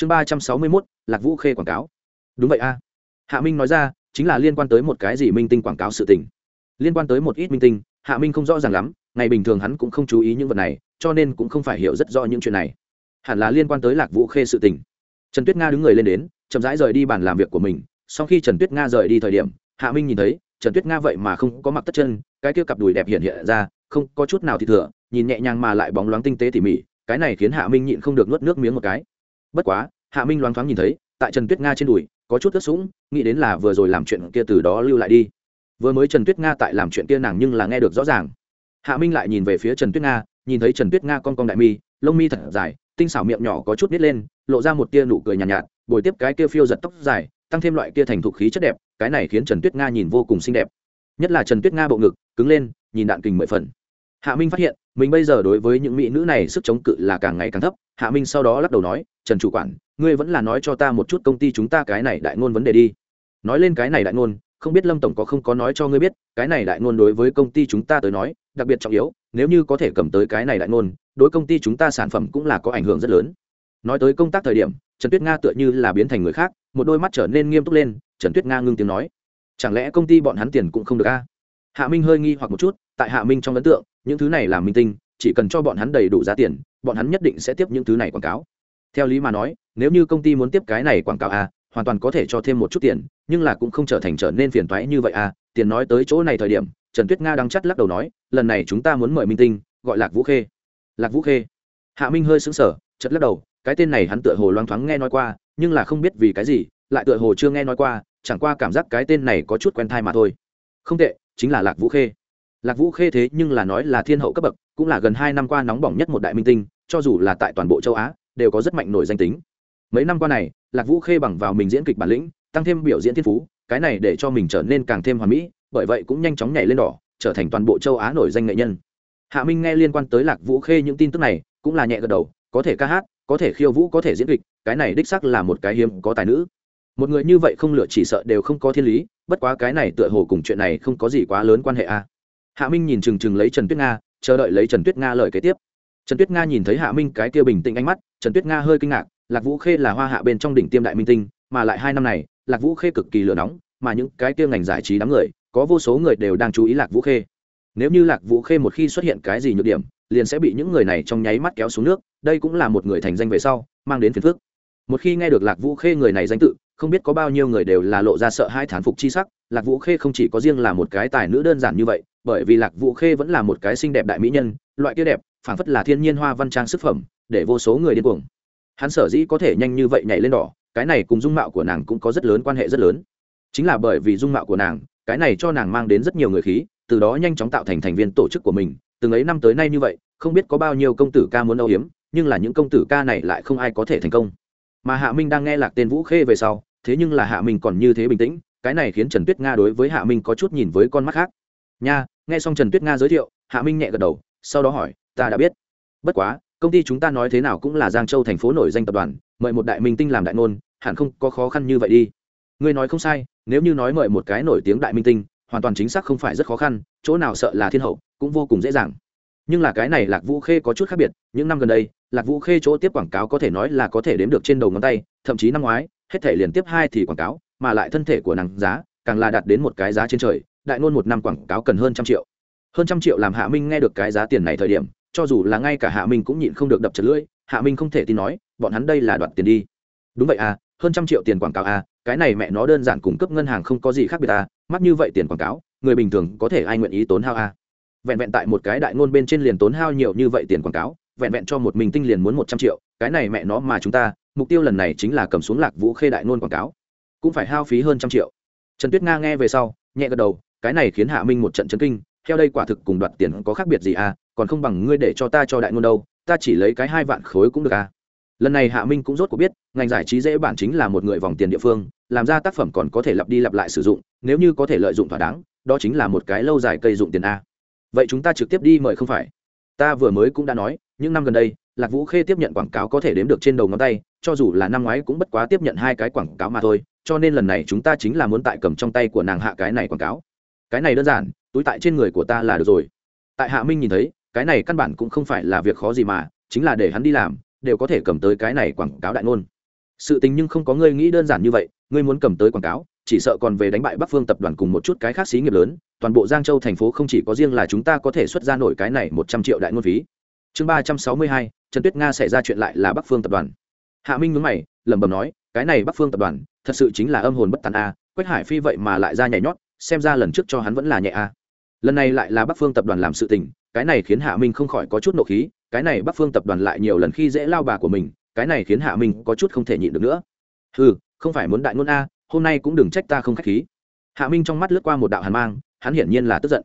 chương ba trăm sáu mươi mốt, lạc vũ khê quảng cáo. Đúng vậy a. Hạ minh nói ra, chính là liên quan tới một cái gì minh tinh quảng cáo sự tình. Liên quan tới một ít minh tinh, hạ minh không rõ ràng lắm, ngày bình thường hắn cũng không chú ý những vật này, cho nên cũng không phải hiểu rất rõ những chuyện này. Hẳn là liên quan tới lạc vũ khê sự tình. Trần tuyết nga đứng người lên đến, chậm rãi rời đi bàn làm việc của mình. Sau khi trần tuyết nga rời đi thời điểm, hạ minh nhìn thấy, trần tuyết nga vậy mà không có mặc tất chân, cái kia cặp đùi đẹp hiện hiện ra, không có chút nào thì thừa, nhìn nhẹ nhàng mà lại bóng loáng tinh tế tỉ mỉ, cái này khiến hạ minh nhịn không được nuốt nước miếng một cái bất quá hạ minh loáng thoáng nhìn thấy tại trần tuyết nga trên đùi có chút ướt sũng nghĩ đến là vừa rồi làm chuyện kia từ đó lưu lại đi. Vừa mới trần tuyết nga tại làm chuyện kia nàng nhưng là nghe được rõ ràng. Hạ minh lại nhìn về phía trần tuyết nga nhìn thấy trần tuyết nga con con đại mi lông mi thật dài tinh xảo miệng nhỏ có chút nít lên lộ ra một tia nụ cười nhàn nhạt, nhạt bồi tiếp cái kia phiêu giật tóc dài tăng thêm loại kia thành thục khí chất đẹp cái này khiến trần tuyết nga nhìn vô cùng xinh đẹp. Nhất là trần tuyết nga bộ ngực cứng lên nhìn đạn kình mười phần. Hạ minh phát hiện mình bây giờ đối với những mỹ nữ này sức chống cự là càng ngày càng thấp hạ minh sau đó lắc đầu nói trần chủ quản, ngươi vẫn là nói cho ta một chút công ty chúng ta cái này đại ngôn vấn đề đi. Nói lên cái này đại ngôn, không biết lâm tổng có không có nói cho ngươi biết, cái này đại ngôn đối với công ty chúng ta tới nói, đặc biệt trọng yếu, nếu như có thể cầm tới cái này đại ngôn, đối công ty chúng ta sản phẩm cũng là có ảnh hưởng rất lớn. Nói tới công tác thời điểm, trần tuyết nga tựa như là biến thành người khác, một đôi mắt trở nên nghiêm túc lên, trần tuyết nga ngưng tiếng nói. Chẳng lẽ công ty bọn hắn tiền cũng không được a? Hạ minh hơi nghi hoặc một chút, tại hạ minh trong ấn tượng, những thứ này là minh tinh, chỉ cần cho bọn hắn đầy đủ giá tiền, bọn hắn nhất định sẽ tiếp những thứ này quảng cáo theo lý mà nói, nếu như công ty muốn tiếp cái này quảng cáo a hoàn toàn có thể cho thêm một chút tiền, nhưng là cũng không trở thành trở nên phiền toái như vậy a tiền nói tới chỗ này thời điểm, trần tuyết nga đang chắt lắc đầu nói, lần này chúng ta muốn mời minh tinh, gọi lạc vũ khê. Lạc vũ khê. Hạ minh hơi sững sờ chật lắc đầu, cái tên này hắn tựa hồ loáng thoáng nghe nói qua, nhưng là không biết vì cái gì, lại tựa hồ chưa nghe nói qua, chẳng qua cảm giác cái tên này có chút quen thai mà thôi. Không tệ, chính là lạc vũ khê. Lạc vũ khê thế nhưng là nói là thiên hậu cấp bậc, cũng là gần hai năm qua nóng bỏng nhất một đại minh tinh, cho dù là tại toàn bộ châu á đều có rất mạnh nổi danh tính. Mấy năm qua này, lạc vũ khê bằng vào mình diễn kịch bản lĩnh, tăng thêm biểu diễn thiên phú, cái này để cho mình trở nên càng thêm hoàn mỹ, bởi vậy cũng nhanh chóng nhảy lên đỏ, trở thành toàn bộ châu á nổi danh nghệ nhân. Hạ minh nghe liên quan tới lạc vũ khê những tin tức này, cũng là nhẹ gật đầu, có thể ca hát, có thể khiêu vũ, có thể diễn kịch, cái này đích sắc là một cái hiếm có tài nữ. Một người như vậy không lựa chỉ sợ đều không có thiên lý, bất quá cái này tựa hồ cùng chuyện này không có gì quá lớn quan hệ a. À. hạ minh nhìn chừng chừng lấy trần tuyết nga, chờ đợi lấy trần tuyết nga lời kế tiếp trần tuyết nga nhìn thấy hạ minh cái kia bình tĩnh ánh mắt, trần tuyết nga hơi kinh ngạc, lạc vũ khê là hoa hạ bên trong đỉnh tiêm đại minh tinh, mà lại hai năm này, lạc vũ khê cực kỳ lửa nóng, mà những cái kia ngành giải trí đám người, có vô số người đều đang chú ý lạc vũ khê. Nếu như lạc vũ khê một khi xuất hiện cái gì nhược điểm, liền sẽ bị những người này trong nháy mắt kéo xuống nước, đây cũng là một người thành danh về sau, mang đến phiền phức. Một khi nghe được lạc vũ khê người này danh tự không biết có bao nhiêu người đều là lộ ra sợ hai thán phục chi sắc, lạc vũ khê không chỉ có riêng là một cái tài nữ đơn giản như vậy, bởi vì lạc vũ khê vẫn là một cái xinh đẹp đại mỹ nhân, loại kia đẹp, phảng phất là thiên nhiên hoa văn trang sức phẩm, để vô số người điên cuồng. Hắn sở dĩ có thể nhanh như vậy nhảy lên đỏ, cái này cùng dung mạo của nàng cũng có rất lớn quan hệ rất lớn. Chính là bởi vì dung mạo của nàng, cái này cho nàng mang đến rất nhiều người khí, từ đó nhanh chóng tạo thành thành viên tổ chức của mình. Từng ấy năm tới nay như vậy, không biết có bao nhiêu công tử ca muốn âu hiếm nhưng là những công tử ca này lại không ai có thể thành công mà hạ minh đang nghe lạc tên vũ khê về sau, thế nhưng là hạ minh còn như thế bình tĩnh, cái này khiến trần tuyết nga đối với hạ minh có chút nhìn với con mắt khác. Nha, nghe xong trần tuyết nga giới thiệu, hạ minh nhẹ gật đầu, sau đó hỏi, ta đã biết. Bất quá, công ty chúng ta nói thế nào cũng là giang châu thành phố nổi danh tập đoàn, mời một đại minh tinh làm đại ngôn, hẳn không có khó khăn như vậy đi. Ngươi nói không sai, nếu như nói mời một cái nổi tiếng đại minh tinh, hoàn toàn chính xác không phải rất khó khăn, chỗ nào sợ là thiên hậu, cũng vô cùng dễ dàng. Nhưng là cái này lạc vũ khê có chút khác biệt, những năm gần đây lạc vũ khê chỗ tiếp quảng cáo có thể nói là có thể đếm được trên đầu ngón tay, thậm chí năm ngoái, hết thể liền tiếp hai thì quảng cáo, mà lại thân thể của nàng giá càng là đạt đến một cái giá trên trời, đại nôn một năm quảng cáo cần hơn trăm triệu. Hơn trăm triệu làm hạ minh nghe được cái giá tiền này thời điểm, cho dù là ngay cả hạ minh cũng nhịn không được đập chật lưỡi, hạ minh không thể tin nói, bọn hắn đây là đoạt tiền đi. Đúng vậy à hơn trăm triệu tiền quảng cáo à cái này mẹ nó đơn giản cung cấp ngân hàng không có gì khác biệt à mắc như vậy tiền quảng cáo, người bình thường có thể ai nguyện ý tốn hao à? Vẹn vẹn tại một cái đại ngôn bên trên liền tốn hao nhiều như vậy tiền quảng cáo vẹn vẹn cho một mình tinh liền muốn một trăm triệu, cái này mẹ nó mà chúng ta, mục tiêu lần này chính là cầm xuống lạc vũ khê đại ngôn quảng cáo. Cũng phải hao phí hơn trăm triệu. Trần tuyết nga nghe về sau, nhẹ gật đầu, cái này khiến hạ minh một trận chấn kinh, theo đây quả thực cùng đoạt tiền có khác biệt gì à còn không bằng ngươi để cho ta cho đại ngôn đâu, ta chỉ lấy cái hai vạn khối cũng được à. Lần này hạ minh cũng rốt cuộc biết, ngành giải trí dễ bản chính là một người vòng tiền địa phương, làm ra tác phẩm còn có thể lặp đi lặp lại sử dụng, nếu như có thể lợi dụng thỏa đáng, đó chính là một cái lâu dài cây dụng tiền a. Vậy chúng ta trực tiếp đi mời không phải? Ta vừa mới cũng đã nói những năm gần đây, lạc vũ khê tiếp nhận quảng cáo có thể đếm được trên đầu ngón tay, cho dù là năm ngoái cũng bất quá tiếp nhận hai cái quảng cáo mà thôi, cho nên lần này chúng ta chính là muốn tại cầm trong tay của nàng hạ cái này quảng cáo. Cái này đơn giản, túi tại trên người của ta là được rồi. Tại hạ minh nhìn thấy, cái này căn bản cũng không phải là việc khó gì mà, chính là để hắn đi làm, đều có thể cầm tới cái này quảng cáo đại ngôn. Sự tình nhưng không có ngươi nghĩ đơn giản như vậy, ngươi muốn cầm tới quảng cáo, chỉ sợ còn về đánh bại bắc phương tập đoàn cùng một chút cái khác xí nghiệp lớn, toàn bộ giang châu thành phố không chỉ có riêng là chúng ta có thể xuất ra nổi cái này một trăm triệu đại ngôn phí chương ba trăm sáu mươi hai, trần tuyết nga xảy ra chuyện lại là bắc phương tập đoàn. Hạ minh mướn mày, lẩm bẩm nói, cái này bắc phương tập đoàn, thật sự chính là âm hồn bất tàn a, quách hải phi vậy mà lại ra nhảy nhót, xem ra lần trước cho hắn vẫn là nhẹ a. Lần này lại là bắc phương tập đoàn làm sự tình, cái này khiến hạ minh không khỏi có chút nộ khí, cái này bắc phương tập đoàn lại nhiều lần khi dễ lao bà của mình, cái này khiến hạ minh có chút không thể nhịn được nữa. Ừ không phải muốn đại ngôn a, hôm nay cũng đừng trách ta không k h á c h khí. Hạ minh trong mắt lướt qua một đạo hàn mang, hắn hiển nhiên là tức giận.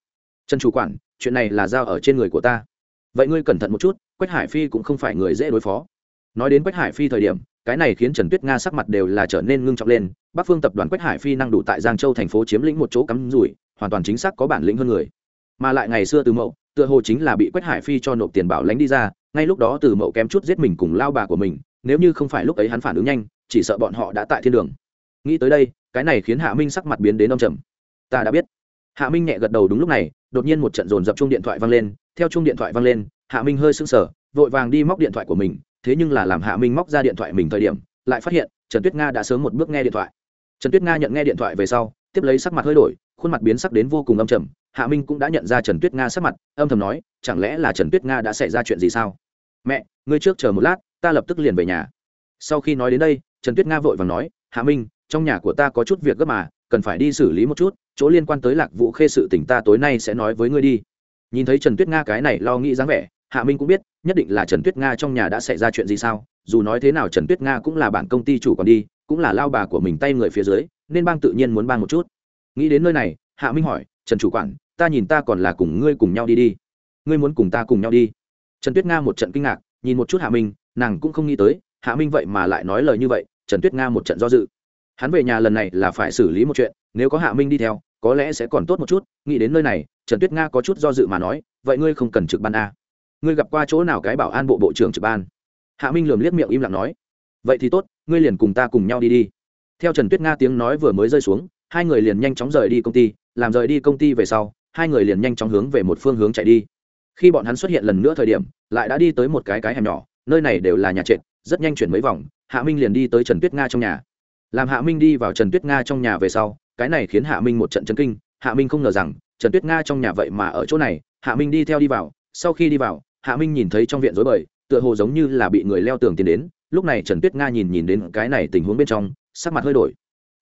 Trần chủ quản, chuyện này là giao ở trên người của ta vậy ngươi cẩn thận một chút, quách hải phi cũng không phải người dễ đối phó. Nói đến quách hải phi thời điểm, cái này khiến trần tuyết nga sắc mặt đều là trở nên ngưng trọng lên, bắc phương tập đoàn quách hải phi năng đủ tại giang châu thành phố chiếm lĩnh một chỗ cắm rủi, hoàn toàn chính xác có bản lĩnh hơn người. Mà lại ngày xưa từ mậu, tựa hồ chính là bị quách hải phi cho nộp tiền bảo lánh đi ra, ngay lúc đó từ mậu kém chút giết mình cùng lao bà của mình, nếu như không phải lúc ấy hắn phản ứng nhanh, chỉ sợ bọn họ đã tại thiên đường. Nghĩ tới đây, cái này khiến hạ minh sắc mặt biến đến ông trầm. Ta đã biết. Hạ minh nhẹ gật đầu đúng lúc này, đột nhiên một trận dồn dập chung điện thoại vang lên theo chung điện thoại vang lên, hạ minh hơi sưng sờ, vội vàng đi móc điện thoại của mình, thế nhưng là làm hạ minh móc ra điện thoại mình thời điểm, lại phát hiện, trần tuyết nga đã sớm một bước nghe điện thoại. Trần tuyết nga nhận nghe điện thoại về sau, tiếp lấy sắc mặt hơi đổi, khuôn mặt biến sắc đến vô cùng âm trầm, hạ minh cũng đã nhận ra trần tuyết nga sắc mặt, âm thầm nói, chẳng lẽ là trần tuyết nga đã xảy ra chuyện gì sao? Mẹ, ngươi trước chờ một lát, ta lập tức liền về nhà. Sau khi nói đến đây, trần tuyết nga vội vàng nói, hạ minh, trong nhà của ta có chút việc gấp mà, cần phải đi xử lý một chút, chỗ liên quan tới lạc vũ khê sự tỉnh ta tối nay sẽ nói với ngươi đi nhìn thấy trần tuyết nga cái này lo nghĩ dáng vẻ, hạ minh cũng biết, nhất định là trần tuyết nga trong nhà đã xảy ra chuyện gì sao. Dù nói thế nào trần tuyết nga cũng là bản công ty chủ còn đi, cũng là lao bà của mình tay người phía dưới, nên bang tự nhiên muốn bang một chút. Nghĩ đến nơi này, hạ minh hỏi, trần chủ quản, ta nhìn ta còn là cùng ngươi cùng nhau đi đi. Ngươi muốn cùng ta cùng nhau đi? Trần tuyết nga một trận kinh ngạc, nhìn một chút hạ minh, nàng cũng không nghĩ tới, hạ minh vậy mà lại nói lời như vậy, trần tuyết nga một trận do dự. Hắn về nhà lần này là phải xử lý một chuyện, nếu có hạ minh đi theo, có lẽ sẽ còn tốt một chút, nghĩ đến nơi này trần tuyết nga có chút do dự mà nói, vậy ngươi không cần trực ban a. Ngươi gặp qua chỗ nào cái bảo an bộ bộ trưởng trực ban? Hạ minh lườm liếc miệng im lặng nói, vậy thì tốt, ngươi liền cùng ta cùng nhau đi đi. Theo trần tuyết nga tiếng nói vừa mới rơi xuống, hai người liền nhanh chóng rời đi công ty, làm rời đi công ty về sau, hai người liền nhanh chóng hướng về một phương hướng chạy đi. Khi bọn hắn xuất hiện lần nữa thời điểm, lại đã đi tới một cái cái hẻm nhỏ, nơi này đều là nhà trệt, rất nhanh chuyển mấy vòng, hạ minh liền đi tới trần tuyết nga trong nhà. Làm hạ minh đi vào trần tuyết nga trong nhà về sau, cái này khiến hạ minh một trận chấn kinh, hạ minh không ngờ rằng trần tuyết nga trong nhà vậy mà ở chỗ này, hạ minh đi theo đi vào, sau khi đi vào, hạ minh nhìn thấy trong viện rối bời, tựa hồ giống như là bị người leo tường tiến đến, lúc này trần tuyết nga nhìn nhìn đến cái này tình huống bên trong, sắc mặt hơi đổi.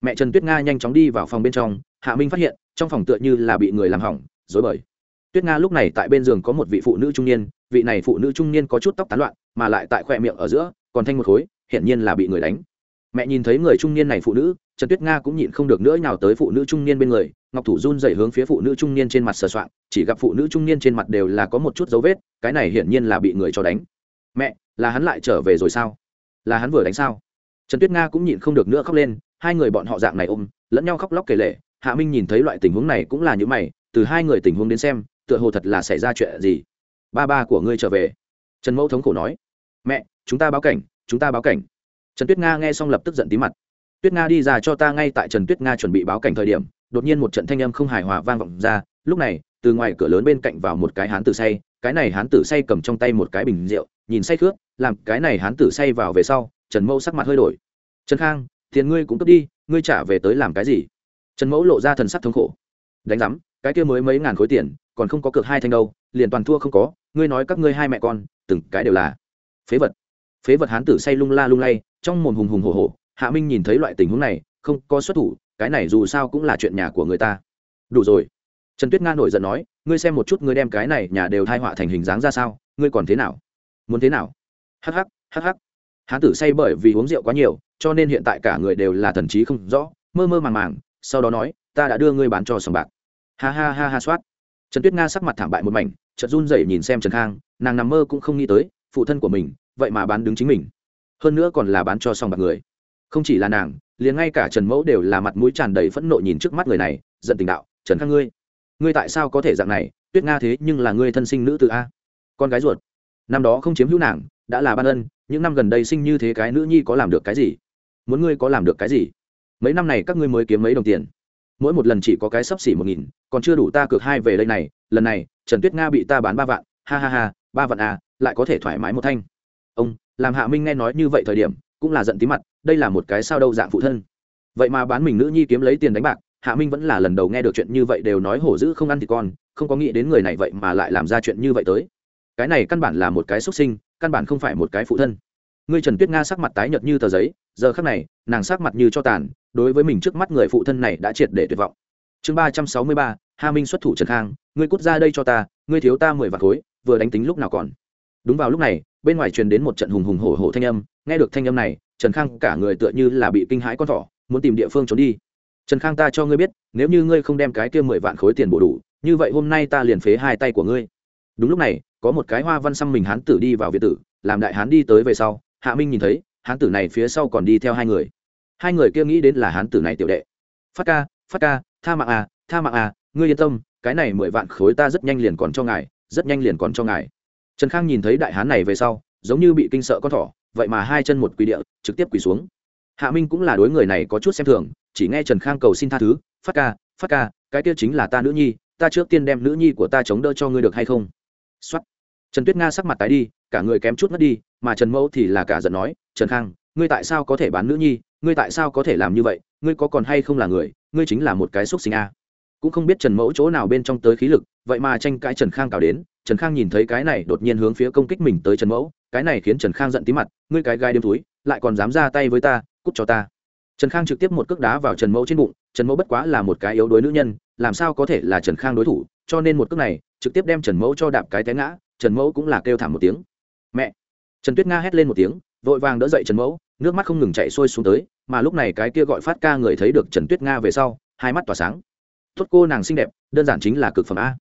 Mẹ trần tuyết nga nhanh chóng đi vào phòng bên trong, hạ minh phát hiện, trong phòng tựa như là bị người làm hỏng, rối bời. Tuyết nga lúc này tại bên giường có một vị phụ nữ trung niên, vị này phụ nữ trung niên có chút tóc tán loạn, mà lại tại khoe miệng ở giữa, còn thanh một khối, hiển nhiên là bị người đánh. Mẹ nhìn thấy người trung niên này phụ nữ trần tuyết nga cũng nhịn không được nữa nhào tới phụ nữ trung niên bên người, ngọc thủ run dậy hướng phía phụ nữ trung niên trên mặt sờ soạn, chỉ gặp phụ nữ trung niên trên mặt đều là có một chút dấu vết, cái này hiển nhiên là bị người cho đánh. Mẹ, là hắn lại trở về rồi sao? Là hắn vừa đánh sao? Trần tuyết nga cũng nhịn không được nữa khóc lên, hai người bọn họ dạng này ôm, lẫn nhau khóc lóc kể lệ hạ minh nhìn thấy loại tình huống này cũng là những mày, từ hai người tình huống đến xem, tựa hồ thật là xảy ra chuyện gì? Ba ba của ngươi trở về. Trần mẫu thống khổ nói. Mẹ, chúng ta báo cảnh, chúng ta báo cảnh. Trần tuyết nga nghe xong lập tức giận tí mặt tuyết nga đi ra cho ta ngay tại trần tuyết nga chuẩn bị báo cảnh thời điểm, đột nhiên một trận thanh âm không hài hòa vang vọng ra, lúc này, từ ngoài cửa lớn bên cạnh vào một cái hán tử say, cái này hán tử say cầm trong tay một cái bình rượu, nhìn say khước làm cái này hán tử say vào về sau, trần mẫu sắc mặt hơi đổi. Trần khang, tiền ngươi cũng cướp đi, ngươi trả về tới làm cái gì? Trần mẫu lộ ra thần sắc thống khổ. Đánh giám, cái kia mới mấy ngàn khối tiền, còn không có cược hai thanh đâu, liền toàn thua không có, ngươi nói các ngươi hai mẹ con, từng cái đều là phế vật. Phế vật hán tử say lung la lung lay, trong mồm hùng hùng hổ hổ hạ minh nhìn thấy loại tình huống này, không có xuất thủ, cái này dù sao cũng là chuyện nhà của người ta. Đủ rồi. Trần tuyết nga nổi giận nói, ngươi xem một chút ngươi đem cái này nhà đều thai họa thành hình dáng ra sao, ngươi còn thế nào? Muốn thế nào? Hắc hắc hắc hắc. Hán tử say bởi vì uống rượu quá nhiều, cho nên hiện tại cả người đều là thần trí không rõ, mơ mơ màng màng, sau đó nói, ta đã đưa ngươi bán cho sòng bạc. Ha ha ha ha soát. Trần tuyết nga sắc mặt thảm bại một mảnh, chợt run rẩy nhìn xem trần khang, nàng nằm mơ cũng không nghĩ tới, phụ thân của mình, vậy mà bán đứng chính mình. Hơn nữa còn là bán cho sòng bạc người không chỉ là nàng, liền ngay cả trần mẫu đều là mặt mũi tràn đầy phẫn nộ nhìn trước mắt người này, giận tình đạo, trần khang ngươi ngươi tại sao có thể dạng này? Tuyết nga thế nhưng là ngươi thân sinh nữ tự a. Con gái ruột. Năm đó không chiếm hữu nàng, đã là ban ân, những năm gần đây sinh như thế cái nữ nhi có làm được cái gì? Muốn ngươi có làm được cái gì? Mấy năm này các ngươi mới kiếm mấy đồng tiền. Mỗi một lần chỉ có cái sấp xỉ một nghìn, còn chưa đủ ta cược hai về đây này, lần này, trần tuyết nga bị ta bán ba vạn, ha ha ha, ba vạn à lại có thể thoải mái một thanh. Ông, làm hạ minh nghe nói như vậy thời điểm cũng là giận tí mặt, đây là một cái sao đâu dạng phụ thân. Vậy mà bán mình nữ nhi kiếm lấy tiền đánh bạc, hạ minh vẫn là lần đầu nghe được chuyện như vậy đều nói hổ dữ không ăn thì con, không có nghĩ đến người này vậy mà lại làm ra chuyện như vậy tới. Cái này căn bản là một cái xuất sinh, căn bản không phải một cái phụ thân. Ngươi trần tuyết nga sắc mặt tái nhợt như tờ giấy, giờ khắc này, nàng sắc mặt như cho tàn, đối với mình trước mắt người phụ thân này đã triệt để tuyệt vọng. Chương ba trăm sáu mươi ba hà minh xuất thủ trần khang, ngươi cút ra đây cho ta, ngươi thiếu ta mười vạt khối, vừa đánh tính lúc nào còn. Đúng vào lúc này, bên ngoài truyền đến một trận hùng hùng hổ hổ thanh âm nghe được thanh âm này, trần khang cả người tựa như là bị kinh hãi con thỏ, muốn tìm địa phương trốn đi. Trần khang ta cho ngươi biết, nếu như ngươi không đem cái kia mười vạn khối tiền bổ đủ, như vậy hôm nay ta liền phế hai tay của ngươi. Đúng lúc này, có một cái hoa văn xăm mình hán tử đi vào việt tử, làm đại hán đi tới về sau, hạ minh nhìn thấy, hán tử này phía sau còn đi theo hai người. Hai người kia nghĩ đến là hán tử này tiểu đệ. Phát ca phát ca, tha mạng à tha mạng à ngươi yên tâm, cái này mười vạn khối ta rất nhanh liền còn cho ngài, rất nhanh liền còn cho ngài. Trần khang nhìn thấy đại hán này về sau, giống như bị kinh sợ con thỏ vậy mà hai chân một quỳ địa, trực tiếp quỳ xuống. Hạ minh cũng là đối người này có chút xem thường, chỉ nghe trần khang cầu xin tha thứ, phát ca phát ca, cái kia chính là ta nữ nhi, ta trước tiên đem nữ nhi của ta chống đỡ cho ngươi được hay không? Xuất trần tuyết nga sắc mặt tái đi, cả người kém chút mất đi, mà trần mẫu thì là cả giận nói, trần khang, ngươi tại sao có thể bán nữ nhi, ngươi tại sao có thể làm như vậy, ngươi có còn hay không là người, ngươi chính là một cái xúc sinh a. Cũng không biết trần mẫu chỗ nào bên trong tới khí lực, vậy mà tranh cãi trần khang cào đến trần khang nhìn thấy cái này đột nhiên hướng phía công kích mình tới trần mẫu, cái này khiến trần khang giận tí mặt, ngươi cái gai đêm túi lại còn dám ra tay với ta, cút cho ta. Trần khang trực tiếp một cước đá vào trần mẫu trên bụng, trần mẫu bất quá là một cái yếu đuối nữ nhân, làm sao có thể là trần khang đối thủ, cho nên một cước này trực tiếp đem trần mẫu cho đạp cái té ngã, trần mẫu cũng là kêu thảm một tiếng. Mẹ! Trần tuyết nga hét lên một tiếng, vội vàng đỡ dậy trần mẫu, nước mắt không ngừng chạy sôi xuống tới, mà lúc này cái kia gọi phát ca người thấy được trần tuyết nga về sau, hai mắt tỏa sáng. Tốt cô nàng xinh đẹp, đơn giản chính là cực phẩm a.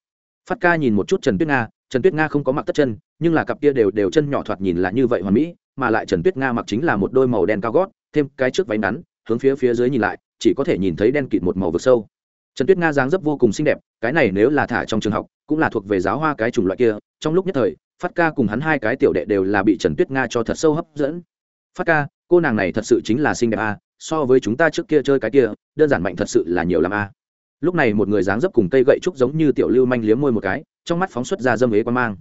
Phát ca nhìn một chút trần tuyết nga trần tuyết nga không có mặc tất chân, nhưng là cặp kia đều đều chân nhỏ thoạt nhìn là như vậy hoàn mỹ, mà lại trần tuyết nga mặc chính là một đôi màu đen cao gót, thêm cái trước váy ngắn, hướng phía phía dưới nhìn lại, chỉ có thể nhìn thấy đen kịt một màu vực sâu. Trần tuyết nga dáng dấp vô cùng xinh đẹp, cái này nếu là thả trong trường học, cũng là thuộc về giáo hoa cái chủng loại kia, trong lúc nhất thời, phát ca cùng hắn hai cái tiểu đệ đều là bị trần tuyết nga cho thật sâu hấp dẫn. Phát ca, cô nàng này thật sự chính là xinh đẹp a, so với chúng ta trước kia chơi cái kia, đơn giản mạnh thật sự là nhiều l a lúc này một người dáng dấp cùng cây gậy trúc giống như tiểu lưu manh liếm môi một cái, trong mắt phóng xuất ra dâm ế quan mang.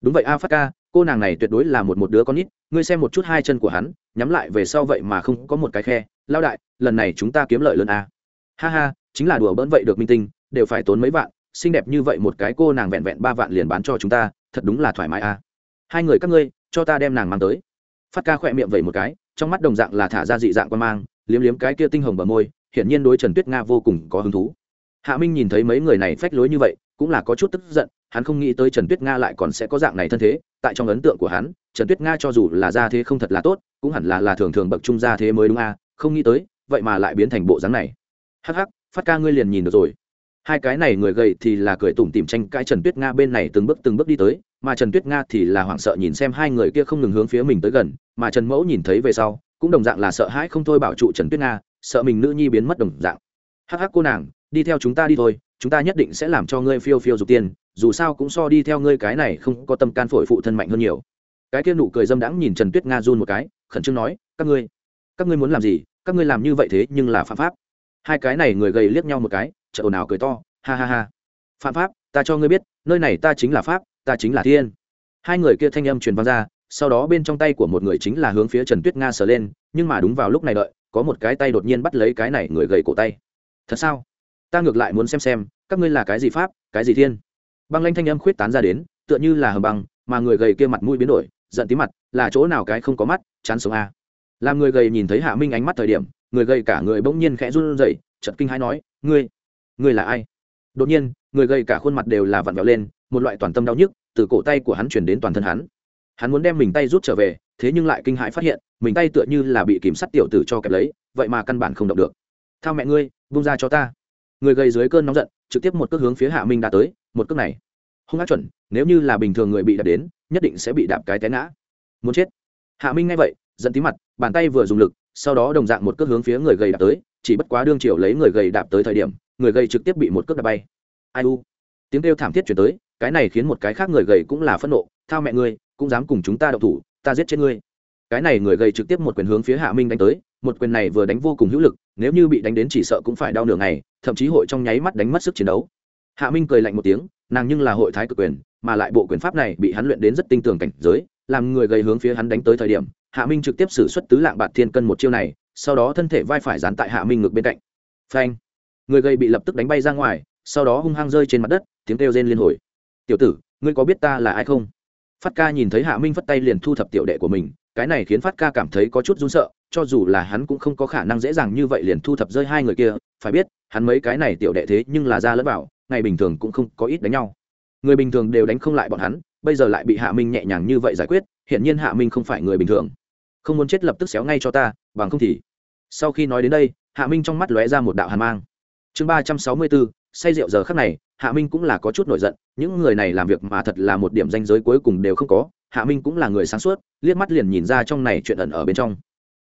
Đúng vậy, a phát ca, cô nàng này tuyệt đối là một một đứa con nít, ngươi xem một chút hai chân của hắn, nhắm lại về sau vậy mà không có một cái khe. Lao đại, lần này chúng ta kiếm lợi lớn a. Ha ha, chính là đùa bỡn vậy được minh tinh, đều phải tốn mấy vạn, xinh đẹp như vậy một cái cô nàng vẹn vẹn ba vạn liền bán cho chúng ta, thật đúng là thoải mái a. Hai người các ngươi, cho ta đem nàng mang tới. Phát ca khỏe miệng vậy một cái, trong mắt đồng dạng là thả ra dị dạng quan mang, liếm liếm cái kia tinh hồng bờ môi, hiển nhiên đối trần tuyết nga vô cùng có hứng thú hạ minh nhìn thấy mấy người này phách lối như vậy, cũng là có chút tức giận, hắn không nghĩ tới trần tuyết nga lại còn sẽ có dạng này thân thế, tại trong ấn tượng của hắn, trần tuyết nga cho dù là gia thế không thật là tốt, cũng hẳn là là thường thường bậc trung gia thế mới đúng a, không nghĩ tới, vậy mà lại biến thành bộ dáng này. Hắc hắc, phát ca ngươi liền nhìn được rồi. Hai cái này người gầy thì là cười tủm tìm tranh cãi trần tuyết nga bên này từng bước từng bước đi tới, mà trần tuyết nga thì là hoảng sợ nhìn xem hai người kia không ngừng hướng phía mình tới gần, mà trần mẫu nhìn thấy về sau, cũng đồng dạng là sợ hãi không thôi bảo trụ trần tuyết nga, sợ mình nữ nhi biến mất đồng dạng. Hắc hắc cô nàng đi theo chúng ta đi thôi, chúng ta nhất định sẽ làm cho ngươi phiêu phiêu dục tiền dù sao cũng so đi theo ngươi cái này không có tâm can phổi phụ thân mạnh hơn nhiều. Cái kia nụ cười dâm đãng nhìn trần tuyết nga run một cái, khẩn trương nói, các ngươi các ngươi muốn làm gì? Các ngươi làm như vậy thế nhưng là phạm pháp. Hai cái này người gầy liếc nhau một cái chợ ồn ào cười to, ha ha ha, phạm pháp, ta cho ngươi biết, nơi này ta chính là pháp, ta chính là thiên hai người kia thanh âm truyền vang ra, sau đó bên trong tay của một người chính là hướng phía trần tuyết nga sờ lên, nhưng mà đúng vào lúc này đợi, có một cái tay đột nhiên bắt lấy cái này người gầy cổ tay. Thật sao? Ta ngược lại muốn xem xem, các ngươi là cái gì pháp, cái gì thiên? Băng lanh thanh âm khuyết tán ra đến, tựa như là hầm băng, mà người gầy kia mặt mũi biến đổi, giận tí mặt, là chỗ nào cái không có mắt, chán sống a làm người gầy nhìn thấy hạ minh ánh mắt thời điểm, người gầy cả người bỗng nhiên khẽ run rẩy chật kinh hãi nói, ngươi ngươi là ai? Đột nhiên, người gầy cả khuôn mặt đều là vặn vẹo lên, một loại toàn tâm đau nhức từ cổ tay của hắn chuyển đến toàn thân hắn. Hắn muốn đem mình tay rút trở về, thế nhưng lại kinh hãi phát hiện, mình tay tựa như là bị kìm sắt tiểu tử cho kẹp lấy, vậy mà căn bản không động được. Thao mẹ ngươi bung ra cho ta người gầy dưới cơn nóng giận, trực tiếp một cước hướng phía hạ minh đã tới, một cước này. Hung ác chuẩn, nếu như là bình thường người bị đạp đến, nhất định sẽ bị đạp cái té ngã. Muốn chết. Hạ minh nghe vậy dẫn tí mặt, bàn tay vừa dùng lực, sau đó đồng dạng một cước hướng phía người gầy đạp tới, chỉ bất quá đương chiều lấy người gầy đạp tới thời điểm, người gầy trực tiếp bị một cước đạp bay. Ai u? Tiếng kêu thảm thiết chuyển tới, cái này khiến một cái khác người gầy cũng là phẫn nộ, thao mẹ ngươi, cũng dám cùng chúng ta đậu thủ, ta giết chết ngươi. Cái này người gầy trực tiếp một quyền hướng phía hạ minh đánh tới một quyền này vừa đánh vô cùng hữu lực, nếu như bị đánh đến chỉ sợ cũng phải đau nửa ngày, thậm chí hội trong nháy mắt đánh mất sức chiến đấu. Hạ minh cười lạnh một tiếng, nàng nhưng là hội thái cực quyền, mà lại bộ quyền pháp này bị hắn luyện đến rất tinh tường cảnh giới, làm người gây hướng phía hắn đánh tới thời điểm, hạ minh trực tiếp xử xuất tứ lạng bạt thiên cân một chiêu này, sau đó thân thể vai phải dán tại hạ minh ngực bên cạnh. Phanh! Người gây bị lập tức đánh bay ra ngoài, sau đó hung hăng rơi trên mặt đất, tiếng kêu rên liên hồi. Tiểu tử, ngươi có biết ta là ai không? Phát ca nhìn thấy hạ minh phất tay liền thu thập tiểu đệ của mình cái này khiến phát ca cảm thấy có chút run sợ cho dù là hắn cũng không có khả năng dễ dàng như vậy liền thu thập rơi hai người kia phải biết hắn mấy cái này tiểu đệ thế nhưng là ra lẫn bảo, ngày bình thường cũng không có ít đánh nhau. Người bình thường đều đánh không lại bọn hắn bây giờ lại bị hạ minh nhẹ nhàng như vậy giải quyết hiện nhiên hạ minh không phải người bình thường. Không muốn chết lập tức xéo ngay cho ta bằng không thì. Sau khi nói đến đây hạ minh trong mắt lóe ra một đạo hàn mang. Chương ba trăm sáu mươi bốn say rượu giờ khắc này hạ minh cũng là có chút nổi giận những người này làm việc mà thật là một điểm danh giới cuối cùng đều không có hạ minh cũng là người sáng suốt, liếc mắt liền nhìn ra trong này chuyện ẩn ở bên trong.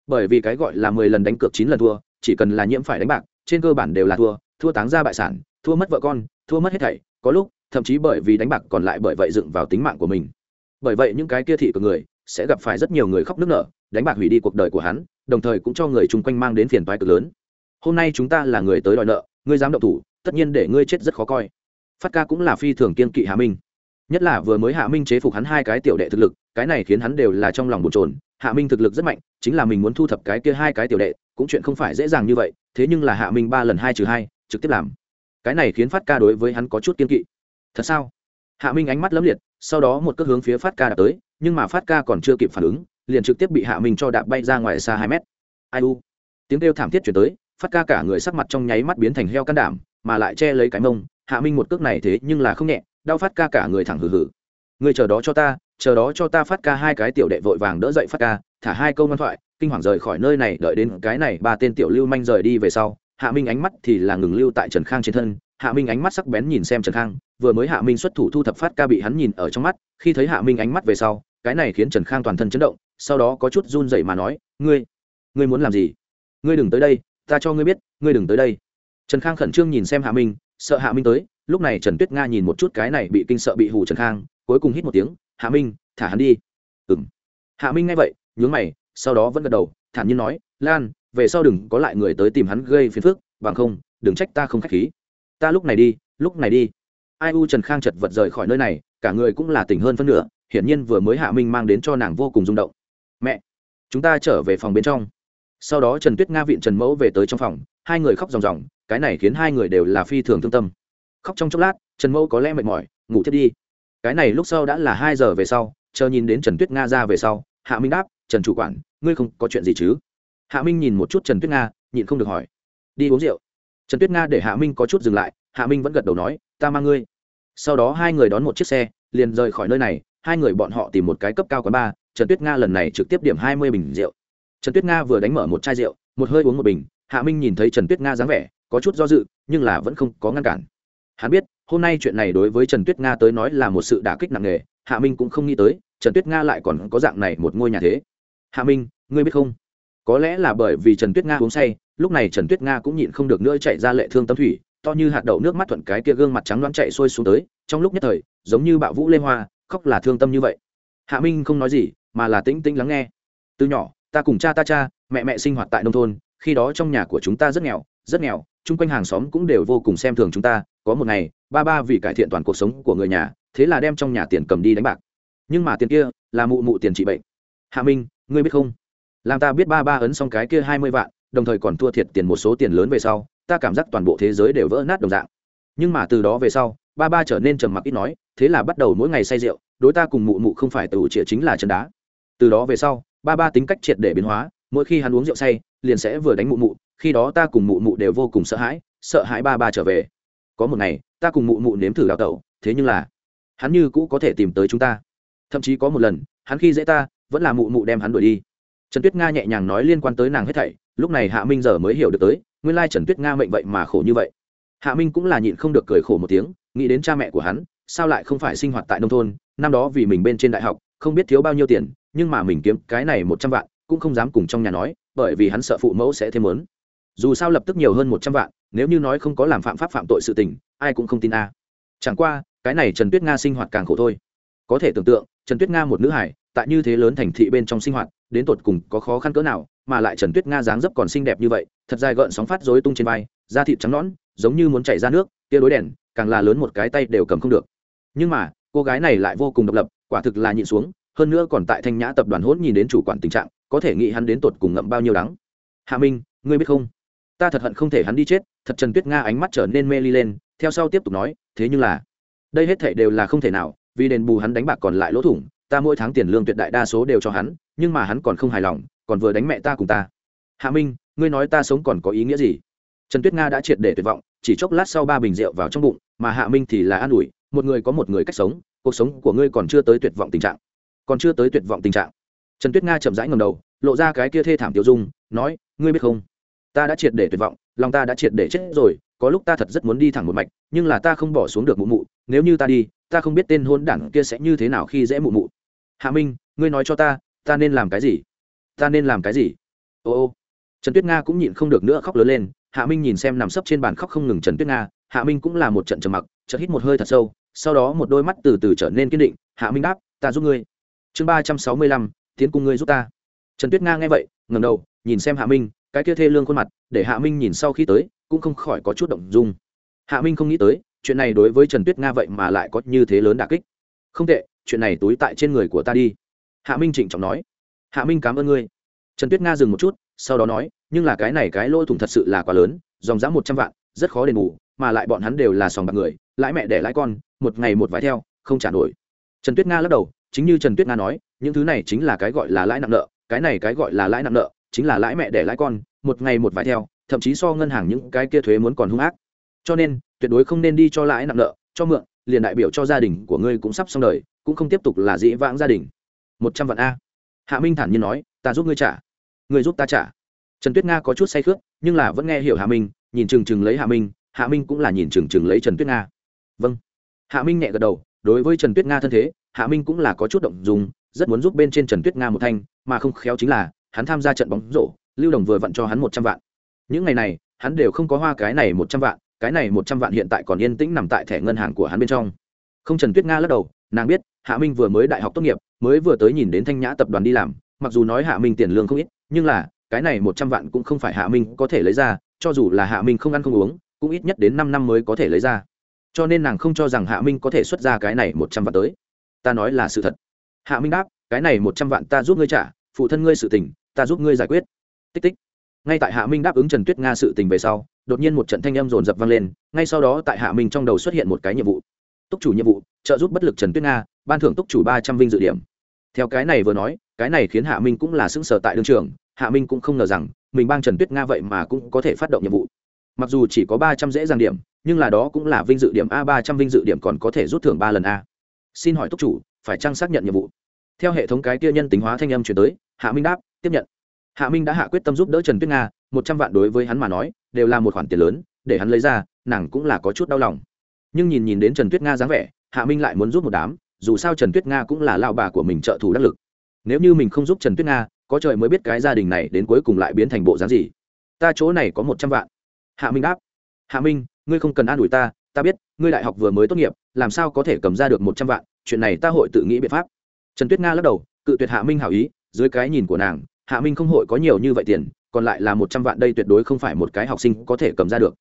Bởi vì cái gọi là mười lần đánh cược chín lần thua, chỉ cần là nhiễm phải đánh bạc, trên cơ bản đều là thua thua táng ra bại sản, thua mất vợ con, thua mất hết thảy, có lúc, thậm chí bởi vì đánh bạc còn lại bởi vậy dựng vào tính mạng của mình. Bởi vậy những cái kia thị của người sẽ gặp phải rất nhiều người khóc nức nở, đánh bạc hủy đi cuộc đời của hắn, đồng thời cũng cho người chung quanh mang đến phiền toái cực lớn. Hôm nay chúng ta là người tới đòi nợ, ngươi dám động thủ, tất nhiên để ngươi chết rất khó coi. Phát ca cũng là phi thường kiên kỵ hạ minh nhất là vừa mới hạ minh chế phục hắn hai cái tiểu đệ thực lực, cái này khiến hắn đều là trong lòng bồn trồn hạ minh thực lực rất mạnh, chính là mình muốn thu thập cái kia hai cái tiểu đệ, cũng chuyện không phải dễ dàng như vậy, thế nhưng là hạ minh ba lần hai trừ hai, trực tiếp làm. Cái này khiến phát ca đối với hắn có chút kiên kỵ. Thật sao? Hạ minh ánh mắt lấm liệt, sau đó một cước hướng phía phát ca đạp tới, nhưng mà phát ca còn chưa kịp phản ứng, liền trực tiếp bị hạ minh cho đạp bay ra ngoài xa hai mét. Ai u? Tiếng kêu thảm thiết chuyển tới, phát ca cả người sắc mặt trong nháy mắt biến thành heo can đảm, mà lại che lấy cái mông. Hạ minh một cước này thế nhưng là không nhẹ đau phát ca cả người thẳng hừ hừ. Người chờ đó cho ta, chờ đó cho ta phát ca, hai cái tiểu đệ vội vàng đỡ dậy phát ca, thả hai câu ngoan thoại, kinh hoàng rời khỏi nơi này, đợi đến cái này ba tên tiểu lưu manh rời đi về sau, hạ minh ánh mắt thì là ngừng lưu tại trần khang trên thân, hạ minh ánh mắt sắc bén nhìn xem trần khang, vừa mới hạ minh xuất thủ thu thập phát ca bị hắn nhìn ở trong mắt, khi thấy hạ minh ánh mắt về sau, cái này khiến trần khang toàn thân chấn động, sau đó có chút run dậy mà nói, ngươi ngươi muốn làm gì? Ngươi đừng tới đây, ta cho ngươi biết, ngươi đừng tới đây. Trần khang khẩn trương nhìn xem hạ minh, sợ hạ minh tới lúc này trần tuyết nga nhìn một chút cái này bị kinh sợ bị hù trần khang, cuối cùng hít một tiếng, hạ minh, thả hắn đi. Ừ m hạ minh nghe vậy, nhướng mày, sau đó vẫn gật đầu, thản nhiên nói, lan, về sau đừng có lại người tới tìm hắn gây phiền phức, bằng không, đừng trách ta không k h á c h khí. Ta lúc này đi, lúc này đi. Ai u trần khang chật vật rời khỏi nơi này, cả người cũng là tỉnh hơn phân nửa, hiển nhiên vừa mới hạ minh mang đến cho nàng vô cùng rung động. Mẹ, chúng ta trở về phòng bên trong. Sau đó trần tuyết nga viện trần mẫu về tới trong phòng, hai người khóc ròng ròng, cái này khiến hai người đều là phi thường thương tâm khóc trong chốc lát, trần mẫu có lẽ mệt mỏi, ngủ thiết đi. Cái này lúc sau đã là hai giờ về sau, chờ nhìn đến trần tuyết nga ra về sau, hạ minh đáp, trần chủ quản, ngươi không có chuyện gì chứ? Hạ minh nhìn một chút trần tuyết nga, nhịn không được hỏi, đi uống rượu? Trần tuyết nga để hạ minh có chút dừng lại, hạ minh vẫn gật đầu nói, ta mang ngươi. Sau đó hai người đón một chiếc xe, liền rời khỏi nơi này, hai người bọn họ tìm một cái cấp cao quán ba trần tuyết nga lần này trực tiếp điểm hai mươi bình rượu. Trần tuyết nga vừa đánh mở một chai rượu, một hơi uống một bình, hạ minh nhìn thấy trần tuyết nga dáng vẻ, có chút do dự, nhưng là vẫn không có ngăn cản hắn biết, hôm nay chuyện này đối với trần tuyết nga tới nói là một sự đả kích nặng nề, hạ minh cũng không nghĩ tới, trần tuyết nga lại còn có dạng này một ngôi nhà thế. Hạ minh, ngươi biết không? Có lẽ là bởi vì trần tuyết nga uống say, lúc này trần tuyết nga cũng nhịn không được nữa chạy ra lệ thương tâm thủy, to như hạt đậu nước mắt thuận cái kia gương mặt trắng đoán chạy xuôi xuống tới, trong lúc nhất thời, giống như bạo vũ lê hoa, khóc là thương tâm như vậy. Hạ minh không nói gì, mà là tĩnh tĩnh lắng nghe. Từ nhỏ, ta cùng cha ta cha, mẹ mẹ sinh hoạt tại nông thôn, khi đó trong nhà của chúng ta rất nghèo rất nghèo, chung quanh hàng xóm cũng đều vô cùng xem thường chúng ta có một ngày, ba ba vì cải thiện toàn cuộc sống của người nhà, thế là đem trong nhà tiền cầm đi đánh bạc. Nhưng mà tiền kia là mụ mụ tiền trị bệnh. Hạ minh, ngươi biết không? Làm ta biết ba ba ấn xong cái kia hai mươi vạn, đồng thời còn thua thiệt tiền một số tiền lớn về sau, ta cảm giác toàn bộ thế giới đều vỡ nát đồng dạng. Nhưng mà từ đó về sau, ba ba trở nên trầm mặc ít nói, thế là bắt đầu mỗi ngày say rượu, đối ta cùng mụ mụ không phải tù trịa chính là chân đá. Từ đó về sau, ba ba tính cách triệt để biến hóa, mỗi khi hắn uống rượu say, liền sẽ vừa đánh mụ mụ, khi đó ta cùng mụ mụ đều vô cùng sợ hãi sợ hãi ba ba trở về có một ngày, ta cùng mụ mụ nếm thử đào tẩu, thế nhưng là, hắn như cũ có thể tìm tới chúng ta. Thậm chí có một lần, hắn khi dễ ta, vẫn là mụ mụ đem hắn đuổi đi. Trần tuyết nga nhẹ nhàng nói liên quan tới nàng hết thảy, lúc này hạ minh giờ mới hiểu được tới, nguyên lai trần tuyết nga mệnh vậy mà khổ như vậy. Hạ minh cũng là nhịn không được cười khổ một tiếng, nghĩ đến cha mẹ của hắn, sao lại không phải sinh hoạt tại nông thôn, năm đó vì mình bên trên đại học, không biết thiếu bao nhiêu tiền, nhưng mà mình kiếm cái này một trăm vạn, cũng không dám cùng trong nhà nói, bởi vì hắn sợ phụ mẫu sẽ thêm lớn dù sao lập tức nhiều hơn một trăm vạn, nếu như nói không có làm phạm pháp phạm tội sự tình, ai cũng không tin a. Chẳng qua, cái này trần tuyết nga sinh hoạt càng khổ thôi. Có thể tưởng tượng, trần tuyết nga một nữ hải, tại như thế lớn thành thị bên trong sinh hoạt, đến tột cùng có khó khăn cỡ nào, mà lại trần tuyết nga dáng dấp còn xinh đẹp như vậy, thật dài gợn sóng phát rối tung trên vai, da thịt trắng nõn, giống như muốn chảy ra nước, tia đối đèn, càng là lớn một cái tay đều cầm không được. Nhưng mà, cô gái này lại vô cùng độc lập, quả thực là nhịn xuống, hơn nữa còn tại thanh nhã tập đoàn hỗn nhìn đến chủ quản tình trạng, có thể nghĩ hắn đến tột cùng ngậm bao nhiêu đắng. Hạ minh, ngươi biết không? Ta thật hận không thể hắn đi chết, thật trần tuyết nga ánh mắt trở nên mê ly lên, theo sau tiếp tục nói, thế nhưng là, đây hết thể đều là không thể nào, vì đền bù hắn đánh bạc còn lại lỗ thủng, ta mỗi tháng tiền lương tuyệt đại đa số đều cho hắn, nhưng mà hắn còn không hài lòng, còn vừa đánh mẹ ta cùng ta. Hạ minh, ngươi nói ta sống còn có ý nghĩa gì? Trần tuyết nga đã triệt để tuyệt vọng, chỉ chốc lát sau ba bình rượu vào trong bụng, mà hạ minh thì là an ủi, một người có một người cách sống, cuộc sống của ngươi còn chưa tới tuyệt vọng tình trạng. Còn chưa tới tuyệt vọng tình trạng. Trần tuyết nga chậm rãi ngầm đầu, lộ ra cái kia thê thảm tiêu dung, nói, ngươi biết không? Ta đã triệt để tuyệt vọng, lòng ta đã triệt để chết rồi, có lúc ta thật rất muốn đi thẳng một mạch, nhưng là ta không bỏ xuống được mụ mụ, nếu như ta đi, ta không biết tên hôn đảng kia sẽ như thế nào khi dễ mụ mụ. Hạ minh, ngươi nói cho ta ta nên làm cái gì? Ta nên làm cái gì? Ô ô. Trần tuyết nga cũng nhịn không được nữa khóc lớn lên, hạ minh nhìn xem nằm sấp trên bàn khóc không ngừng trần tuyết nga, hạ minh cũng là một trận trầm mặc, chợt hít một hơi thật sâu, sau đó một đôi mắt từ từ trở nên kiên định, hạ minh đáp, ta giúp ngươi. Chương ba trăm sáu mươi lăm, tiến cùng ngươi giúp ta. Trần tuyết nga nghe vậy ngầm đầu, nhìn xem hạ minh cái kia thê lương khuôn mặt, để hạ minh nhìn sau khi tới, cũng không khỏi có chút động dung. Hạ minh không nghĩ tới, chuyện này đối với trần tuyết nga vậy mà lại có như thế lớn đà kích. Không tệ, chuyện này túi tại trên người của ta đi. Hạ minh trịnh trọng nói. Hạ minh cảm ơn ngươi. Trần tuyết nga dừng một chút, sau đó nói, nhưng là cái này cái lỗ thủng thật sự là quá lớn, dòng giá một trăm vạn, rất khó đền bù, mà lại bọn hắn đều là sòng bạc người, lãi mẹ để lãi con, một ngày một vải theo, không trả nổi. Trần tuyết nga lắc đầu, chính như trần tuyết nga nói, những thứ này chính là cái gọi là lãi nặng nợ, cái này cái gọi là lãi nặng nợ chính là lãi mẹ để lãi con, một ngày một vài theo, thậm chí so ngân hàng những cái kia thuế muốn còn hung ác. Cho nên, tuyệt đối không nên đi cho lãi nặng nợ, cho mượn, liền đại biểu cho gia đình của ngươi cũng sắp xong đời, cũng không tiếp tục là dĩ vãng gia đình. Một trăm vạn a. Hạ minh thản nhiên nói, ta giúp ngươi trả. Ngươi giúp ta trả. Trần tuyết nga có chút say khướt nhưng là vẫn nghe hiểu hạ minh, nhìn chừng chừng lấy hạ minh hạ minh cũng là nhìn chừng chừng lấy trần tuyết nga. Vâng. Hạ minh nhẹ gật đầu, đối với trần tuyết nga thân thế, hạ minh cũng là có chút động dùng rất muốn giúp bên trên trần tuyết nga một thanh, mà không khéo chính là hắn tham gia trận bóng rổ, lưu đồng vừa vặn cho hắn một trăm vạn. Những ngày này, hắn đều không có hoa cái này một trăm vạn, cái này một trăm vạn hiện tại còn yên tĩnh nằm tại thẻ ngân hàng của hắn bên trong. Không trần tuyết nga lắc đầu, nàng biết, hạ minh vừa mới đại học tốt nghiệp, mới vừa tới nhìn đến thanh nhã tập đoàn đi làm, mặc dù nói hạ minh tiền lương không ít, nhưng là, cái này một trăm vạn cũng không phải hạ minh có thể lấy ra, cho dù là hạ minh không ăn không uống, cũng ít nhất đến năm năm mới có thể lấy ra. Cho nên nàng không cho rằng hạ minh có thể xuất ra cái này một trăm vạn tới. Ta nói là sự thật. Hạ minh đáp, cái này một trăm vạn ta giúp ngươi trả, phụ thân ngươi sự tình ta giúp ngươi giải quyết. Tích tích. Ngay tại hạ minh đáp ứng trần tuyết nga sự tình về sau, đột nhiên một trận thanh âm rồn rập vang lên, ngay sau đó tại hạ minh trong đầu xuất hiện một cái nhiệm vụ. Túc chủ nhiệm vụ, trợ giúp bất lực trần tuyết nga, ban thưởng túc chủ ba trăm vinh dự điểm. Theo cái này vừa nói, cái này khiến hạ minh cũng là xứng sở tại đương trường, hạ minh cũng không ngờ rằng, mình bang trần tuyết nga vậy mà cũng có thể phát động nhiệm vụ. Mặc dù chỉ có ba trăm dễ dàng điểm, nhưng là đó cũng là vinh dự điểm a, ba trăm vinh dự điểm còn có thể rút thưởng ba lần a. Xin hỏi túc chủ, phải trang xác nhận nhiệm vụ? Theo hệ thống cái kia nhân tính hóa thanh âm chuyển tới, hạ minh đáp, tiếp nhận. Hạ minh đã hạ quyết tâm giúp đỡ trần tuyết nga, một trăm vạn đối với hắn mà nói, đều là một khoản tiền lớn, để hắn lấy ra, nàng cũng là có chút đau lòng. Nhưng nhìn nhìn đến trần tuyết nga dáng vẻ, hạ minh lại muốn giúp một đám, dù sao trần tuyết nga cũng là lao bà của mình trợ thủ đắc lực. Nếu như mình không giúp trần tuyết nga, có trời mới biết cái gia đình này đến cuối cùng lại biến thành bộ dáng gì. Ta chỗ này có một trăm vạn. Hạ minh đáp, hạ minh, ngươi không cần an ủi ta ta biết, ngươi đại học vừa mới tốt nghiệp, làm sao có thể cầm ra được một trăm vạn, chuyện này ta hội tự nghĩ biện pháp trần tuyết nga lắc đầu, cự tuyệt hạ minh hảo ý, dưới cái nhìn của nàng, hạ minh không hội có nhiều như vậy tiền, còn lại là một trăm vạn đây tuyệt đối không phải một cái học sinh có thể cầm ra được.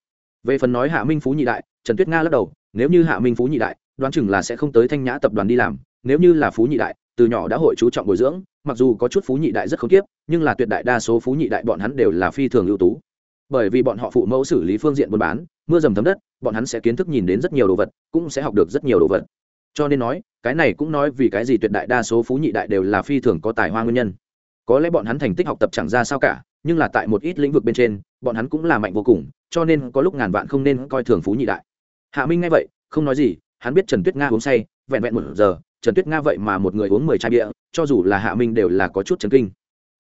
Về phần nói hạ minh phú nhị đại, trần tuyết nga lắc đầu, nếu như hạ minh phú nhị đại, đoán chừng là sẽ không tới thanh nhã tập đoàn đi làm, nếu như là phú nhị đại, từ nhỏ đã hội chú trọng bồi dưỡng, mặc dù có chút phú nhị đại rất không tiếp nhưng là tuyệt đại đa số phú nhị đại bọn hắn đều là phi thường ưu tú. Bởi vì bọn họ phụ mẫu xử lý phương diện buôn bán, mưa dầm thấm đất, bọn hắn sẽ kiến thức nhìn đến rất nhiều đồ vật, cũng sẽ học được rất nhiều đồ vật cho nên nói, cái này cũng nói vì cái gì tuyệt đại đa số phú nhị đại đều là phi thường có tài hoa nguyên nhân. Có lẽ bọn hắn thành tích học tập chẳng ra sao cả, nhưng là tại một ít lĩnh vực bên trên, bọn hắn cũng là mạnh vô cùng, cho nên có lúc ngàn vạn không nên coi thường phú nhị đại. Hạ minh nghe vậy, không nói gì, hắn biết trần tuyết nga uống say, vẹn vẹn một giờ, trần tuyết nga vậy mà một người uống mười chai bia, cho dù là hạ minh đều là có chút chấn kinh.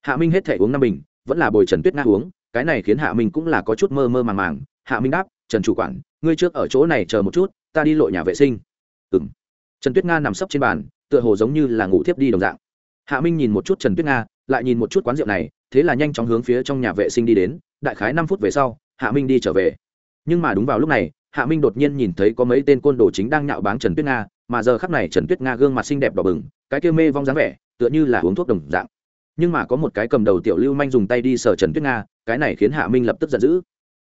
Hạ minh hết thể uống năm bình, vẫn là bồi trần tuyết nga uống, cái này khiến hạ minh cũng là có chút mơ mơ màng màng. Hạ minh đáp, trần chủ quản, ngươi trước ở chỗ này chờ một chút, ta đi lội nhà vệ sinh. Ừ m trần tuyết nga nằm sấp trên bàn, tựa hồ giống như là ngủ thiếp đi đồng dạng. Hạ minh nhìn một chút trần tuyết nga, lại nhìn một chút quán rượu này, thế là nhanh chóng hướng phía trong nhà vệ sinh đi đến, đại khái năm phút về sau, hạ minh đi trở về. Nhưng mà đúng vào lúc này, hạ minh đột nhiên nhìn thấy có mấy tên côn đồ chính đang nhạo báng trần tuyết nga, mà giờ khắp này trần tuyết nga gương mặt xinh đẹp đỏ bừng, cái kia mê vong dáng vẻ, tựa như là uống thuốc đồng dạng. Nhưng mà có một cái cầm đầu tiểu lưu manh dùng tay đi sờ trần tuyết nga, cái này khiến hạ minh lập tức giận dữ.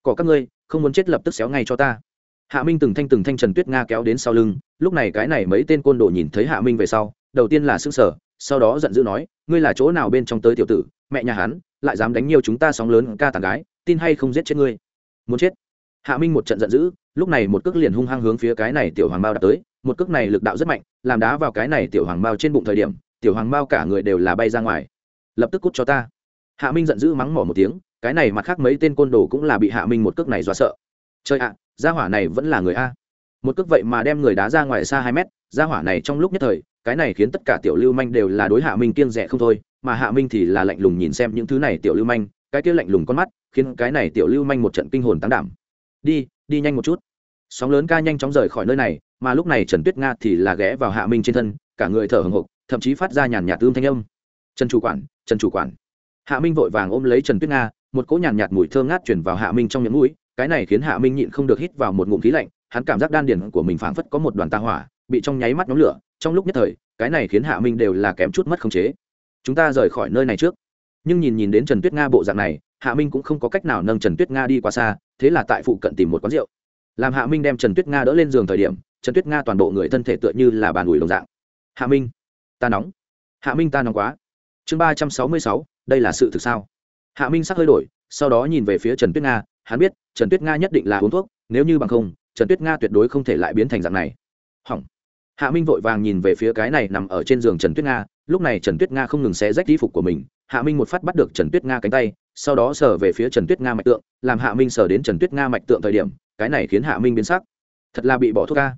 Có các ngươi, không muốn chết lập tức xéo ngay cho ta. Hạ minh từng thanh từng thanh trần tuyết nga kéo đến sau lưng lúc này cái này mấy tên côn đồ nhìn thấy hạ minh về sau, đầu tiên là s ư n g sở sau đó giận dữ nói, ngươi là chỗ nào bên trong tới tiểu tử? Mẹ nhà hắn, lại dám đánh nhiều chúng ta sóng lớn ca tàn gái, tin hay không giết chết ngươi? Muốn chết. Hạ minh một trận giận dữ, lúc này một cước liền hung hăng hướng phía cái này tiểu hoàng bao đã tới, một cước này lực đạo rất mạnh, làm đá vào cái này tiểu hoàng bao trên bụng thời điểm, tiểu hoàng bao cả người đều là bay ra ngoài. Lập tức cút cho ta. Hạ minh giận dữ mắng mỏ một tiếng, cái này mặt khác mấy tên côn đồ cũng là bị hạ minh một cước này do sợ. Chơi ạ, gia hỏa này vẫn là người a một cước vậy mà đem người đá ra ngoài xa hai mét, ra hỏa này trong lúc nhất thời, cái này khiến tất cả tiểu lưu manh đều là đối hạ minh kiêng rẻ không thôi, mà hạ minh thì là lạnh lùng nhìn xem những thứ này tiểu lưu manh, cái kia lạnh lùng con mắt, khiến cái này tiểu lưu manh một trận kinh hồn tăng đảm. Đi đi nhanh một chút. Sóng lớn ca nhanh chóng rời khỏi nơi này, mà lúc này trần tuyết nga thì là ghé vào hạ minh trên thân, cả người thở hồng hộc, thậm chí phát ra nhàn nhạt tương thanh âm. Trần chủ quản, trần chủ quản. Hạ minh vội vàng ôm lấy trần tuyết nga, một cỗ nhàn nhạt mùi thơ ngát chuyển vào hạ minh trong những mũi, cái này khiến hạ minh nhịn không được hít vào một ngụm khí lạnh hắn cảm giác đan điền của mình phảng phất có một đoàn tà hỏa, bị trong nháy mắt nhóm lửa, trong lúc nhất thời, cái này khiến hạ minh đều là kém chút mất khống chế. Chúng ta rời khỏi nơi này trước. Nhưng nhìn nhìn đến trần tuyết nga bộ dạng này, hạ minh cũng không có cách nào nâng trần tuyết nga đi qua xa, thế là tại phụ cận tìm một quán rượu. Làm hạ minh đem trần tuyết nga đỡ lên giường thời điểm, trần tuyết nga toàn bộ người thân thể tựa như là bàn ủi đồng dạng. Hạ minh, ta nóng. Hạ minh ta nóng quá. Chương ba trăm sáu mươi sáu, đây là sự thực sao? Hạ minh sắc hơi đổi, sau đó nhìn về phía trần tuyết nga, hắn biết trần tuyết nga nhất định là uống thuốc, nếu như bằng không trần tuyết nga tuyệt đối không thể lại biến thành dạng này. Hỏng. Hạ minh vội vàng nhìn về phía cái này nằm ở trên giường trần tuyết nga, lúc này trần tuyết nga không ngừng xé rách y phục của mình, hạ minh một phát bắt được trần tuyết nga cánh tay, sau đó sờ về phía trần tuyết nga mạch tượng, làm hạ minh sờ đến trần tuyết nga mạch tượng thời điểm, cái này khiến hạ minh biến sắc. Thật là bị bỏ thuốc ca.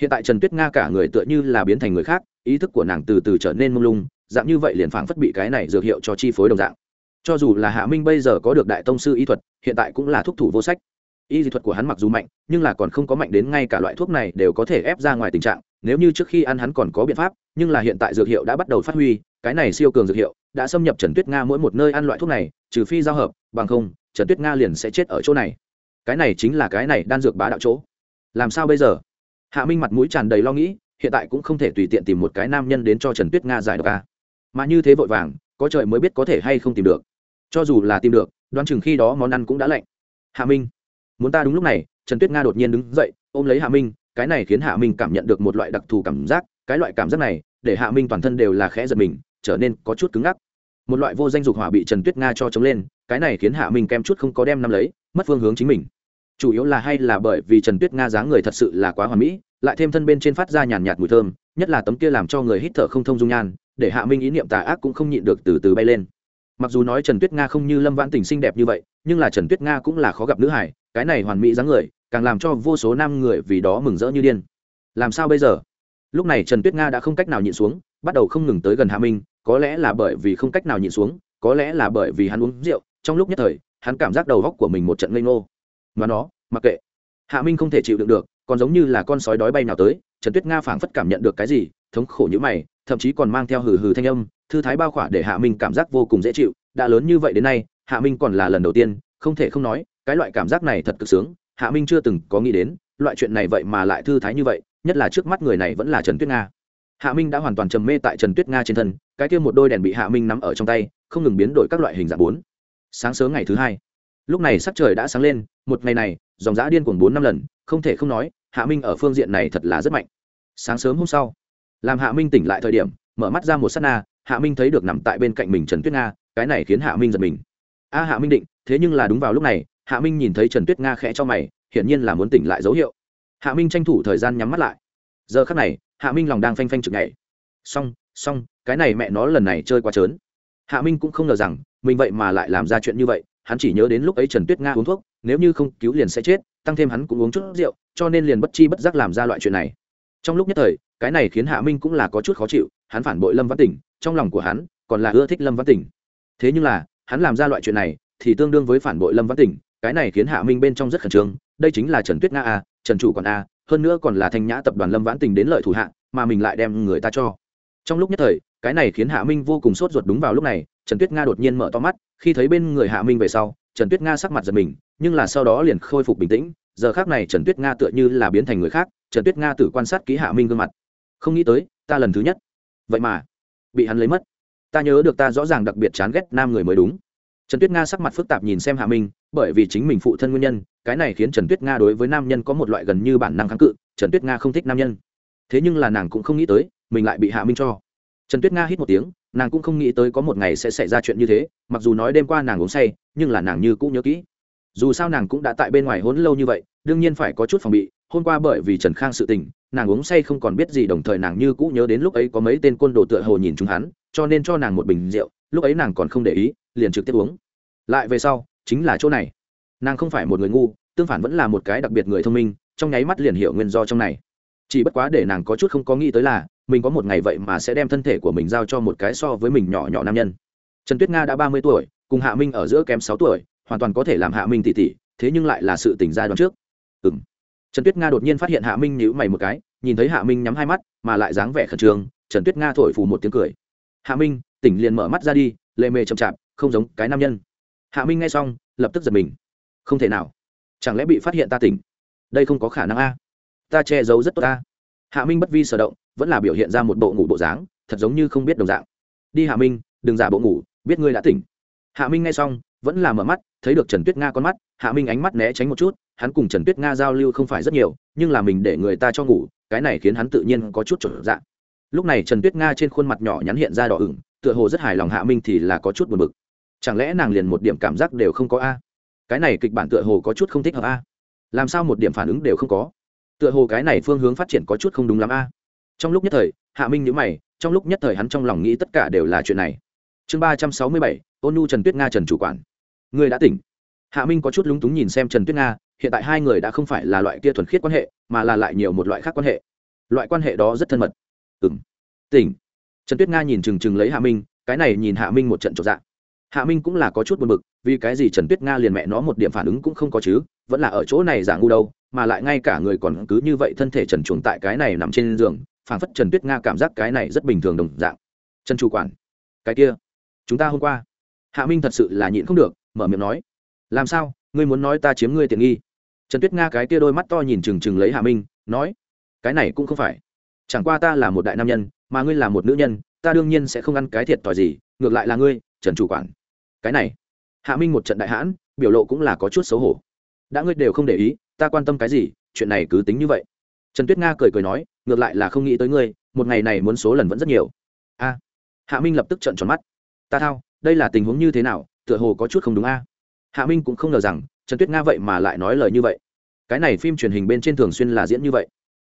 Hiện tại trần tuyết nga cả người tựa như là biến thành người khác, ý thức của nàng từ từ trở nên mông lung, dạng như vậy liền phảng phất bị cái này dược hiệu cho chi phối đồng dạng. Cho dù là hạ minh bây giờ có được đại tông sư y thuật, hiện tại cũng là thuốc thủ vô sách y dị thuật của hắn mặc dù mạnh, nhưng là còn không có mạnh đến ngay cả loại thuốc này đều có thể ép ra ngoài tình trạng. Nếu như trước khi ăn hắn còn có biện pháp, nhưng là hiện tại dược hiệu đã bắt đầu phát huy, cái này siêu cường dược hiệu đã xâm nhập trần tuyết nga mỗi một nơi ăn loại thuốc này, trừ phi giao hợp, bằng không, trần tuyết nga liền sẽ chết ở chỗ này. Cái này chính là cái này đan dược bá đạo chỗ. Làm sao bây giờ? Hạ minh mặt mũi tràn đầy lo nghĩ, hiện tại cũng không thể tùy tiện tìm một cái nam nhân đến cho trần tuyết nga giải độc ca mà như thế vội vàng, có trời mới biết có thể hay không tìm được. Cho dù là tìm được, đoán chừng khi đó món ăn cũng đã lạnh. Hạ minh muốn ta đúng lúc này, trần tuyết nga đột nhiên đứng dậy, ôm lấy hạ minh, cái này khiến hạ minh cảm nhận được một loại đặc thù cảm giác, cái loại cảm giác này, để hạ minh toàn thân đều là khẽ giật mình, trở nên có chút cứng ngắc. Một loại vô danh dục hỏa bị trần tuyết nga cho chống lên, cái này khiến hạ minh kem chút không có đem nắm lấy, mất phương hướng chính mình. Chủ yếu là hay là bởi vì trần tuyết nga dáng người thật sự là quá hoàn mỹ, lại thêm thân bên trên phát ra nhàn nhạt mùi thơm, nhất là tấm kia làm cho người hít thở không thông dung nhan, để hạ minh ý niệm tà ác cũng không nhịn được từ từ bay lên. Mặc dù nói trần tuyết nga không như lâm vãn tình xinh đẹp như vậy, nhưng là trần tuyết nga cũng là khó gặp nữ hải cái này hoàn mỹ dáng người, càng làm cho vô số nam người vì đó mừng rỡ như điên. Làm sao bây giờ? Lúc này trần tuyết nga đã không cách nào nhịn xuống, bắt đầu không ngừng tới gần hạ minh, có lẽ là bởi vì không cách nào nhịn xuống, có lẽ là bởi vì hắn uống rượu, trong lúc nhất thời, hắn cảm giác đầu góc của mình một trận ngây ngô. Mà nó, mặc kệ. Hạ minh không thể chịu đựng được, còn giống như là con sói đói bay nào tới, trần tuyết nga phảng phất cảm nhận được cái gì, thống khổ như mày, thậm chí còn mang theo hừ hừ thanh âm, thư thái bao khỏa để hạ minh cảm giác vô cùng dễ chịu, đã lớn như vậy đến nay, hạ minh còn là lần đầu tiên, không thể không nói cái loại cảm giác này thật cực sướng, hạ minh chưa từng có nghĩ đến, loại chuyện này vậy mà lại thư thái như vậy, nhất là trước mắt người này vẫn là trần tuyết nga. Hạ minh đã hoàn toàn trầm mê tại trần tuyết nga trên thân, cái kia một đôi đèn bị hạ minh nắm ở trong tay, không ngừng biến đổi các loại hình dạng bốn. Sáng sớm ngày thứ hai, lúc này sắc trời đã sáng lên, một ngày này, dòng giã điên cuồng bốn năm lần, không thể không nói, hạ minh ở phương diện này thật là rất mạnh. Sáng sớm hôm sau, làm hạ minh tỉnh lại thời điểm, mở mắt ra một s á t na, hạ minh thấy được nằm tại bên cạnh mình trần tuyết nga, cái này khiến hạ minh giật mình. A, hạ minh định, thế nhưng là đúng vào lúc này hạ minh nhìn thấy trần tuyết nga khẽ cho mày, hiển nhiên là muốn tỉnh lại dấu hiệu. Hạ minh tranh thủ thời gian nhắm mắt lại. Giờ khắc này, hạ minh lòng đang phanh phanh chực nhảy. Xong xong, cái này mẹ nó lần này chơi quá trớn. Hạ minh cũng không ngờ rằng, mình vậy mà lại làm ra chuyện như vậy, hắn chỉ nhớ đến lúc ấy trần tuyết nga uống thuốc, nếu như không cứu liền sẽ chết, tăng thêm hắn cũng uống chút rượu, cho nên liền bất chi bất giác làm ra loại chuyện này. Trong lúc nhất thời, cái này khiến hạ minh cũng là có chút khó chịu, hắn phản bội lâm văn tỉnh, trong lòng của hắn còn là ưa thích lâm văn tỉnh. Thế nhưng là, hắn làm ra loại chuyện này, thì tương đương với phản bội lâm văn tỉnh cái này khiến hạ minh bên trong rất khẩn trương, đây chính là trần tuyết nga a, trần chủ còn a, hơn nữa còn là thanh nhã tập đoàn lâm vãn tình đến lợi thủ hạ, mà mình lại đem người ta cho. Trong lúc nhất thời, cái này khiến hạ minh vô cùng sốt ruột đúng vào lúc này, trần tuyết nga đột nhiên mở to mắt, khi thấy bên người hạ minh về sau, trần tuyết nga sắc mặt giật mình, nhưng là sau đó liền khôi phục bình tĩnh, giờ khác này trần tuyết nga tựa như là biến thành người khác, trần tuyết nga tự quan sát ký hạ minh gương mặt. Không nghĩ tới, ta lần thứ nhất. Vậy mà, bị hắn lấy mất. Ta nhớ được ta rõ ràng đặc biệt chán ghét nam người mới đúng trần tuyết nga sắc mặt phức tạp nhìn xem hạ minh, bởi vì chính mình phụ thân nguyên nhân, cái này khiến trần tuyết nga đối với nam nhân có một loại gần như bản năng kháng cự, trần tuyết nga không thích nam nhân. Thế nhưng là nàng cũng không nghĩ tới, mình lại bị hạ minh cho. Trần tuyết nga hít một tiếng, nàng cũng không nghĩ tới có một ngày sẽ xảy ra chuyện như thế, mặc dù nói đêm qua nàng uống say, nhưng là nàng như cũng nhớ kỹ. Dù sao nàng cũng đã tại bên ngoài hốn lâu như vậy, đương nhiên phải có chút phòng bị hôm qua bởi vì trần khang sự tình, nàng uống say không còn biết gì, đồng thời nàng như cũ nhớ đến lúc ấy có mấy tên côn đồ tựa hồ nhìn chúng hắn, cho nên cho nàng một bình rượu, lúc ấy nàng còn không để ý, liền trực tiếp uống. Lại về sau, chính là chỗ này. Nàng không phải một người ngu, tương phản vẫn là một cái đặc biệt người thông minh, trong nháy mắt liền hiểu nguyên do trong này. Chỉ bất quá để nàng có chút không có nghĩ tới là, mình có một ngày vậy mà sẽ đem thân thể của mình giao cho một cái so với mình nhỏ nhỏ nam nhân. Trần tuyết nga đã ba mươi tuổi, cùng hạ minh ở giữa kém sáu tuổi, hoàn toàn có thể làm hạ minh tỉ tỉ, thế nhưng lại là sự tỉnh giai đoạn trước. Ừ m trần tuyết nga đột nhiên phát hiện hạ minh nhữ mày một cái, nhìn thấy hạ minh nhắm hai mắt, mà lại dáng vẻ khẩn trương, trần tuyết nga thổi phù một tiếng cười. Hạ minh, tỉnh liền mở mắt ra đi, lệ mề chậm chạp, không giống cái nam nhân. Hạ minh nghe xong, lập tức giật mình. Không thể nào. Chẳng lẽ bị phát hiện ta tỉnh? Đây không có khả năng a. Ta che giấu rất tốt ta. Hạ minh bất vi sở động, vẫn là biểu hiện ra một bộ ngủ bộ dáng, thật giống như không biết đồng dạng. Đi hạ minh, đừng giả bộ ngủ, biết ngươi đã tỉnh. Hạ minh nghe xong, vẫn là mở mắt, thấy được trần tuyết nga con mắt, hạ minh ánh mắt né tránh một chút hắn cùng trần tuyết nga giao lưu không phải rất nhiều, nhưng là mình để người ta cho ngủ, cái này khiến hắn tự nhiên có chút trở dạng lúc này trần tuyết nga trên khuôn mặt nhỏ nhắn hiện ra đỏ ửng, tựa hồ rất hài lòng hạ minh thì là có chút buồn bực. Chẳng lẽ nàng liền một điểm cảm giác đều không có a? Cái này kịch bản tựa hồ có chút không thích hợp a. Làm sao một điểm phản ứng đều không có? Tựa hồ cái này phương hướng phát triển có chút không đúng lắm a. Trong lúc nhất thời, hạ minh nhữ mày, trong lúc nhất thời hắn trong lòng nghĩ tất cả đều là chuyện này. Chương ba trăm sáu mươi bảy, ôn nu trần tuyết nga trần chủ quản. Người đã tỉnh. Hạ minh có chút lúng túng nhìn xem trần tuyết nga hiện tại hai người đã không phải là loại kia thuần khiết quan hệ, mà là lại nhiều một loại khác quan hệ. Loại quan hệ đó rất thân mật. Ừng tỉnh. Trần tuyết nga nhìn chừng chừng lấy hạ minh, cái này nhìn hạ minh một trận trọn dạ. Hạ minh cũng là có chút buồn bực, vì cái gì trần tuyết nga liền mẹ nó một điểm phản ứng cũng không có chứ, vẫn là ở chỗ này giả ngu đâu, mà lại ngay cả người còn cứ như vậy thân thể trần chuồng tại cái này nằm trên giường, phảng phất trần tuyết nga cảm giác cái này rất bình thường đồng dạng. Trần chủ quản, cái kia, chúng ta hôm qua. Hạ minh thật sự là nhịn không được, mở miệng nói. Làm sao, ngươi muốn nói ta chiếm ngươi tiện nghi? Trần tuyết nga cái kia đôi mắt to nhìn chừng chừng lấy hạ minh, nói, cái này cũng không phải. Chẳng qua ta là một đại nam nhân, mà ngươi là một nữ nhân, ta đương nhiên sẽ không ăn cái thiệt thòi gì, ngược lại là ngươi, trần chủ quản. Cái này, hạ minh một trận đại hãn, biểu lộ cũng là có chút xấu hổ. Đã ngươi đều không để ý, ta quan tâm cái gì, chuyện này cứ tính như vậy. Trần tuyết nga cười cười nói, ngược lại là không nghĩ tới ngươi, một ngày này muốn số lần vẫn rất nhiều. A. Hạ minh lập tức trận tròn mắt. Ta thao, đây là tình huống như thế nào, tựa hồ có chút không đúng a. Hạ minh cũng không ngờ rằng trần tuyết nga vậy mà lại nói lời như vậy. Cái này phim truyền hình bên trên thường xuyên là diễn như vậy.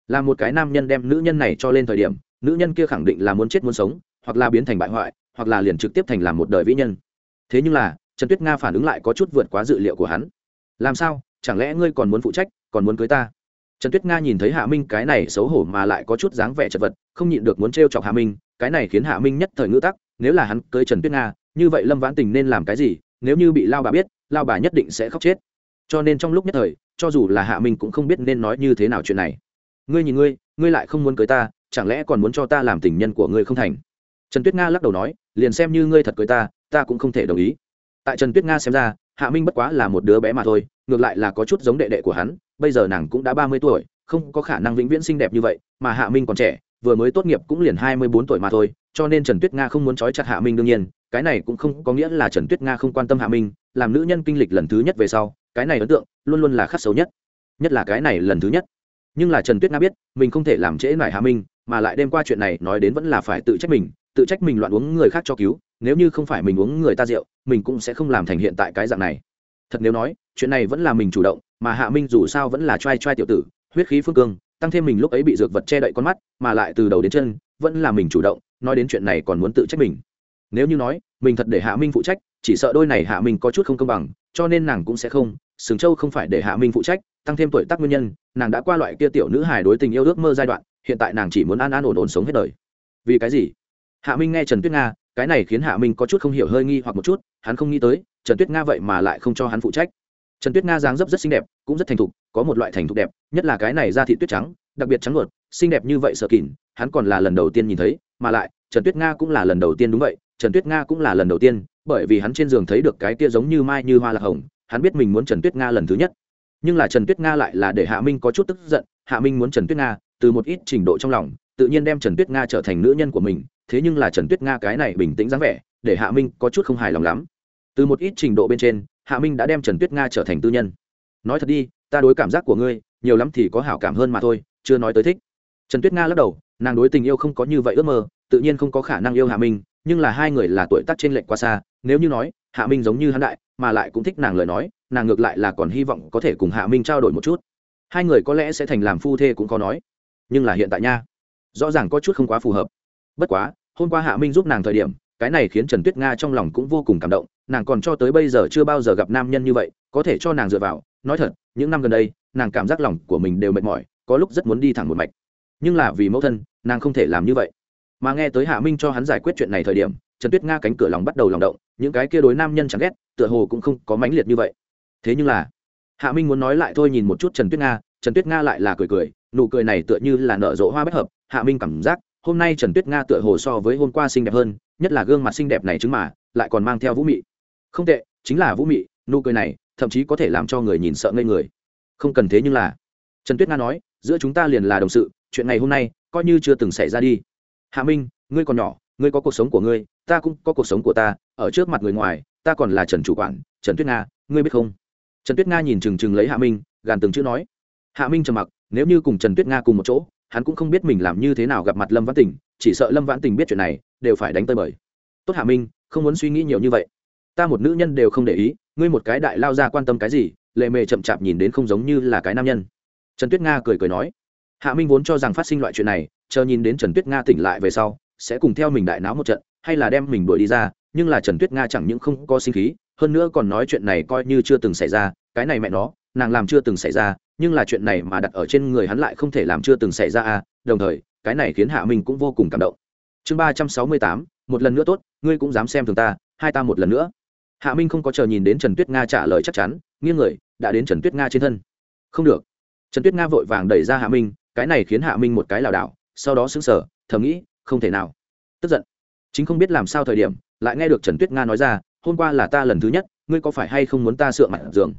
Là một cái nam nhân đem nữ nhân này cho lên thời điểm, nữ nhân kia khẳng định là muốn chết muốn sống, hoặc là biến thành bại hoại, hoặc là liền trực tiếp thành làm một đời vĩ nhân. Thế nhưng là, trần tuyết nga phản ứng lại có chút vượt quá dự liệu của hắn. Làm sao? Chẳng lẽ ngươi còn muốn phụ trách, còn muốn cưới ta? Trần tuyết nga nhìn thấy hạ minh, cái này xấu hổ mà lại có chút dáng vẻ chật vật, không nhịn được muốn t r e o chọc hạ minh, cái này khiến hạ minh nhất thời ngữ tắc, nếu là hắn cưới trần tuyết nga, như vậy lâm vãn tình nên làm cái gì? Nếu như bị lao bà biết lao bà nhất định sẽ khóc chết. Cho nên trong lúc nhất thời, cho dù là hạ minh cũng không biết nên nói như thế nào chuyện này. Ngươi nhìn ngươi ngươi lại không muốn cưới ta, chẳng lẽ còn muốn cho ta làm tình nhân của ngươi không thành? Trần tuyết nga lắc đầu nói, liền xem như ngươi thật cưới ta ta cũng không thể đồng ý. Tại trần tuyết nga xem ra, hạ minh bất quá là một đứa bé mà thôi, ngược lại là có chút giống đệ đệ của hắn, bây giờ nàng cũng đã ba mươi tuổi, không có khả năng vĩnh viễn xinh đẹp như vậy, mà hạ minh còn trẻ, vừa mới tốt nghiệp cũng liền hai mươi bốn tuổi mà thôi, cho nên trần tuyết nga không muốn trói chặt hạ minh đương nhiên cái này cũng không có nghĩa là trần tuyết nga không quan tâm hạ minh, làm nữ nhân kinh lịch lần thứ nhất về sau, cái này ấn tượng luôn luôn là khắc xấu nhất. Nhất là cái này lần thứ nhất. Nhưng là trần tuyết nga biết, mình không thể làm trễ nải hạ minh, mà lại đêm qua chuyện này nói đến vẫn là phải tự trách mình, tự trách mình loạn uống người khác cho cứu, nếu như không phải mình uống người ta rượu, mình cũng sẽ không làm thành hiện tại cái dạng này. Thật nếu nói, chuyện này vẫn là mình chủ động, mà hạ minh dù sao vẫn là t r a i t r a i tiểu tử, huyết khí phương cương, tăng thêm mình lúc ấy bị dược vật che đậy con mắt, mà lại từ đầu đến chân, vẫn là mình chủ động, nói đến chuyện này còn muốn tự trách mình nếu như nói, mình thật để hạ minh phụ trách, chỉ sợ đôi này hạ minh có chút không công bằng, cho nên nàng cũng sẽ không. Sừng châu không phải để hạ minh phụ trách, tăng thêm tuổi tác nguyên nhân, nàng đã qua loại kia tiểu nữ hài đối tình yêu ước mơ giai đoạn, hiện tại nàng chỉ muốn an an ổn ổn sống hết đời. Vì cái gì? Hạ minh nghe trần tuyết nga, cái này khiến hạ minh có chút không hiểu hơi nghi hoặc một chút, hắn không nghĩ tới, trần tuyết nga vậy mà lại không cho hắn phụ trách. Trần tuyết nga dáng dấp rất xinh đẹp, cũng rất thành thục, có một loại thành thục đẹp, nhất là cái này da thị tuyết trắng, đặc biệt trắng luột xinh đẹp như vậy sợ kỉn hắn còn là lần đầu tiên nhìn thấy, mà lại trần tuyết nga cũng là lần đầu tiên đúng vậy, trần tuyết nga cũng là lần đầu tiên, bởi vì hắn trên giường thấy được cái kia giống như mai như hoa lạc hồng, hắn biết mình muốn trần tuyết nga lần thứ nhất. Nhưng là trần tuyết nga lại là để hạ minh có chút tức giận, hạ minh muốn trần tuyết nga từ một ít trình độ trong lòng, tự nhiên đem trần tuyết nga trở thành nữ nhân của mình, thế nhưng là trần tuyết nga cái này bình tĩnh dáng vẻ, để hạ minh có chút không hài lòng lắm. Từ một ít trình độ bên trên, hạ minh đã đem trần tuyết nga trở thành tư nhân. Nói thật đi, ta đối cảm giác của ngươi, nhiều lắm thì có hảo cảm hơn mà thôi, chưa nói tới thích. Trần tuyết nga lắc đầu, nàng đối tình yêu không có như vậy ước mơ tự nhiên không có khả năng yêu hạ minh, nhưng là hai người là tuổi tác trên lệnh quá xa, nếu như nói, hạ minh giống như hắn đại, mà lại cũng thích nàng lời nói, nàng ngược lại là còn hy vọng có thể cùng hạ minh trao đổi một chút. Hai người có lẽ sẽ thành làm phu thê cũng có nói. Nhưng là hiện tại nha, rõ ràng có chút không quá phù hợp. Bất quá, hôm qua hạ minh giúp nàng thời điểm, cái này khiến trần tuyết nga trong lòng cũng vô cùng cảm động, nàng còn cho tới bây giờ chưa bao giờ gặp nam nhân như vậy, có thể cho nàng dựa vào. Nói thật, những năm gần đây, nàng cảm giác lòng của mình đều mệt mỏi, có lúc rất muốn đi thẳng một mạch. Nhưng là vì mẫu thân, nàng không thể làm như vậy mà nghe tới hạ minh cho hắn giải quyết chuyện này thời điểm, trần tuyết nga cánh cửa lòng bắt đầu lòng động, những cái kia đối nam nhân chẳng ghét, tựa hồ cũng không có mãnh liệt như vậy. Thế nhưng là, hạ minh muốn nói lại thôi nhìn một chút trần tuyết nga, trần tuyết nga lại là cười cười, nụ cười này tựa như là nở rộ hoa bất hợp, hạ minh cảm giác, hôm nay trần tuyết nga tựa hồ so với hôm qua xinh đẹp hơn, nhất là gương mặt xinh đẹp này chứng mà, lại còn mang theo vũ mị. Không tệ, chính là vũ mị, nụ cười này, thậm chí có thể làm cho người nhìn sợ ngây người. Không cần thế nhưng là, trần tuyết nga nói, giữa chúng ta liền là đồng sự, chuyện ngày hôm nay, coi như chưa từng xảy ra đi hạ minh, ngươi còn nhỏ, ngươi có cuộc sống của ngươi, ta cũng có cuộc sống của ta, ở trước mặt người ngoài, ta còn là trần chủ quản, trần tuyết nga, ngươi biết không? Trần tuyết nga nhìn chừng chừng lấy hạ minh, gàn từng chữ nói. Hạ minh trầm mặc, nếu như cùng trần tuyết nga cùng một chỗ, hắn cũng không biết mình làm như thế nào gặp mặt lâm vãn tình, chỉ sợ lâm vãn tình biết chuyện này, đều phải đánh tơi bời. Tốt hạ minh, không muốn suy nghĩ nhiều như vậy. Ta một nữ nhân đều không để ý, ngươi một cái đại lao ra quan tâm cái gì, lệ mề chậm chạp nhìn đến không giống như là cái nam nhân. Trần tuyết nga cười cười nói. Hạ minh vốn cho rằng phát sinh loại chuyện này chờ nhìn đến trần tuyết nga tỉnh lại về sau, sẽ cùng theo mình đại náo một trận, hay là đem mình đuổi đi ra, nhưng là trần tuyết nga chẳng những không có sinh khí, hơn nữa còn nói chuyện này coi như chưa từng xảy ra, cái này mẹ nó, nàng làm chưa từng xảy ra, nhưng là chuyện này mà đặt ở trên người hắn lại không thể làm chưa từng xảy ra à đồng thời, cái này khiến hạ minh cũng vô cùng cảm động. Chương ba trăm sáu mươi tám, một lần nữa tốt, ngươi cũng dám xem thường ta, hai ta một lần nữa. Hạ minh không có chờ nhìn đến trần tuyết nga trả lời chắc chắn, nghiêng người, đã đến trần tuyết nga trên thân. Không được. Trần tuyết nga vội vàng đẩy ra hạ minh, cái này khiến hạ minh một cái lảo đảo sau đó xứng sở thầm nghĩ, không thể nào. Tức giận. Chính không biết làm sao thời điểm, lại nghe được trần tuyết nga nói ra, hôm qua là ta lần thứ nhất, ngươi có phải hay không muốn ta sửa mặt giường?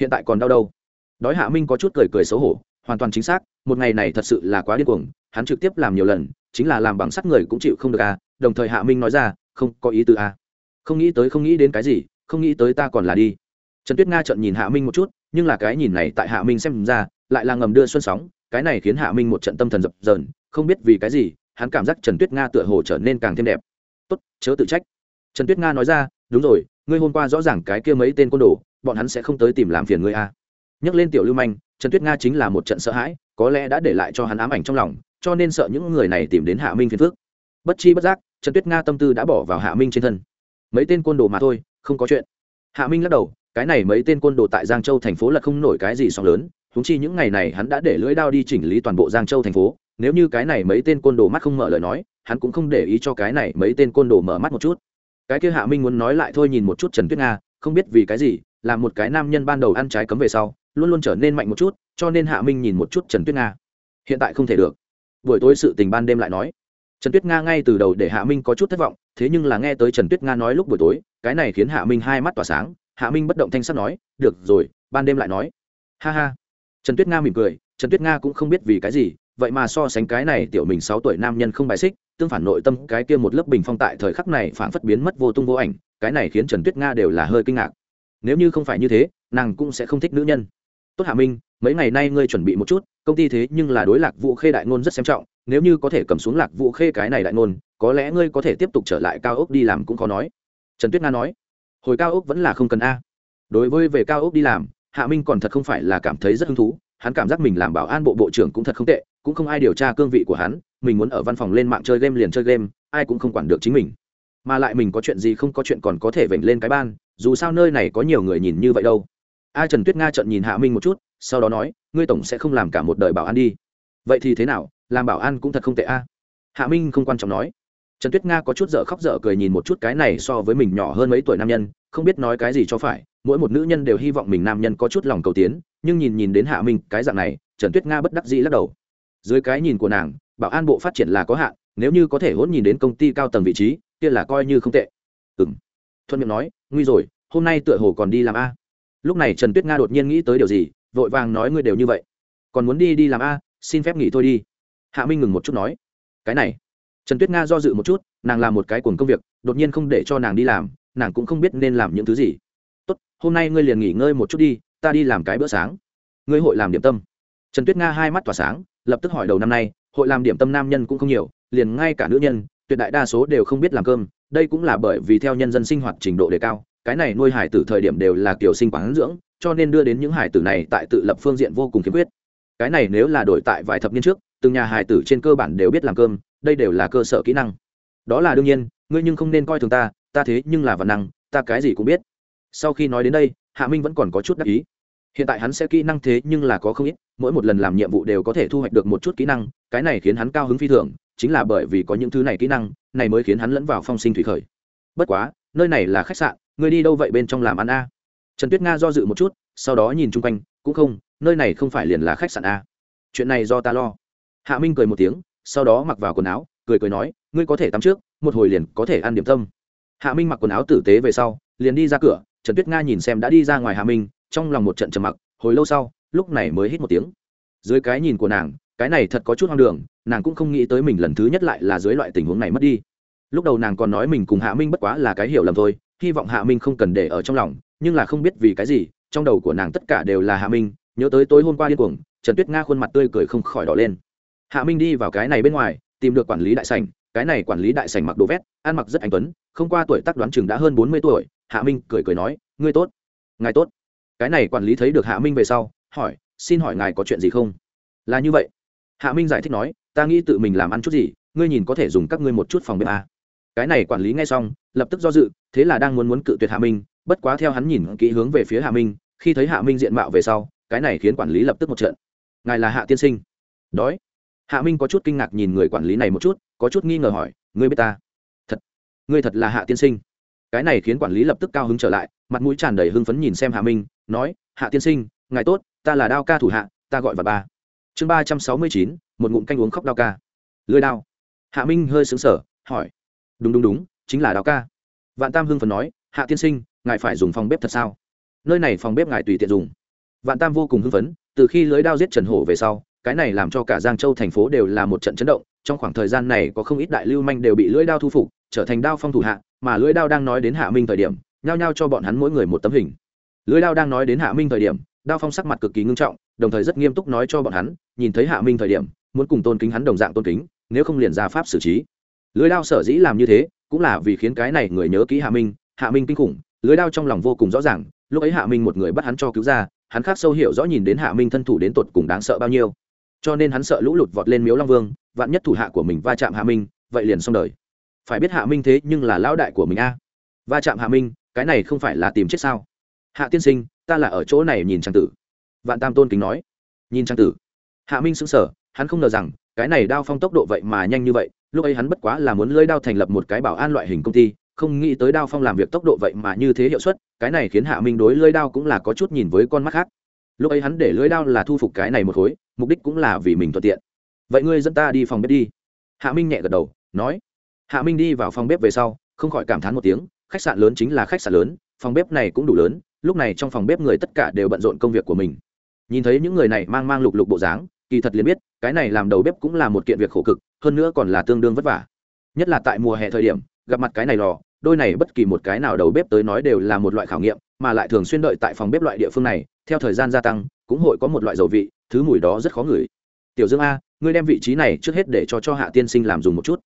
Hiện tại còn đau đâu? Đói hạ minh có chút cười cười xấu hổ, hoàn toàn chính xác, một ngày này thật sự là quá điên cuồng, hắn trực tiếp làm nhiều lần, chính là làm bằng sắt người cũng chịu không được à đồng thời hạ minh nói ra, không có ý tư à. Không nghĩ tới không nghĩ đến cái gì, không nghĩ tới ta còn là đi. Trần tuyết nga trợn nhìn hạ minh một chút, nhưng là cái nhìn này tại hạ minh xem ra, lại là ngầm đưa xuân sóng, cái này khiến hạ minh một trận tâm thần dập dờn không biết vì cái gì, hắn cảm giác trần tuyết nga tựa hồ trở nên càng thêm đẹp. Tốt, chớ tự trách. Trần tuyết nga nói ra, đúng rồi, ngươi hôm qua rõ ràng cái kia mấy tên côn đồ, bọn hắn sẽ không tới tìm làm phiền ngươi à. nhắc lên tiểu lưu manh, trần tuyết nga chính là một trận sợ hãi, có lẽ đã để lại cho hắn ám ảnh trong lòng, cho nên sợ những người này tìm đến hạ minh phiền phước bất chi bất giác, trần tuyết nga tâm tư đã bỏ vào hạ minh trên thân. Mấy tên côn đồ mà thôi, không có chuyện. Hạ minh lắc đầu, cái này mấy tên côn đồ tại giang châu thành phố là không nổi cái gì sóng lớn húng chi những ngày này hắn đã để lưỡi đao đi chỉnh lý toàn bộ giang châu thành phố nếu như cái này mấy tên côn đồ mắt không mở lời nói, hắn cũng không để ý cho cái này mấy tên côn đồ mở mắt một chút. Cái kia hạ minh muốn nói lại thôi nhìn một chút trần tuyết nga, không biết vì cái gì, là một cái nam nhân ban đầu ăn trái cấm về sau, luôn luôn trở nên mạnh một chút, cho nên hạ minh nhìn một chút trần tuyết nga. Hiện tại không thể được. Buổi tối sự tình ban đêm lại nói. Trần tuyết nga ngay từ đầu để hạ minh có chút thất vọng, thế nhưng là nghe tới trần tuyết nga nói lúc buổi tối, cái này khiến hạ minh hai mắt tỏa sáng, hạ minh bất động thanh sắt nói, được rồi, ban đêm lại nói. Ha ha. Trần tuyết nga mỉm cười, trần tuyết nga cũng không biết vì cái gì vậy mà so sánh cái này tiểu mình sáu tuổi nam nhân không bài xích, tương phản nội tâm cái kia một lớp bình phong tại thời khắc này phản phất biến mất vô tung vô ảnh, cái này khiến trần tuyết nga đều là hơi kinh ngạc. Nếu như không phải như thế, nàng cũng sẽ không thích nữ nhân. Tốt hạ minh, mấy ngày nay ngươi chuẩn bị một chút, công ty thế nhưng là đối lạc vũ khê đại ngôn rất xem trọng, nếu như có thể cầm xuống lạc vũ khê cái này đại ngôn, có lẽ ngươi có thể tiếp tục trở lại cao ốc đi làm cũng khó nói. Trần tuyết nga nói, hồi cao ốc vẫn là không cần a. Đối với về cao ốc đi làm, hạ minh còn thật không phải là cảm thấy rất hứng thú, hắn cảm giác mình làm bảo an bộ bộ trưởng cũng thật không tệ cũng không ai điều tra cương vị của hắn, mình muốn ở văn phòng lên mạng chơi game liền chơi game, ai cũng không quản được chính mình. Mà lại mình có chuyện gì không có chuyện còn có thể vểnh lên cái ban, dù sao nơi này có nhiều người nhìn như vậy đâu. A trần tuyết nga trận nhìn hạ minh một chút, sau đó nói, ngươi tổng sẽ không làm cả một đời bảo an đi. Vậy thì thế nào? Làm bảo an cũng thật không tệ a. Hạ minh không quan trọng nói. Trần tuyết nga có chút dở khóc dở cười nhìn một chút cái này so với mình nhỏ hơn mấy tuổi nam nhân, không biết nói cái gì cho phải, mỗi một nữ nhân đều hy vọng mình nam nhân có chút lòng cầu tiến, nhưng nhìn nhìn đến hạ minh cái dạng này, trần tuyết nga bất đắc dĩ lắc đầu dưới cái nhìn của nàng, bảo an bộ phát triển là có hạn, nếu như có thể hốt nhìn đến công ty cao tầng vị trí, kia là coi như không tệ. Ừng thuận miệng nói, nguy rồi, hôm nay tựa hồ còn đi làm a. Lúc này trần tuyết nga đột nhiên nghĩ tới điều gì, vội vàng nói, ngươi đều như vậy, còn muốn đi đi làm a, xin phép nghỉ thôi đi. Hạ minh ngừng một chút nói, cái này. Trần tuyết nga do dự một chút, nàng làm một cái cuồng công việc, đột nhiên không để cho nàng đi làm, nàng cũng không biết nên làm những thứ gì. Tốt, hôm nay ngươi liền nghỉ ngơi một chút đi, ta đi làm cái bữa sáng. Ngươi hội làm điểm tâm. Trần tuyết nga hai mắt tỏa sáng lập tức hỏi đầu năm nay, hội làm điểm tâm nam nhân cũng không nhiều, liền ngay cả nữ nhân, tuyệt đại đa số đều không biết làm cơm, đây cũng là bởi vì theo nhân dân sinh hoạt trình độ đề cao, cái này nuôi hải tử thời điểm đều là kiểu sinh quán dưỡng, cho nên đưa đến những hải tử này tại tự lập phương diện vô cùng khiếm khuyết cái này nếu là đổi tại vài thập niên trước, từng nhà hải tử trên cơ bản đều biết làm cơm, đây đều là cơ sở kỹ năng. Đó là đương nhiên, ngươi nhưng không nên coi thường ta ta thế nhưng là văn năng, ta cái gì cũng biết. Sau khi nói đến đây, hạ minh vẫn còn có chút đắc ý hiện tại hắn sẽ kỹ năng thế nhưng là có không ít, mỗi một lần làm nhiệm vụ đều có thể thu hoạch được một chút kỹ năng, cái này khiến hắn cao hứng phi thường, chính là bởi vì có những thứ này kỹ năng, này mới khiến hắn lẫn vào phong sinh thủy khởi. Bất quá, nơi này là khách sạn, người đi đâu vậy bên trong làm ăn a? Trần tuyết nga do dự một chút, sau đó nhìn chung quanh, cũng không, nơi này không phải liền là khách sạn a. Chuyện này do ta lo. Hạ minh cười một tiếng, sau đó mặc vào quần áo, cười cười nói, ngươi có thể tắm trước, một hồi liền có thể ăn điểm tâm. Hạ minh mặc quần áo tử tế về sau, liền đi ra cửa, trần tuyết nga nhìn xem đã đi ra ngoài hạ minh trong lòng một trận trầm mặc, hồi lâu sau, lúc này mới hít một tiếng. Dưới cái nhìn của nàng, cái này thật có chút hoang đường, nàng cũng không nghĩ tới mình lần thứ nhất lại là dưới loại tình huống này mất đi. Lúc đầu nàng còn nói mình cùng hạ minh bất quá là cái hiểu lầm thôi, hy vọng hạ minh không cần để ở trong lòng, nhưng là không biết vì cái gì, trong đầu của nàng tất cả đều là hạ minh, nhớ tới tối hôm qua điên cuồng, trần tuyết nga khuôn mặt tươi cười không khỏi đỏ lên. Hạ minh đi vào cái này bên ngoài, tìm được quản lý đại sảnh, cái này quản lý đại sảnh mặc đồ vét, ăn mặc rất anh tuấn, không qua tuổi tác đoán chừng đã hơn bốn mươi tuổi, hạ minh cười cười nói, ngươi tốt, ngài tốt cái này quản lý thấy được hạ minh về sau, hỏi, xin hỏi ngài có chuyện gì không? Là như vậy. Hạ minh giải thích nói, ta nghĩ tự mình làm ăn chút gì, ngươi nhìn có thể dùng các ngươi một chút phòng bếp à. cái này quản lý nghe xong, lập tức do dự, thế là đang muốn muốn cự tuyệt hạ minh, bất quá theo hắn nhìn kỹ hướng về phía hạ minh, khi thấy hạ minh diện mạo về sau, cái này khiến quản lý lập tức một trận. Ngài là hạ tiên sinh? Đói. Hạ minh có chút kinh ngạc nhìn người quản lý này một chút, có chút nghi ngờ hỏi, ngươi biết ta? Thật. Ngươi thật là hạ tiên sinh? Cái này khiến quản lý lập tức cao hứng trở lại, mặt mũi tràn đầy hưng phấn nhìn xem hạ minh nói, hạ tiên sinh, ngài tốt, ta là đao ca thủ hạ, ta gọi vào ba. Chương ba trăm sáu mươi chín, một ngụm canh uống khóc đao ca. Lưới đao. Hạ minh hơi xứng sở hỏi, đúng đúng đúng, chính là đao ca. Vạn tam hưng phấn nói, hạ tiên sinh, ngài phải dùng phòng bếp thật sao? Nơi này phòng bếp ngài tùy tiện dùng. Vạn tam vô cùng hưng phấn, từ khi lưới đao giết trần hổ về sau, cái này làm cho cả giang châu thành phố đều là một trận chấn động, trong khoảng thời gian này có không ít đại lưu manh đều bị lưỡi đao thu phục, trở thành đao phong thủ hạ, mà lưỡi đao đang nói đến hạ minh thời điểm, nhao nhao cho bọn hắn mỗi người một tấm hình lưỡi đao đang nói đến hạ minh thời điểm, đao phong sắc mặt cực kỳ ngưng trọng, đồng thời rất nghiêm túc nói cho bọn hắn, nhìn thấy hạ minh thời điểm, muốn cùng tôn kính hắn đồng dạng tôn kính, nếu không liền ra pháp xử trí. Lưỡi đao sở dĩ làm như thế, cũng là vì khiến cái này người nhớ kỹ hạ minh hạ minh kinh khủng lưỡi đao trong lòng vô cùng rõ ràng, lúc ấy hạ minh một người bắt hắn cho cứu ra, hắn khác sâu hiểu rõ nhìn đến hạ minh thân thủ đến tột cùng đáng sợ bao nhiêu. Cho nên hắn sợ lũ lụt vọt lên miếu long vương, vạn nhất thủ hạ của mình va chạm hạ minh, vậy liền xong đời. Phải biết hạ minh thế nhưng là lão đại của mình a. Va chạm hạ minh, cái này không phải là tìm chết sao? Hạ tiên sinh, ta là ở chỗ này nhìn trang tử. Vạn tam tôn kính nói. Nhìn trang tử. Hạ minh sững sờ, hắn không ngờ rằng, cái này đao phong tốc độ vậy mà nhanh như vậy, lúc ấy hắn bất quá là muốn lưỡi đao thành lập một cái bảo an loại hình công ty, không nghĩ tới đao phong làm việc tốc độ vậy mà như thế hiệu suất, cái này khiến hạ minh đối lưỡi đao cũng là có chút nhìn với con mắt khác. Lúc ấy hắn để lưỡi đao là thu phục cái này một khối, mục đích cũng là vì mình thuận tiện. Vậy ngươi dẫn ta đi phòng bếp đi. Hạ minh nhẹ gật đầu, nói. Hạ minh đi vào phòng bếp về sau, không khỏi cảm thán một tiếng, khách sạn lớn chính là khách sạn lớn, phòng bếp này cũng đủ lớn lúc này trong phòng bếp người tất cả đều bận rộn công việc của mình. Nhìn thấy những người này mang mang lục lục bộ dáng, kỳ thật liền biết, cái này làm đầu bếp cũng là một kiện việc khổ cực, hơn nữa còn là tương đương vất vả. Nhất là tại mùa hè thời điểm, gặp mặt cái này lò, đôi này bất kỳ một cái nào đầu bếp tới nói đều là một loại khảo nghiệm, mà lại thường xuyên đợi tại phòng bếp loại địa phương này, theo thời gian gia tăng, cũng hội có một loại dầu vị, thứ mùi đó rất khó ngửi. Tiểu dương a, ngươi đem vị trí này trước hết để cho cho hạ tiên sinh làm dùng một chút.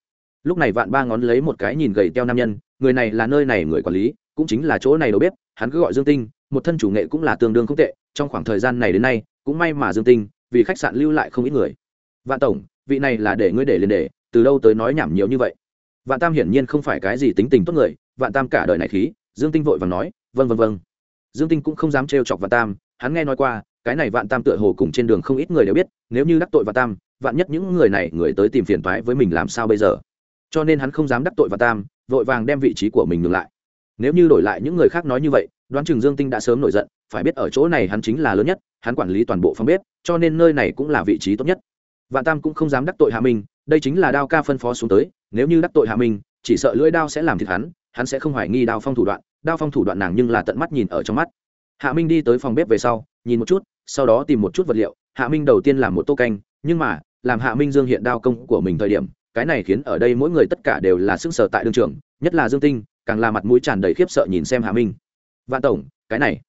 Lúc này vạn ba ngón lấy một cái nhìn gầy teo nam nhân, người này là nơi này người quản lý, cũng chính là chỗ này đầu bếp hắn cứ gọi dương tinh, một thân chủ nghệ cũng là tương đương không tệ, trong khoảng thời gian này đến nay, cũng may mà dương tinh, vì khách sạn lưu lại không ít người. Vạn tổng, vị này là để ngươi để liền để, từ đâu tới nói nhảm nhiều như vậy? Vạn tam hiển nhiên không phải cái gì tính tình tốt người, vạn tam cả đời này khí, dương tinh vội và nói vâng vâng vâng. Dương tinh cũng không dám trêu chọc vạn tam, hắn nghe nói qua, cái này vạn tam tựa hồ cùng trên đường không ít người đều biết, nếu như đắc tội vạn tam, vạn nhất những người này người tới tìm phiền toái với mình làm sao bây giờ? Cho nên hắn không dám đắc tội vạn tam, vội vàng đem vị trí của mình ngừng lại nếu như đổi lại những người khác nói như vậy, đoán chừng dương tinh đã sớm nổi giận, phải biết ở chỗ này hắn chính là lớn nhất, hắn quản lý toàn bộ phòng bếp, cho nên nơi này cũng là vị trí tốt nhất. Vạn tam cũng không dám đắc tội hạ minh, đây chính là đao ca phân phó xuống tới, nếu như đắc tội hạ minh, chỉ sợ lưỡi đao sẽ làm thịt hắn hắn sẽ không hoài nghi đao phong thủ đoạn, đao phong thủ đoạn nàng nhưng là tận mắt nhìn ở trong mắt. Hạ minh đi tới phòng bếp về sau, nhìn một chút, sau đó tìm một chút vật liệu, hạ minh đầu tiên làm một tô canh, nhưng mà, làm hạ minh dương hiện đao công của mình thời điểm, cái này khiến ở đây mỗi người tất cả đều là sức sở tại đương trường, nhất là dương tinh càng là mặt mũi tràn đầy khiếp sợ nhìn xem hạ minh. Vạn tổng, cái này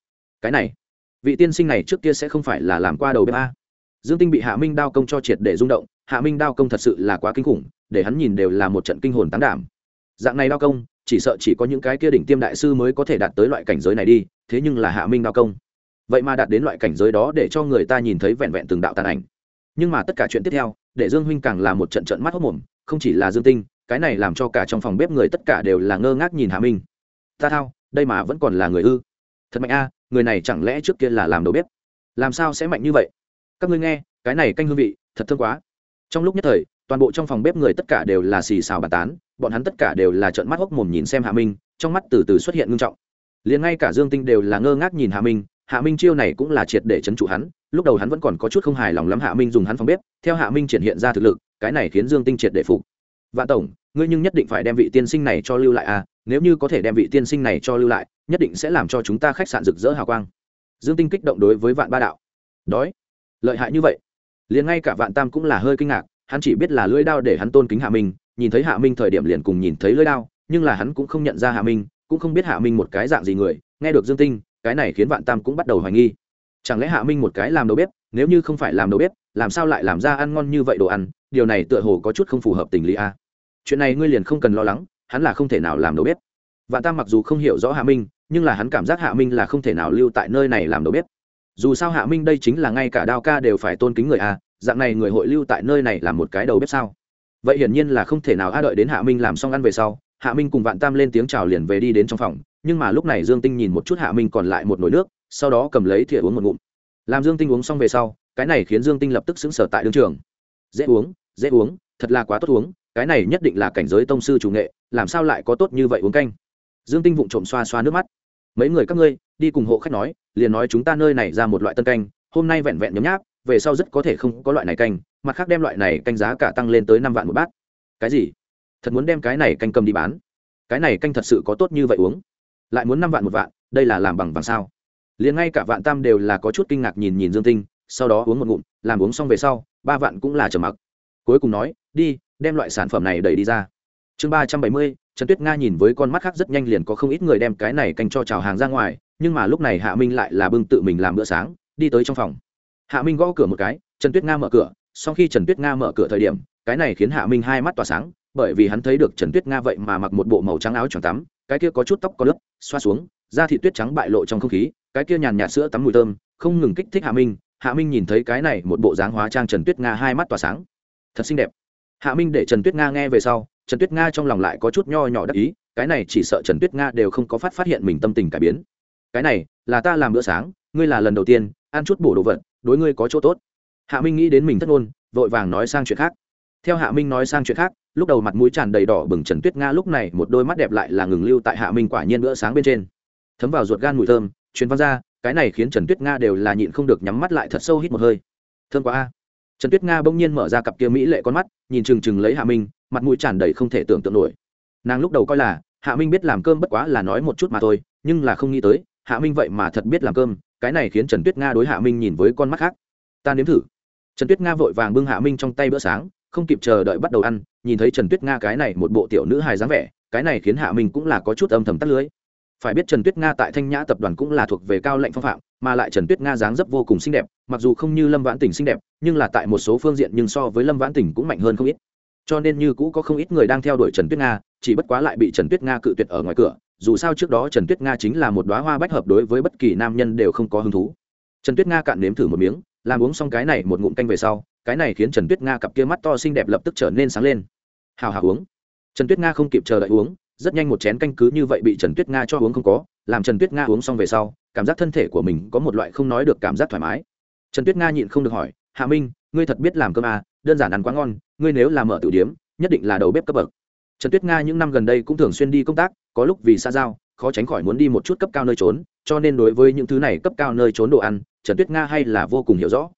cái này, vị tiên sinh này trước kia sẽ không phải là làm qua đầu bếp a? Dương tinh bị hạ minh đao công cho triệt để rung động, hạ minh đao công thật sự là quá kinh khủng, để hắn nhìn đều là một trận kinh hồn tán đảm. Dạng này đao công, chỉ sợ chỉ có những cái kia đỉnh tiêm đại sư mới có thể đạt tới loại cảnh giới này đi, thế nhưng là hạ minh đao công. Vậy mà đạt đến loại cảnh giới đó để cho người ta nhìn thấy vẹn vẹn từng đạo tàn ảnh. Nhưng mà tất cả chuyện tiếp theo, để dương huynh càng là một trận trận mắt hốc mồm, không chỉ là dương tinh cái này làm cho cả trong phòng bếp người tất cả đều là ngơ ngác nhìn hạ minh. Ta thao, đây mà vẫn còn là người ư? Thật mạnh a, người này chẳng lẽ trước kia là làm đầu bếp? Làm sao sẽ mạnh như vậy? Các ngươi nghe, cái này canh hương vị, thật thương quá. Trong lúc nhất thời, toàn bộ trong phòng bếp người tất cả đều là xì xào bàn tán, bọn hắn tất cả đều là trợn mắt hốc mồm nhìn xem hạ minh, trong mắt từ từ xuất hiện ngưng trọng. Liền ngay cả dương tinh đều là ngơ ngác nhìn hạ minh hạ minh chiêu này cũng là triệt để chấn trụ hắn, lúc đầu hắn vẫn còn có chút không hài lòng lắm hạ minh dùng hắn phòng bếp, theo hạ minh triển hiện ra thực lực, cái này khiến dương tinh triệt để phục vạn tổng, ngươi nhưng nhất định phải đem vị tiên sinh này cho lưu lại à nếu như có thể đem vị tiên sinh này cho lưu lại, nhất định sẽ làm cho chúng ta khách sạn rực rỡ hào quang. Dương tinh kích động đối với vạn ba đạo. Đói. Lợi hại như vậy. Liền ngay cả vạn tam cũng là hơi kinh ngạc, hắn chỉ biết là lưỡi đao để hắn tôn kính hạ minh, nhìn thấy hạ minh thời điểm liền cùng nhìn thấy lưỡi đao, nhưng là hắn cũng không nhận ra hạ minh, cũng không biết hạ minh một cái dạng gì người, nghe được dương tinh, cái này khiến vạn tam cũng bắt đầu hoài nghi. Chẳng lẽ hạ minh một cái làm đầu bếp, nếu như không phải làm đầu bếp, làm sao lại làm ra ăn ngon như vậy đồ ăn, điều này tựa hồ có chút không phù hợp tình lý a chuyện này ngươi liền không cần lo lắng, hắn là không thể nào làm đầu bếp. Vạn tam mặc dù không hiểu rõ hạ minh, nhưng là hắn cảm giác hạ minh là không thể nào lưu tại nơi này làm đầu bếp. Dù sao hạ minh đây chính là ngay cả đao ca đều phải tôn kính người a dạng này người hội lưu tại nơi này là một cái đầu bếp sao? Vậy hiển nhiên là không thể nào a đợi đến hạ minh làm xong ăn về sau, hạ minh cùng vạn tam lên tiếng chào liền về đi đến trong phòng, nhưng mà lúc này dương tinh nhìn một chút hạ minh còn lại một nồi nước, sau đó cầm lấy thìa uống một ngụm. Làm dương tinh uống xong về sau, cái này khiến dương tinh lập tức xứng sở tại đương trường. Dễ uống dễ uống, thật là quá tốt uống cái này nhất định là cảnh giới tông sư chủ nghệ, làm sao lại có tốt như vậy uống canh? Dương tinh vụng trộm xoa xoa nước mắt. Mấy người các ngươi, đi cùng hộ khách nói, liền nói chúng ta nơi này ra một loại tân canh, hôm nay vẹn vẹn nhấm nháp, về sau rất có thể không có loại này canh, mặt khác đem loại này canh giá cả tăng lên tới năm vạn một bát. Cái gì? Thật muốn đem cái này canh cầm đi bán? Cái này canh thật sự có tốt như vậy uống? Lại muốn năm vạn một vạn, đây là làm bằng vàng sao? Liền ngay cả vạn tam đều là có chút kinh ngạc nhìn nhìn dương tinh, sau đó uống một ngụm, làm uống xong về sau, ba vạn cũng là trở mặc cuối cùng nói, đi, đem loại sản phẩm này đẩy đi ra. Chương ba trăm bảy mươi, trần tuyết nga nhìn với con mắt khác rất nhanh liền có không ít người đem cái này canh cho trào hàng ra ngoài, nhưng mà lúc này hạ minh lại là bưng tự mình làm bữa sáng, đi tới trong phòng. Hạ minh gõ cửa một cái, trần tuyết nga mở cửa, sau khi trần tuyết nga mở cửa thời điểm, cái này khiến hạ minh hai mắt tỏa sáng, bởi vì hắn thấy được trần tuyết nga vậy mà mặc một bộ màu trắng áo choàng tắm, cái kia có chút tóc có lớp, xoa xuống, da thị tuyết trắng bại lộ trong không khí, cái kia nhàn nhạt sữa tắm mùi thơm, không ngừng kích thích hạ minh. Hạ minh nhìn thấy cái này một bộ dáng hóa trang trần tuyết nga hai mắt tỏa sáng thật xinh đẹp. Hạ minh để trần tuyết nga nghe về sau, trần tuyết nga trong lòng lại có chút nho nhỏ đắc ý, cái này chỉ sợ trần tuyết nga đều không có phát phát hiện mình tâm tình cải biến. Cái này, là ta làm bữa sáng, ngươi là lần đầu tiên, ăn chút bổ đồ vật, đối ngươi có chỗ tốt. Hạ minh nghĩ đến mình thất ngôn, vội vàng nói sang chuyện khác. Theo hạ minh nói sang chuyện khác, lúc đầu mặt mũi tràn đầy đỏ bừng trần tuyết nga lúc này một đôi mắt đẹp lại là ngừng lưu tại hạ minh quả nhiên bữa sáng bên trên. Thấm vào ruột gan mùi thơm, truyền văn ra, cái này khiến trần tuyết nga đều là nhịn không được nhắm mắt lại thật sâu hít một hơi. Thơm quá a trần tuyết nga bỗng nhiên mở ra cặp kia mỹ lệ con mắt, nhìn trừng trừng lấy hạ minh, mặt mũi tràn đầy không thể tưởng tượng nổi. Nàng lúc đầu coi là, hạ minh biết làm cơm bất quá là nói một chút mà thôi, nhưng là không nghĩ tới, hạ minh vậy mà thật biết làm cơm, cái này khiến trần tuyết nga đối hạ minh nhìn với con mắt khác. Ta nếm thử. Trần tuyết nga vội vàng bưng hạ minh trong tay bữa sáng, không kịp chờ đợi bắt đầu ăn, nhìn thấy trần tuyết nga cái này một bộ tiểu nữ hài dáng vẻ, cái này khiến hạ minh cũng là có chút âm thầm tắt lưới. Phải biết trần tuyết nga tại thanh nhã tập đoàn cũng là thuộc về cao lệnh phong phạm mà lại trần tuyết nga dáng dấp vô cùng xinh đẹp, mặc dù không như lâm vãn tỉnh xinh đẹp, nhưng là tại một số phương diện nhưng so với lâm vãn tỉnh cũng mạnh hơn không ít. Cho nên như cũ có không ít người đang theo đuổi trần tuyết nga, chỉ bất quá lại bị trần tuyết nga cự tuyệt ở ngoài cửa, dù sao trước đó trần tuyết nga chính là một đoá hoa bách hợp đối với bất kỳ nam nhân đều không có hứng thú. Trần tuyết nga cạn nếm thử một miếng, làm uống xong cái này một ngụm canh về sau, cái này khiến trần tuyết nga cặp kia mắt to xinh đẹp lập tức trở nên sáng lên. Hào hào uống. Trần tuyết nga không kịp chờ đợi uống, rất nhanh một chén canh cứ như vậy bị trần tuyết nga cho uống không có làm trần tuyết nga uống xong về sau, cảm giác thân thể của mình có một loại không nói được cảm giác thoải mái. Trần tuyết nga nhịn không được hỏi, hạ minh, ngươi thật biết làm cơm à? Đơn giản ăn quá ngon, ngươi nếu làm mở tử điếm, nhất định là đầu bếp cấp bậc. Trần tuyết nga những năm gần đây cũng thường xuyên đi công tác, có lúc vì xa giao, khó tránh khỏi muốn đi một chút cấp cao nơi trốn, cho nên đối với những thứ này cấp cao nơi trốn đồ ăn, trần tuyết nga hay là vô cùng hiểu rõ.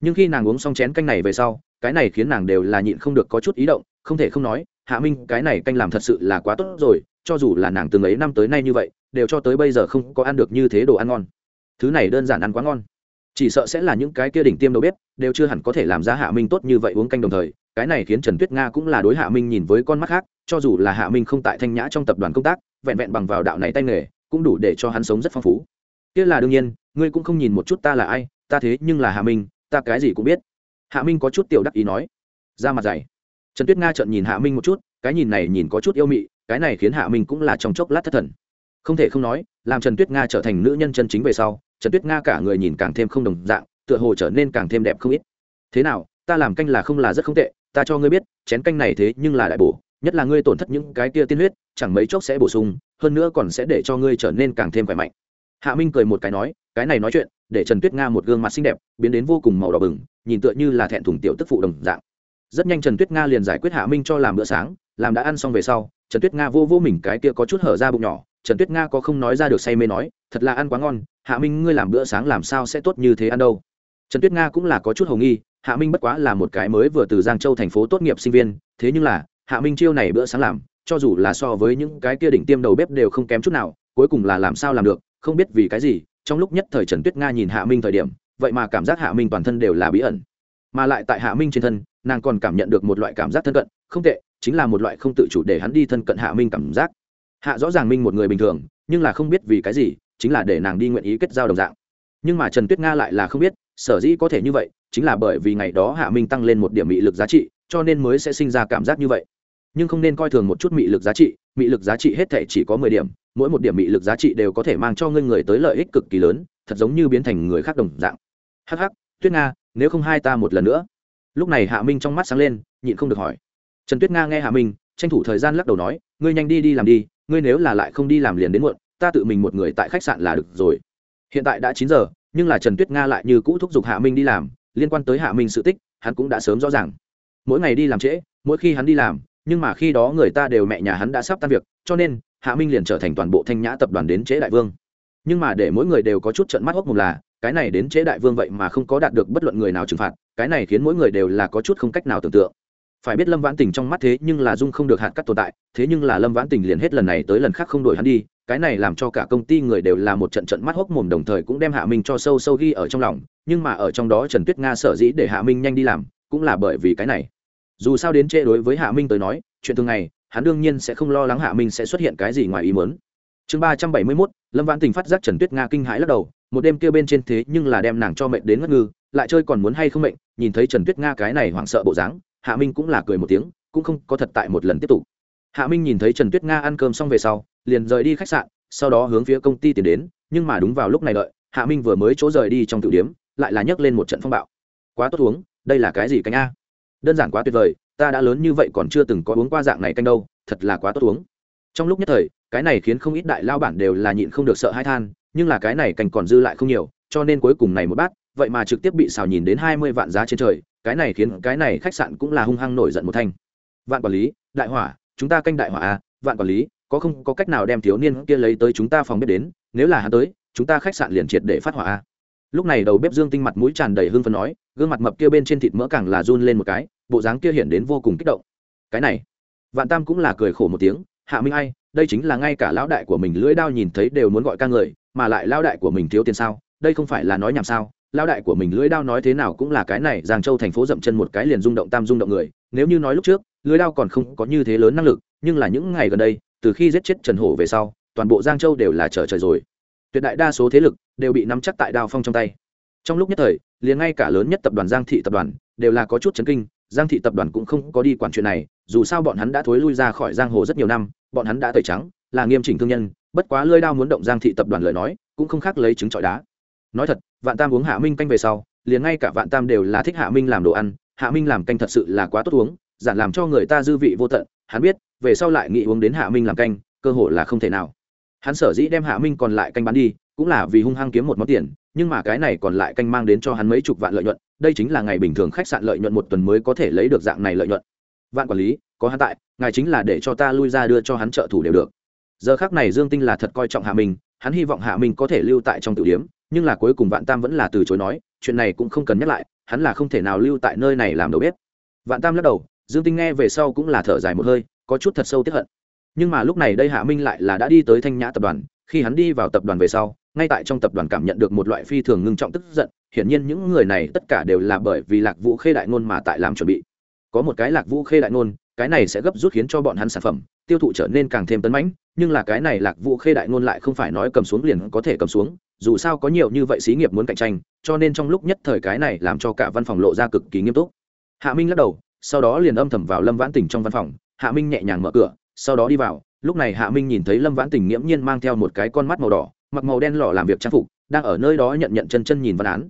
Nhưng khi nàng uống xong chén canh này về sau, cái này khiến nàng đều là nhịn không được có chút ý động, không thể không nói, hạ minh, cái này canh làm thật sự là quá tốt rồi, cho dù là nàng từng ấy năm tới nay như vậy đều cho tới bây giờ không có ăn được như thế đồ ăn ngon. Thứ này đơn giản ăn quá ngon. Chỉ sợ sẽ là những cái kia đỉnh tiêm đầu bếp, đều chưa hẳn có thể làm ra hạ minh tốt như vậy uống canh đồng thời, cái này khiến trần tuyết nga cũng là đối hạ minh nhìn với con mắt khác, cho dù là hạ minh không tại thanh nhã trong tập đoàn công tác, vẹn vẹn bằng vào đạo này tay nghề, cũng đủ để cho hắn sống rất phong phú. Kia là đương nhiên, ngươi cũng không nhìn một chút ta là ai, ta thế nhưng là hạ minh, ta cái gì cũng biết. Hạ minh có chút tiểu đắc ý nói. Ra mặt dày. Trần tuyết nga trợn nhìn hạ minh một chút, cái nhìn này nhìn có chút yêu mị, cái này khiến hạ minh cũng là trong chốc lát thất thần không thể không nói, làm trần tuyết nga trở thành nữ nhân chân chính về sau, trần tuyết nga cả người nhìn càng thêm không đồng dạng, tựa hồ trở nên càng thêm đẹp không ít. Thế nào, ta làm canh là không là rất không tệ, ta cho ngươi biết, chén canh này thế nhưng là đại bổ, nhất là ngươi tổn thất những cái kia tiên huyết, chẳng mấy chốc sẽ bổ sung, hơn nữa còn sẽ để cho ngươi trở nên càng thêm khỏe mạnh. Hạ minh cười một cái nói, cái này nói chuyện, để trần tuyết nga một gương mặt xinh đẹp, biến đến vô cùng màu đỏ bừng, nhìn tựa như là thẹn thùng tiểu tức phụ đồng dạng. Rất nhanh trần tuyết nga liền giải quyết hạ minh cho làm bữa sáng làm đã ăn xong về sau, trần tuyết nga vô vô mình cái kia có chút hở ra bụng nhỏ. Trần tuyết nga có không nói ra được say mê nói, thật là ăn quá ngon, hạ minh ngươi làm bữa sáng làm sao sẽ tốt như thế ăn đâu? Trần tuyết nga cũng là có chút hồng nghi, hạ minh bất quá là một cái mới vừa từ giang châu thành phố tốt nghiệp sinh viên, thế nhưng là, hạ minh chiêu này bữa sáng làm, cho dù là so với những cái kia đỉnh tiêm đầu bếp đều không kém chút nào, cuối cùng là làm sao làm được, không biết vì cái gì, trong lúc nhất thời trần tuyết nga nhìn hạ minh thời điểm, vậy mà cảm giác hạ minh toàn thân đều là bí ẩn. Mà lại tại hạ minh trên thân, nàng còn cảm nhận được một loại cảm giác thân cận, không tệ chính là một loại không tự chủ để hắn đi thân cận hạ minh cảm giác. Hạ rõ ràng minh một người bình thường, nhưng là không biết vì cái gì, chính là để nàng đi nguyện ý kết giao đồng dạng. Nhưng mà trần tuyết nga lại là không biết, sở dĩ có thể như vậy, chính là bởi vì ngày đó hạ minh tăng lên một điểm mị lực giá trị, cho nên mới sẽ sinh ra cảm giác như vậy. Nhưng không nên coi thường một chút mị lực giá trị, mị lực giá trị hết thể chỉ có mười điểm, mỗi một điểm mị lực giá trị đều có thể mang cho ngươi người tới lợi ích cực kỳ lớn, thật giống như biến thành người khác đồng dạng. Hắc hắc, tuyết nga, nếu không hai ta một lần nữa. Lúc này hạ minh trong mắt sáng lên, nhịn không được hỏi trần tuyết nga nghe hạ minh, tranh thủ thời gian lắc đầu nói, ngươi nhanh đi đi làm đi, ngươi nếu là lại không đi làm liền đến muộn, ta tự mình một người tại khách sạn là được rồi. Hiện tại đã chín giờ, nhưng là trần tuyết nga lại như cũ thúc giục hạ minh đi làm, liên quan tới hạ minh sự tích, hắn cũng đã sớm rõ ràng. Mỗi ngày đi làm trễ, mỗi khi hắn đi làm, nhưng mà khi đó người ta đều mẹ nhà hắn đã sắp tan việc, cho nên, hạ minh liền trở thành toàn bộ thanh nhã tập đoàn đến trễ đại vương. Nhưng mà để mỗi người đều có chút trận mắt hốc mù là, cái này đến trễ đại vương vậy mà không có đạt được bất luận người nào trừng phạt, cái này khiến mỗi người đều là có chút không cách nào tưởng tượng phải biết lâm vãn tình trong mắt thế nhưng là dung không được hạt cắt tồn tại, thế nhưng là lâm vãn tình liền hết lần này tới lần khác không đổi hắn đi, cái này làm cho cả công ty người đều là một trận trận mắt hốc mồm đồng thời cũng đem hạ minh cho sâu sâu ghi ở trong lòng, nhưng mà ở trong đó trần tuyết nga sở dĩ để hạ minh nhanh đi làm, cũng là bởi vì cái này. Dù sao đến trễ đối với hạ minh tới nói, chuyện thường ngày, hắn đương nhiên sẽ không lo lắng hạ minh sẽ xuất hiện cái gì ngoài ý muốn. Chương ba trăm bảy mươi mốt, lâm vãn tình phát giác trần tuyết nga kinh hãi lắc đầu, một đêm kia bên trên thế nhưng là đem nàng cho mệnh đến ngất ngư, lại chơi còn muốn hay không mệnh, nhìn thấy trần tuyết nga cái này hoảng sợ bộ dáng hạ minh cũng là cười một tiếng, cũng không có thật tại một lần tiếp tục. Hạ minh nhìn thấy trần tuyết nga ăn cơm xong về sau, liền rời đi khách sạn, sau đó hướng phía công ty tiến đến, nhưng mà đúng vào lúc này đợi, hạ minh vừa mới chỗ rời đi trong tử điếm lại là nhấc lên một trận phong bạo. Quá tốt uống, đây là cái gì canh a? Đơn giản quá tuyệt vời, ta đã lớn như vậy còn chưa từng có uống qua dạng này canh đâu, thật là quá tốt uống. Trong lúc nhất thời, cái này khiến không ít đại lao bản đều là nhịn không được sợ hai than, nhưng là cái này canh còn dư lại không nhiều, cho nên cuối cùng này một bát vậy mà trực tiếp bị xào nhìn đến hai mươi vạn giá trên trời, cái này khiến cái này khách sạn cũng là hung hăng nổi giận một thanh. Vạn quản lý, đại hỏa, chúng ta canh đại hỏa a vạn quản lý, có không, có cách nào đem thiếu niên kia lấy tới chúng ta phòng bếp đến, nếu là hắn tới, chúng ta khách sạn liền triệt để phát hỏa a lúc này đầu bếp dương tinh mặt mũi tràn đầy hương phấn nói, gương mặt mập kia bên trên thịt mỡ càng là run lên một cái, bộ dáng kia hiện đến vô cùng kích động. Cái này, vạn tam cũng là cười khổ một tiếng, hạ minh ai, đây chính là ngay cả lão đại của mình lưỡi đao nhìn thấy đều muốn gọi ca người, mà lại lão đại của mình thiếu tiền sao? Đây không phải là nói nhảm sao? Lão đại của mình lưỡi đao nói thế nào cũng là cái này, giang châu thành phố dậm chân một cái liền rung động tam rung động người. Nếu như nói lúc trước, lưỡi đao còn không có như thế lớn năng lực, nhưng là những ngày gần đây, từ khi giết chết trần hổ về sau, toàn bộ giang châu đều là trở trời rồi. Tuyệt đại đa số thế lực đều bị nắm chắc tại đao phong trong tay. Trong lúc nhất thời, liền ngay cả lớn nhất tập đoàn giang thị tập đoàn đều là có chút chấn kinh, giang thị tập đoàn cũng không có đi quản chuyện này, dù sao bọn hắn đã thối lui ra khỏi giang hồ rất nhiều năm, bọn hắn đã tẩy trắng, là nghiêm chỉnh thương nhân, bất quá lơi đao muốn động giang thị tập đoàn lời nói, cũng không khác lấy trứng trọi đá. Nói thật vạn tam uống hạ minh canh về sau, liền ngay cả vạn tam đều là thích hạ minh làm đồ ăn. Hạ minh làm canh thật sự là quá tốt uống, giản làm cho người ta dư vị vô tận. Hắn biết, về sau lại nghĩ uống đến hạ minh làm canh, cơ hội là không thể nào. Hắn sở dĩ đem hạ minh còn lại canh bán đi, cũng là vì hung hăng kiếm một món tiền, nhưng mà cái này còn lại canh mang đến cho hắn mấy chục vạn lợi nhuận, đây chính là ngày bình thường khách sạn lợi nhuận một tuần mới có thể lấy được dạng này lợi nhuận. Vạn quản lý, có hắn tại, ngài chính là để cho ta lui ra đưa cho hắn trợ thủ đều được. Giờ khác này dương tinh là thật coi trọng hạ minh, hắn hy vọng hạ minh có thể lưu tại trong tiểu điếm nhưng là cuối cùng vạn tam vẫn là từ chối nói, chuyện này cũng không cần nhắc lại, hắn là không thể nào lưu tại nơi này làm đầu bếp. Vạn tam lắc đầu, dương tinh nghe về sau cũng là thở dài một hơi, có chút thật sâu tiếp hận. Nhưng mà lúc này đây hạ minh lại là đã đi tới thanh nhã tập đoàn, khi hắn đi vào tập đoàn về sau, ngay tại trong tập đoàn cảm nhận được một loại phi thường ngưng trọng tức giận, hiển nhiên những người này tất cả đều là bởi vì lạc vũ khê đại ngôn mà tại làm chuẩn bị. Có một cái lạc vũ khê đại ngôn, cái này sẽ gấp rút khiến cho bọn hắn sản phẩm, tiêu thụ trở nên càng thêm tấn mãnh, nhưng là cái này lạc vũ khê đại ngôn lại không phải nói cầm xuống liền có thể cầm xuống dù sao có nhiều như vậy xí nghiệp muốn cạnh tranh, cho nên trong lúc nhất thời cái này làm cho cả văn phòng lộ ra cực kỳ nghiêm túc. Hạ minh lắc đầu, sau đó liền âm thầm vào lâm vãn tỉnh trong văn phòng, hạ minh nhẹ nhàng mở cửa, sau đó đi vào, lúc này hạ minh nhìn thấy lâm vãn tỉnh nghiễm nhiên mang theo một cái con mắt màu đỏ, mặc màu đen lọ làm việc trang phục, đang ở nơi đó nhận nhận chân chân nhìn văn án.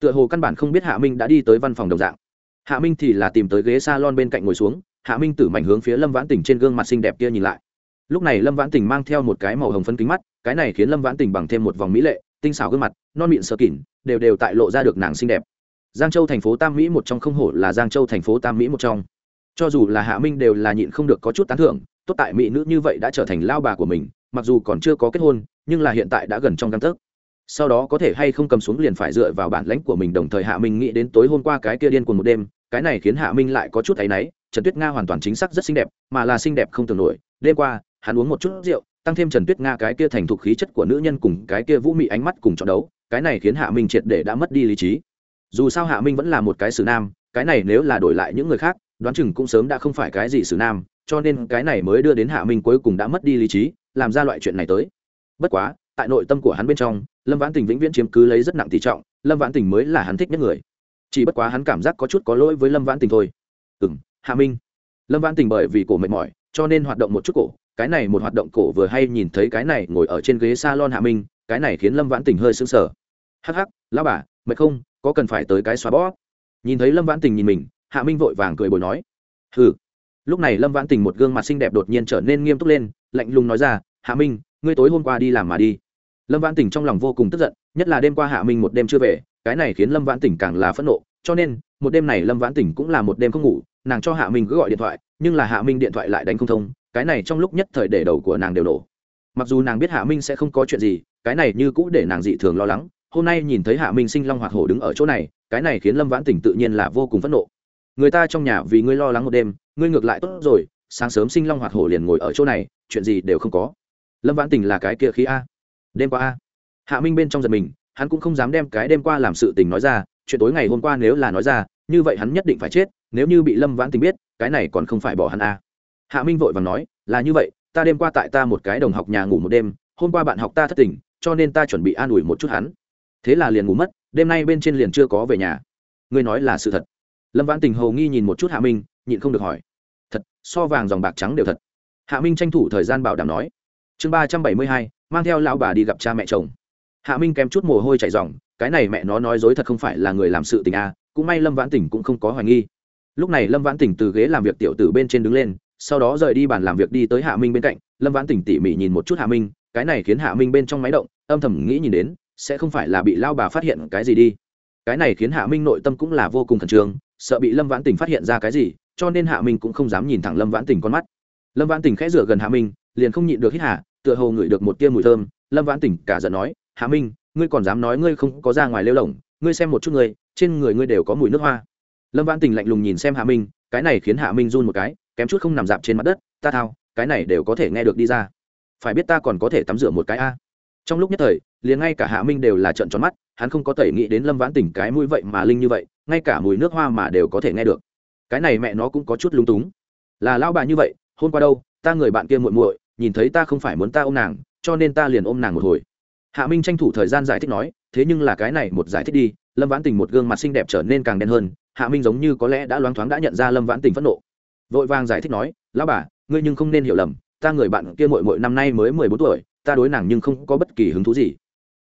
Tựa hồ căn bản không biết hạ minh đã đi tới văn phòng đồng dạng. Hạ minh thì là tìm tới ghế s a lon bên cạnh ngồi xuống, hạ minh tử mạnh hướng phía lâm vãn tỉnh trên gương mặt xinh đẹp kia nhìn lại. Lúc này lâm vãn tỉnh mang theo một cái màu hồng phân kính mắt, cái này khiến lâm vãn tỉnh bằng thêm một vòng mỹ lệ tinh xảo gương mặt, non mịn sơ kỉn, đều đều tại lộ ra được nàng xinh đẹp. Giang châu thành phố tam mỹ một trong không hổ là giang châu thành phố tam mỹ một trong. Cho dù là hạ minh đều là nhịn không được có chút tán thưởng, tốt tại mỹ nữ như vậy đã trở thành lao bà của mình, mặc dù còn chưa có kết hôn, nhưng là hiện tại đã gần trong căn tấc. Sau đó có thể hay không cầm xuống liền phải dựa vào bản lãnh của mình đồng thời hạ minh nghĩ đến tối hôm qua cái kia điên cuồng một đêm, cái này khiến hạ minh lại có chút áy náy, trần tuyết nga hoàn toàn chính xác rất xinh đẹp, mà là xinh đẹp không tưởng nổi. Đêm qua, hắn uống một chút rượu tăng thêm trần tuyết nga cái kia thành thục khí chất của nữ nhân cùng cái kia vũ mị ánh mắt cùng chọn đấu, cái này khiến hạ minh triệt để đã mất đi lý trí. Dù sao hạ minh vẫn là một cái xử nam, cái này nếu là đổi lại những người khác, đoán chừng cũng sớm đã không phải cái gì xử nam, cho nên cái này mới đưa đến hạ minh cuối cùng đã mất đi lý trí, làm ra loại chuyện này tới. Bất quá, tại nội tâm của hắn bên trong, lâm vãn tình vĩnh viễn chiếm cứ lấy rất nặng tỷ trọng, lâm vãn tình mới là hắn thích nhất người. Chỉ bất quá hắn cảm giác có chút có lỗi với lâm vãn tình thôi. Ừ m hạ minh. Lâm vãn tình bởi vì cổ mệt mỏi, cho nên hoạt động một chút cổ cái này một hoạt động cổ vừa hay nhìn thấy cái này ngồi ở trên ghế salon hạ minh, cái này khiến lâm vãn tình hơi sững sờ. Hắc hắc, lão bà, mệt không? Có cần phải tới cái xóa bó nhìn thấy lâm vãn tình nhìn mình, hạ minh vội vàng cười bồi nói. Hừ. Lúc này lâm vãn tình một gương mặt xinh đẹp đột nhiên trở nên nghiêm túc lên, lạnh lùng nói ra, hạ minh, ngươi tối hôm qua đi làm mà đi. Lâm vãn tình trong lòng vô cùng tức giận, nhất là đêm qua hạ minh một đêm chưa về, cái này khiến lâm vãn tình càng là phẫn nộ, cho nên, một đêm này lâm vãn tình cũng là một đêm không ngủ, nàng cho hạ minh cứ gọi điện thoại, nhưng là hạ minh điện thoại lại đánh không thông cái này trong lúc nhất thời để đầu của nàng đều nổ. Mặc dù nàng biết hạ minh sẽ không có chuyện gì, cái này như cũ để nàng dị thường lo lắng. Hôm nay nhìn thấy hạ minh sinh long hoạt hổ đứng ở chỗ này, cái này khiến lâm vãn Tỉnh tự nhiên là vô cùng phẫn nộ. Người ta trong nhà vì ngươi lo lắng một đêm, ngươi ngược lại tốt rồi, sáng sớm sinh long hoạt hổ liền ngồi ở chỗ này, chuyện gì đều không có. Lâm vãn tình là cái kia khí a. Đêm qua a. Hạ minh bên trong giật mình, hắn cũng không dám đem cái đêm qua làm sự tình nói ra, chuyện tối ngày hôm qua nếu là nói ra, như vậy hắn nhất định phải chết, nếu như bị lâm vãn tình biết, cái này còn không phải bỏ hắn a hạ minh vội và nói là như vậy ta đêm qua tại ta một cái đồng học nhà ngủ một đêm hôm qua bạn học ta thất tình cho nên ta chuẩn bị an ủi một chút hắn. Thế là liền ngủ mất đêm nay bên trên liền chưa có về nhà. Ngươi nói là sự thật. Lâm vãn tình hầu nghi nhìn một chút hạ minh nhịn không được hỏi thật so vàng dòng bạc trắng đều thật. Hạ minh tranh thủ thời gian bảo đảm nói chương ba trăm bảy mươi hai mang theo lão bà đi gặp cha mẹ chồng. Hạ minh kém chút mồ hôi chảy ròng, cái này mẹ nó nói dối thật không phải là người làm sự tình a à. cũng may lâm vãn tỉnh cũng không có hoài nghi. Lúc này lâm vãn tỉnh từ ghế làm việc tiểu tử bên trên đứng lên sau đó rời đi bàn làm việc đi tới hạ minh bên cạnh, lâm vãn tỉnh tỉ mỉ nhìn một chút hạ minh, cái này khiến hạ minh bên trong máy động, âm thầm nghĩ nhìn đến, sẽ không phải là bị lao bà phát hiện cái gì đi. Cái này khiến hạ minh nội tâm cũng là vô cùng khẩn trương, sợ bị lâm vãn tình phát hiện ra cái gì, cho nên hạ minh cũng không dám nhìn thẳng lâm vãn tình con mắt. Lâm vãn tình khẽ rửa gần hạ minh, liền không nhịn được hít hạ tựa hồ ngửi được một tia mùi thơm. Lâm vãn tình cả giận nói, hạ minh, ngươi còn dám nói ngươi không có ra ngoài lêu lỏng, ngươi xem một chút ngươi, trên người ngươi đều có mùi nước hoa. Lâm vãn tình lạnh lùng nhìn xem hạ minh, cái này khiến hạ minh run một cái kém chút không nằm dạp trên mặt đất, ta thao, cái này đều có thể nghe được đi ra. Phải biết ta còn có thể tắm rửa một cái a. Trong lúc nhất thời, liền ngay cả hạ minh đều là trận tròn mắt, hắn không có thể nghĩ đến lâm vãn tỉnh cái mũi vậy mà linh như vậy, ngay cả mùi nước hoa mà đều có thể nghe được. Cái này mẹ nó cũng có chút lung túng. Là lao bà như vậy, hôm qua đâu, ta người bạn kia muội muội, nhìn thấy ta không phải muốn ta ôm nàng, cho nên ta liền ôm nàng một hồi. Hạ minh tranh thủ thời gian giải thích nói, thế nhưng là cái này một giải thích đi, lâm vãn tình một gương mặt xinh đẹp trở nên càng đen hơn, hạ minh giống như có lẽ đã loáng thoáng đã nhận ra lâm vãn tình phẫn nộ vội vàng giải thích nói, lão bà, ngươi nhưng không nên hiểu lầm, ta người bạn kia muội muội năm nay mới mười bốn tuổi, ta đối nàng nhưng không có bất kỳ hứng thú gì.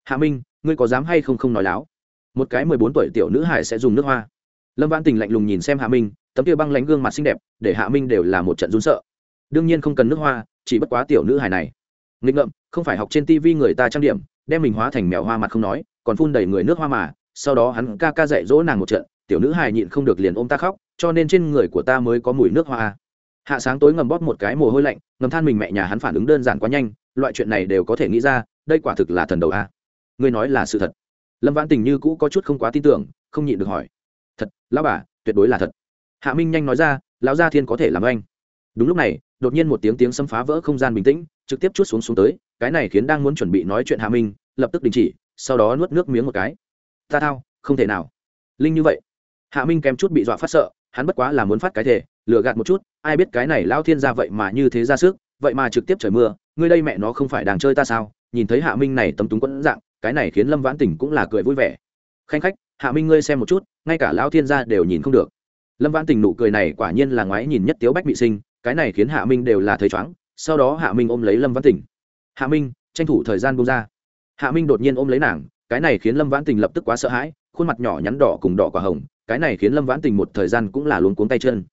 Hạ minh, ngươi có dám hay không không nói láo? Một cái mười bốn tuổi tiểu nữ hải sẽ dùng nước hoa. Lâm vãn tình lạnh lùng nhìn xem hạ minh, tấm kia băng lánh gương mặt xinh đẹp, để hạ minh đều là một trận run sợ. Đương nhiên không cần nước hoa, chỉ bất quá tiểu nữ hải này. Nghịch ngợm, không phải học trên tivi người ta trang điểm, đem mình hóa thành mèo hoa mặt không nói, còn phun đầy người nước hoa mà, sau đó hắn ca ca dạy dỗ nàng một trận, tiểu nữ hài nhịn không được liền ôm ta khóc cho nên trên người của ta mới có mùi nước hoa hạ sáng tối ngầm bóp một cái mồ hôi lạnh, ngầm than mình mẹ nhà hắn phản ứng đơn giản quá nhanh, loại chuyện này đều có thể nghĩ ra, đây quả thực là thần đầu a. Ngươi nói là sự thật. Lâm vãn tình như cũ có chút không quá tin tưởng, không nhịn được hỏi. Thật, lão bà, tuyệt đối là thật. Hạ minh nhanh nói ra, lão gia thiên có thể làm anh đúng lúc này, đột nhiên một tiếng tiếng xâm phá vỡ không gian bình tĩnh, trực tiếp chút xuống xuống tới, cái này khiến đang muốn chuẩn bị nói chuyện hạ minh, lập tức đình chỉ, sau đó nuốt nước miếng một cái. Ta thao, không thể nào. Linh như vậy. Hạ minh kém chút bị dọa phát sợ hắn bất quá là muốn phát cái thể, lừa gạt một chút, ai biết cái này lao thiên ra vậy mà như thế ra sức, vậy mà trực tiếp trời mưa, ngươi đây mẹ nó không phải đang chơi ta sao? Nhìn thấy hạ minh này tấm túng quẫn dạng, cái này khiến lâm vãn tỉnh cũng là cười vui vẻ. Khanh khách, hạ minh ngươi xem một chút, ngay cả lao thiên gia đều nhìn không được. Lâm vãn tình nụ cười này quả nhiên là ngoái nhìn nhất tiếu bách bị sinh, cái này khiến hạ minh đều là thấy chóng sau đó hạ minh ôm lấy lâm vãn tình. Hạ minh, tranh thủ thời gian bông ra. Hạ minh đột nhiên ôm lấy nàng, cái này khiến lâm vãn tình lập tức quá sợ hãi khuôn mặt nhỏ nhắn đỏ cùng đỏ quả hồng, cái này khiến lâm vãn tình một thời gian cũng là luống cuống tay chân.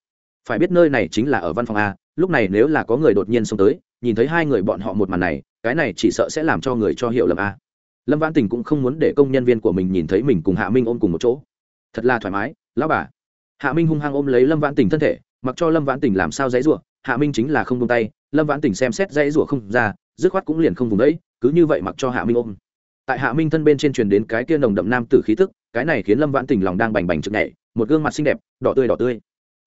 Phải biết nơi này chính là ở văn phòng a, lúc này nếu là có người đột nhiên xông tới, nhìn thấy hai người bọn họ một màn này, cái này chỉ sợ sẽ làm cho người cho hiểu lầm a. Lâm vãn tình cũng không muốn để công nhân viên của mình nhìn thấy mình cùng hạ minh ôm cùng một chỗ. Thật là thoải mái, lão bà. Hạ minh hung hăng ôm lấy lâm vãn tình thân thể, mặc cho lâm vãn tình làm sao dãy rủa, hạ minh chính là không tung tay, lâm vãn tình xem xét dãy rủa không ra, dứt khoát cũng liền không vùng đấy, cứ như vậy mặc cho hạ minh ôm tại hạ minh thân bên trên truyền đến cái kia nồng đậm nam tử khí tức, cái này khiến lâm vãn tình lòng đang bành bành trực nhảy, một gương mặt xinh đẹp, đỏ tươi đỏ tươi.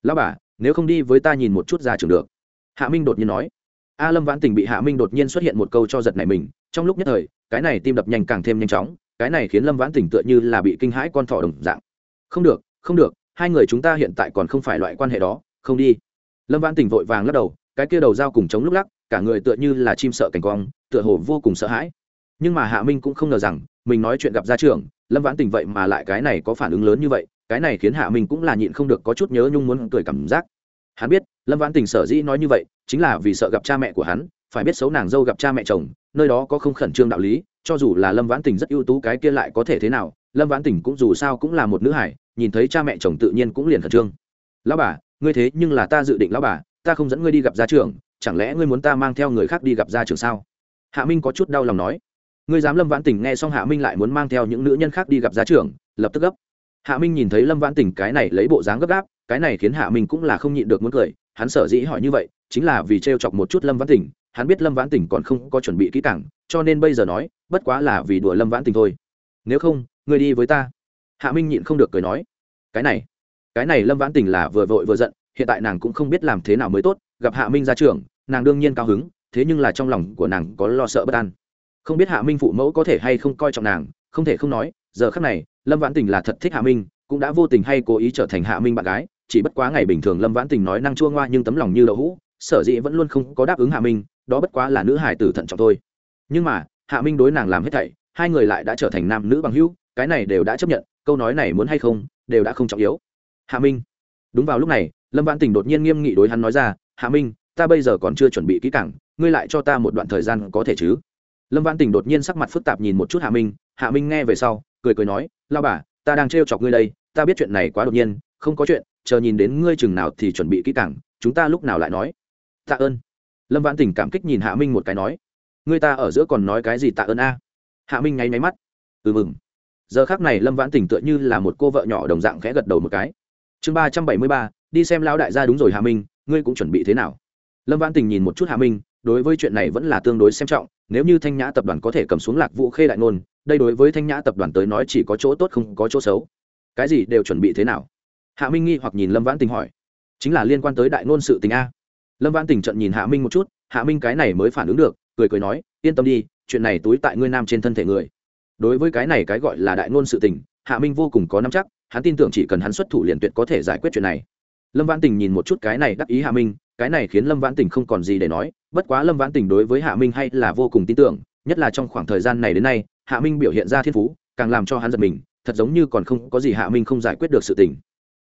Lão bà, nếu không đi với ta nhìn một chút ra trường được. Hạ minh đột nhiên nói. A lâm vãn tình bị hạ minh đột nhiên xuất hiện một câu cho giật này mình, trong lúc nhất thời, cái này tim đập nhanh càng thêm nhanh chóng, cái này khiến lâm vãn tình tựa như là bị kinh hãi con thỏ đồng dạng. Không được không được, hai người chúng ta hiện tại còn không phải loại quan hệ đó, không đi. Lâm vãn tình vội vàng lắc đầu, cái kia đầu dao cùng chống lúc lắc, cả người tựa như là chim sợ cảnh quang, tựa hồ vô cùng sợ hãi nhưng mà hạ minh cũng không ngờ rằng, mình nói chuyện gặp gia trưởng, lâm vãn tình vậy mà lại cái này có phản ứng lớn như vậy, cái này khiến hạ minh cũng là nhịn không được có chút nhớ nhung muốn cười cảm giác. Hắn biết, lâm vãn tình sở dĩ nói như vậy, chính là vì sợ gặp cha mẹ của hắn, phải biết xấu nàng dâu gặp cha mẹ chồng, nơi đó có không khẩn trương đạo lý, cho dù là lâm vãn tình rất ưu tú cái kia lại có thể thế nào, lâm vãn tình cũng dù sao cũng là một nữ hải nhìn thấy cha mẹ chồng tự nhiên cũng liền khẩn trương. Lão bà, ngươi thế nhưng là ta dự định lão bà, ta không dẫn ngươi đi gặp gia trưởng, chẳng lẽ ngươi muốn ta mang theo người khác đi gặp gia trưởng sao? Hạ minh có chút đau lòng nói ngươi dám lâm vãn Tỉnh nghe xong hạ minh lại muốn mang theo những nữ nhân khác đi gặp Giá trưởng, lập tức gấp. Hạ minh nhìn thấy lâm vãn Tỉnh cái này lấy bộ dáng gấp gáp, cái này khiến hạ minh cũng là không nhịn được muốn cười, hắn sở dĩ hỏi như vậy, chính là vì t chọc một chút lâm vãn Tỉnh. hắn biết lâm vãn Tỉnh còn không có chuẩn bị kỹ càng, cho nên bây giờ nói, bất quá là vì đùa lâm vãn Tỉnh thôi. Nếu không, ngươi đi với ta. Hạ minh nhịn không được cười nói, cái này cái này lâm vãn Tỉnh là vừa vội vừa giận, hiện tại nàng cũng không biết làm thế nào mới tốt, gặp hạ minh ra trường, nàng đương nhiên cao hứng, thế nhưng là trong lòng của nàng có lo sợ bất an không biết hạ minh phụ mẫu có thể hay không coi trọng nàng, không thể không nói, giờ khác này, lâm vãn tình là thật thích hạ minh, cũng đã vô tình hay cố ý trở thành hạ minh bạn gái, chỉ bất quá ngày bình thường lâm vãn tình nói năng chua ngoa nhưng tấm lòng như đậu hũ, sở dĩ vẫn luôn không có đáp ứng hạ minh, đó bất quá là nữ hải tử thận trọng thôi. Nhưng mà, hạ minh đối nàng làm hết thảy, hai người lại đã trở thành nam nữ bằng hữu, cái này đều đã chấp nhận, câu nói này muốn hay không, đều đã không trọng yếu. Hạ minh. Đúng vào lúc này, lâm vãn tình đột nhiên nghiêm nghị đối hắn nói ra, hạ minh, ta bây giờ còn chưa chuẩn bị kỹ càng, ngươi lại cho ta một đoạn thời gian có thể chứ? Lâm vãn tình đột nhiên sắc mặt phức tạp nhìn một chút hạ minh hạ minh nghe về sau, cười cười nói lao bà, ta đang trêu chọc ngươi đây, ta biết chuyện này quá đột nhiên, không có chuyện, chờ nhìn đến ngươi chừng nào thì chuẩn bị kỹ càng, chúng ta lúc nào lại nói. Tạ ơn. Lâm vãn tình cảm kích nhìn hạ minh một cái nói, ngươi ta ở giữa còn nói cái gì tạ ơn a? Hạ minh nháy máy mắt. Ừ mừng. Giờ khác này lâm vãn tình tựa như là một cô vợ nhỏ đồng dạng khẽ gật đầu một cái. Chương ba trăm bảy mươi ba, đi xem lão đại gia đúng rồi hạ minh, ngươi cũng chuẩn bị thế nào? Lâm vãn tình nhìn một chút hạ minh đối với chuyện này vẫn là tương đối xem trọng, nếu như thanh nhã tập đoàn có thể cầm xuống lạc vũ khê đại ngôn, đây đối với thanh nhã tập đoàn tới nói chỉ có chỗ tốt không có chỗ xấu. Cái gì đều chuẩn bị thế nào? Hạ minh nghi hoặc nhìn lâm vãn tình hỏi. Chính là liên quan tới đại ngôn sự tình a. Lâm vãn tình trận nhìn hạ minh một chút, hạ minh cái này mới phản ứng được, cười cười nói, yên tâm đi, chuyện này túi tại ngươi nam trên thân thể người. Đối với cái này cái gọi là đại ngôn sự tình, hạ minh vô cùng có nắm chắc, hắn tin tưởng chỉ cần hắn xuất thủ liền tuyệt có thể giải quyết chuyện này. Lâm vãn tình nhìn một chút cái này đắc ý hạ minh, cái này khiến lâm vãn tình không còn gì để nói bất quá lâm vãn tình đối với hạ minh hay là vô cùng tin tưởng, nhất là trong khoảng thời gian này đến nay, hạ minh biểu hiện ra thiên phú, càng làm cho hắn giật mình, thật giống như còn không có gì hạ minh không giải quyết được sự tình.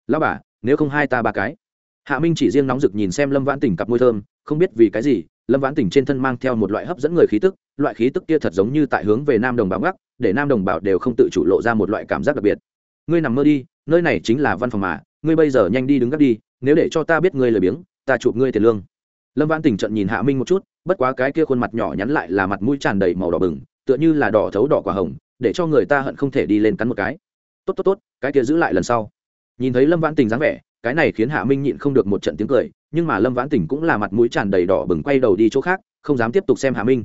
Lão bà, nếu không hai ta ba cái. Hạ minh chỉ riêng nóng rực nhìn xem lâm vãn tình cặp môi thơm, không biết vì cái gì, lâm vãn tình trên thân mang theo một loại hấp dẫn người khí tức, loại khí tức kia thật giống như tại hướng về nam đồng bào ngắc, để nam đồng bào đều không tự chủ lộ ra một loại cảm giác đặc biệt. Ngươi nằm mơ đi, nơi này chính là văn phòng mà, ngươi bây giờ nhanh đi đứng gác đi, nếu để cho ta biết ngươi lười biếng, ta chụp ngươi tiền lương lâm vãn tình trận nhìn hạ minh một chút, bất quá cái kia khuôn mặt nhỏ nhắn lại là mặt mũi tràn đầy màu đỏ bừng, tựa như là đỏ thấu đỏ quả hồng, để cho người ta hận không thể đi lên cắn một cái. Tốt tốt tốt, cái kia giữ lại lần sau. Nhìn thấy lâm vãn tình dáng vẻ, cái này khiến hạ minh nhịn không được một trận tiếng cười, nhưng mà lâm vãn tình cũng là mặt mũi tràn đầy đỏ bừng quay đầu đi chỗ khác, không dám tiếp tục xem hạ minh.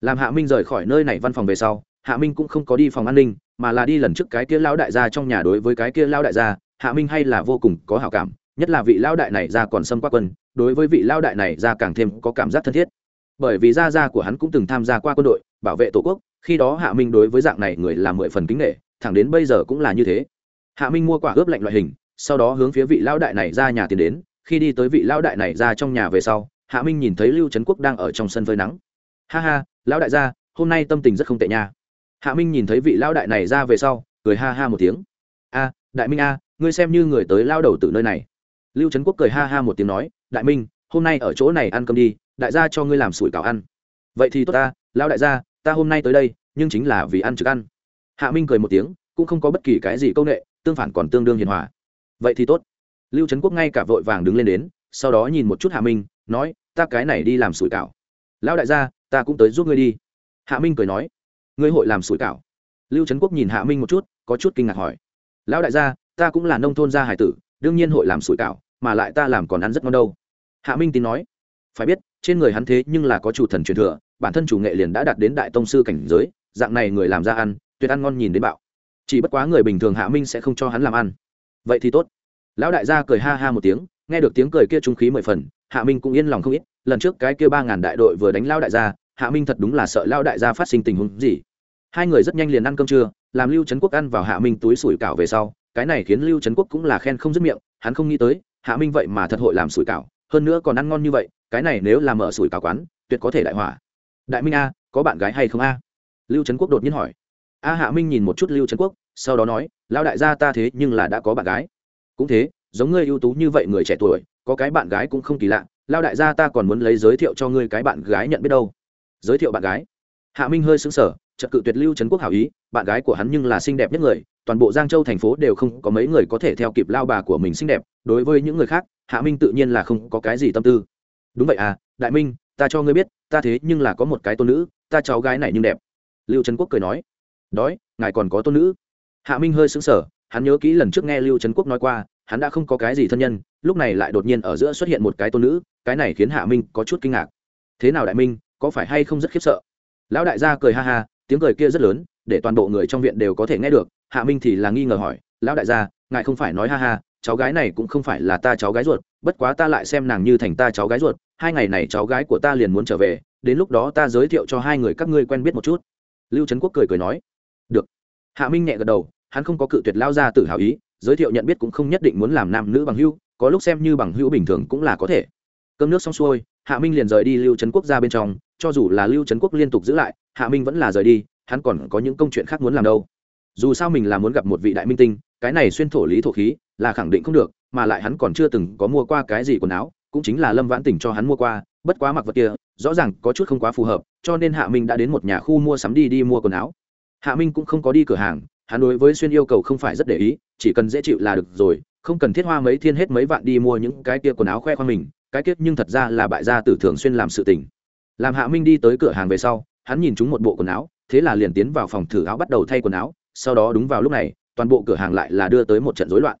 Làm hạ minh rời khỏi nơi này văn phòng về sau, hạ minh cũng không có đi phòng an ninh, mà là đi lần trước cái kia lao đại gia trong nhà đối với cái kia lao đại gia, hạ minh hay là vô cùng có hảo cảm nhất là vị lao đại này ra còn xâm qua quân, đối với vị lao đại này ra càng thêm có cảm giác thân thiết. Bởi vì gia gia của hắn cũng từng tham gia qua quân đội, bảo vệ tổ quốc, khi đó hạ minh đối với dạng này người là mười phần kính nghệ thẳng đến bây giờ cũng là như thế. Hạ minh mua quả ướp lạnh loại hình, sau đó hướng phía vị lao đại này ra nhà tiền đến, khi đi tới vị lao đại này ra trong nhà về sau, hạ minh nhìn thấy lưu trấn quốc đang ở trong sân phơi nắng. Ha ha, lão đại gia, hôm nay tâm tình rất không tệ nha. Hạ minh nhìn thấy vị lao đại này ra về sau, cười ha ha một tiếng. A, đại minh a, ngươi xem như người tới lao đầu từ nơi này lưu trấn quốc cười ha ha một tiếng nói, đại minh, hôm nay ở chỗ này ăn cơm đi, đại gia cho ngươi làm sủi cảo ăn. Vậy thì tốt ta, lão đại gia, ta hôm nay tới đây, nhưng chính là vì ăn trực ăn. Hạ minh cười một tiếng, cũng không có bất kỳ cái gì công nghệ, tương phản còn tương đương hiền hòa. Vậy thì tốt. Lưu trấn quốc ngay cả vội vàng đứng lên đến, sau đó nhìn một chút hạ minh, nói, ta cái này đi làm sủi cảo. Lão đại gia, ta cũng tới giúp ngươi đi. Hạ minh cười nói, ngươi hội làm sủi cảo? Lưu trấn quốc nhìn hạ minh một chút, có chút kinh ngạc hỏi, lão đại gia, ta cũng là nông thôn gia hải tử đương nhiên hội làm sủi cảo, mà lại ta làm còn ăn rất ngon đâu. Hạ minh tín nói, phải biết, trên người hắn thế nhưng là có chủ thần truyền thừa, bản thân chủ nghệ liền đã đạt đến đại tông sư cảnh giới, dạng này người làm ra ăn, tuyệt ăn ngon nhìn đến bạo. Chỉ bất quá người bình thường hạ minh sẽ không cho hắn làm ăn. Vậy thì tốt. Lão đại gia cười ha ha một tiếng, nghe được tiếng cười kia trung khí mười phần, hạ minh cũng yên lòng không ít, lần trước cái kia ba ngàn đại đội vừa đánh lao đại gia, hạ minh thật đúng là sợ lao đại gia phát sinh tình huống gì. Hai người rất nhanh liền ăn cơm trưa, làm lưu trấn quốc ăn vào hạ minh túi sủi cảo về sau cái này khiến lưu trấn quốc cũng là khen không dứt miệng, hắn không nghĩ tới, hạ minh vậy mà thật hội làm sủi cảo, hơn nữa còn ăn ngon như vậy, cái này nếu làm ở sủi cảo quán, tuyệt có thể đại hỏa. Đại minh a, có bạn gái hay không a? Lưu trấn quốc đột nhiên hỏi. A hạ minh nhìn một chút lưu trấn quốc, sau đó nói, lão đại gia ta thế nhưng là đã có bạn gái. Cũng thế, giống ngươi ưu tú như vậy người trẻ tuổi, có cái bạn gái cũng không kỳ lạ lao đại gia ta còn muốn lấy giới thiệu cho ngươi cái bạn gái nhận biết đâu. Giới thiệu bạn gái? Hạ minh hơi xứng sở trật cự tuyệt lưu trấn quốc hảo ý, bạn gái của hắn nhưng là xinh đẹp nhất người toàn bộ giang châu thành phố đều không có mấy người có thể theo kịp lao bà của mình xinh đẹp đối với những người khác hạ minh tự nhiên là không có cái gì tâm tư. Đúng vậy à đại minh ta cho ngươi biết ta thế nhưng là có một cái tôn nữ ta cháu gái này nhưng đẹp. Lưu trấn quốc cười nói. Đói ngài còn có tôn nữ. Hạ minh hơi sững sờ, hắn nhớ kỹ lần trước nghe lưu trấn quốc nói qua hắn đã không có cái gì thân nhân lúc này lại đột nhiên ở giữa xuất hiện một cái tôn nữ cái này khiến hạ minh có chút kinh ngạc. Thế nào đại minh có phải hay không rất khiếp sợ? Lão đại gia cười ha ha tiếng cười kia rất lớn để toàn bộ người trong viện đều có thể nghe được, hạ minh thì là nghi ngờ hỏi, lão đại gia, ngài không phải nói ha ha, cháu gái này cũng không phải là ta cháu gái ruột, bất quá ta lại xem nàng như thành ta cháu gái ruột, hai ngày này cháu gái của ta liền muốn trở về, đến lúc đó ta giới thiệu cho hai người các ngươi quen biết một chút. Lưu trấn quốc cười cười nói, được. Hạ minh nhẹ gật đầu, hắn không có cự tuyệt lao ra tự hào ý, giới thiệu nhận biết cũng không nhất định muốn làm nam nữ bằng hữu, có lúc xem như bằng hữu bình thường cũng là có thể. Cơm nước xong xuôi, hạ minh liền rời đi lưu trấn quốc ra bên trong, cho dù là lưu trấn quốc liên tục giữ lại, hạ minh vẫn là rời đi hắn còn có những công chuyện khác muốn làm đâu. Dù sao mình là muốn gặp một vị đại minh tinh, cái này xuyên thổ lý thổ khí là khẳng định không được, mà lại hắn còn chưa từng có mua qua cái gì quần áo, cũng chính là lâm vãn tỉnh cho hắn mua qua, bất quá mặc vật kia, rõ ràng có chút không quá phù hợp, cho nên hạ minh đã đến một nhà khu mua sắm đi đi mua quần áo. Hạ minh cũng không có đi cửa hàng, hắn đối với xuyên yêu cầu không phải rất để ý, chỉ cần dễ chịu là được rồi, không cần thiết hoa mấy thiên hết mấy vạn đi mua những cái kia quần áo khoe khoang mình, cái kết nhưng thật ra là bại gia tử thường xuyên làm sự tình. Làm hạ minh đi tới cửa hàng về sau, hắn nhìn chúng một bộ quần áo thế là liền tiến vào phòng thử áo bắt đầu thay quần áo, sau đó đúng vào lúc này, toàn bộ cửa hàng lại là đưa tới một trận rối loạn.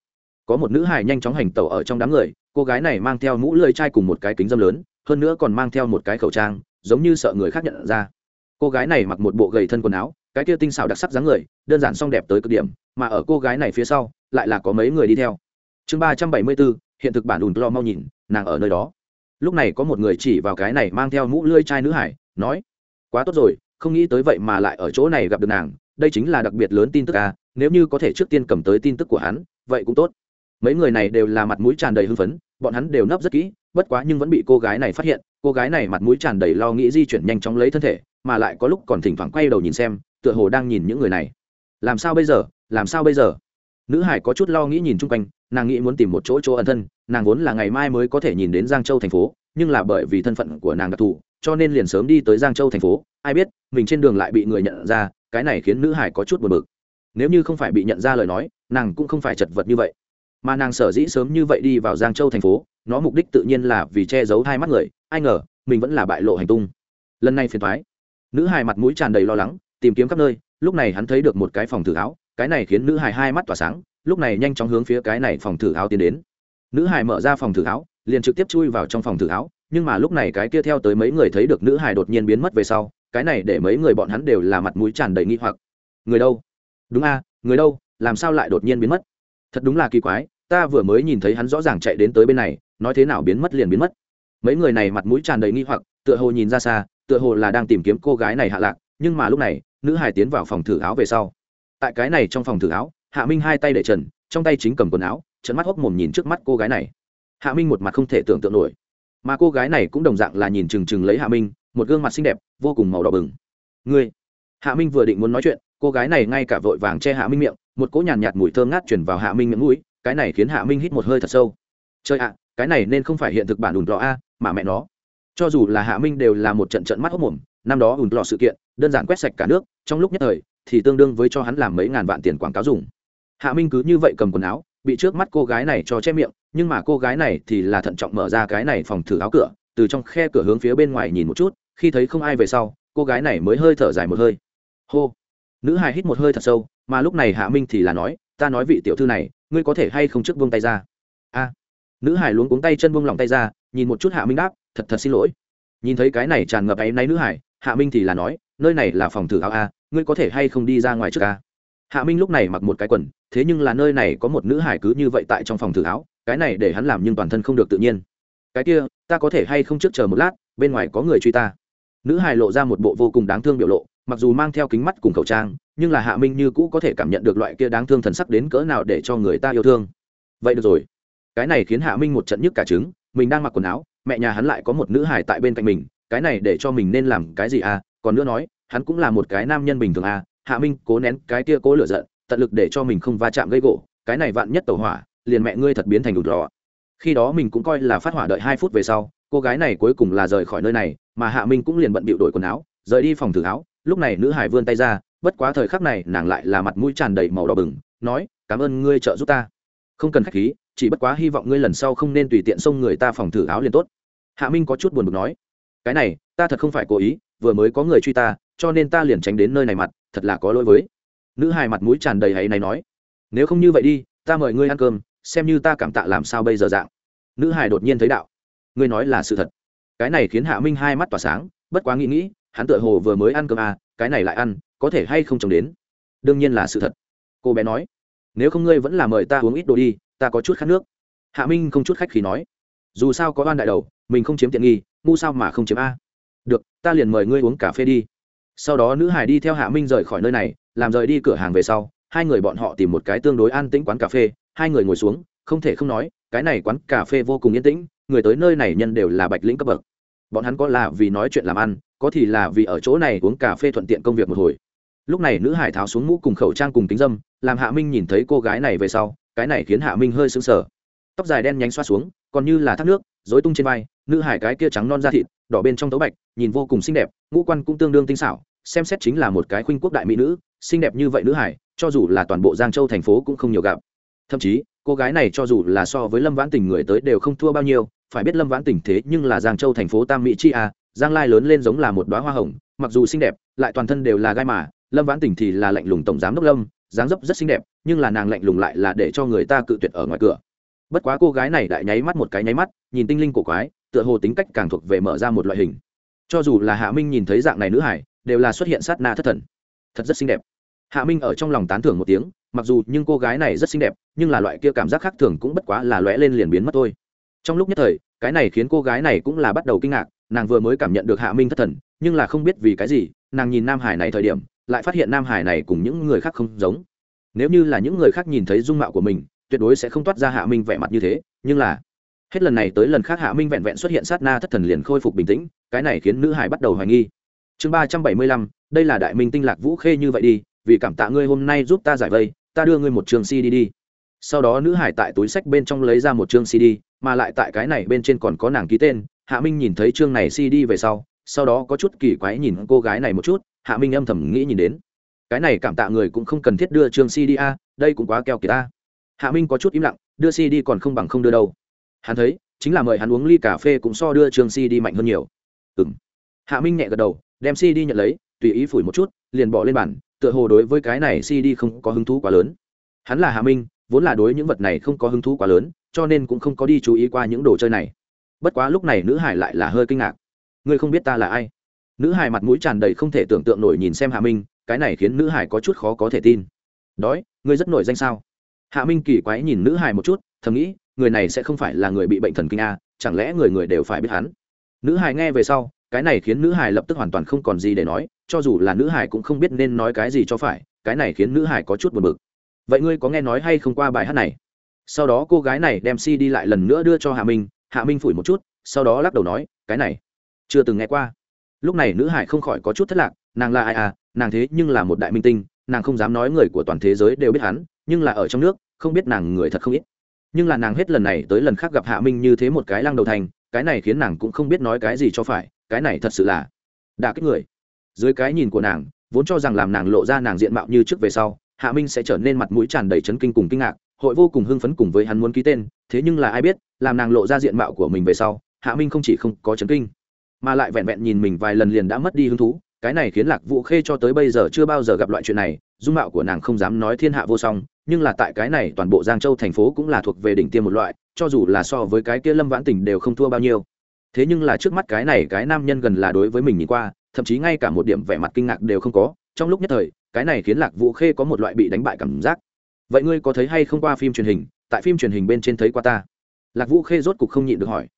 Có một nữ hài nhanh chóng hành tẩu ở trong đám người, cô gái này mang theo mũ lưỡi chai cùng một cái kính dâm lớn, hơn nữa còn mang theo một cái khẩu trang, giống như sợ người khác nhận ra. Cô gái này mặc một bộ gầy thân quần áo, cái kia tinh xảo đặc sắc dáng người, đơn giản song đẹp tới cực điểm, mà ở cô gái này phía sau, lại là có mấy người đi theo. Chương ba trăm bảy mươi bốn, hiện thực bản ùn lo mau nhìn, nàng ở nơi đó. Lúc này có một người chỉ vào cái này mang theo mũ lưỡi chai nữ hải nói, quá tốt rồi không nghĩ tới vậy mà lại ở chỗ này gặp được nàng, đây chính là đặc biệt lớn tin tức à nếu như có thể trước tiên cầm tới tin tức của hắn, vậy cũng tốt. Mấy người này đều là mặt mũi tràn đầy hưng phấn, bọn hắn đều nấp rất kỹ, bất quá nhưng vẫn bị cô gái này phát hiện, cô gái này mặt mũi tràn đầy lo nghĩ di chuyển nhanh chóng lấy thân thể, mà lại có lúc còn thỉnh thoảng quay đầu nhìn xem, tựa hồ đang nhìn những người này. Làm sao bây giờ, làm sao bây giờ? Nữ hải có chút lo nghĩ nhìn chung quanh, nàng nghĩ muốn tìm một chỗ chỗ ẩn thân, nàng vốn là ngày mai mới có thể nhìn đến giang châu thành phố, nhưng là bởi vì thân phận của nàng đặc thù, cho nên liền sớm đi tới giang châu thành phố ai biết, mình trên đường lại bị người nhận ra, cái này khiến nữ hải có chút buồn bực. Nếu như không phải bị nhận ra lời nói, nàng cũng không phải chật vật như vậy. Mà nàng sở dĩ sớm như vậy đi vào giang châu thành phố, nó mục đích tự nhiên là vì che giấu hai mắt người, ai ngờ, mình vẫn là bại lộ hành tung. Lần này phiền thoái nữ hài mặt mũi tràn đầy lo lắng, tìm kiếm khắp nơi, lúc này hắn thấy được một cái phòng thử áo, cái này khiến nữ hài hai mắt tỏa sáng, lúc này nhanh chóng hướng phía cái này phòng thử áo tiến đến. Nữ hài mở ra phòng thử áo, liền trực tiếp chui vào trong phòng thử áo, nhưng mà lúc này cái kia theo tới mấy người thấy được nữ hài đột nhiên biến mất về sau cái này để mấy người bọn hắn đều là mặt mũi tràn đầy nghi hoặc. Người đâu? Đúng a, người đâu? Làm sao lại đột nhiên biến mất? Thật đúng là kỳ quái, ta vừa mới nhìn thấy hắn rõ ràng chạy đến tới bên này, nói thế nào biến mất liền biến mất. Mấy người này mặt mũi tràn đầy nghi hoặc, tựa hồ nhìn ra xa, tựa hồ là đang tìm kiếm cô gái này hạ lạc, nhưng mà lúc này, nữ hài tiến vào phòng thử áo về sau. Tại cái này trong phòng thử áo, hạ minh hai tay để trần, trong tay chính cầm quần áo trận mắt hốc mồm nhìn trước mắt cô gái này. Hạ minh một mặt không thể tưởng tượng nổi. Mà cô gái này cũng đồng dạng là nhìn trừng trừng lấy hạ minh, một gương mặt xinh đẹp vô cùng màu đỏ bừng. Ngươi hạ minh vừa định muốn nói chuyện cô gái này ngay cả vội vàng che hạ minh miệng một cỗ nhàn nhạt, nhạt mùi thơm ngát chuyển vào hạ minh miệng mũi cái này khiến hạ minh hít một hơi thật sâu. Chơi ạ cái này nên không phải hiện thực bản ủn lọ a mà mẹ nó. Cho dù là hạ minh đều là một trận trận mắt hốc mồm năm đó ủn lọ sự kiện đơn giản quét sạch cả nước trong lúc nhất thời thì tương đương với cho hắn làm mấy ngàn vạn tiền quảng cáo dùng. Hạ minh cứ như vậy cầm quần áo bị trước mắt cô gái này cho che miệng nhưng mà cô gái này thì là thận trọng mở ra cái này phòng thử áo cửa từ trong khe cửa hướng phía bên ngoài nhìn một chút, khi thấy không ai về sau, cô gái này mới hơi thở dài một hơi. Hô. Nữ hài hít một hơi thật sâu, mà lúc này hạ minh thì là nói, ta nói vị tiểu thư này, ngươi có thể hay không trước buông tay ra? A. Nữ hải luống cuống tay chân buông lòng tay ra, nhìn một chút hạ minh đáp, thật thật xin lỗi. Nhìn thấy cái này tràn ngập áy náy nữ hải hạ minh thì là nói, nơi này là phòng thử áo a, ngươi có thể hay không đi ra ngoài trước a? Hạ minh lúc này mặc một cái quần, thế nhưng là nơi này có một nữ hải cứ như vậy tại trong phòng thử áo, cái này để hắn làm nhưng toàn thân không được tự nhiên cái kia, ta có thể hay không trước chờ một lát, bên ngoài có người truy ta. Nữ hài lộ ra một bộ vô cùng đáng thương biểu lộ, mặc dù mang theo kính mắt cùng khẩu trang, nhưng là hạ minh như cũ có thể cảm nhận được loại kia đáng thương thần sắc đến cỡ nào để cho người ta yêu thương. Vậy được rồi. Cái này khiến hạ minh một trận nhức cả trứng, mình đang mặc quần áo, mẹ nhà hắn lại có một nữ hài tại bên cạnh mình, cái này để cho mình nên làm cái gì à? Còn nữa nói, hắn cũng là một cái nam nhân bình thường à? Hạ minh cố nén cái kia cố lửa giận, tận lực để cho mình không va chạm gây gỗ, cái này vạn nhất tàu hỏa, liền mẹ ngươi thật biến thành đụt đỏ khi đó mình cũng coi là phát hỏa đợi hai phút về sau, cô gái này cuối cùng là rời khỏi nơi này, mà hạ minh cũng liền bận bịu đổi quần áo, rời đi phòng thử áo. Lúc này nữ hải vươn tay ra, bất quá thời khắc này nàng lại là mặt mũi tràn đầy màu đỏ bừng, nói, cảm ơn ngươi trợ giúp ta. Không cần khách khí, chỉ bất quá hy vọng ngươi lần sau không nên tùy tiện xông người ta phòng thử áo liền tốt. Hạ minh có chút buồn bực nói, cái này, ta thật không phải cố ý, vừa mới có người truy ta, cho nên ta liền tránh đến nơi này mặt, thật là có lỗi với. Nữ hài mặt mũi tràn đầy hay này nói, nếu không như vậy đi, ta mời ngươi ăn cơm xem như ta cảm tạ làm sao bây giờ dạng. Nữ hải đột nhiên thấy đạo. Ngươi nói là sự thật. Cái này khiến hạ minh hai mắt tỏa sáng, bất quá nghĩ nghĩ, hắn tựa hồ vừa mới ăn cơm à cái này lại ăn, có thể hay không trông đến? Đương nhiên là sự thật. Cô bé nói, nếu không ngươi vẫn là mời ta uống ít đồ đi, ta có chút khát nước. Hạ minh không chút khách khí nói, dù sao có oan đại đầu, mình không chiếm tiện nghi, ngu sao mà không chiếm a? Được, ta liền mời ngươi uống cà phê đi. Sau đó nữ hải đi theo hạ minh rời khỏi nơi này, làm rời đi cửa hàng về sau, hai người bọn họ tìm một cái tương đối an tĩnh quán cà phê hai người ngồi xuống, không thể không nói, cái này quán cà phê vô cùng yên tĩnh, người tới nơi này nhân đều là bạch lĩnh cấp bậc. Bọn hắn có là vì nói chuyện làm ăn, có thì là vì ở chỗ này uống cà phê thuận tiện công việc một hồi. Lúc này nữ hải tháo xuống mũ cùng khẩu trang cùng kính dâm, làm hạ minh nhìn thấy cô gái này về sau, cái này khiến hạ minh hơi sững sờ. Tóc dài đen nhánh xoa xuống, còn như là thác nước dối tung trên vai, nữ hải cái kia trắng non da thịt, đỏ bên trong tấu bạch, nhìn vô cùng xinh đẹp, ngũ quan cũng tương đương tinh xảo, xem xét chính là một cái khuynh quốc đại mỹ nữ, xinh đẹp như vậy nữ hải, cho dù là toàn bộ giang châu thành phố cũng không nhiều gặp thậm chí, cô gái này cho dù là so với lâm vãn tình người tới đều không thua bao nhiêu, phải biết lâm vãn tình thế nhưng là giang châu thành phố tam mỹ chi a, giang lai lớn lên giống là một đoá hoa hồng, mặc dù xinh đẹp, lại toàn thân đều là gai mà, lâm vãn tình thì là lạnh lùng tổng giám đốc lâm, dáng dấp rất xinh đẹp, nhưng là nàng lạnh lùng lại là để cho người ta cự tuyệt ở ngoài cửa. Bất quá cô gái này đại nháy mắt một cái nháy mắt, nhìn tinh linh cổ quái, tựa hồ tính cách càng thuộc về mở ra một loại hình. Cho dù là hạ minh nhìn thấy dạng này nữ hải, đều là xuất hiện sát na thất thần. Thật rất xinh đẹp hạ minh ở trong lòng tán thưởng một tiếng, mặc dù nhưng cô gái này rất xinh đẹp, nhưng là loại kia cảm giác khác thường cũng bất quá là lóe lên liền biến mất thôi. Trong lúc nhất thời, cái này khiến cô gái này cũng là bắt đầu kinh ngạc, nàng vừa mới cảm nhận được hạ minh thất thần, nhưng là không biết vì cái gì, nàng nhìn nam hải này thời điểm, lại phát hiện nam hải này cùng những người khác không giống. Nếu như là những người khác nhìn thấy dung mạo của mình, tuyệt đối sẽ không toát ra hạ minh vẻ mặt như thế, nhưng là hết lần này tới lần khác hạ minh vẹn vẹn xuất hiện sát na thất thần liền khôi phục bình tĩnh, cái này khiến nữ hải bắt đầu hoài nghi. Chương ba trăm bảy mươi lăm, đây là đại minh tinh lạc vũ khê như vậy đi vì cảm tạ ngươi hôm nay giúp ta giải vây, ta đưa ngươi một trường cd đi. Sau đó nữ hải tại túi sách bên trong lấy ra một chương cd, mà lại tại cái này bên trên còn có nàng ký tên. Hạ minh nhìn thấy chương này cd về sau sau đó có chút kỳ quái nhìn cô gái này một chút, hạ minh âm thầm nghĩ nhìn đến. Cái này cảm tạ người cũng không cần thiết đưa chương cd a, đây cũng quá keo kiệt ta. Hạ minh có chút im lặng, đưa cd còn không bằng không đưa đâu. Hắn thấy, chính là mời hắn uống ly cà phê cũng so đưa chương cd mạnh hơn nhiều. Ừ m hạ minh nhẹ gật đầu, đem cd nhận lấy, tùy ý phủi một chút, liền bỏ lên bàn tựa hồ đối với cái này cd không có hứng thú quá lớn. Hắn là hạ minh, vốn là đối những vật này không có hứng thú quá lớn, cho nên cũng không có đi chú ý qua những đồ chơi này. Bất quá lúc này nữ hải lại là hơi kinh ngạc. Ngươi không biết ta là ai? Nữ hải mặt mũi tràn đầy không thể tưởng tượng nổi nhìn xem hạ minh, cái này khiến nữ hải có chút khó có thể tin. Đói, ngươi rất nổi danh sao? Hạ minh kỳ quái nhìn nữ hải một chút, thầm nghĩ, người này sẽ không phải là người bị bệnh thần kinh a, chẳng lẽ người người đều phải biết hắn? Nữ hải nghe về sau cái này khiến nữ hải lập tức hoàn toàn không còn gì để nói, cho dù là nữ hải cũng không biết nên nói cái gì cho phải, cái này khiến nữ hải có chút buồn bực. Vậy ngươi có nghe nói hay không qua bài hát này? Sau đó cô gái này đem si đi lại lần nữa đưa cho hạ minh hạ minh phủi một chút, sau đó lắc đầu nói, cái này, chưa từng nghe qua. Lúc này nữ hải không khỏi có chút thất lạc, nàng là ai à nàng thế nhưng là một đại minh tinh, nàng không dám nói người của toàn thế giới đều biết hắn, nhưng là ở trong nước, không biết nàng người thật không ít. Nhưng là nàng hết lần này tới lần khác gặp hạ minh như thế một cái lăng đầu thành, cái này khiến nàng cũng không biết nói cái gì cho phải cái này thật sự là đả kích người. Dưới cái nhìn của nàng, vốn cho rằng làm nàng lộ ra nàng diện mạo như trước về sau, hạ minh sẽ trở nên mặt mũi tràn đầy chấn kinh cùng kinh ngạc, hội vô cùng hưng phấn cùng với hắn muốn ký tên, thế nhưng là ai biết, làm nàng lộ ra diện mạo của mình về sau, hạ minh không chỉ không có chấn kinh, mà lại vẹn vẹn nhìn mình vài lần liền đã mất đi hứng thú, cái này khiến lạc vũ khê cho tới bây giờ chưa bao giờ gặp loại chuyện này, dung mạo của nàng không dám nói thiên hạ vô song, nhưng là tại cái này toàn bộ giang châu thành phố cũng là thuộc về đỉnh tiêm một loại, cho dù là so với cái kia lâm vãn tình đều không thua bao nhiêu thế nhưng là trước mắt cái này cái nam nhân gần là đối với mình nhìn qua, thậm chí ngay cả một điểm vẻ mặt kinh ngạc đều không có. Trong lúc nhất thời, cái này khiến lạc vũ khê có một loại bị đánh bại cảm giác. Vậy ngươi có thấy hay không qua phim truyền hình? Tại phim truyền hình bên trên thấy qua ta. Lạc vũ khê rốt cục không nhịn được hỏi.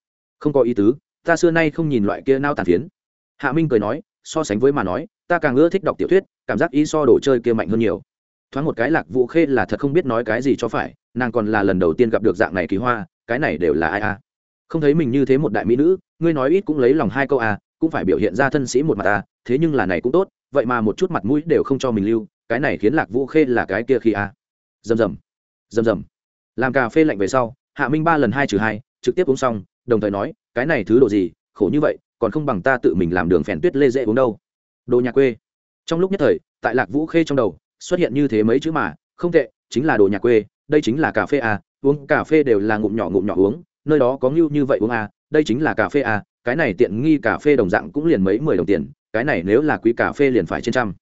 Không có ý tứ, ta xưa nay không nhìn loại kia nao tàn phiến. Hạ minh cười nói, so sánh với mà nói, ta càng ưa thích đọc tiểu thuyết, cảm giác ý so đồ chơi kia mạnh hơn nhiều. Thoáng một cái lạc vũ khê là thật không biết nói cái gì cho phải, nàng còn là lần đầu tiên gặp được dạng này kỳ hoa, cái này đều là ai a không thấy mình như thế một đại mỹ nữ ngươi nói ít cũng lấy lòng hai câu à, cũng phải biểu hiện ra thân sĩ một mặt à thế nhưng là này cũng tốt vậy mà một chút mặt mũi đều không cho mình lưu cái này khiến lạc vũ khê là cái kia khi a dầm dầm dầm dầm. Làm cà phê lạnh về sau hạ minh ba lần hai trừ hai trực tiếp uống xong đồng thời nói cái này thứ đồ gì khổ như vậy còn không bằng ta tự mình làm đường phèn tuyết lê dễ uống đâu. Đồ nhà quê. Trong lúc nhất thời tại lạc vũ khê trong đầu xuất hiện như thế mấy chữ mà không tệ chính là đồ nhà quê đây chính là cà phê à, uống cà phê đều là ngụm nhỏ ngụm nhỏ uống nơi đó có ngưu như vậy uống à, đây chính là cà phê à, cái này tiện nghi cà phê đồng dạng cũng liền mấy mười đồng tiền cái này nếu là quý cà phê liền phải trên trăm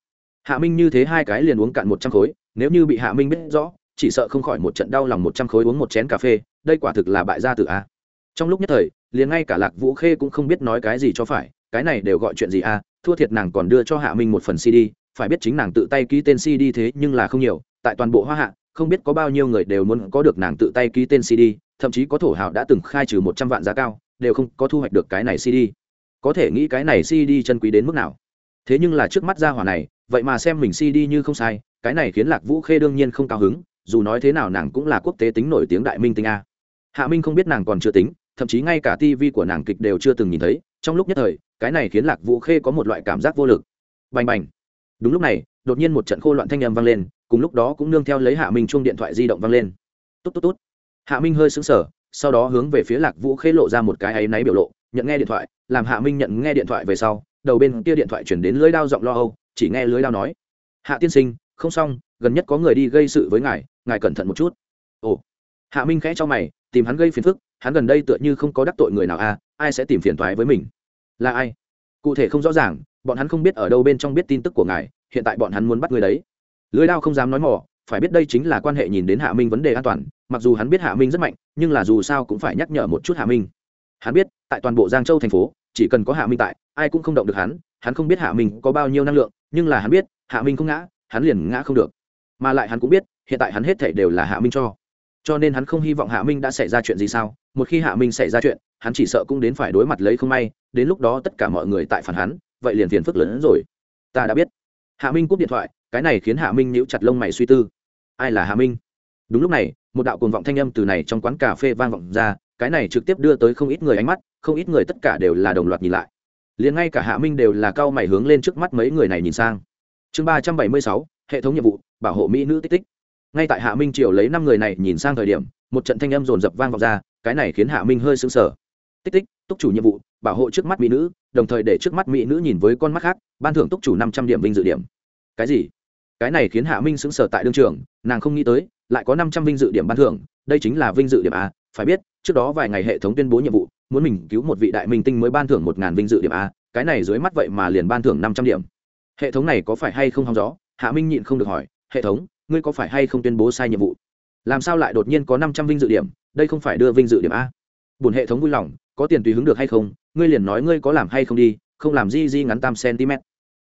hạ minh như thế hai cái liền uống cạn một trăm khối nếu như bị hạ minh biết rõ chỉ sợ không khỏi một trận đau lòng một trăm khối uống một chén cà phê đây quả thực là bại gia tử a à. trong lúc nhất thời liền ngay cả lạc vũ khê cũng không biết nói cái gì cho phải cái này đều gọi chuyện gì a à, thua thiệt nàng còn đưa cho hạ minh một phần cd phải biết chính nàng tự tay ký tên cd thế nhưng là không nhiều tại toàn bộ hoa hạ không biết có bao nhiêu người đều muốn có được nàng tự tay ký tên cd thậm chí có thổ hào đã từng khai trừ một trăm vạn giá cao đều không có thu hoạch được cái này cd có thể nghĩ cái này cd chân quý đến mức nào? Thế nhưng là trước mắt ra hỏa này, vậy mà xem mình cd như không sai, cái này khiến lạc vũ khê đương nhiên không cao hứng, dù nói thế nào nàng cũng là quốc tế tính nổi tiếng đại minh tinh a. Hạ minh không biết nàng còn chưa tính, thậm chí ngay cả tv của nàng kịch đều chưa từng nhìn thấy, trong lúc nhất thời, cái này khiến lạc vũ khê có một loại cảm giác vô lực. Bành bành. Đúng lúc này, đột nhiên một trận khô loạn thanh âm vang lên, cùng lúc đó cũng nương theo lấy hạ minh chuông điện thoại di động vang lên. Tốt tốt tốt. Hạ minh hơi sững sờ sau đó hướng về phía lạc vũ khê lộ ra một cái áy náy biểu lộ, nhận nghe điện thoại, làm hạ minh nhận nghe điện thoại về sau, đầu bên kia điện thoại chuyển đến lưới đao giọng lo âu, chỉ nghe lưới đao nói, hạ tiên sinh, không xong, gần nhất có người đi gây sự với ngài ngài cẩn thận một chút. Ồ. Hạ minh khẽ cho mày, tìm hắn gây phiền phức, hắn gần đây tựa như không có đắc tội người nào à ai sẽ tìm phiền toái với mình? Là ai? Cụ thể không rõ ràng, bọn hắn không biết ở đâu bên trong biết tin tức của ngài, hiện tại bọn hắn muốn bắt người đấy. Lưới đao không dám nói mỏ phải biết đây chính là quan hệ nhìn đến hạ minh vấn đề an toàn mặc dù hắn biết hạ minh rất mạnh, nhưng là dù sao cũng phải nhắc nhở một chút hạ minh. Hắn biết, tại toàn bộ giang châu thành phố, chỉ cần có hạ minh tại, ai cũng không động được hắn hắn không biết hạ minh có bao nhiêu năng lượng, nhưng là hắn biết, hạ minh không ngã, hắn liền ngã không được. Mà lại hắn cũng biết, hiện tại hắn hết thể đều là hạ minh cho. Cho nên hắn không hy vọng hạ minh đã xảy ra chuyện gì sao? Một khi hạ minh xảy ra chuyện, hắn chỉ sợ cũng đến phải đối mặt lấy không may, đến lúc đó tất cả mọi người tại phản hắn, vậy liền phiền phức lớn hơn rồi. Ta đã biết. Hạ minh cúp điện thoại, cái này khiến hạ minh nhíu chặt lông mày suy tư. Ai là hạ minh? Đúng lúc này một đạo cuồng vọng thanh âm từ này trong quán cà phê vang vọng ra, cái này trực tiếp đưa tới không ít người ánh mắt, không ít người tất cả đều là đồng loạt nhìn lại. Liền ngay cả hạ minh đều là cao mày hướng lên trước mắt mấy người này nhìn sang. Chương ba trăm bảy mươi sáu, hệ thống nhiệm vụ, bảo hộ mỹ nữ tích tích. Ngay tại hạ minh triều lấy năm người này nhìn sang thời điểm, một trận thanh âm rồn rập vang vọng ra, cái này khiến hạ minh hơi sững sờ. Tích tích, túc chủ nhiệm vụ, bảo hộ trước mắt mỹ nữ, đồng thời để trước mắt mỹ nữ nhìn với con mắt khác, ban thưởng túc chủ năm trăm điểm vinh dự điểm. Cái gì? Cái này khiến hạ minh sững sờ tại đương trường, nàng không nghĩ tới lại có năm trăm vinh dự điểm ban thưởng, đây chính là vinh dự điểm a, phải biết, trước đó vài ngày hệ thống tuyên bố nhiệm vụ, muốn mình cứu một vị đại minh tinh mới ban thưởng một ngàn vinh dự điểm a, cái này dưới mắt vậy mà liền ban thưởng năm trăm điểm. Hệ thống này có phải hay không hóng gió? Hạ minh nhịn không được hỏi. Hệ thống, ngươi có phải hay không tuyên bố sai nhiệm vụ? Làm sao lại đột nhiên có năm trăm vinh dự điểm? Đây không phải đưa vinh dự điểm a. Bùn hệ thống vui lòng, có tiền tùy hứng được hay không? Ngươi liền nói ngươi có làm hay không đi, không làm gì gì ngắn tam cm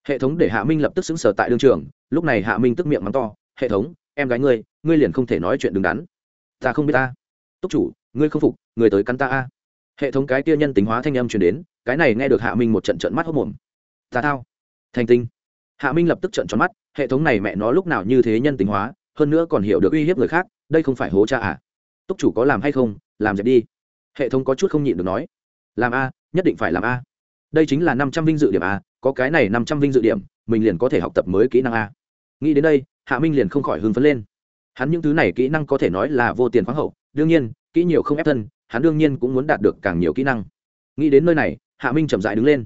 hệ thống để hạ minh lập tức xứng sở tại đương trường, lúc này hạ minh tức miệng mắng to. Hệ thống, em gái ngươi ngươi liền không thể nói chuyện đứng đắn. Ta không biết ta. Túc chủ, ngươi không phục, người tới cắn ta a. Hệ thống cái tia nhân tính hóa thanh âm truyền đến, cái này nghe được hạ minh một trận trận mắt hốc mồm ta thao. Thành tinh. Hạ minh lập tức trận tròn mắt, hệ thống này mẹ nó lúc nào như thế nhân tính hóa, hơn nữa còn hiểu được uy hiếp người khác, đây không phải hố cha à. Túc chủ có làm hay không, làm dẹp đi. Hệ thống có chút không nhịn được nói. Làm a, nhất định phải làm a. Đây chính là năm trăm vinh dự điểm a, có cái này năm trăm vinh dự điểm, mình liền có thể học tập mới kỹ năng a. Nghĩ đến đây, hạ minh liền không khỏi hưng phấn lên hắn những thứ này kỹ năng có thể nói là vô tiền khoáng hậu, đương nhiên, kỹ nhiều không ép thân, hắn đương nhiên cũng muốn đạt được càng nhiều kỹ năng. Nghĩ đến nơi này, hạ minh chậm dại đứng lên.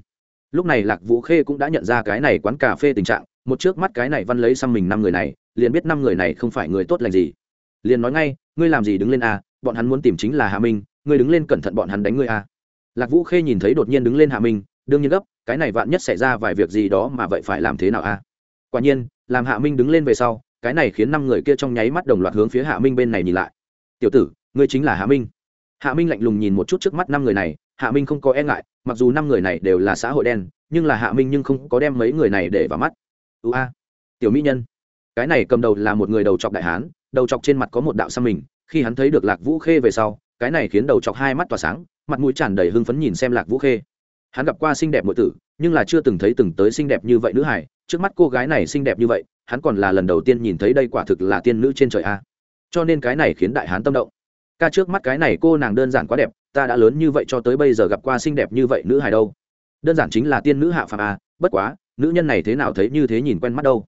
Lúc này lạc vũ khê cũng đã nhận ra cái này quán cà phê tình trạng, một trước mắt cái này văn lấy xăm mình năm người này, liền biết năm người này không phải người tốt lành gì. Liền nói ngay, ngươi làm gì đứng lên a? Bọn hắn muốn tìm chính là hạ minh, ngươi đứng lên cẩn thận bọn hắn đánh ngươi a. Lạc vũ khê nhìn thấy đột nhiên đứng lên hạ minh, đương nhiên gấp, cái này vạn nhất xảy ra vài việc gì đó mà vậy phải làm thế nào a? Quả nhiên, làm hạ minh đứng lên về sau cái này khiến năm người kia trong nháy mắt đồng loạt hướng phía hạ minh bên này nhìn lại. Tiểu tử, ngươi chính là hạ minh. Hạ minh lạnh lùng nhìn một chút trước mắt năm người này, hạ minh không có e ngại, mặc dù năm người này đều là xã hội đen, nhưng là hạ minh nhưng không có đem mấy người này để vào mắt. Ưu a, tiểu mỹ nhân. Cái này cầm đầu là một người đầu chọc đại hán, đầu chọc trên mặt có một đạo xăm mình, khi hắn thấy được lạc vũ khê về sau, cái này khiến đầu chọc hai mắt tỏa sáng, mặt mũi tràn đầy hưng phấn nhìn xem lạc vũ khê. Hắn gặp qua xinh đẹp nội tử, nhưng là chưa từng thấy từng tới xinh đẹp như vậy nữ hải trước mắt cô gái này xinh đẹp như vậy hắn còn là lần đầu tiên nhìn thấy đây quả thực là tiên nữ trên trời a. Cho nên cái này khiến đại hán tâm động. Ca trước mắt cái này cô nàng đơn giản quá đẹp, ta đã lớn như vậy cho tới bây giờ gặp qua xinh đẹp như vậy nữ hài đâu. Đơn giản chính là tiên nữ hạ phàm a, bất quá, nữ nhân này thế nào thấy như thế nhìn quen mắt đâu.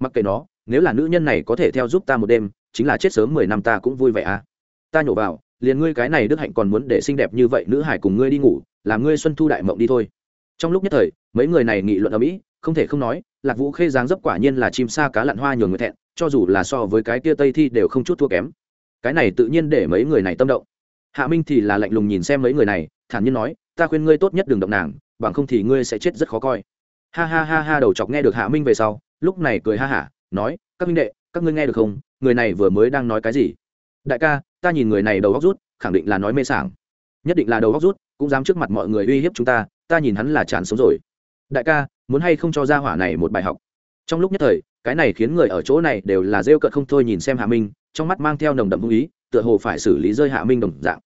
Mặc kệ nó, nếu là nữ nhân này có thể theo giúp ta một đêm, chính là chết sớm mười năm ta cũng vui vẻ a. Ta nhổ vào, liền ngươi cái này đức hạnh còn muốn để xinh đẹp như vậy nữ hải cùng ngươi đi ngủ, làm ngươi xuân thu đại mộng đi thôi. Trong lúc nhất thời, mấy người này nghị luận ở mỹ không thể không nói, lạc vũ khê dáng dấp quả nhiên là chim sa cá lặn hoa nhường người thẹn, cho dù là so với cái kia tây thi đều không chút thua kém. Cái này tự nhiên để mấy người này tâm động. Hạ minh thì là lạnh lùng nhìn xem mấy người này, thản nhiên nói, ta khuyên ngươi tốt nhất đừng động nàng, bằng không thì ngươi sẽ chết rất khó coi. Ha ha ha ha, đầu chọc nghe được hạ minh về sau, lúc này cười ha hả, nói, các minh đệ, các ngươi nghe được không? Người này vừa mới đang nói cái gì? Đại ca, ta nhìn người này đầu góc rút, khẳng định là nói mê sảng. Nhất định là đầu góc rút, cũng dám trước mặt mọi người uy hiếp chúng ta ta nhìn hắn là chán sống rồi. Đại ca muốn hay không cho ra hỏa này một bài học. Trong lúc nhất thời, cái này khiến người ở chỗ này đều là rêu cợt không thôi nhìn xem hạ minh, trong mắt mang theo nồng đậm hung ý, tựa hồ phải xử lý rơi hạ minh đồng dạng.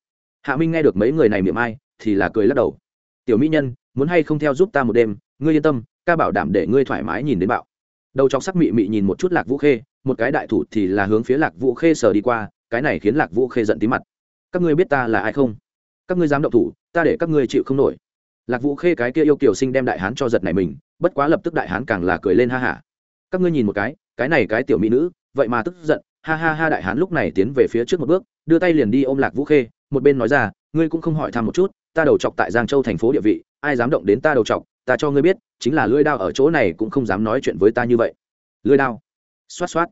Hạ minh nghe được mấy người này miệng ai, thì là cười lắc đầu. Tiểu mỹ nhân, muốn hay không theo giúp ta một đêm, ngươi yên tâm, ca bảo đảm để ngươi thoải mái nhìn đến bạo. Đầu chọc sắc mị mị nhìn một chút lạc vũ khê, một cái đại thủ thì là hướng phía lạc vũ khê sờ đi qua, cái này khiến lạc vũ khê giận tí mặt. Các ngươi biết ta là ai không? Các ngươi dám động thủ, ta để các ngươi chịu không nổi lạc vũ khê cái kia yêu kiểu sinh đem đại hán cho giật này mình, bất quá lập tức đại hán càng là cười lên ha hả các ngươi nhìn một cái cái này cái tiểu mỹ nữ, vậy mà tức giận, ha ha ha đại hán lúc này tiến về phía trước một bước, đưa tay liền đi ôm lạc vũ khê, một bên nói ra, ngươi cũng không hỏi thăm một chút, ta đầu chọc tại giang châu thành phố địa vị, ai dám động đến ta đầu chọc, ta cho ngươi biết, chính là lưỡi đao ở chỗ này cũng không dám nói chuyện với ta như vậy. Lưỡi đao. Xoát xoát.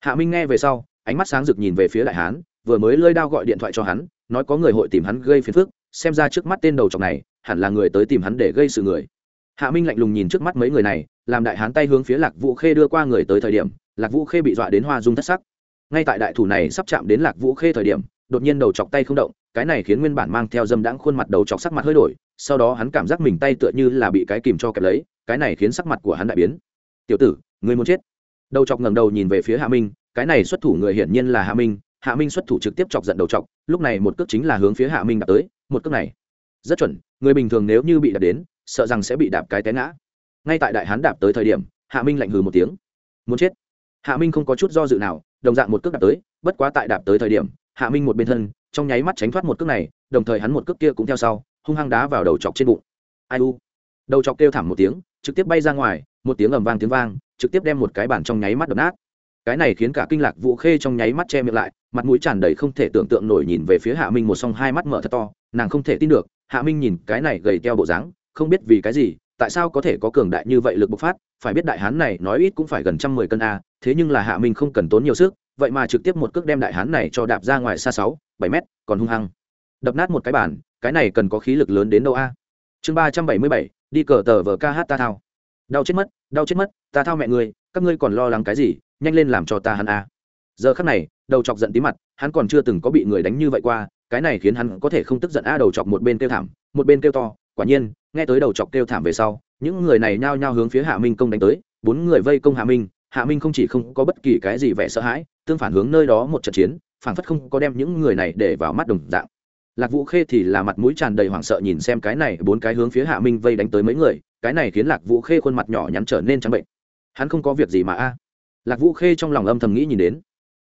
Hạ minh nghe về sau, ánh mắt sáng rực nhìn về phía đại hán, vừa mới lưỡi đao gọi điện thoại cho hắn, nói có người hội tìm hắn gây phiền phức xem ra trước mắt tên đầu trọc này hẳn là người tới tìm hắn để gây sự người. Hạ minh lạnh lùng nhìn trước mắt mấy người này, làm đại hán tay hướng phía lạc vũ khê đưa qua người tới thời điểm, lạc vũ khê bị dọa đến hoa dung thất sắc. Ngay tại đại thủ này sắp chạm đến lạc vũ khê thời điểm, đột nhiên đầu chọc tay không động, cái này khiến nguyên bản mang theo dâm đãng khuôn mặt đầu chọc sắc mặt hơi đổi, sau đó hắn cảm giác mình tay tựa như là bị cái kìm cho kẹp lấy, cái này khiến sắc mặt của hắn đại biến. Tiểu tử người muốn chết? Đầu chọc ngẩng đầu nhìn về phía hạ minh, cái này xuất thủ người hiển nhiên là hạ minh hạ minh xuất thủ trực tiếp chọc giận đầu chọc, lúc này một cước chính là hướng phía hạ minh đạp tới, một cước này. Rất chuẩn, người bình thường nếu như bị đạp đến, sợ rằng sẽ bị đạp cái té ngã. Ngay tại đại hán đạp tới thời điểm, hạ minh lạnh hừ một tiếng. Muốn chết. Hạ minh không có chút do dự nào, đồng dạng một cước đạp tới, bất quá tại đạp tới thời điểm, hạ minh một bên thân, trong nháy mắt tránh thoát một cước này, đồng thời hắn một cước kia cũng theo sau, hung hăng đá vào đầu chọc trên bụng. Ai u. Đầu chọc kêu thảm một tiếng, trực tiếp bay ra ngoài, một tiếng ầm vang tiếng vang, trực tiếp đem một cái bàn trong nháy mắt đập nát cái này khiến cả kinh lạc vũ khê trong nháy mắt che miệng lại, mặt mũi tràn đầy không thể tưởng tượng nổi nhìn về phía hạ minh một song hai mắt mở thật to, nàng không thể tin được, hạ minh nhìn cái này gầy teo bộ dáng, không biết vì cái gì, tại sao có thể có cường đại như vậy lực bộc phát, phải biết đại hán này nói ít cũng phải gần trăm mười cân a, thế nhưng là hạ minh không cần tốn nhiều sức, vậy mà trực tiếp một cước đem đại hán này cho đạp ra ngoài xa sáu, bảy mét, còn hung hăng đập nát một cái bàn, cái này cần có khí lực lớn đến đâu a chương ba trăm bảy mươi bảy, đi cờ tờ vờ ca hát ta thao đau chết mất, đau chết mất, ta thao mẹ người các ngươi còn lo lắng cái gì, nhanh lên làm cho ta hắn a. Giờ khắc này, đầu chọc giận tí mặt, hắn còn chưa từng có bị người đánh như vậy qua, cái này khiến hắn có thể không tức giận a đầu chọc một bên kêu thảm, một bên kêu to. Quả nhiên, nghe tới đầu chọc kêu thảm về sau, những người này nhao nhao hướng phía hạ minh công đánh tới, bốn người vây công hạ minh hạ minh không chỉ không có bất kỳ cái gì vẻ sợ hãi, tương phản hướng nơi đó một trận chiến, phản phất không có đem những người này để vào mắt đồng dạng. Lạc vũ khê thì là mặt mũi tràn đầy hoảng sợ nhìn xem cái này bốn cái hướng phía hạ minh vây đánh tới mấy người, cái này khiến lạc vũ khê khuôn mặt nhỏ nhắn trở nên trắng bệnh hắn không có việc gì mà a. Lạc vũ khê trong lòng âm thầm nghĩ nhìn đến.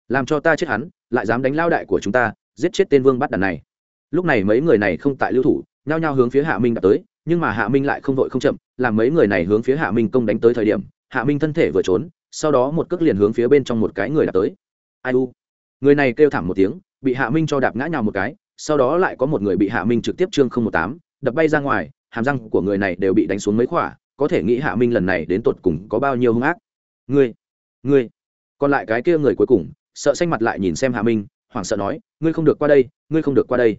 Làm cho ta chết hắn, lại dám đánh lao đại của chúng ta, giết chết tên vương bắt đàn này. Lúc này mấy người này không tại lưu thủ, nhao nhao hướng phía hạ minh đã tới, nhưng mà hạ minh lại không vội không chậm, làm mấy người này hướng phía hạ minh công đánh tới thời điểm, hạ minh thân thể vừa trốn, sau đó một cước liền hướng phía bên trong một cái người đã tới. Ai u? Người này kêu thảm một tiếng, bị hạ minh cho đạp ngã nhào một cái, sau đó lại có một người bị hạ minh trực tiếp trương không một tám, đập bay ra ngoài, hàm răng của người này đều bị đánh xuống mấy khỏa có thể nghĩ hạ minh lần này đến tột cùng có bao nhiêu hung ác. Ngươi ngươi. Còn lại cái kia người cuối cùng, sợ xanh mặt lại nhìn xem hạ minh, hoảng sợ nói, ngươi không được qua đây, ngươi không được qua đây.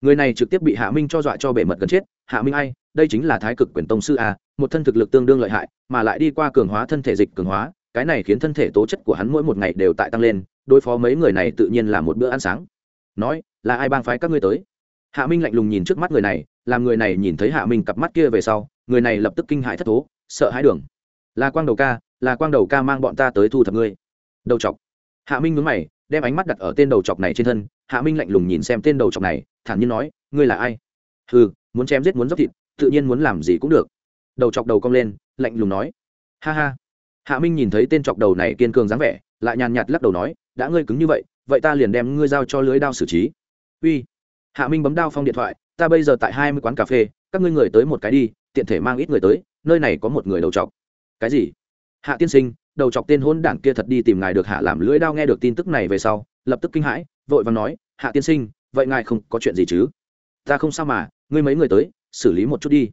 Người này trực tiếp bị hạ minh cho dọa cho bể mật gần chết, hạ minh ai, đây chính là thái cực quyền tông sư a, một thân thực lực tương đương lợi hại, mà lại đi qua cường hóa thân thể dịch cường hóa, cái này khiến thân thể tố chất của hắn mỗi một ngày đều tại tăng lên, đối phó mấy người này tự nhiên là một bữa ăn sáng. Nói, là ai bang phái các ngươi tới? Hạ minh lạnh lùng nhìn trước mắt người này, làm người này nhìn thấy hạ minh cặp mắt kia về sau người này lập tức kinh hãi thất thố, sợ hãi đường. Là quang đầu ca, là quang đầu ca mang bọn ta tới thu thập ngươi. Đầu chọc. Hạ minh nhướng mày, đem ánh mắt đặt ở tên đầu chọc này trên thân, hạ minh lạnh lùng nhìn xem tên đầu chọc này, thản nhiên nói, ngươi là ai? Ừ muốn chém giết muốn dốc thịt, tự nhiên muốn làm gì cũng được. Đầu chọc đầu cong lên, lạnh lùng nói, ha ha. Hạ minh nhìn thấy tên chọc đầu này kiên cường dáng vẻ, lại nhàn nhạt lắc đầu nói, đã ngươi cứng như vậy vậy ta liền đem ngươi giao cho lưới đao xử trí. Uy. Hạ minh bấm đao phong điện thoại, ta bây giờ tại hai mươi quán cà phê, các ngươi người tới một cái đi tiện thể mang ít người tới, nơi này có một người đầu chọc. Cái gì? Hạ tiên sinh, đầu chọc tên hôn đảng kia thật đi tìm ngài được hạ làm lưỡi đao nghe được tin tức này về sau, lập tức kinh hãi, vội và nói, hạ tiên sinh, vậy ngài không có chuyện gì chứ? Ta không sao mà, ngươi mấy người tới, xử lý một chút đi.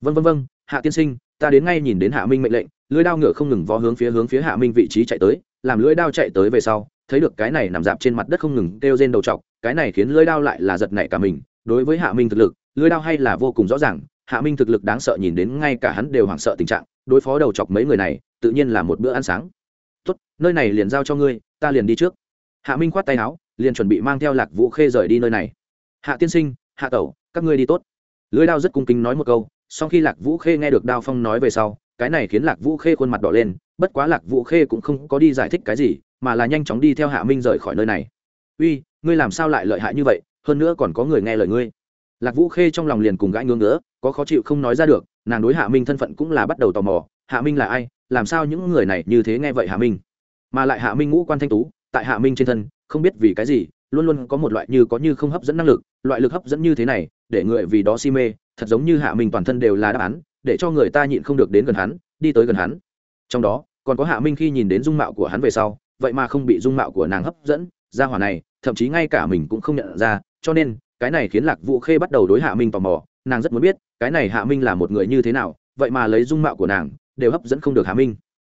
Vân vân vân hạ tiên sinh, ta đến ngay nhìn đến hạ minh mệnh lệnh, lưỡi đao ngựa không ngừng vó hướng phía hướng phía hạ minh vị trí chạy tới, làm lưỡi đao chạy tới về sau, thấy được cái này nằm dạp trên mặt đất không ngừng kêu trên đầu chọc, cái này khiến lưỡi đao lại là giật nảy cả mình, đối với hạ minh thực lực, lưỡi đao hay là vô cùng rõ ràng hạ minh thực lực đáng sợ nhìn đến ngay cả hắn đều hoảng sợ tình trạng, đối phó đầu chọc mấy người này, tự nhiên là một bữa ăn sáng. Tốt, nơi này liền giao cho ngươi, ta liền đi trước. Hạ minh khoát tay áo, liền chuẩn bị mang theo lạc vũ khê rời đi nơi này. Hạ tiên sinh, hạ tẩu, các ngươi đi tốt. Lưới đao rất cung kính nói một câu, sau khi lạc vũ khê nghe được đao phong nói về sau, cái này khiến lạc vũ khê khuôn mặt đỏ lên, bất quá lạc vũ khê cũng không có đi giải thích cái gì, mà là nhanh chóng đi theo hạ minh rời khỏi nơi này. Uy, ngươi làm sao lại lợi hại như vậy, hơn nữa còn có người nghe lời ngươi lạc vũ khê trong lòng liền cùng gãi ngưỡng nữa có khó chịu không nói ra được, nàng đối hạ minh thân phận cũng là bắt đầu tò mò, hạ minh là ai, làm sao những người này như thế nghe vậy hạ minh? Mà lại hạ minh ngũ quan thanh tú, tại hạ minh trên thân, không biết vì cái gì, luôn luôn có một loại như có như không hấp dẫn năng lực, loại lực hấp dẫn như thế này, để người vì đó si mê, thật giống như hạ minh toàn thân đều là đáp án, để cho người ta nhịn không được đến gần hắn, đi tới gần hắn. Trong đó, còn có hạ minh khi nhìn đến dung mạo của hắn về sau, vậy mà không bị dung mạo của nàng hấp dẫn, ra hỏa này, thậm chí ngay cả mình cũng không nhận ra, cho nên cái này khiến lạc vũ khê bắt đầu đối hạ minh tò mò, nàng rất muốn biết, cái này hạ minh là một người như thế nào, vậy mà lấy dung mạo của nàng, đều hấp dẫn không được hạ minh.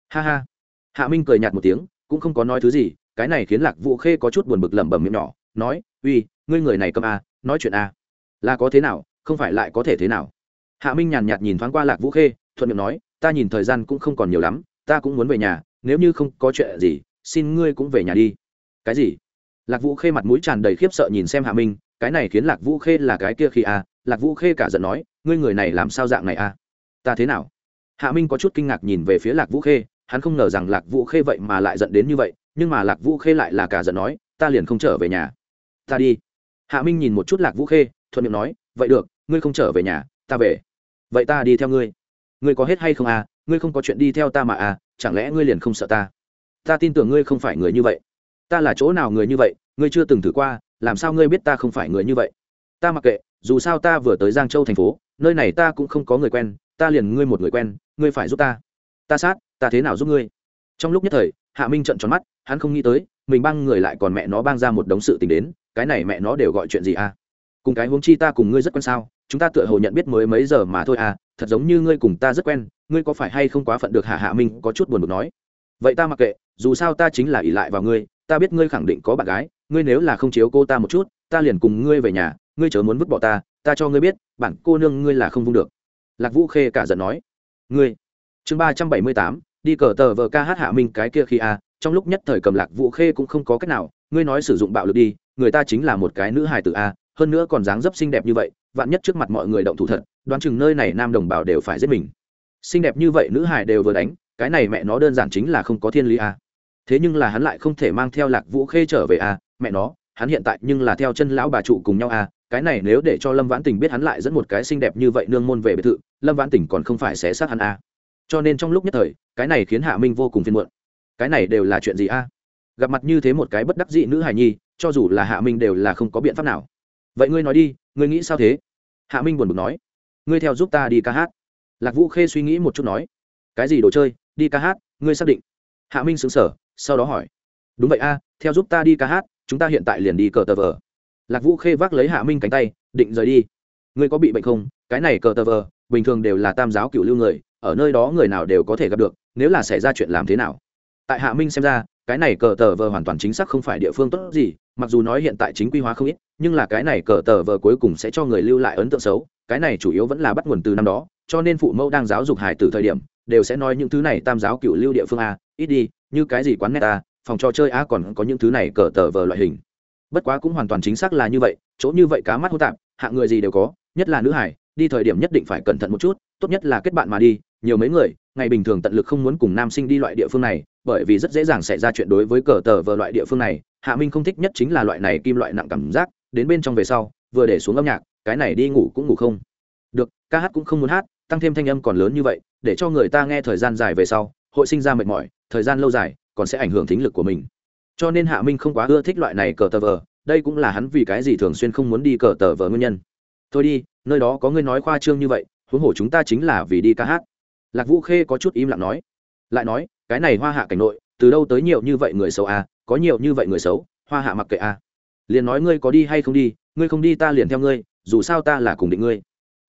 Ha ha. Hạ minh cười nhạt một tiếng, cũng không có nói thứ gì, cái này khiến lạc vũ khê có chút buồn bực lẩm bẩm miệng nhỏ, nói, uy, ngươi người này cầm a, nói chuyện a. Là có thế nào, không phải lại có thể thế nào? Hạ minh nhàn nhạt nhìn thoáng qua lạc vũ khê, thuận miệng nói, ta nhìn thời gian cũng không còn nhiều lắm, ta cũng muốn về nhà, nếu như không có chuyện gì, xin ngươi cũng về nhà đi. Cái gì? Lạc vũ khê mặt mũi tràn đầy khiếp sợ nhìn xem hạ minh cái này khiến lạc vũ khê là cái kia khi a lạc vũ khê cả giận nói, ngươi người này làm sao dạng này a ta thế nào? Hạ minh có chút kinh ngạc nhìn về phía lạc vũ khê, hắn không ngờ rằng lạc vũ khê vậy mà lại giận đến như vậy, nhưng mà lạc vũ khê lại là cả giận nói, ta liền không trở về nhà. Ta đi. Hạ minh nhìn một chút lạc vũ khê, thuận miệng nói, vậy được, ngươi không trở về nhà, ta về. Vậy ta đi theo ngươi. Ngươi có hết hay không à? Ngươi không có chuyện đi theo ta mà à? Chẳng lẽ ngươi liền không sợ ta? Ta tin tưởng ngươi không phải người như vậy. Ta là chỗ nào người như vậy? Ngươi chưa từng thử qua làm sao ngươi biết ta không phải người như vậy? Ta mặc kệ, dù sao ta vừa tới giang châu thành phố, nơi này ta cũng không có người quen, ta liền ngươi một người quen, ngươi phải giúp ta. Ta sát, ta thế nào giúp ngươi? Trong lúc nhất thời, hạ minh trận tròn mắt, hắn không nghĩ tới, mình băng người lại còn mẹ nó băng ra một đống sự tình đến, cái này mẹ nó đều gọi chuyện gì à? Cùng cái huống chi ta cùng ngươi rất quen sao, chúng ta tựa hồ nhận biết mới mấy giờ mà thôi à thật giống như ngươi cùng ta rất quen, ngươi có phải hay không quá phận được hạ hạ minh có chút buồn bực nói? Vậy ta mặc kệ, dù sao ta chính là ỷ lại vào ngươi, ta biết ngươi khẳng định có bạn gái ngươi nếu là không chiếu cô ta một chút, ta liền cùng ngươi về nhà, ngươi chớ muốn vứt bỏ ta ta cho ngươi biết, bản cô nương ngươi là không vung được. Lạc vũ khê cả giận nói. Ngươi. Chương ba trăm bảy mươi tám, đi cờ tờ vờ ca hát hạ minh cái kia khi a, trong lúc nhất thời cầm lạc vũ khê cũng không có cách nào, ngươi nói sử dụng bạo lực đi, người ta chính là một cái nữ hài tử a, hơn nữa còn dáng dấp xinh đẹp như vậy, vạn nhất trước mặt mọi người động thủ thật, đoán chừng nơi này nam đồng bào đều phải giết mình. Xinh đẹp như vậy nữ hài đều vừa đánh, cái này mẹ nó đơn giản chính là không có thiên lý a. Thế nhưng là hắn lại không thể mang theo lạc vũ khê trở về a mẹ nó, hắn hiện tại nhưng là theo chân lão bà trụ cùng nhau à? cái này nếu để cho lâm vãn tình biết hắn lại dẫn một cái xinh đẹp như vậy nương môn về biệt thự, lâm vãn tình còn không phải xé xác hắn à? cho nên trong lúc nhất thời, cái này khiến hạ minh vô cùng phiền muộn. Cái này đều là chuyện gì a gặp mặt như thế một cái bất đắc dị nữ hài nhi, cho dù là hạ minh đều là không có biện pháp nào. Vậy ngươi nói đi, ngươi nghĩ sao thế? Hạ minh buồn bực nói. Ngươi theo giúp ta đi ca hát. Lạc vũ khê suy nghĩ một chút nói. Cái gì đồ chơi? Đi ca hát, ngươi xác định. Hạ minh xứng sở sau đó hỏi. Đúng vậy a, theo giúp ta đi ca hát chúng ta hiện tại liền đi cờ tờ vờ. Lạc vũ khê vác lấy hạ minh cánh tay, định rời đi. Ngươi có bị bệnh không? Cái này cờ tờ vờ, bình thường đều là tam giáo cựu lưu người, ở nơi đó người nào đều có thể gặp được, nếu là xảy ra chuyện làm thế nào? Tại hạ minh xem ra, cái này cờ tờ vờ hoàn toàn chính xác không phải địa phương tốt gì, mặc dù nói hiện tại chính quy hóa không ít, nhưng là cái này cờ tờ vờ cuối cùng sẽ cho người lưu lại ấn tượng xấu, cái này chủ yếu vẫn là bắt nguồn từ năm đó, cho nên phụ mẫu đang giáo dục hải từ thời điểm, đều sẽ nói những thứ này tam giáo cựu lưu địa phương a, ít đi, như cái gì quán net a phòng trò chơi a còn có những thứ này cờ tờ vờ loại hình. Bất quá cũng hoàn toàn chính xác là như vậy, chỗ như vậy cá mắt hô tạp, hạng người gì đều có, nhất là nữ hải, đi thời điểm nhất định phải cẩn thận một chút, tốt nhất là kết bạn mà đi, nhiều mấy người, ngày bình thường tận lực không muốn cùng nam sinh đi loại địa phương này, bởi vì rất dễ dàng xảy ra chuyện đối với cờ tờ vờ loại địa phương này, hạ minh không thích nhất chính là loại này kim loại nặng cảm giác, đến bên trong về sau, vừa để xuống âm nhạc, cái này đi ngủ cũng ngủ không. Được, ca hát cũng không muốn hát, tăng thêm thanh âm còn lớn như vậy, để cho người ta nghe thời gian dài về sau, hội sinh ra mệt mỏi, thời gian lâu dài còn sẽ ảnh hưởng thính lực của mình. Cho nên hạ minh không quá ưa thích loại này cờ tờ vờ, đây cũng là hắn vì cái gì thường xuyên không muốn đi cờ tờ vờ nguyên nhân. Thôi đi, nơi đó có người nói khoa trương như vậy, huống hồ chúng ta chính là vì đi ca hát. Lạc vũ khê có chút im lặng nói. Lại nói, cái này hoa hạ cảnh nội, từ đâu tới nhiều như vậy người xấu à có nhiều như vậy người xấu, hoa hạ mặc kệ à. Liền nói ngươi có đi hay không đi, ngươi không đi ta liền theo ngươi, dù sao ta là cùng định ngươi.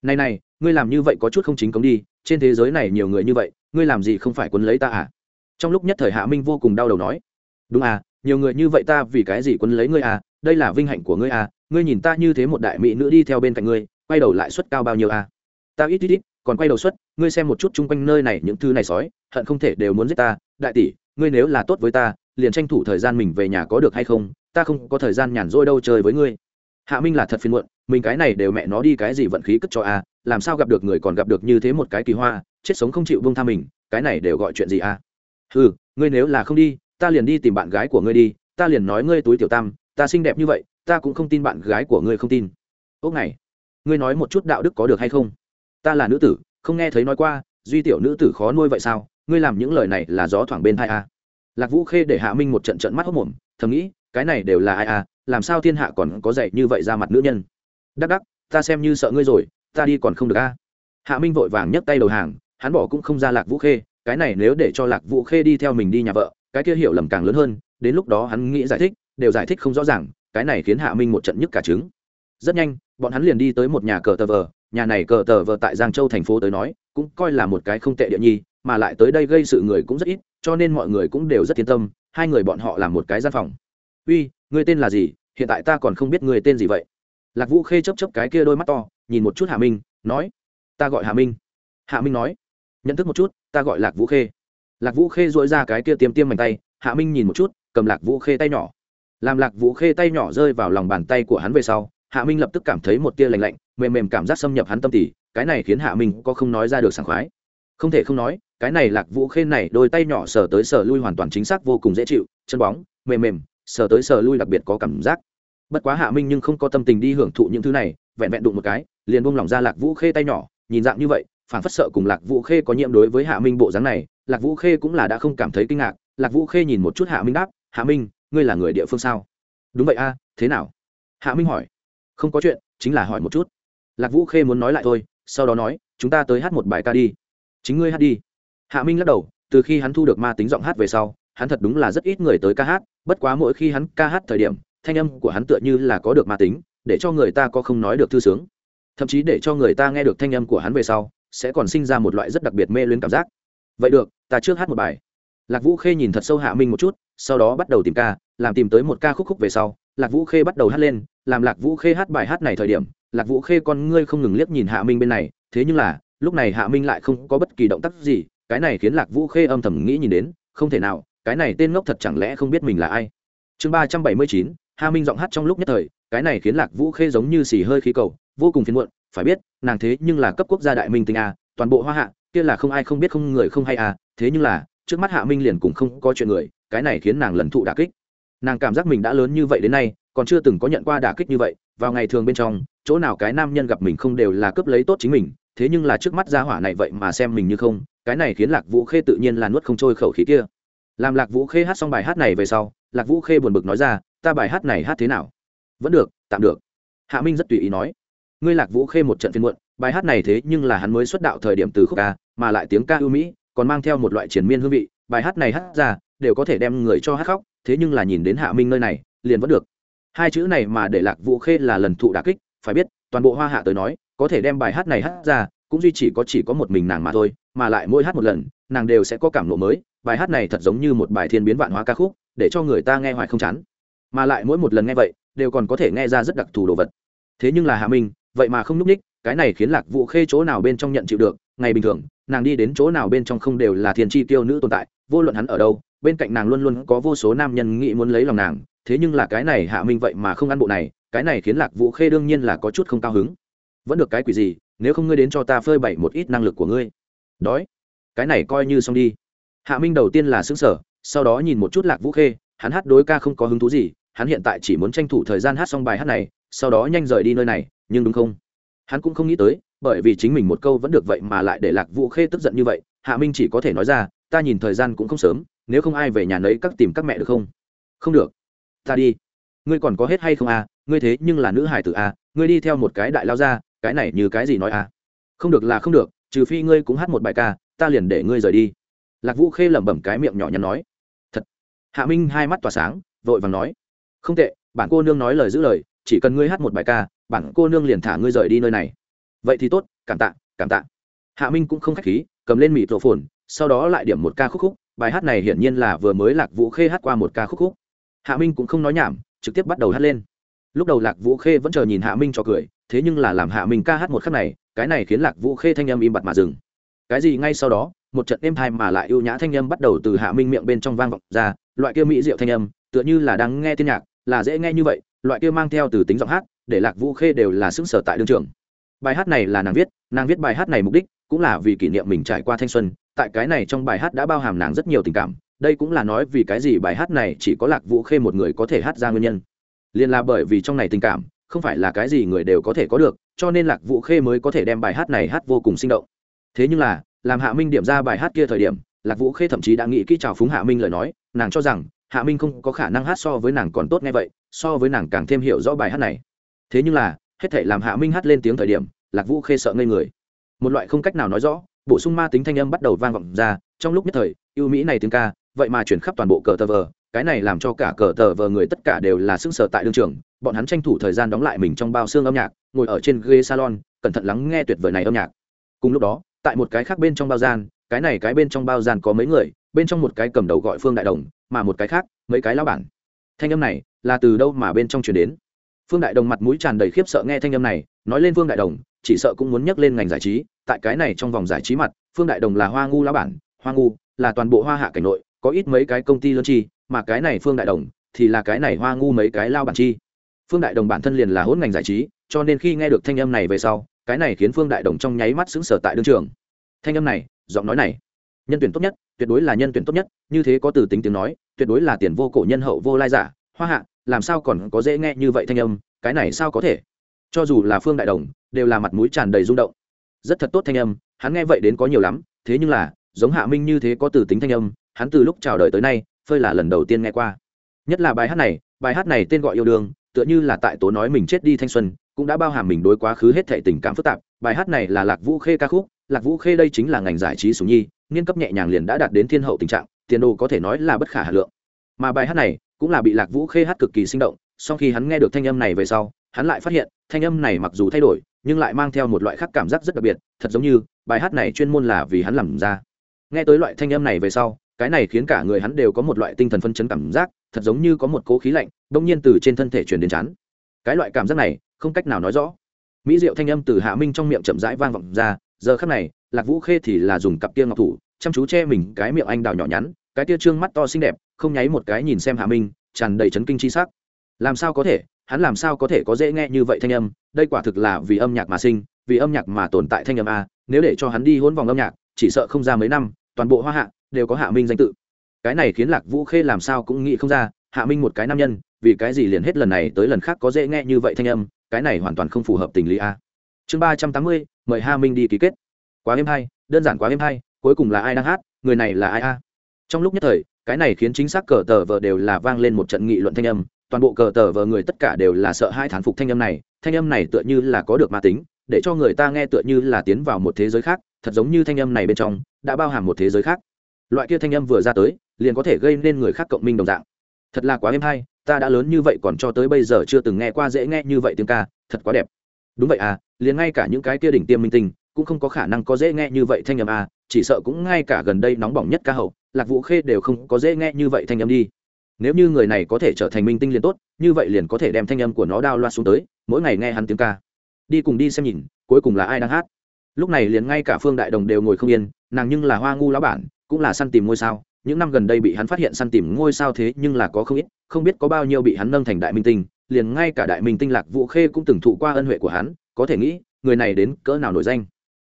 Này này, ngươi làm như vậy có chút không chính cống đi, trên thế giới này nhiều người như vậy, ngươi làm gì không phải quấn lấy ta à? Trong lúc nhất thời hạ minh vô cùng đau đầu nói, đúng à nhiều người như vậy ta vì cái gì quân lấy ngươi à? Đây là vinh hạnh của ngươi à? Ngươi nhìn ta như thế một đại mỹ nữ đi theo bên cạnh ngươi, quay đầu lại suất cao bao nhiêu à? Ta ít ít ít, còn quay đầu suất, ngươi xem một chút chung quanh nơi này những thứ này sói, hận không thể đều muốn giết ta. Đại tỷ, ngươi nếu là tốt với ta, liền tranh thủ thời gian mình về nhà có được hay không? Ta không có thời gian nhàn rỗi đâu chơi với ngươi. Hạ minh là thật phiền muộn, mình cái này đều mẹ nó đi cái gì vận khí cất cho a làm sao gặp được người còn gặp được như thế một cái kỳ hoa, chết sống không chịu bông tha mình, cái này đều gọi chuyện gì a ừ ngươi nếu là không đi, ta liền đi tìm bạn gái của ngươi đi, ta liền nói ngươi túi tiểu tam, ta xinh đẹp như vậy, ta cũng không tin bạn gái của ngươi không tin. Ốc này, ngươi nói một chút đạo đức có được hay không? Ta là nữ tử, không nghe thấy nói qua, duy tiểu nữ tử khó nuôi vậy sao? Ngươi làm những lời này là gió thoảng bên thai a à? lạc vũ khê để hạ minh một trận trận mắt hốc mồm, thầm nghĩ, cái này đều là ai a làm sao thiên hạ còn có dạy như vậy ra mặt nữ nhân? Đắc đắc, ta xem như sợ ngươi rồi, ta đi còn không được a hạ minh vội vàng nhấc tay đầu hàng, hắn bỏ cũng không ra lạc vũ khê cái này nếu để cho lạc vũ khê đi theo mình đi nhà vợ, cái kia hiểu lầm càng lớn hơn, đến lúc đó hắn nghĩ giải thích, đều giải thích không rõ ràng, cái này khiến hạ minh một trận nhức cả trứng. Rất nhanh, bọn hắn liền đi tới một nhà cờ tờ vờ, nhà này cờ tờ vờ tại giang châu thành phố tới nói, cũng coi là một cái không tệ địa nhi, mà lại tới đây gây sự người cũng rất ít, cho nên mọi người cũng đều rất yên tâm, hai người bọn họ làm một cái gian phòng. Uy người tên là gì? Hiện tại ta còn không biết người tên gì vậy. Lạc vũ khê chấp chấp cái kia đôi mắt to, nhìn một chút hạ minh, nói, ta gọi hạ minh. Hạ minh nói nhận thức một chút, ta gọi lạc vũ khê. Lạc vũ khê dội ra cái kia tiêm tiêm mảnh tay, hạ minh nhìn một chút, cầm lạc vũ khê tay nhỏ. Làm lạc vũ khê tay nhỏ rơi vào lòng bàn tay của hắn về sau, hạ minh lập tức cảm thấy một tia lạnh lạnh, mềm mềm cảm giác xâm nhập hắn tâm tỉ, cái này khiến hạ minh có không nói ra được sảng khoái. Không thể không nói, cái này lạc vũ khê này đôi tay nhỏ sờ tới sờ lui hoàn toàn chính xác vô cùng dễ chịu, chân bóng, mềm mềm, sờ tới sờ lui đặc biệt có cảm giác. Bất quá hạ minh nhưng không có tâm tình đi hưởng thụ những thứ này, vẹn vẹn đụng một cái, liền buông lỏng ra lạc vũ khê tay nhỏ, nhìn dạng như vậy phản phất sợ cùng lạc vũ khê có nhiễm đối với hạ minh bộ dáng này, lạc vũ khê cũng là đã không cảm thấy kinh ngạc. Lạc vũ khê nhìn một chút hạ minh đáp, hạ minh, ngươi là người địa phương sao? Đúng vậy a, thế nào? Hạ minh hỏi. Không có chuyện, chính là hỏi một chút. Lạc vũ khê muốn nói lại thôi, sau đó nói, chúng ta tới hát một bài ca đi. Chính ngươi hát đi. Hạ minh lắc đầu, từ khi hắn thu được ma tính giọng hát về sau, hắn thật đúng là rất ít người tới ca hát, bất quá mỗi khi hắn ca hát thời điểm, thanh âm của hắn tựa như là có được ma tính, để cho người ta có không nói được thư sướng. Thậm chí để cho người ta nghe được thanh âm của hắn về sau sẽ còn sinh ra một loại rất đặc biệt mê luyến cảm giác. Vậy được, ta trước hát một bài. Lạc vũ khê nhìn thật sâu hạ minh một chút, sau đó bắt đầu tìm ca, làm tìm tới một ca khúc khúc về sau, lạc vũ khê bắt đầu hát lên, làm lạc vũ khê hát bài hát này thời điểm, lạc vũ khê con ngươi không ngừng liếc nhìn hạ minh bên này, thế nhưng là, lúc này hạ minh lại không có bất kỳ động tác gì, cái này khiến lạc vũ khê âm thầm nghĩ nhìn đến, không thể nào, cái này tên ngốc thật chẳng lẽ không biết mình là ai. Chương ba trăm bảy mươi chín, hạ minh giọng hát trong lúc nhất thời, cái này khiến lạc vũ khê giống như xì hơi khí cầu vô cùng phiền muộn, phải biết, nàng thế nhưng là cấp quốc gia đại minh tinh a, toàn bộ hoa hạ, kia là không ai không biết không người không hay à thế nhưng là, trước mắt hạ minh liền cũng không có chuyện người, cái này khiến nàng lần thụ đà kích. Nàng cảm giác mình đã lớn như vậy đến nay, còn chưa từng có nhận qua đả kích như vậy, vào ngày thường bên trong, chỗ nào cái nam nhân gặp mình không đều là cướp lấy tốt chính mình, thế nhưng là trước mắt gia hỏa này vậy mà xem mình như không, cái này khiến lạc vũ khê tự nhiên là nuốt không trôi khẩu khí kia. Làm lạc vũ khê hát xong bài hát này về sau, lạc vũ khê buồn bực nói ra, ta bài hát này hát thế nào? Vẫn được, tạm được. Hạ minh rất tùy ý nói ngươi lạc vũ khê một trận phiên muộn, bài hát này thế nhưng là hắn mới xuất đạo thời điểm từ khúc ca, mà lại tiếng ca ưu mỹ, còn mang theo một loại triển miên hương vị, bài hát này hát ra, đều có thể đem người cho hát khóc, thế nhưng là nhìn đến hạ minh nơi này, liền vẫn được. Hai chữ này mà để lạc vũ khê là lần thụ đà kích, phải biết, toàn bộ hoa hạ tới nói, có thể đem bài hát này hát ra, cũng duy chỉ có chỉ có một mình nàng mà thôi, mà lại mỗi hát một lần, nàng đều sẽ có cảm lộ mới, bài hát này thật giống như một bài thiên biến vạn hóa ca khúc, để cho người ta nghe hoài không chán. Mà lại mỗi một lần nghe vậy, đều còn có thể nghe ra rất đặc thù đồ vật. Thế nhưng là hạ minh vậy mà không n ú c ních cái này khiến lạc vũ khê chỗ nào bên trong nhận chịu được, ngày bình thường, nàng đi đến chỗ nào bên trong không đều là thiên tri tiêu nữ tồn tại, vô luận hắn ở đâu, bên cạnh nàng luôn luôn có vô số nam nhân nghĩ muốn lấy lòng nàng, thế nhưng là cái này hạ minh vậy mà không ăn bộ này, cái này khiến lạc vũ khê đương nhiên là có chút không cao hứng. Vẫn được cái quỷ gì, nếu không ngươi đến cho ta phơi bày một ít năng lực của ngươi. Đói. Cái này coi như xong đi. Hạ minh đầu tiên là xứng sở sau đó nhìn một chút lạc vũ khê, hắn hát đối ca không có hứng thú gì, hắn hiện tại chỉ muốn tranh thủ thời gian hát xong bài hát này, sau đó nhanh rời đi nơi này nhưng đúng không? Hắn cũng không nghĩ tới, bởi vì chính mình một câu vẫn được vậy mà lại để lạc vũ khê tức giận như vậy, hạ minh chỉ có thể nói ra, ta nhìn thời gian cũng không sớm, nếu không ai về nhà nấy các tìm các mẹ được không? Không được. Ta đi. Ngươi còn có hết hay không à? Ngươi thế nhưng là nữ hải tử à? Ngươi đi theo một cái đại lao ra, cái này như cái gì nói à? Không được là không được, trừ phi ngươi cũng hát một bài ca, ta liền để ngươi rời đi. Lạc vũ khê lẩm bẩm cái miệng nhỏ nhắn nói. Thật. Hạ minh hai mắt tỏa sáng, vội vàng nói. Không tệ bản cô nương nói lời giữ lời, chỉ cần ngươi hát một bài ca bản cô nương liền thả ngươi rời đi nơi này. Vậy thì tốt, cảm tạ cảm tạ. Hạ minh cũng không k h á c h khí, cầm lên mịt rổ phồn, sau đó lại điểm một ca khúc khúc, bài hát này hiển nhiên là vừa mới lạc vũ khê hát qua một ca khúc khúc. Hạ minh cũng không nói nhảm, trực tiếp bắt đầu hát lên. Lúc đầu lạc vũ khê vẫn chờ nhìn hạ minh cho cười, thế nhưng là làm hạ minh ca hát một khắc này, cái này khiến lạc vũ khê thanh âm im bặt mà dừng. Cái gì ngay sau đó, một trận êm thai mà lại ưu nhã thanh âm bắt đầu từ hạ minh miệng bên trong vang vọng ra, loại kia mỹ diệu thanh âm, tựa như là đang nghe tiên nhạc, là dễ nghe như vậy, loại kia mang theo từ tính giọng hát để lạc vũ khê đều là xứng sở tại đương trường. Bài hát này là nàng viết nàng viết bài hát này mục đích cũng là vì kỷ niệm mình trải qua thanh xuân, tại cái này trong bài hát đã bao hàm nàng rất nhiều tình cảm, đây cũng là nói vì cái gì bài hát này chỉ có lạc vũ khê một người có thể hát ra nguyên nhân. Liền là bởi vì trong này tình cảm, không phải là cái gì người đều có thể có được, cho nên lạc vũ khê mới có thể đem bài hát này hát vô cùng sinh động. Thế nhưng là, làm hạ minh điểm ra bài hát kia thời điểm, lạc vũ khê thậm chí đã nghĩ kỹ chào phúng hạ minh lời nói, nàng cho rằng hạ minh không có khả năng hát so với nàng còn tốt nghe vậy, so với nàng càng thêm hiểu rõ bài hát này thế nhưng là, hết thể làm hạ minh hát lên tiếng thời điểm, lạc vũ khê sợ ngây người. Một loại không cách nào nói rõ, bổ sung ma tính thanh âm bắt đầu vang vọng ra, trong lúc nhất thời, ưu mỹ này tiếng ca, vậy mà chuyển khắp toàn bộ cờ tờ vờ, cái này làm cho cả cờ tờ vờ người tất cả đều là sức sở tại đương trường, bọn hắn tranh thủ thời gian đóng lại mình trong bao xương âm nhạc, ngồi ở trên ghế salon, cẩn thận lắng nghe tuyệt vời này âm nhạc. Cùng lúc đó, tại một cái khác bên trong bao gian, cái này cái bên trong bao gian có mấy người, bên trong một cái cầm đầu gọi phương đại đồng, mà một cái khác, mấy cái lao bản. Thanh âm này là từ đâu mà bên trong chuyển đến? Phương đại đồng mặt mũi tràn đầy khiếp sợ nghe thanh âm này, nói lên phương đại đồng, chỉ sợ cũng muốn nhắc lên ngành giải trí, tại cái này trong vòng giải trí mặt, phương đại đồng là hoa ngu lá bản, hoa ngu, là toàn bộ hoa hạ cảnh nội, có ít mấy cái công ty lớn chi, mà cái này phương đại đồng thì là cái này hoa ngu mấy cái lao bản chi. Phương đại đồng bản thân liền là hỗn ngành giải trí, cho nên khi nghe được thanh âm này về sau, cái này khiến phương đại đồng trong nháy mắt xứng sở tại đương trường. Thanh âm này, giọng nói này, nhân tuyển tốt nhất, tuyệt đối là nhân tuyển tốt nhất, như thế có từ tính tiếng nói, tuyệt đối là tiền vô cổ nhân hậu vô lai giả, hoa hạ làm sao còn có dễ nghe như vậy thanh âm, cái này sao có thể? Cho dù là phương đại đồng, đều là mặt mũi tràn đầy rung động. Rất thật tốt thanh âm, hắn nghe vậy đến có nhiều lắm, thế nhưng là, giống hạ minh như thế có từ tính thanh âm, hắn từ lúc chào đời tới nay, phơi là lần đầu tiên nghe qua. Nhất là bài hát này, bài hát này tên gọi yêu đương, tựa như là tại tố nói mình chết đi thanh xuân, cũng đã bao hàm mình đối quá khứ hết thệ tình cảm phức tạp. Bài hát này là lạc vũ khê ca khúc, lạc vũ khê đây chính là ngành giải trí súng nhi nghiên cấp nhẹ nhàng liền đã đạt đến thiên hậu tình trạng, tiền đồ có thể nói là bất khả hà lượng. Mà bài hát này cũng là bị lạc vũ khê hát cực kỳ sinh động, sau khi hắn nghe được thanh âm này về sau, hắn lại phát hiện, thanh âm này mặc dù thay đổi, nhưng lại mang theo một loại khác cảm giác rất đặc biệt, thật giống như, bài hát này chuyên môn là vì hắn làm ra. Nghe tới loại thanh âm này về sau, cái này khiến cả người hắn đều có một loại tinh thần phân chấn cảm giác, thật giống như có một cố khí lạnh, đông nhiên từ trên thân thể truyền đến chán. Cái loại cảm giác này, không cách nào nói rõ. Mỹ diệu thanh âm từ hạ minh trong miệng chậm rãi vang vọng ra, giờ khắc này, lạc vũ khê thì là dùng cặp kia ngọc thủ, chăm chú che mình cái miệng anh đào nhỏ nhắn cái tia trương mắt to xinh đẹp, không nháy một cái nhìn xem hạ minh, tràn đầy chấn kinh chi sắc. Làm sao có thể, hắn làm sao có thể có dễ nghe như vậy thanh âm, đây quả thực là vì âm nhạc mà sinh, vì âm nhạc mà tồn tại thanh âm a, nếu để cho hắn đi hôn vòng âm nhạc, chỉ sợ không ra mấy năm, toàn bộ hoa hạ đều có hạ minh danh tự. Cái này khiến lạc vũ khê làm sao cũng nghĩ không ra, hạ minh một cái nam nhân, vì cái gì liền hết lần này tới lần khác có dễ nghe như vậy thanh âm, cái này hoàn toàn không phù hợp tình lý a. Chương ba trăm tám mươi, mời hạ minh đi ký kết. Quá êm hay, đơn giản quá êm hay, cuối cùng là ai đang hát, người này là ai a? Trong lúc nhất thời, cái này khiến chính xác cờ tờ vờ đều là vang lên một trận nghị luận thanh âm, toàn bộ cờ tờ vờ người tất cả đều là sợ hai thán phục thanh âm này, thanh âm này tựa như là có được ma tính, để cho người ta nghe tựa như là tiến vào một thế giới khác, thật giống như thanh âm này bên trong đã bao hàm một thế giới khác. Loại kia thanh âm vừa ra tới, liền có thể gây nên người khác cộng minh đồng dạng. Thật là quá êm hay, ta đã lớn như vậy còn cho tới bây giờ chưa từng nghe qua dễ nghe như vậy tiếng ca, thật quá đẹp. Đúng vậy à liền ngay cả những cái kia đỉnh tiêm minh tinh cũng không có khả năng có dễ nghe như vậy thanh âm à chỉ sợ cũng ngay cả gần đây nóng bỏng nhất ca hậu, lạc vũ khê đều không có dễ nghe như vậy thanh âm đi. Nếu như người này có thể trở thành minh tinh liền tốt, như vậy liền có thể đem thanh âm của nó đao loa xuống tới, mỗi ngày nghe hắn tiếng ca. Đi cùng đi xem nhìn, cuối cùng là ai đang hát. Lúc này liền ngay cả phương đại đồng đều ngồi không yên, nàng nhưng là hoa ngu lão bản, cũng là săn tìm ngôi sao. Những năm gần đây bị hắn phát hiện săn tìm ngôi sao thế nhưng là có không ít, không biết có bao nhiêu bị hắn nâng thành đại minh tinh. Liền ngay cả đại minh tinh lạc vũ khê cũng từng thụ qua ân huệ của hắn, có thể nghĩ, người này đến cỡ nào nổi danh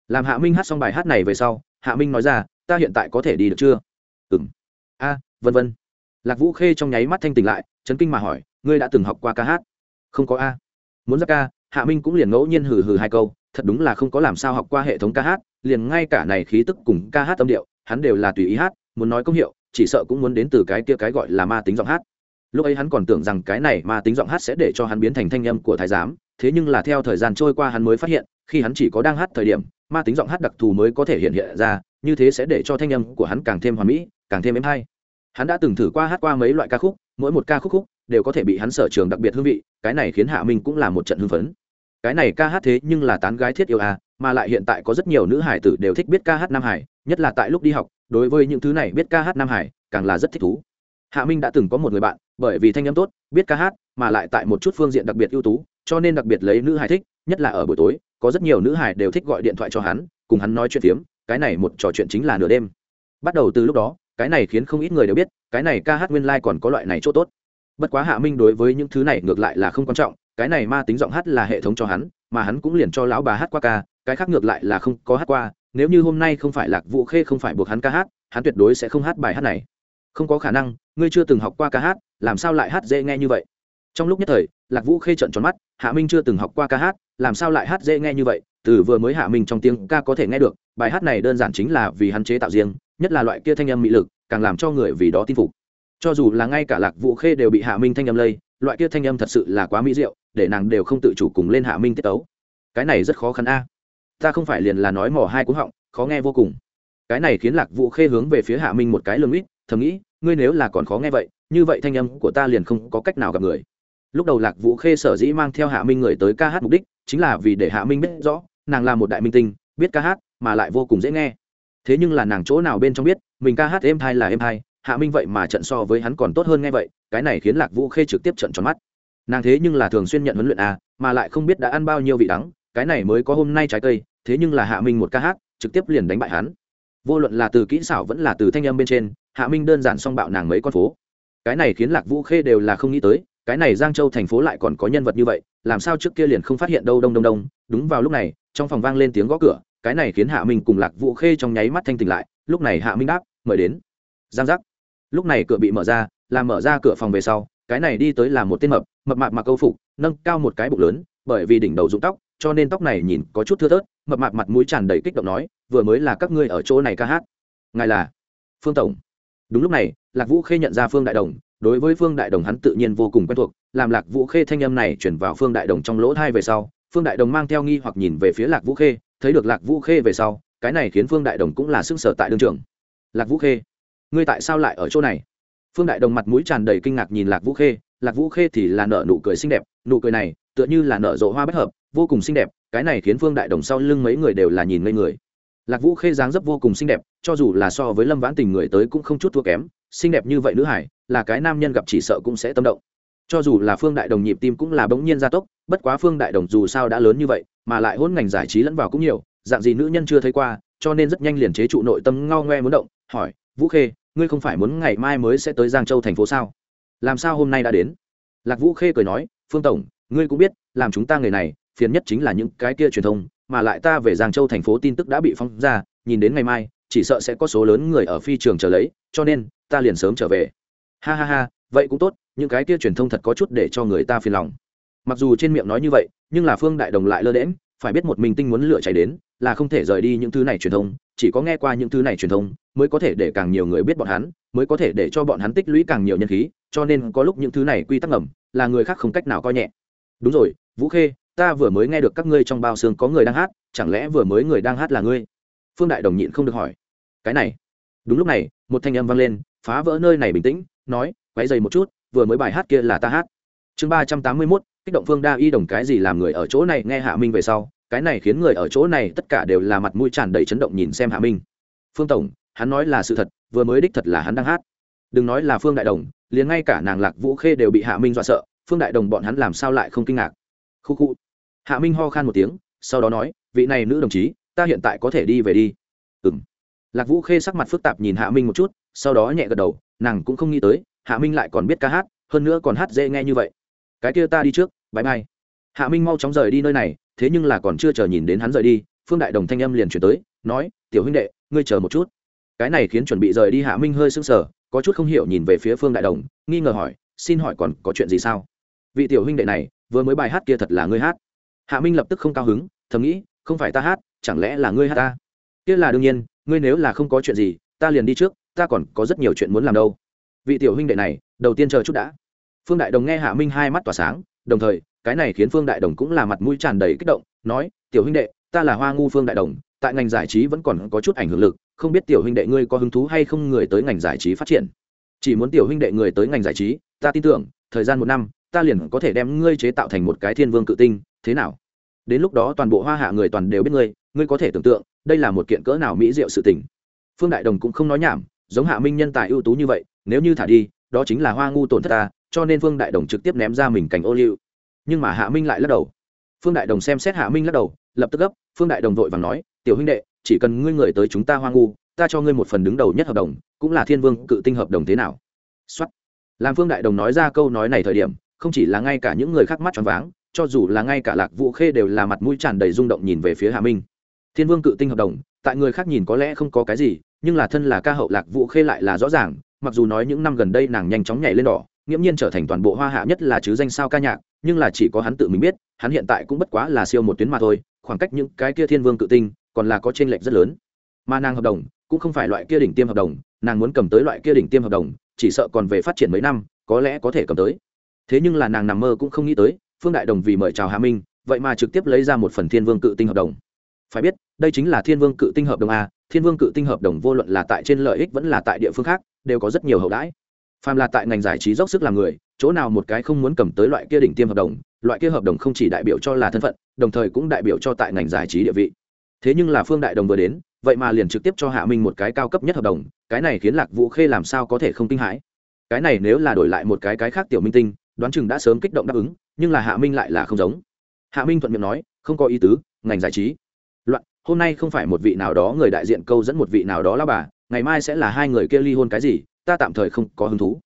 làm hạ minh hát xong bài hát này về sau, hạ minh nói ra, ta hiện tại có thể đi được chưa? Ừ m a, vân vân. Lạc vũ khê trong nháy mắt thanh tỉnh lại, chấn kinh mà hỏi, ngươi đã từng học qua ca hát? Không có a. Muốn ra ca? Hạ minh cũng liền ngẫu nhiên hừ hừ hai câu, thật đúng là không có làm sao học qua hệ thống ca hát, liền ngay cả này khí tức cùng ca hát âm điệu, hắn đều là tùy ý hát, muốn nói công hiệu, chỉ sợ cũng muốn đến từ cái kia cái gọi là ma tính giọng hát. Lúc ấy hắn còn tưởng rằng cái này ma tính giọng hát sẽ để cho hắn biến thành thanh âm của thái giám, thế nhưng là theo thời gian trôi qua hắn mới phát hiện, khi hắn chỉ có đang hát thời điểm ma tính giọng hát đặc thù mới có thể hiện hiện ra, như thế sẽ để cho thanh âm của hắn càng thêm hoàn mỹ, càng thêm êm hay. Hắn đã từng thử qua hát qua mấy loại ca khúc, mỗi một ca khúc khúc đều có thể bị hắn sở trường đặc biệt hương vị, cái này khiến hạ minh cũng là một trận hưng phấn. Cái này ca hát thế nhưng là tán gái thiết yêu à mà lại hiện tại có rất nhiều nữ hải tử đều thích biết ca hát nam hải, nhất là tại lúc đi học, đối với những thứ này biết ca hát nam hải, càng là rất thích thú. Hạ minh đã từng có một người bạn, bởi vì thanh âm tốt, biết ca hát, mà lại tại một chút phương diện đặc biệt ưu tú, cho nên đặc biệt lấy nữ hải thích, nhất là ở buổi tối có rất nhiều nữ hải đều thích gọi điện thoại cho hắn, cùng hắn nói chuyện phiếm, cái này một trò chuyện chính là nửa đêm. Bắt đầu từ lúc đó, cái này khiến không ít người đều biết, cái này ca hát nguyên lai、like、còn có loại này chỗ tốt. Bất quá hạ minh đối với những thứ này ngược lại là không quan trọng, cái này ma tính giọng hát là hệ thống cho hắn, mà hắn cũng liền cho lão bà hát qua ca, cái khác ngược lại là không có hát qua, nếu như hôm nay không phải lạc vũ khê không phải buộc hắn ca hát, hắn tuyệt đối sẽ không hát bài hát này. Không có khả năng, ngươi chưa từng học qua ca hát, làm sao lại hát dễ nghe như vậy? Trong lúc nhất thời, lạc vũ khê trận tròn mắt, hạ minh chưa từng học qua ca hát, làm sao lại hát dễ nghe như vậy? Từ vừa mới hạ minh trong tiếng ca có thể nghe được, bài hát này đơn giản chính là vì hắn chế tạo riêng, nhất là loại kia thanh âm mỹ lực, càng làm cho người vì đó tin phục. Cho dù là ngay cả lạc vũ khê đều bị hạ minh thanh âm lây, loại kia thanh âm thật sự là quá mỹ diệu, để nàng đều không tự chủ cùng lên hạ minh tiết tấu. Cái này rất khó khăn a. Ta không phải liền là nói mỏ hai cú họng, khó nghe vô cùng. Cái này khiến lạc vũ khê hướng về phía hạ minh một cái lưng ít thầm nghĩ, ngươi nếu là còn khó nghe vậy, như vậy thanh âm của ta liền không có cách nào gặp người lúc đầu lạc vũ khê sở dĩ mang theo hạ minh người tới ca hát mục đích, chính là vì để hạ minh biết rõ, nàng là một đại minh tinh, biết ca hát, mà lại vô cùng dễ nghe. Thế nhưng là nàng chỗ nào bên trong biết, mình ca hát êm thai là êm thai, hạ minh vậy mà trận so với hắn còn tốt hơn nghe vậy, cái này khiến lạc vũ khê trực tiếp trận tròn mắt. Nàng thế nhưng là thường xuyên nhận huấn luyện à mà lại không biết đã ăn bao nhiêu vị đắng, cái này mới có hôm nay trái cây, thế nhưng là hạ minh một ca hát, trực tiếp liền đánh bại hắn. Vô luận là từ kỹ xảo vẫn là từ thanh âm bên trên, hạ minh đơn giản xong bạo nàng mấy con phố. Cái này khiến lạc vũ khê đều là không nghĩ tới cái này giang châu thành phố lại còn có nhân vật như vậy, làm sao trước kia liền không phát hiện đâu, đông đông đông. Đúng vào lúc này, trong phòng vang lên tiếng gõ cửa, cái này khiến hạ minh cùng lạc vũ khê trong nháy mắt thanh tỉnh lại, lúc này hạ minh đáp, mời đến. Giang giác. Lúc này cửa bị mở ra làm mở ra cửa phòng về sau, cái này đi tới là một tên mập mập mạp mặc câu phục, nâng cao một cái bụng lớn, bởi vì đỉnh đầu rụng tóc, cho nên tóc này nhìn có chút thưa thớt, mập mạp mặt mũi tràn đầy kích động nói, vừa mới là các ngươi ở chỗ này ca hát. Ngài là? Phương tổng. Đúng lúc này, lạc vũ khê nhận ra phương đại đồng đối với phương đại đồng hắn tự nhiên vô cùng quen thuộc, làm lạc vũ khê thanh âm này chuyển vào phương đại đồng trong lỗ thai về sau, phương đại đồng mang theo nghi hoặc nhìn về phía lạc vũ khê, thấy được lạc vũ khê về sau, cái này khiến phương đại đồng cũng là sức sở tại đương trường. Lạc vũ khê, ngươi tại sao lại ở chỗ này? Phương đại đồng mặt mũi tràn đầy kinh ngạc nhìn lạc vũ khê, lạc vũ khê thì là nở nụ cười xinh đẹp, nụ cười này tựa như là nở rộ hoa bất hợp, vô cùng xinh đẹp, cái này khiến phương đại đồng sau lưng mấy người đều là nhìn ngây người lạc vũ khê dáng dấp vô cùng xinh đẹp, cho dù là so với lâm vãn tình người tới cũng không chút thua kém, xinh đẹp như vậy nữ hải, là cái nam nhân gặp chỉ sợ cũng sẽ tâm động. Cho dù là phương đại đồng nhịp tim cũng là bỗng nhiên gia tốc, bất quá phương đại đồng dù sao đã lớn như vậy, mà lại hôn ngành giải trí lẫn vào cũng nhiều, dạng gì nữ nhân chưa thấy qua, cho nên rất nhanh liền chế trụ nội tâm ngao ngoe muốn động, hỏi, vũ khê, ngươi không phải muốn ngày mai mới sẽ tới giang châu thành phố sao? Làm sao hôm nay đã đến? Lạc vũ khê cười nói, phương tổng, ngươi cũng biết, làm chúng ta người này, phiền nhất chính là những cái kia truyền thông mà lại ta về giang châu thành phố tin tức đã bị phong ra, nhìn đến ngày mai, chỉ sợ sẽ có số lớn người ở phi trường chờ lấy, cho nên, ta liền sớm trở về. Ha ha ha, vậy cũng tốt, những cái kia truyền thông thật có chút để cho người ta phiền lòng. Mặc dù trên miệng nói như vậy, nhưng là phương đại đồng lại lơ đễm phải biết một mình tinh muốn lựa chạy đến, là không thể rời đi những thứ này truyền thông, chỉ có nghe qua những thứ này truyền thông, mới có thể để càng nhiều người biết bọn hắn, mới có thể để cho bọn hắn tích lũy càng nhiều nhân khí, cho nên có lúc những thứ này quy tắc ngầm, là người khác không cách nào coi nhẹ. Đúng rồi, vũ khê ta vừa mới nghe được các ngươi trong bao xương có người đang hát, chẳng lẽ vừa mới người đang hát là ngươi? Phương đại đồng nhịn không được hỏi. Cái này. Đúng lúc này, một thanh âm vang lên, phá vỡ nơi này bình tĩnh, nói quáy dày một chút, vừa mới bài hát kia là ta hát. Chương ba trăm tám mươi mốt, kích động phương đa y đồng cái gì làm người ở chỗ này nghe hạ minh về sau, cái này khiến người ở chỗ này tất cả đều là mặt mũi tràn đầy chấn động nhìn xem hạ minh. Phương tổng, hắn nói là sự thật, vừa mới đích thật là hắn đang hát. Đừng nói là phương đại đồng, liền ngay cả nàng lạc vũ khê đều bị hạ minh dọa sợ, phương đại đồng bọn hắn làm sao lại không kinh ngạc? Khu khu hạ minh ho khan một tiếng, sau đó nói, vị này nữ đồng chí, ta hiện tại có thể đi về đi. Ừ m lạc vũ khê sắc mặt phức tạp nhìn hạ minh một chút, sau đó nhẹ gật đầu, nàng cũng không nghĩ tới, hạ minh lại còn biết ca hát, hơn nữa còn hát dễ nghe như vậy. Cái kia ta đi trước bãi mai hạ minh mau chóng rời đi nơi này, thế nhưng là còn chưa chờ nhìn đến hắn rời đi, phương đại đồng thanh âm liền chuyển tới, nói, tiểu huynh đệ, ngươi chờ một chút. Cái này khiến chuẩn bị rời đi hạ minh hơi sưng sờ, có chút không hiểu nhìn về phía phương đại đồng, nghi ngờ hỏi, xin hỏi còn có chuyện gì sao? Vị tiểu huynh đệ này, vừa mới bài hát kia thật là ngươi hát hạ minh lập tức không cao hứng, thầm nghĩ, không phải ta hát, chẳng lẽ là ngươi hát ta? Kia là đương nhiên, ngươi nếu là không có chuyện gì, ta liền đi trước, ta còn có rất nhiều chuyện muốn làm đâu. Vị tiểu huynh đệ này, đầu tiên chờ chút đã. Phương đại đồng nghe hạ minh hai mắt tỏa sáng, đồng thời, cái này khiến phương đại đồng cũng là mặt mũi tràn đầy kích động, nói, tiểu huynh đệ, ta là hoa ngu phương đại đồng, tại ngành giải trí vẫn còn có chút ảnh hưởng lực, không biết tiểu huynh đệ ngươi có hứng thú hay không người tới ngành giải trí phát triển? Chỉ muốn tiểu huynh đệ người tới ngành giải trí, ta tin tưởng, thời gian một năm, ta liền có thể đem ngươi chế tạo thành một cái thiên vương cự tinh thế nào? Đến lúc đó toàn bộ hoa hạ người toàn đều biết ngươi ngươi có thể tưởng tượng, đây là một kiện cỡ nào mỹ diệu sự tình. Phương đại đồng cũng không nói nhảm, giống hạ minh nhân tài ưu tú như vậy, nếu như thả đi, đó chính là hoa ngu tổn thất ta, cho nên phương đại đồng trực tiếp ném ra mình cảnh ô liu. Nhưng mà hạ minh lại lắc đầu. Phương đại đồng xem xét hạ minh lắc đầu, lập tức gấp, phương đại đồng vội vàng nói, tiểu huynh đệ, chỉ cần ngươi người tới chúng ta hoa ngu, ta cho ngươi một phần đứng đầu nhất hợp đồng, cũng là thiên vương cự tinh hợp đồng thế nào? Xuất làm phương đại đồng nói ra câu nói này thời điểm, không chỉ là ngay cả những người khác mắt tròn váng cho dù là ngay cả lạc vũ khê đều là mặt mũi tràn đầy rung động nhìn về phía hạ minh. Thiên vương cự tinh hợp đồng, tại người khác nhìn có lẽ không có cái gì, nhưng là thân là ca hậu lạc vũ khê lại là rõ ràng, mặc dù nói những năm gần đây nàng nhanh chóng nhảy lên đỏ, nghiễm nhiên trở thành toàn bộ hoa hạ nhất là chứ danh sao ca nhạc, nhưng là chỉ có hắn tự mình biết, hắn hiện tại cũng bất quá là siêu một tuyến mà thôi, khoảng cách những cái kia thiên vương cự tinh, còn là có t r ê n lệch rất lớn. Mà nàng hợp đồng, cũng không phải loại kia đỉnh tiêm hợp đồng, nàng muốn cầm tới loại kia đỉnh tiêm hợp đồng, chỉ sợ còn về phát triển mấy năm, có lẽ có thể cầm tới. Thế nhưng là nàng nằm mơ cũng không nghĩ tới phương đại đồng vì mời chào hạ minh, vậy mà trực tiếp lấy ra một phần thiên vương cự tinh hợp đồng. Phải biết, đây chính là thiên vương cự tinh hợp đồng a, thiên vương cự tinh hợp đồng vô luận là tại trên lợi ích vẫn là tại địa phương khác, đều có rất nhiều hậu đãi. Phàm là tại ngành giải trí dốc sức làm người, chỗ nào một cái không muốn cầm tới loại kia đỉnh tiêm hợp đồng, loại kia hợp đồng không chỉ đại biểu cho là thân phận, đồng thời cũng đại biểu cho tại ngành giải trí địa vị. Thế nhưng là phương đại đồng vừa đến, vậy mà liền trực tiếp cho hạ minh một cái cao cấp nhất hợp đồng, cái này khiến lạc vũ khê làm sao có thể không kinh hãi? Cái này nếu là đổi lại một cái cái khác tiểu minh tinh đoán chừng đã sớm kích động đáp ứng, nhưng là hạ minh lại là không giống. Hạ minh thuận miệng nói, không có ý tứ, ngành giải trí. Loạn, hôm nay không phải một vị nào đó người đại diện câu dẫn một vị nào đó là bà, ngày mai sẽ là hai người kia ly hôn cái gì, ta tạm thời không có hứng thú.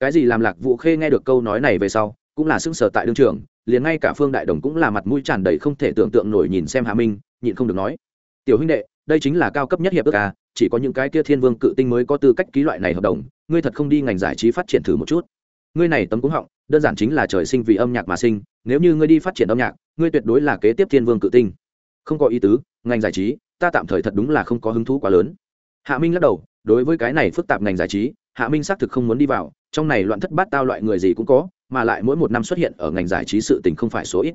Cái gì làm lạc vũ khê nghe được câu nói này về sau, cũng là sững sờ tại đương trường, liền ngay cả phương đại đồng cũng là mặt mũi tràn đầy không thể tưởng tượng nổi nhìn xem hạ minh, nhịn không được nói, tiểu huynh đệ, đây chính là cao cấp nhất hiệp ước à chỉ có những cái kia thiên vương cự tinh mới có tư cách ký loại này hợp đồng, ngươi thật không đi ngành giải trí phát triển thử một chút ngươi này tấm cúng họng, đơn giản chính là trời sinh vì âm nhạc mà sinh, nếu như ngươi đi phát triển âm nhạc, ngươi tuyệt đối là kế tiếp thiên vương cự tinh. Không có ý tứ, ngành giải trí, ta tạm thời thật đúng là không có hứng thú quá lớn. Hạ minh lắc đầu, đối với cái này phức tạp ngành giải trí, hạ minh xác thực không muốn đi vào, trong này loạn thất bát tao loại người gì cũng có, mà lại mỗi một năm xuất hiện ở ngành giải trí sự tình không phải số ít.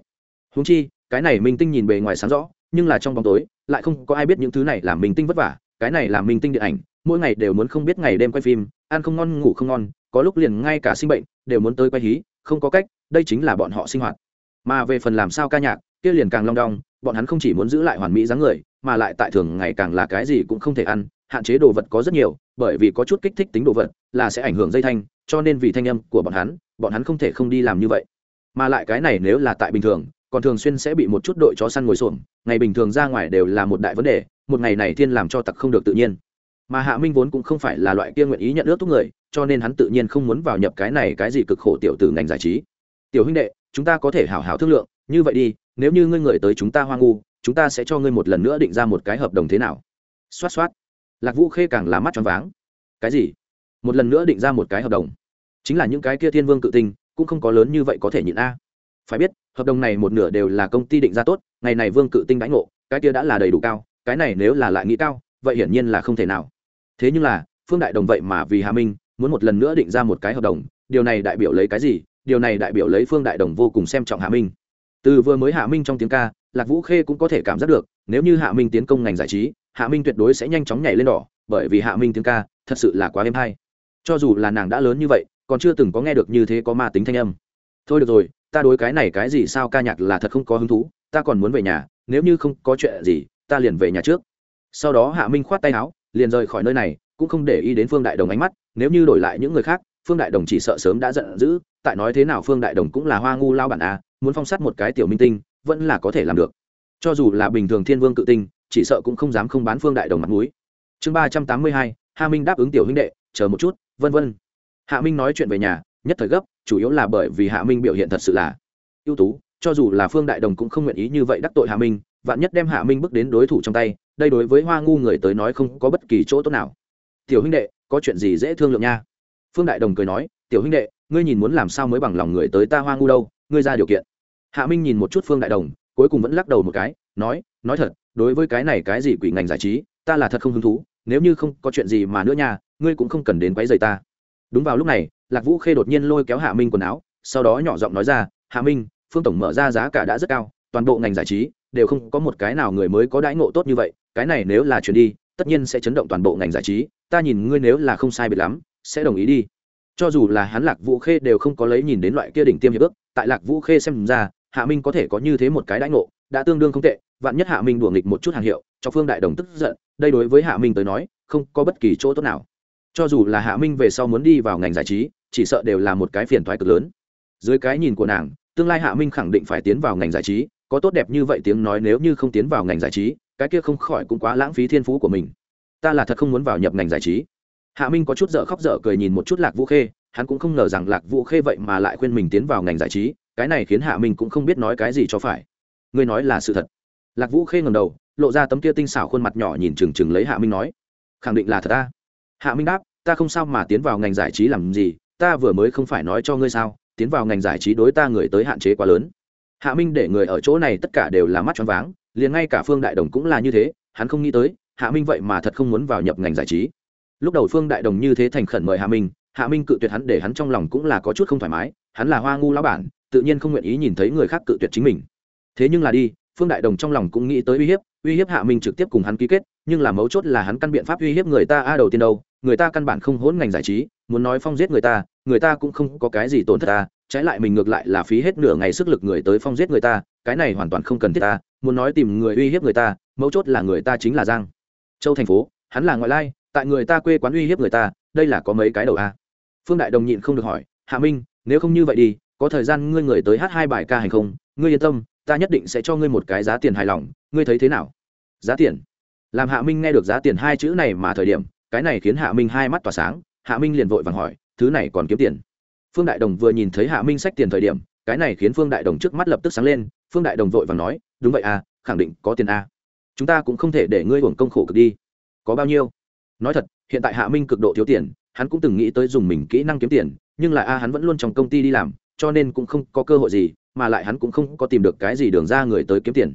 Húng chi, cái này minh tinh nhìn bề ngoài sáng rõ, nhưng là trong bóng tối, lại không có ai biết những thứ này làm minh tinh vất vả, cái này làm minh tinh điện ảnh, mỗi ngày đều muốn không biết ngày đêm quay phim, ăn không ngon, ngủ không ngon có lúc liền ngay cả sinh bệnh đều muốn tới quay hí, không có cách, đây chính là bọn họ sinh hoạt. Mà về phần làm sao ca nhạc, kia liền càng long đong, bọn hắn không chỉ muốn giữ lại hoàn mỹ dáng người, mà lại tại thường ngày càng là cái gì cũng không thể ăn, hạn chế đồ vật có rất nhiều, bởi vì có chút kích thích tính đồ vật là sẽ ảnh hưởng dây thanh, cho nên vì thanh âm của bọn hắn bọn hắn không thể không đi làm như vậy. Mà lại cái này nếu là tại bình thường, còn thường xuyên sẽ bị một chút đội chó săn ngồi xổm, ngày bình thường ra ngoài đều là một đại vấn đề, một ngày này thiên làm cho tặc không được tự nhiên mà hạ minh vốn cũng không phải là loại kia nguyện ý nhận ước thúc người, cho nên hắn tự nhiên không muốn vào nhập cái này cái gì cực khổ tiểu từ ngành giải trí. Tiểu huynh đệ, chúng ta có thể hào hào thương lượng, như vậy đi, nếu như ngươi người tới chúng ta hoang ngu, chúng ta sẽ cho ngươi một lần nữa định ra một cái hợp đồng thế nào? Xoát xoát, lạc vũ khê càng là mắt tròn váng. Cái gì? Một lần nữa định ra một cái hợp đồng? Chính là những cái kia thiên vương cự tinh, cũng không có lớn như vậy có thể nhịn a. Phải biết, hợp đồng này một nửa đều là công ty định ra tốt, ngày này vương cự tinh đãi ngộ, cái kia đã là đầy đủ cao, cái này nếu là lại nghĩ cao, vậy hiển nhiên là không thể nào thế nhưng là, phương đại đồng vậy mà vì hà minh, muốn một lần nữa định ra một cái hợp đồng, điều này đại biểu lấy cái gì? Điều này đại biểu lấy phương đại đồng vô cùng xem trọng hà minh. Từ vừa mới hạ minh trong tiếng ca, lạc vũ khê cũng có thể cảm giác được, nếu như hạ minh tiến công ngành giải trí hạ minh tuyệt đối sẽ nhanh chóng nhảy lên đỏ, bởi vì hạ minh tiếng ca, thật sự là quá êm hay. Cho dù là nàng đã lớn như vậy, còn chưa từng có nghe được như thế có ma tính thanh âm. Thôi được rồi, ta đối cái này cái gì sao ca nhạc là thật không có hứng thú, ta còn muốn về nhà, nếu như không có chuyện gì, ta liền về nhà trước. Sau đó hạ minh khoát tay áo liền rời khỏi nơi này, cũng không để ý đến phương đại đồng ánh mắt, nếu như đổi lại những người khác, phương đại đồng chỉ sợ sớm đã giận dữ, tại nói thế nào phương đại đồng cũng là hoa ngu lao bản a, muốn phong sát một cái tiểu minh tinh, vẫn là có thể làm được. Cho dù là bình thường thiên vương cự tinh, chỉ sợ cũng không dám không bán phương đại đồng mặt mũi. Chương ba trăm tám mươi hai hạ minh đáp ứng tiểu huynh đệ, chờ một chút, vân vân. Hạ minh nói chuyện về nhà, nhất thời gấp, chủ yếu là bởi vì hạ minh biểu hiện thật sự là ưu tú, cho dù là phương đại đồng cũng không nguyện ý như vậy đắc tội hạ minh, vạn nhất đem hạ minh bước đến đối thủ trong tay đây đối với hoa ngu người tới nói không có bất kỳ chỗ tốt nào. Tiểu huynh đệ, có chuyện gì dễ thương lượng nha. Phương đại đồng cười nói, tiểu huynh đệ, ngươi nhìn muốn làm sao mới bằng lòng người tới ta hoa ngu đâu, ngươi ra điều kiện. Hạ minh nhìn một chút phương đại đồng, cuối cùng vẫn lắc đầu một cái, nói nói thật, đối với cái này cái gì quỷ ngành giải trí, ta là thật không hứng thú, nếu như không có chuyện gì mà nữa nha, ngươi cũng không cần đến quấy rầy ta. Đúng vào lúc này, lạc vũ khê đột nhiên lôi kéo hạ minh quần áo, sau đó nhỏ giọng nói ra, hạ minh, phương tổng mở ra giá cả đã rất cao, toàn bộ ngành giải trí đều không có một cái nào người mới có đãi ngộ tốt như vậy, cái này nếu là chuyển đi, tất nhiên sẽ chấn động toàn bộ ngành giải trí, ta nhìn ngươi nếu là không sai biệt lắm, sẽ đồng ý đi. Cho dù là hắn lạc vũ khê đều không có lấy nhìn đến loại kia đỉnh tiêm hiệp ước, tại lạc vũ khê xem ra, hạ minh có thể có như thế một cái đãi ngộ, đã tương đương không tệ, vạn nhất hạ minh đùa nghịch một chút hàng hiệu, cho phương đại đồng tức giận, đây đối với hạ minh tới nói, không có bất kỳ chỗ tốt nào. Cho dù là hạ minh về sau muốn đi vào ngành giải trí, chỉ sợ đều là một cái phiền thoái cực lớn. Dưới cái nhìn của nàng, tương lai hạ minh khẳng định phải tiến vào ngành giải trí có tốt đẹp như vậy tiếng nói nếu như không tiến vào ngành giải trí, cái kia không khỏi cũng quá lãng phí thiên phú của mình. Ta là thật không muốn vào nhập ngành giải trí. Hạ minh có chút dở khóc dở cười nhìn một chút lạc vũ khê, hắn cũng không ngờ rằng lạc vũ khê vậy mà lại khuyên mình tiến vào ngành giải trí, cái này khiến hạ minh cũng không biết nói cái gì cho phải. Ngươi nói là sự thật. Lạc vũ khê ngầm đầu, lộ ra tấm kia tinh xảo khuôn mặt nhỏ nhìn chừng chừng lấy hạ minh nói, khẳng định là thật ta. Hạ minh đáp, ta không sao mà tiến vào ngành giải trí làm gì, ta vừa mới không phải nói cho ngươi sao, tiến vào ngành giải trí đối ta người tới hạn chế quá lớn hạ minh để người ở chỗ này tất cả đều là mắt choáng váng, liền ngay cả phương đại đồng cũng là như thế, hắn không nghĩ tới, hạ minh vậy mà thật không muốn vào nhập ngành giải trí. Lúc đầu phương đại đồng như thế thành khẩn mời hạ minh hạ minh cự tuyệt hắn để hắn trong lòng cũng là có chút không thoải mái, hắn là hoa ngu lão bản, tự nhiên không nguyện ý nhìn thấy người khác cự tuyệt chính mình. Thế nhưng là đi, phương đại đồng trong lòng cũng nghĩ tới uy hiếp uy hiếp hạ minh trực tiếp cùng hắn ký kết, nhưng là mấu chốt là hắn căn biện pháp uy hiếp người ta a đầu tiên đâu, người ta căn bản không hỗn ngành giải trí, muốn nói phong giết người ta người ta cũng không có cái gì tổn thất ta trái lại mình ngược lại là phí hết nửa ngày sức lực người tới phong giết người ta, cái này hoàn toàn không cần thiết ta, muốn nói tìm người uy hiếp người ta, mấu chốt là người ta chính là giang. Châu thành phố, hắn là ngoại lai, tại người ta quê quán uy hiếp người ta, đây là có mấy cái đầu a. Phương đại đồng nhịn không được hỏi, hạ minh, nếu không như vậy đi, có thời gian ngươi người tới hát hai bài ca hành không? Ngươi yên tâm, ta nhất định sẽ cho ngươi một cái giá tiền hài lòng, ngươi thấy thế nào? Giá tiền? Làm hạ minh nghe được giá tiền hai chữ này mà thời điểm, cái này khiến hạ minh hai mắt tỏa sáng, hạ minh liền vội vàng hỏi, thứ này còn kiếm tiền? Phương đại đồng vừa nhìn thấy hạ minh sách tiền thời điểm, cái này khiến phương đại đồng trước mắt lập tức sáng lên, phương đại đồng vội vàng nói, đúng vậy à khẳng định có tiền à. chúng ta cũng không thể để ngươi hưởng công khổ cực đi. Có bao nhiêu? Nói thật, hiện tại hạ minh cực độ thiếu tiền, hắn cũng từng nghĩ tới dùng mình kỹ năng kiếm tiền, nhưng là a, hắn vẫn luôn trong công ty đi làm, cho nên cũng không có cơ hội gì, mà lại hắn cũng không có tìm được cái gì đường ra người tới kiếm tiền.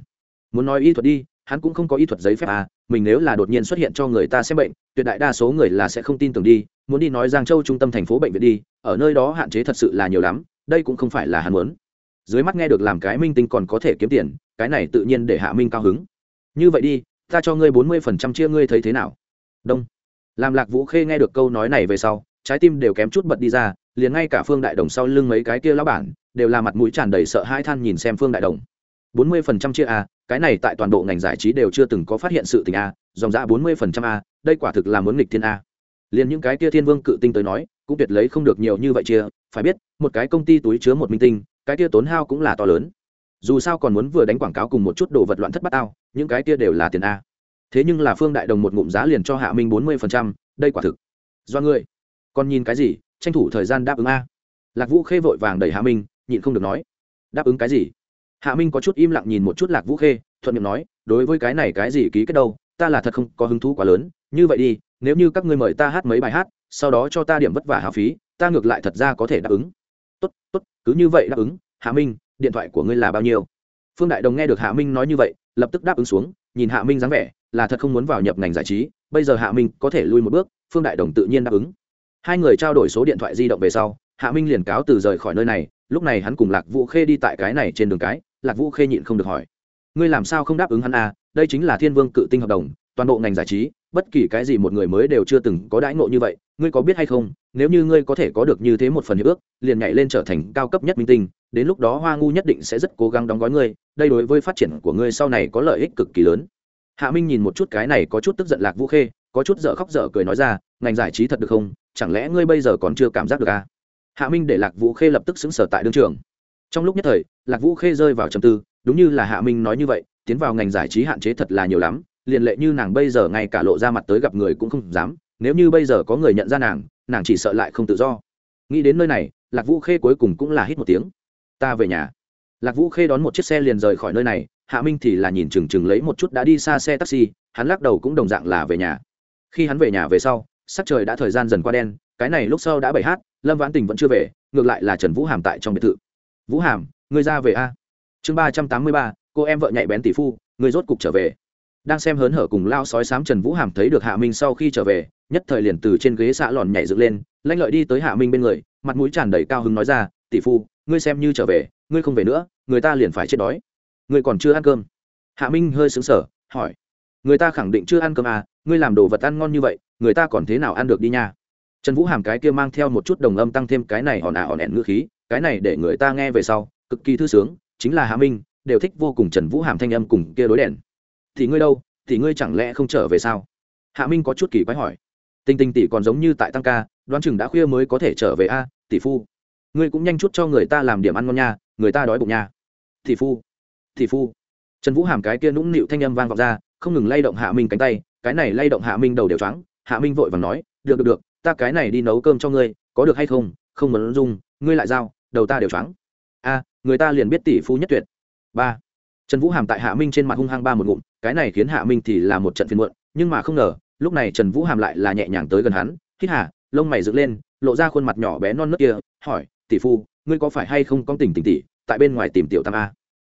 Muốn nói y thuật đi, hắn cũng không có y thuật giấy phép à mình nếu là đột nhiên xuất hiện cho người ta xem bệnh, tuyệt đại đa số người là sẽ không tin tưởng đi muốn đi nói giang châu trung tâm thành phố bệnh viện đi, ở nơi đó hạn chế thật sự là nhiều lắm, đây cũng không phải là hắn muốn. Dưới mắt nghe được làm cái minh tinh còn có thể kiếm tiền, cái này tự nhiên để hạ minh cao hứng. Như vậy đi, ta cho ngươi bốn mươi phần trăm chia ngươi thấy thế nào? Đông. Làm lạc vũ khê nghe được câu nói này về sau, trái tim đều kém chút bật đi ra, liền ngay cả phương đại đồng sau lưng mấy cái kia lão bản, đều là mặt mũi tràn đầy sợ hãi than nhìn xem phương đại đồng. bốn mươi phần trăm chia a, cái này tại toàn bộ ngành giải trí đều chưa từng có phát hiện sự tình a, dòng ra bốn mươi phần trăm a, đây quả thực là muốn nghịch thiên a liền những cái kia thiên vương cự tinh tới nói, cũng tuyệt lấy không được nhiều như vậy chia. Phải biết, một cái công ty túi chứa một minh tinh, cái kia tốn hao cũng là to lớn. Dù sao còn muốn vừa đánh quảng cáo cùng một chút đồ vật loạn thất bát ao những cái kia đều là tiền a. Thế nhưng là phương đại đồng một ngụm giá liền cho hạ minh bốn mươi phần trăm, đây quả thực. Do ngươi. Còn nhìn cái gì? Tranh thủ thời gian đáp ứng a. Lạc vũ khê vội vàng đẩy hạ minh, nhịn không được nói. Đáp ứng cái gì? Hạ minh có chút im lặng nhìn một chút lạc vũ khê, thuận miệng nói, đối với cái này cái gì ký kết đâu, ta là thật không có hứng thú quá lớn như vậy đi, nếu như các ngươi mời ta hát mấy bài hát, sau đó cho ta điểm vất vả hào phí, ta ngược lại thật ra có thể đáp ứng. Tốt tốt, cứ như vậy đáp ứng, hạ minh, điện thoại của ngươi là bao nhiêu? Phương đại đồng nghe được hạ minh nói như vậy, lập tức đáp ứng xuống, nhìn hạ minh dáng vẻ, là thật không muốn vào nhập ngành giải trí, bây giờ hạ minh có thể lui một bước, phương đại đồng tự nhiên đáp ứng. Hai người trao đổi số điện thoại di động về sau, hạ minh liền cáo từ rời khỏi nơi này, lúc này hắn cùng lạc vũ khê đi tại cái này trên đường cái, lạc vũ khê nhịn không được hỏi. Ngươi làm sao không đáp ứng hắn à? Đây chính là thiên vương cự tinh hợp đồng, toàn bộ ngành giải trí bất kỳ cái gì một người mới đều chưa từng có đãi ngộ như vậy, ngươi có biết hay không, nếu như ngươi có thể có được như thế một phần hiệp ước, liền nhảy lên trở thành cao cấp nhất minh tinh, đến lúc đó hoa ngu nhất định sẽ rất cố gắng đóng gói ngươi, đây đối với phát triển của ngươi sau này có lợi ích cực kỳ lớn. Hạ minh nhìn một chút cái này có chút tức giận lạc vũ khê, có chút dở khóc dở cười nói ra, ngành giải trí thật được không? Chẳng lẽ ngươi bây giờ còn chưa cảm giác được à? hạ minh để lạc vũ khê lập tức xứng sở tại đương trường. Trong lúc nhất thời, lạc vũ khê rơi vào trầm tư, đúng như là hạ minh nói như vậy, tiến vào ngành giải trí hạn chế thật là nhiều lắm liền lệ như nàng bây giờ ngay cả lộ ra mặt tới gặp người cũng không dám, nếu như bây giờ có người nhận ra nàng nàng chỉ sợ lại không tự do. Nghĩ đến nơi này, lạc vũ khê cuối cùng cũng là hít một tiếng. Ta về nhà. Lạc vũ khê đón một chiếc xe liền rời khỏi nơi này, hạ minh thì là nhìn chừng chừng lấy một chút đã đi xa xe taxi, hắn lắc đầu cũng đồng dạng là về nhà. Khi hắn về nhà về sau, sắc trời đã thời gian dần qua đen, cái này lúc sau đã bảy h, lâm vãn tình vẫn chưa về, ngược lại là trần vũ hàm tại trong biệt thự. Vũ hàm người ra về a. Chương ba trăm tám mươi ba, cô em vợ nhạy bén tỷ phu người rốt cục trở về đang xem hớn hở cùng lao sói sám trần vũ hàm thấy được hạ minh sau khi trở về, nhất thời liền từ trên ghế xạ lòn nhảy dựng lên lanh lợi đi tới hạ minh bên người, mặt mũi tràn đầy cao hứng nói ra, tỷ phu, ngươi xem như trở về, ngươi không về nữa, người ta liền phải chết đói. Ngươi còn chưa ăn cơm. Hạ minh hơi xứng sở hỏi, người ta khẳng định chưa ăn cơm à ngươi làm đồ vật ăn ngon như vậy, người ta còn thế nào ăn được đi nha? Trần vũ hàm cái kia mang theo một chút đồng âm tăng thêm cái này hòn ả hòn ẹn ngữ khí, cái này để người ta nghe về sau, cực kỳ thư sướng, chính là hạ minh, đều thích vô cùng trần vũ hàm thanh âm cùng kia đối đèn thì ngươi đâu? Thì ngươi chẳng lẽ không trở về sao? Hạ minh có chút kỳ quái hỏi. Tinh tinh tỷ còn giống như tại tăng ca, đoán chừng đã khuya mới có thể trở về a, tỷ phu. Ngươi cũng nhanh chút cho người ta làm điểm ăn ngon nha, người ta đói bụng nha. Tỷ phu tỷ phu. Trần vũ hàm cái kia nũng nịu thanh âm vang vọng ra, không ngừng lay động hạ minh cánh tay, cái này lay động hạ minh đầu đều choáng. Hạ minh vội vàng nói, được được được, ta cái này đi nấu cơm cho ngươi, có được hay không? Không muốn dung ngươi lại giao, đầu ta đều choáng. A, người ta liền biết tỷ phu nhất tuyệt. Ba. Trần vũ hàm tại hạ minh trên mặt hung hăng ba một ngụm cái này khiến hạ minh thì là một trận phiền muộn, nhưng mà không ngờ, lúc này trần vũ hàm lại là nhẹ nhàng tới gần hắn, hít hà, lông mày dựng lên, lộ ra khuôn mặt nhỏ bé non nớt kia, hỏi, tỷ phu, ngươi có phải hay không có tỉnh tỉnh tỷ tại bên ngoài tìm tiểu tam a?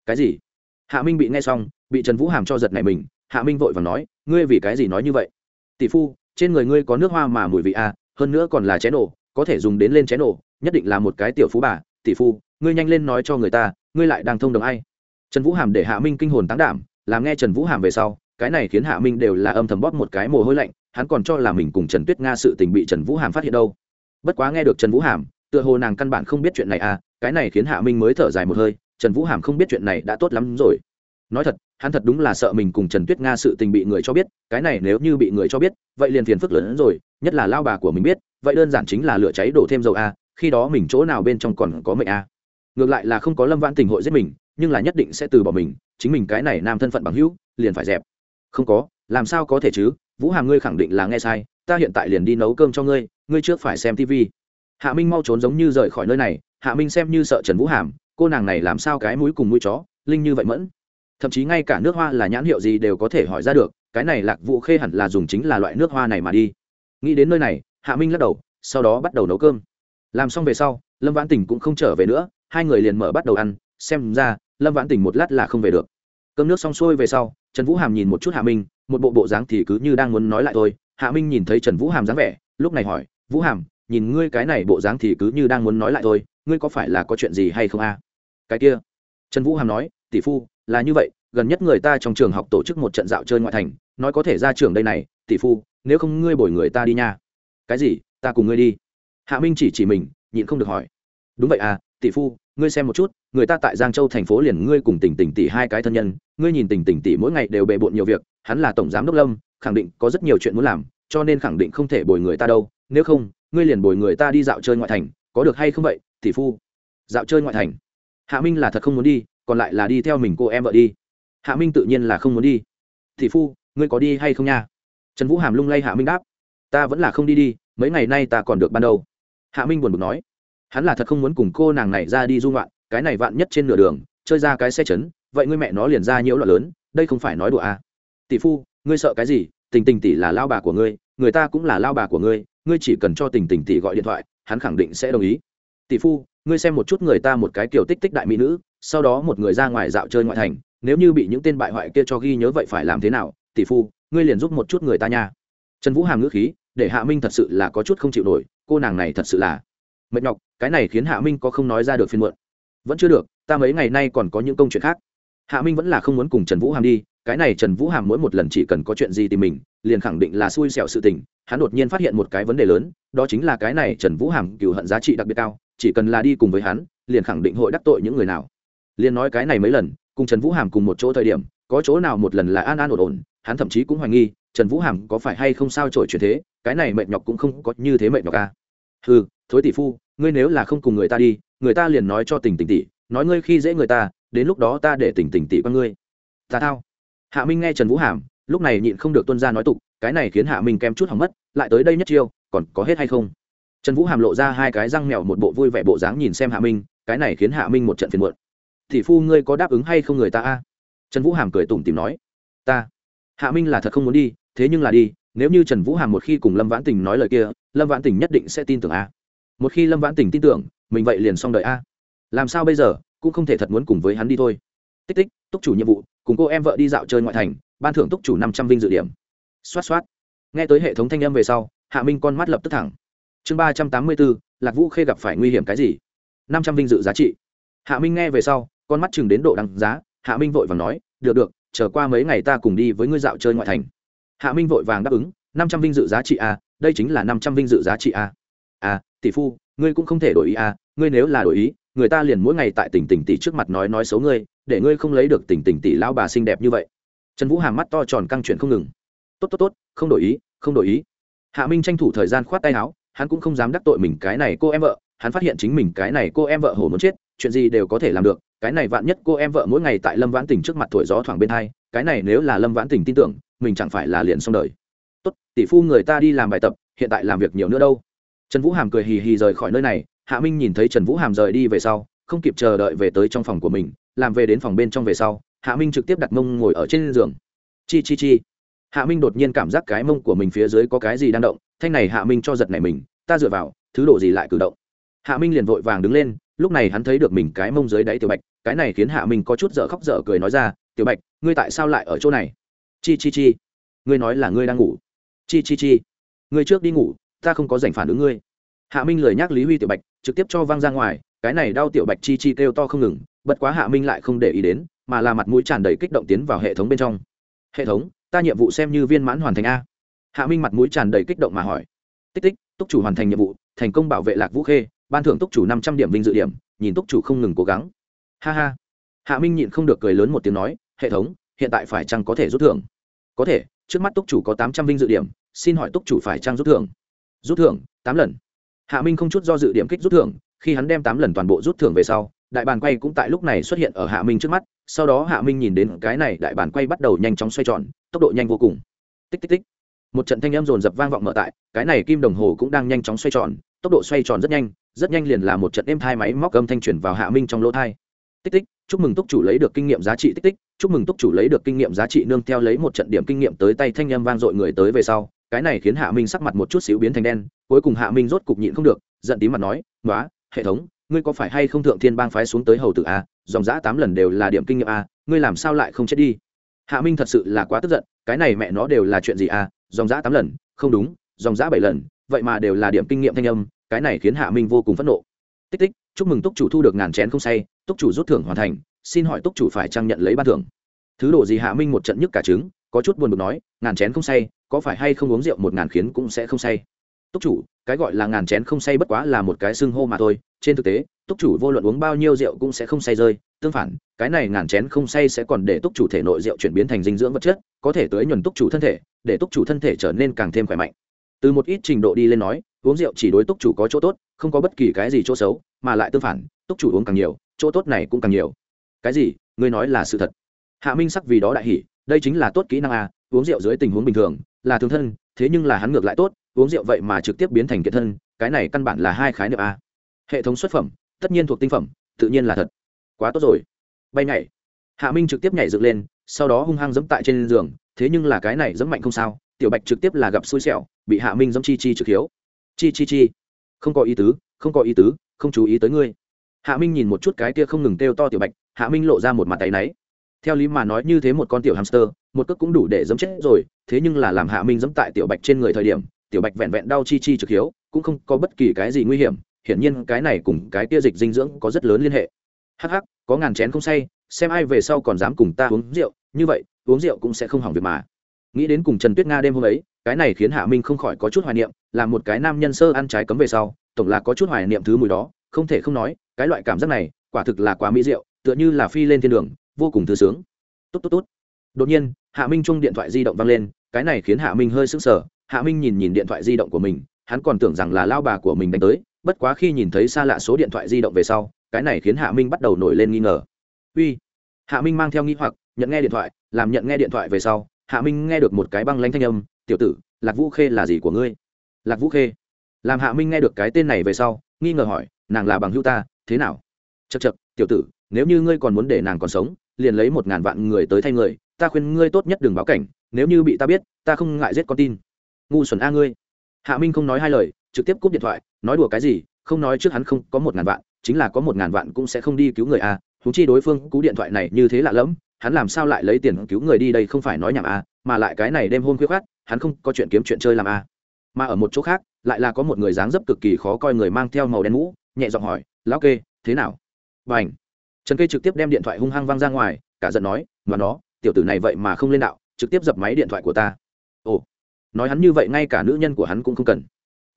Cái gì? Hạ minh bị nghe xong, bị trần vũ hàm cho giật này mình, hạ minh vội và nói, ngươi vì cái gì nói như vậy? Tỷ phu, trên người ngươi có nước hoa mà mùi vị a, hơn nữa còn là chén nổ, có thể dùng đến lên chén nổ, nhất định là một cái tiểu phú bà, tỷ phu, ngươi nhanh lên nói cho người ta, ngươi lại đang thông đồng ai? Trần vũ hàm để hạ minh kinh hồn tán đảm làm nghe trần vũ hàm về sau, cái này khiến hạ minh đều là âm thầm bóp một cái mồ hôi lạnh, hắn còn cho là mình cùng trần tuyết nga sự tình bị trần vũ hàm phát hiện đâu. Bất quá nghe được trần vũ hàm, tựa hồ nàng căn bản không biết chuyện này à cái này khiến hạ minh mới thở dài một hơi, trần vũ hàm không biết chuyện này đã tốt lắm rồi. Nói thật, hắn thật đúng là sợ mình cùng trần tuyết nga sự tình bị người cho biết, cái này nếu như bị người cho biết, vậy liền phiền phức lớn hơn rồi, nhất là lao bà của mình biết, vậy đơn giản chính là lửa cháy đổ thêm dầu a khi đó mình chỗ nào bên trong còn có mệnh a ngược lại là không có lâm vãn tình hội giết mình nhưng là nhất định sẽ từ bỏ mình, chính mình cái này nam thân phận bằng hữu, liền phải dẹp. Không có, làm sao có thể chứ? Vũ hàm ngươi khẳng định là nghe sai, ta hiện tại liền đi nấu cơm cho ngươi ngươi trước phải xem tv hạ minh mau trốn giống như rời khỏi nơi này, hạ minh xem như sợ trần vũ hàm, cô nàng này làm sao cái mũi cùng mũi chó, linh như vậy mẫn. Thậm chí ngay cả nước hoa là nhãn hiệu gì đều có thể hỏi ra được, cái này lạc vụ khê hẳn là dùng chính là loại nước hoa này mà đi. Nghĩ đến nơi này, hạ minh lắc đầu, sau đó bắt đầu nấu cơm. Làm xong về sau, lâm vãn tình cũng không trở về nữa, hai người liền mở bắt đầu ăn, xem ra lâm vãn tình một lát là không về được. Cơm nước xong xuôi về sau, trần vũ hàm nhìn một chút hạ minh, một bộ bộ dáng thì cứ như đang muốn nói lại thôi. Hạ minh nhìn thấy trần vũ hàm dáng vẻ, lúc này hỏi, vũ hàm, nhìn ngươi cái này bộ dáng thì cứ như đang muốn nói lại thôi, ngươi có phải là có chuyện gì hay không a? Cái kia. Trần vũ hàm nói, tỷ phu, là như vậy, gần nhất người ta trong trường học tổ chức một trận dạo chơi ngoại thành, nói có thể ra trường đây này, tỷ phu, nếu không ngươi bồi người ta đi nha. Cái gì? Ta cùng ngươi đi. Hạ minh chỉ chỉ mình, nhịn không được hỏi. Đúng vậy à tỷ phu, ngươi xem một chút, người ta tại giang châu thành phố liền ngươi cùng tỉnh tỉnh tỷ hai cái thân nhân, ngươi nhìn tỉnh tỉnh tỷ mỗi ngày đều bề bộn nhiều việc, hắn là tổng giám đốc lâm, khẳng định có rất nhiều chuyện muốn làm, cho nên khẳng định không thể bồi người ta đâu, nếu không, ngươi liền bồi người ta đi dạo chơi ngoại thành, có được hay không vậy, tỷ phu? Dạo chơi ngoại thành? Hạ minh là thật không muốn đi, còn lại là đi theo mình cô em vợ đi. Hạ minh tự nhiên là không muốn đi. Tỷ phu, ngươi có đi hay không nha? Trần vũ hàm lung lay hạ minh đáp. Ta vẫn là không đi đi, mấy ngày nay ta còn được ban đầu. Hạ minh buồn bực nói hắn là thật không muốn cùng cô nàng này ra đi dung loạn cái này vạn nhất trên nửa đường, chơi ra cái xe chấn, vậy ngươi mẹ nó liền ra nhiễu loạn lớn, đây không phải nói đùa à. tỷ phu, ngươi sợ cái gì? Tình tình tỷ là lao bà của ngươi, người ta cũng là lao bà của ngươi ngươi chỉ cần cho tình tình tỷ gọi điện thoại, hắn khẳng định sẽ đồng ý. Tỷ phu, ngươi xem một chút người ta một cái kiểu tích tích đại mỹ nữ, sau đó một người ra ngoài dạo chơi ngoại thành, nếu như bị những tên bại hoại kia cho ghi nhớ vậy phải làm thế nào? Tỷ phu, ngươi liền giúp một chút người ta nha. Trần vũ hàm ngữ khí, để hạ minh thật sự là có chút không chịu nổi, cô nàng này thật sự là mệt nhọc, cái này khiến hạ minh có không nói ra được phiên muộn. Vẫn chưa được, ta mấy ngày nay còn có những công chuyện khác. Hạ minh vẫn là không muốn cùng trần vũ hàm đi, cái này trần vũ hàm mỗi một lần chỉ cần có chuyện gì tìm mình, liền khẳng định là xui xẻo sự tình, hắn đột nhiên phát hiện một cái vấn đề lớn, đó chính là cái này trần vũ hàm cựu hận giá trị đặc biệt cao, chỉ cần là đi cùng với hắn, liền khẳng định hội đắc tội những người nào. Liền nói cái này mấy lần, cùng trần vũ hàm cùng một chỗ thời điểm, có chỗ nào một lần là an an ổn ổn, hắn thậm chí cũng hoài nghi, trần vũ hàm có phải hay không sao trổi chuyện thế, cái này mệt nhọc cũng không có như thế mệt nhọc ca à ừ thối tỷ phu, ngươi nếu là không cùng người ta đi, người ta liền nói cho tình tình tỷ, nói ngươi khi dễ người ta, đến lúc đó ta để tình tình tỷ qua ngươi. Ta thao. Hạ minh nghe trần vũ hàm, lúc này nhịn không được tuân ra nói tục, cái này khiến hạ minh kém chút hỏng mất, lại tới đây nhất chiêu, còn có hết hay không? Trần vũ hàm lộ ra hai cái răng mèo một bộ vui vẻ bộ dáng nhìn xem hạ minh, cái này khiến hạ minh một trận phiền muộn. Tỷ phu ngươi có đáp ứng hay không người ta a? Trần vũ hàm cười tủm tìm nói. Ta. Hạ minh là thật không muốn đi, thế nhưng là đi nếu như trần vũ hàm một khi cùng lâm vãn tình nói lời kia, lâm vãn tình nhất định sẽ tin tưởng a. Một khi lâm vãn tình tin tưởng, mình vậy liền xong đợi a. Làm sao bây giờ, cũng không thể thật muốn cùng với hắn đi thôi. Tích tích, túc chủ nhiệm vụ, cùng cô em vợ đi dạo chơi ngoại thành, ban thưởng túc chủ năm trăm vinh dự điểm. Xoát xoát. Nghe tới hệ thống thanh âm về sau, hạ minh con mắt lập tức thẳng. Chương ba trăm tám mươi bốn, lạc vũ khê gặp phải nguy hiểm cái gì? Năm trăm vinh dự giá trị. Hạ minh nghe về sau, con mắt chừng đến độ đăng giá, hạ minh vội vàng nói, được được trở qua mấy ngày ta cùng đi với ngươi dạo chơi ngoại thành hạ minh vội vàng đáp ứng, năm trăm vinh dự giá trị a, đây chính là năm trăm vinh dự giá trị a. À tỷ phu, ngươi cũng không thể đổi ý a, ngươi nếu là đổi ý, người ta liền mỗi ngày tại tỉnh tỉnh tỷ trước mặt nói nói xấu ngươi, để ngươi không lấy được tỉnh tỉnh tỷ lão bà xinh đẹp như vậy. Trần vũ hàm mắt to tròn căng chuyện không ngừng. Tốt tốt tốt, không đổi ý, không đổi ý. Hạ minh tranh thủ thời gian khoát tay áo, hắn cũng không dám đắc tội mình cái này cô em vợ, hắn phát hiện chính mình cái này cô em vợ hồ muốn chết, chuyện gì đều có thể làm được, cái này vạn nhất cô em vợ mỗi ngày tại lâm vãn tình trước mặt thổi gió thoảng bên hai, cái này nếu là lâm vãn tình tin tưởng mình chẳng phải là liền xong đời. Tốt, tỷ phu người ta đi làm bài tập, hiện tại làm việc nhiều nữa đâu. Trần vũ hàm cười hì hì rời khỏi nơi này, hạ minh nhìn thấy trần vũ hàm rời đi về sau, không kịp chờ đợi về tới trong phòng của mình, làm về đến phòng bên trong về sau, hạ minh trực tiếp đặt mông ngồi ở trên giường. Chi chi chi. Hạ minh đột nhiên cảm giác cái mông của mình phía dưới có cái gì đang động, thanh này hạ minh cho giật này mình, ta dựa vào, thứ độ gì lại cử động? Hạ minh liền vội vàng đứng lên, lúc này hắn thấy được mình cái mông dưới đáy tiểu bạch, cái này khiến hạ minh có chút dở khóc dở cười nói ra, tiểu bạch, ngươi tại sao lại ở chỗ này? Chi chi chi. Ngươi nói là ngươi đang ngủ. Chi chi chi. Ngươi trước đi ngủ, ta không có giành phản ứng ngươi. Hạ minh lời nhắc lý huy tiểu bạch, trực tiếp cho văng ra ngoài, cái này đau tiểu bạch chi chi kêu to không ngừng, bất quá hạ minh lại không để ý đến, mà là mặt mũi tràn đầy kích động tiến vào hệ thống bên trong. Hệ thống, ta nhiệm vụ xem như viên mãn hoàn thành a. Hạ minh mặt mũi tràn đầy kích động mà hỏi. Tích tích, túc chủ hoàn thành nhiệm vụ, thành công bảo vệ lạc vũ khê, ban thưởng túc chủ năm trăm điểm vinh dự điểm, nhìn túc chủ không ngừng cố gắng. Ha ha. Hạ minh nhịn không được cười lớn một tiếng nói, hệ thống hiện tại phải chăng có thể rút thưởng? Có thể, trước mắt túc chủ có tám trăm vinh dự điểm, xin hỏi túc chủ phải chăng rút thưởng? Rút thưởng, tám lần. Hạ minh không chút do dự điểm kích rút thưởng, khi hắn đem tám lần toàn bộ rút thưởng về sau, đại bàn quay cũng tại lúc này xuất hiện ở hạ minh trước mắt, sau đó hạ minh nhìn đến cái này, đại bàn quay bắt đầu nhanh chóng xoay tròn, tốc độ nhanh vô cùng. Tích tích tích. Một trận thanh âm rồn rập vang vọng mở tại, cái này kim đồng hồ cũng đang nhanh chóng xoay tròn, tốc độ xoay tròn rất nhanh rất nhanh liền là một trận êm thai máy móc âm thanh chuyển vào hạ minh trong lỗ thai tích tích, chúc mừng túc chủ lấy được kinh nghiệm giá trị, tích tích, chúc mừng túc chủ lấy được kinh nghiệm giá trị nương theo lấy một trận điểm kinh nghiệm tới tay thanh âm vang dội người tới về sau, cái này khiến hạ minh sắc mặt một chút xíu biến thành đen, cuối cùng hạ minh rốt cục nhịn không được, giận tí mặt nói nói hệ thống, ngươi có phải hay không thượng thiên bang phái xuống tới hầu tử a? Dòng giã tám lần đều là điểm kinh nghiệm a, ngươi làm sao lại không chết đi? Hạ minh thật sự là quá tức giận, cái này mẹ nó đều là chuyện gì a? Dòng giã tám lần, không đúng, dòng giã bảy lần, vậy mà đều là điểm kinh nghiệm thanh âm, cái này khiến hạ minh vô cùng phẫn nộ. Tích tích, chúc mừng túc chủ thu được ngàn chén không say túc chủ rút thưởng hoàn thành, xin hỏi túc chủ phải trang nhận lấy ban thưởng. Thứ đồ gì hạ minh một trận nhức cả trứng, có chút buồn bực nói, ngàn chén không say, có phải hay không uống rượu một ngàn khiến cũng sẽ không say. Túc chủ, cái gọi là ngàn chén không say bất quá là một cái xưng hô mà thôi, trên thực tế, túc chủ vô luận uống bao nhiêu rượu cũng sẽ không say rơi. Tương phản, cái này ngàn chén không say sẽ còn để túc chủ thể nội rượu chuyển biến thành dinh dưỡng vật chất, có thể tới nhuần túc chủ thân thể, để túc chủ thân thể trở nên càng thêm khỏe mạnh. Từ một ít trình độ đi lên nói uống rượu chỉ đối túc chủ có chỗ tốt, không có bất kỳ cái gì chỗ xấu, mà lại tương phản, túc chủ uống càng nhiều, chỗ tốt này cũng càng nhiều. Cái gì? Ngươi nói là sự thật. Hạ minh sắc vì đó đại hỉ, đây chính là tốt kỹ năng a, uống rượu dưới tình huống bình thường, là thương thân, thế nhưng là hắn ngược lại tốt, uống rượu vậy mà trực tiếp biến thành kiện thân, cái này căn bản là hai khái niệm a. Hệ thống xuất phẩm, tất nhiên thuộc tinh phẩm, tự nhiên là thật. Quá tốt rồi. Bay nhảy. Hạ minh trực tiếp nhảy dựng lên, sau đó hung hăng dẫm tại trên giường, thế nhưng là cái này dẫm mạnh không sao, tiểu bạch trực tiếp là gặp xui xẻo, bị hạ minh dẫm chi chi trực hiếu chi chi chi. Không có ý tứ, không có ý tứ, không chú ý tới ngươi. Hạ minh nhìn một chút cái kia không ngừng kêu to tiểu bạch, hạ minh lộ ra một mặt tay náy. Theo lý mà nói như thế một con tiểu hamster, một cước cũng đủ để dẫm chết rồi, thế nhưng là làm hạ minh dẫm tại tiểu bạch trên người thời điểm, tiểu bạch vẹn vẹn đau chi chi trực hiếu, cũng không có bất kỳ cái gì nguy hiểm, hiển nhiên cái này cùng cái tia dịch dinh dưỡng có rất lớn liên hệ. Hh có ngàn chén không say, xem ai về sau còn dám cùng ta uống rượu, như vậy, uống rượu cũng sẽ không hỏng việc mà. Nghĩ đến cùng trần tuyết nga đêm hôm ấy, cái này khiến hạ minh không khỏi có chút hoài niệm là một cái nam nhân sơ ăn trái cấm về sau, tổng là có chút hoài niệm thứ mùi đó, không thể không nói, cái loại cảm giác này, quả thực là quá mỹ rượu tựa như là phi lên thiên đường, vô cùng thư sướng. Tốt tốt tốt đột nhiên, hạ minh chung điện thoại di động vang lên, cái này khiến hạ minh hơi sững sờ, hạ minh nhìn nhìn điện thoại di động của mình, hắn còn tưởng rằng là lao bà của mình đánh tới, bất quá khi nhìn thấy xa lạ số điện thoại di động về sau, cái này khiến hạ minh bắt đầu nổi lên nghi ngờ. Uy. Hạ minh mang theo nghi hoặc, nhận nghe điện thoại, làm nhận nghe điện thoại về sau, hạ minh nghe được một cái băng lanh thanh âm, tiểu tử, lạc vũ khê là gì của ngươi? Lạc vũ khê. Làm hạ minh nghe được cái tên này về sau, nghi ngờ hỏi, nàng là bằng hữu ta, thế nào? Chật chật tiểu tử, nếu như ngươi còn muốn để nàng còn sống, liền lấy một ngàn vạn người tới thay người, ta khuyên ngươi tốt nhất đừng báo cảnh, nếu như bị ta biết, ta không ngại giết con tin. Ngu xuẩn a ngươi. Hạ minh không nói hai lời, trực tiếp cúp điện thoại, nói đùa cái gì, không nói trước hắn không có một ngàn vạn, chính là có một ngàn vạn cũng sẽ không đi cứu người a thú chi đối phương cú điện thoại này như thế lạ lẫm, hắn làm sao lại lấy tiền cứu người đi đây không phải nói nhảm a, mà lại cái này đêm hôn khuya khát hắn không có chuyện kiếm chuyện chơi làm a mà ở một chỗ khác, lại là có một người dáng dấp cực kỳ khó coi người mang theo màu đen mũ, nhẹ giọng hỏi, lão kê, thế nào? B à n h trần kê trực tiếp đem điện thoại hung hăng văng ra ngoài, cả giận nói, mà nó, tiểu tử này vậy mà không lên đạo, trực tiếp dập máy điện thoại của ta. Ồ! Nói hắn như vậy ngay cả nữ nhân của hắn cũng không cần.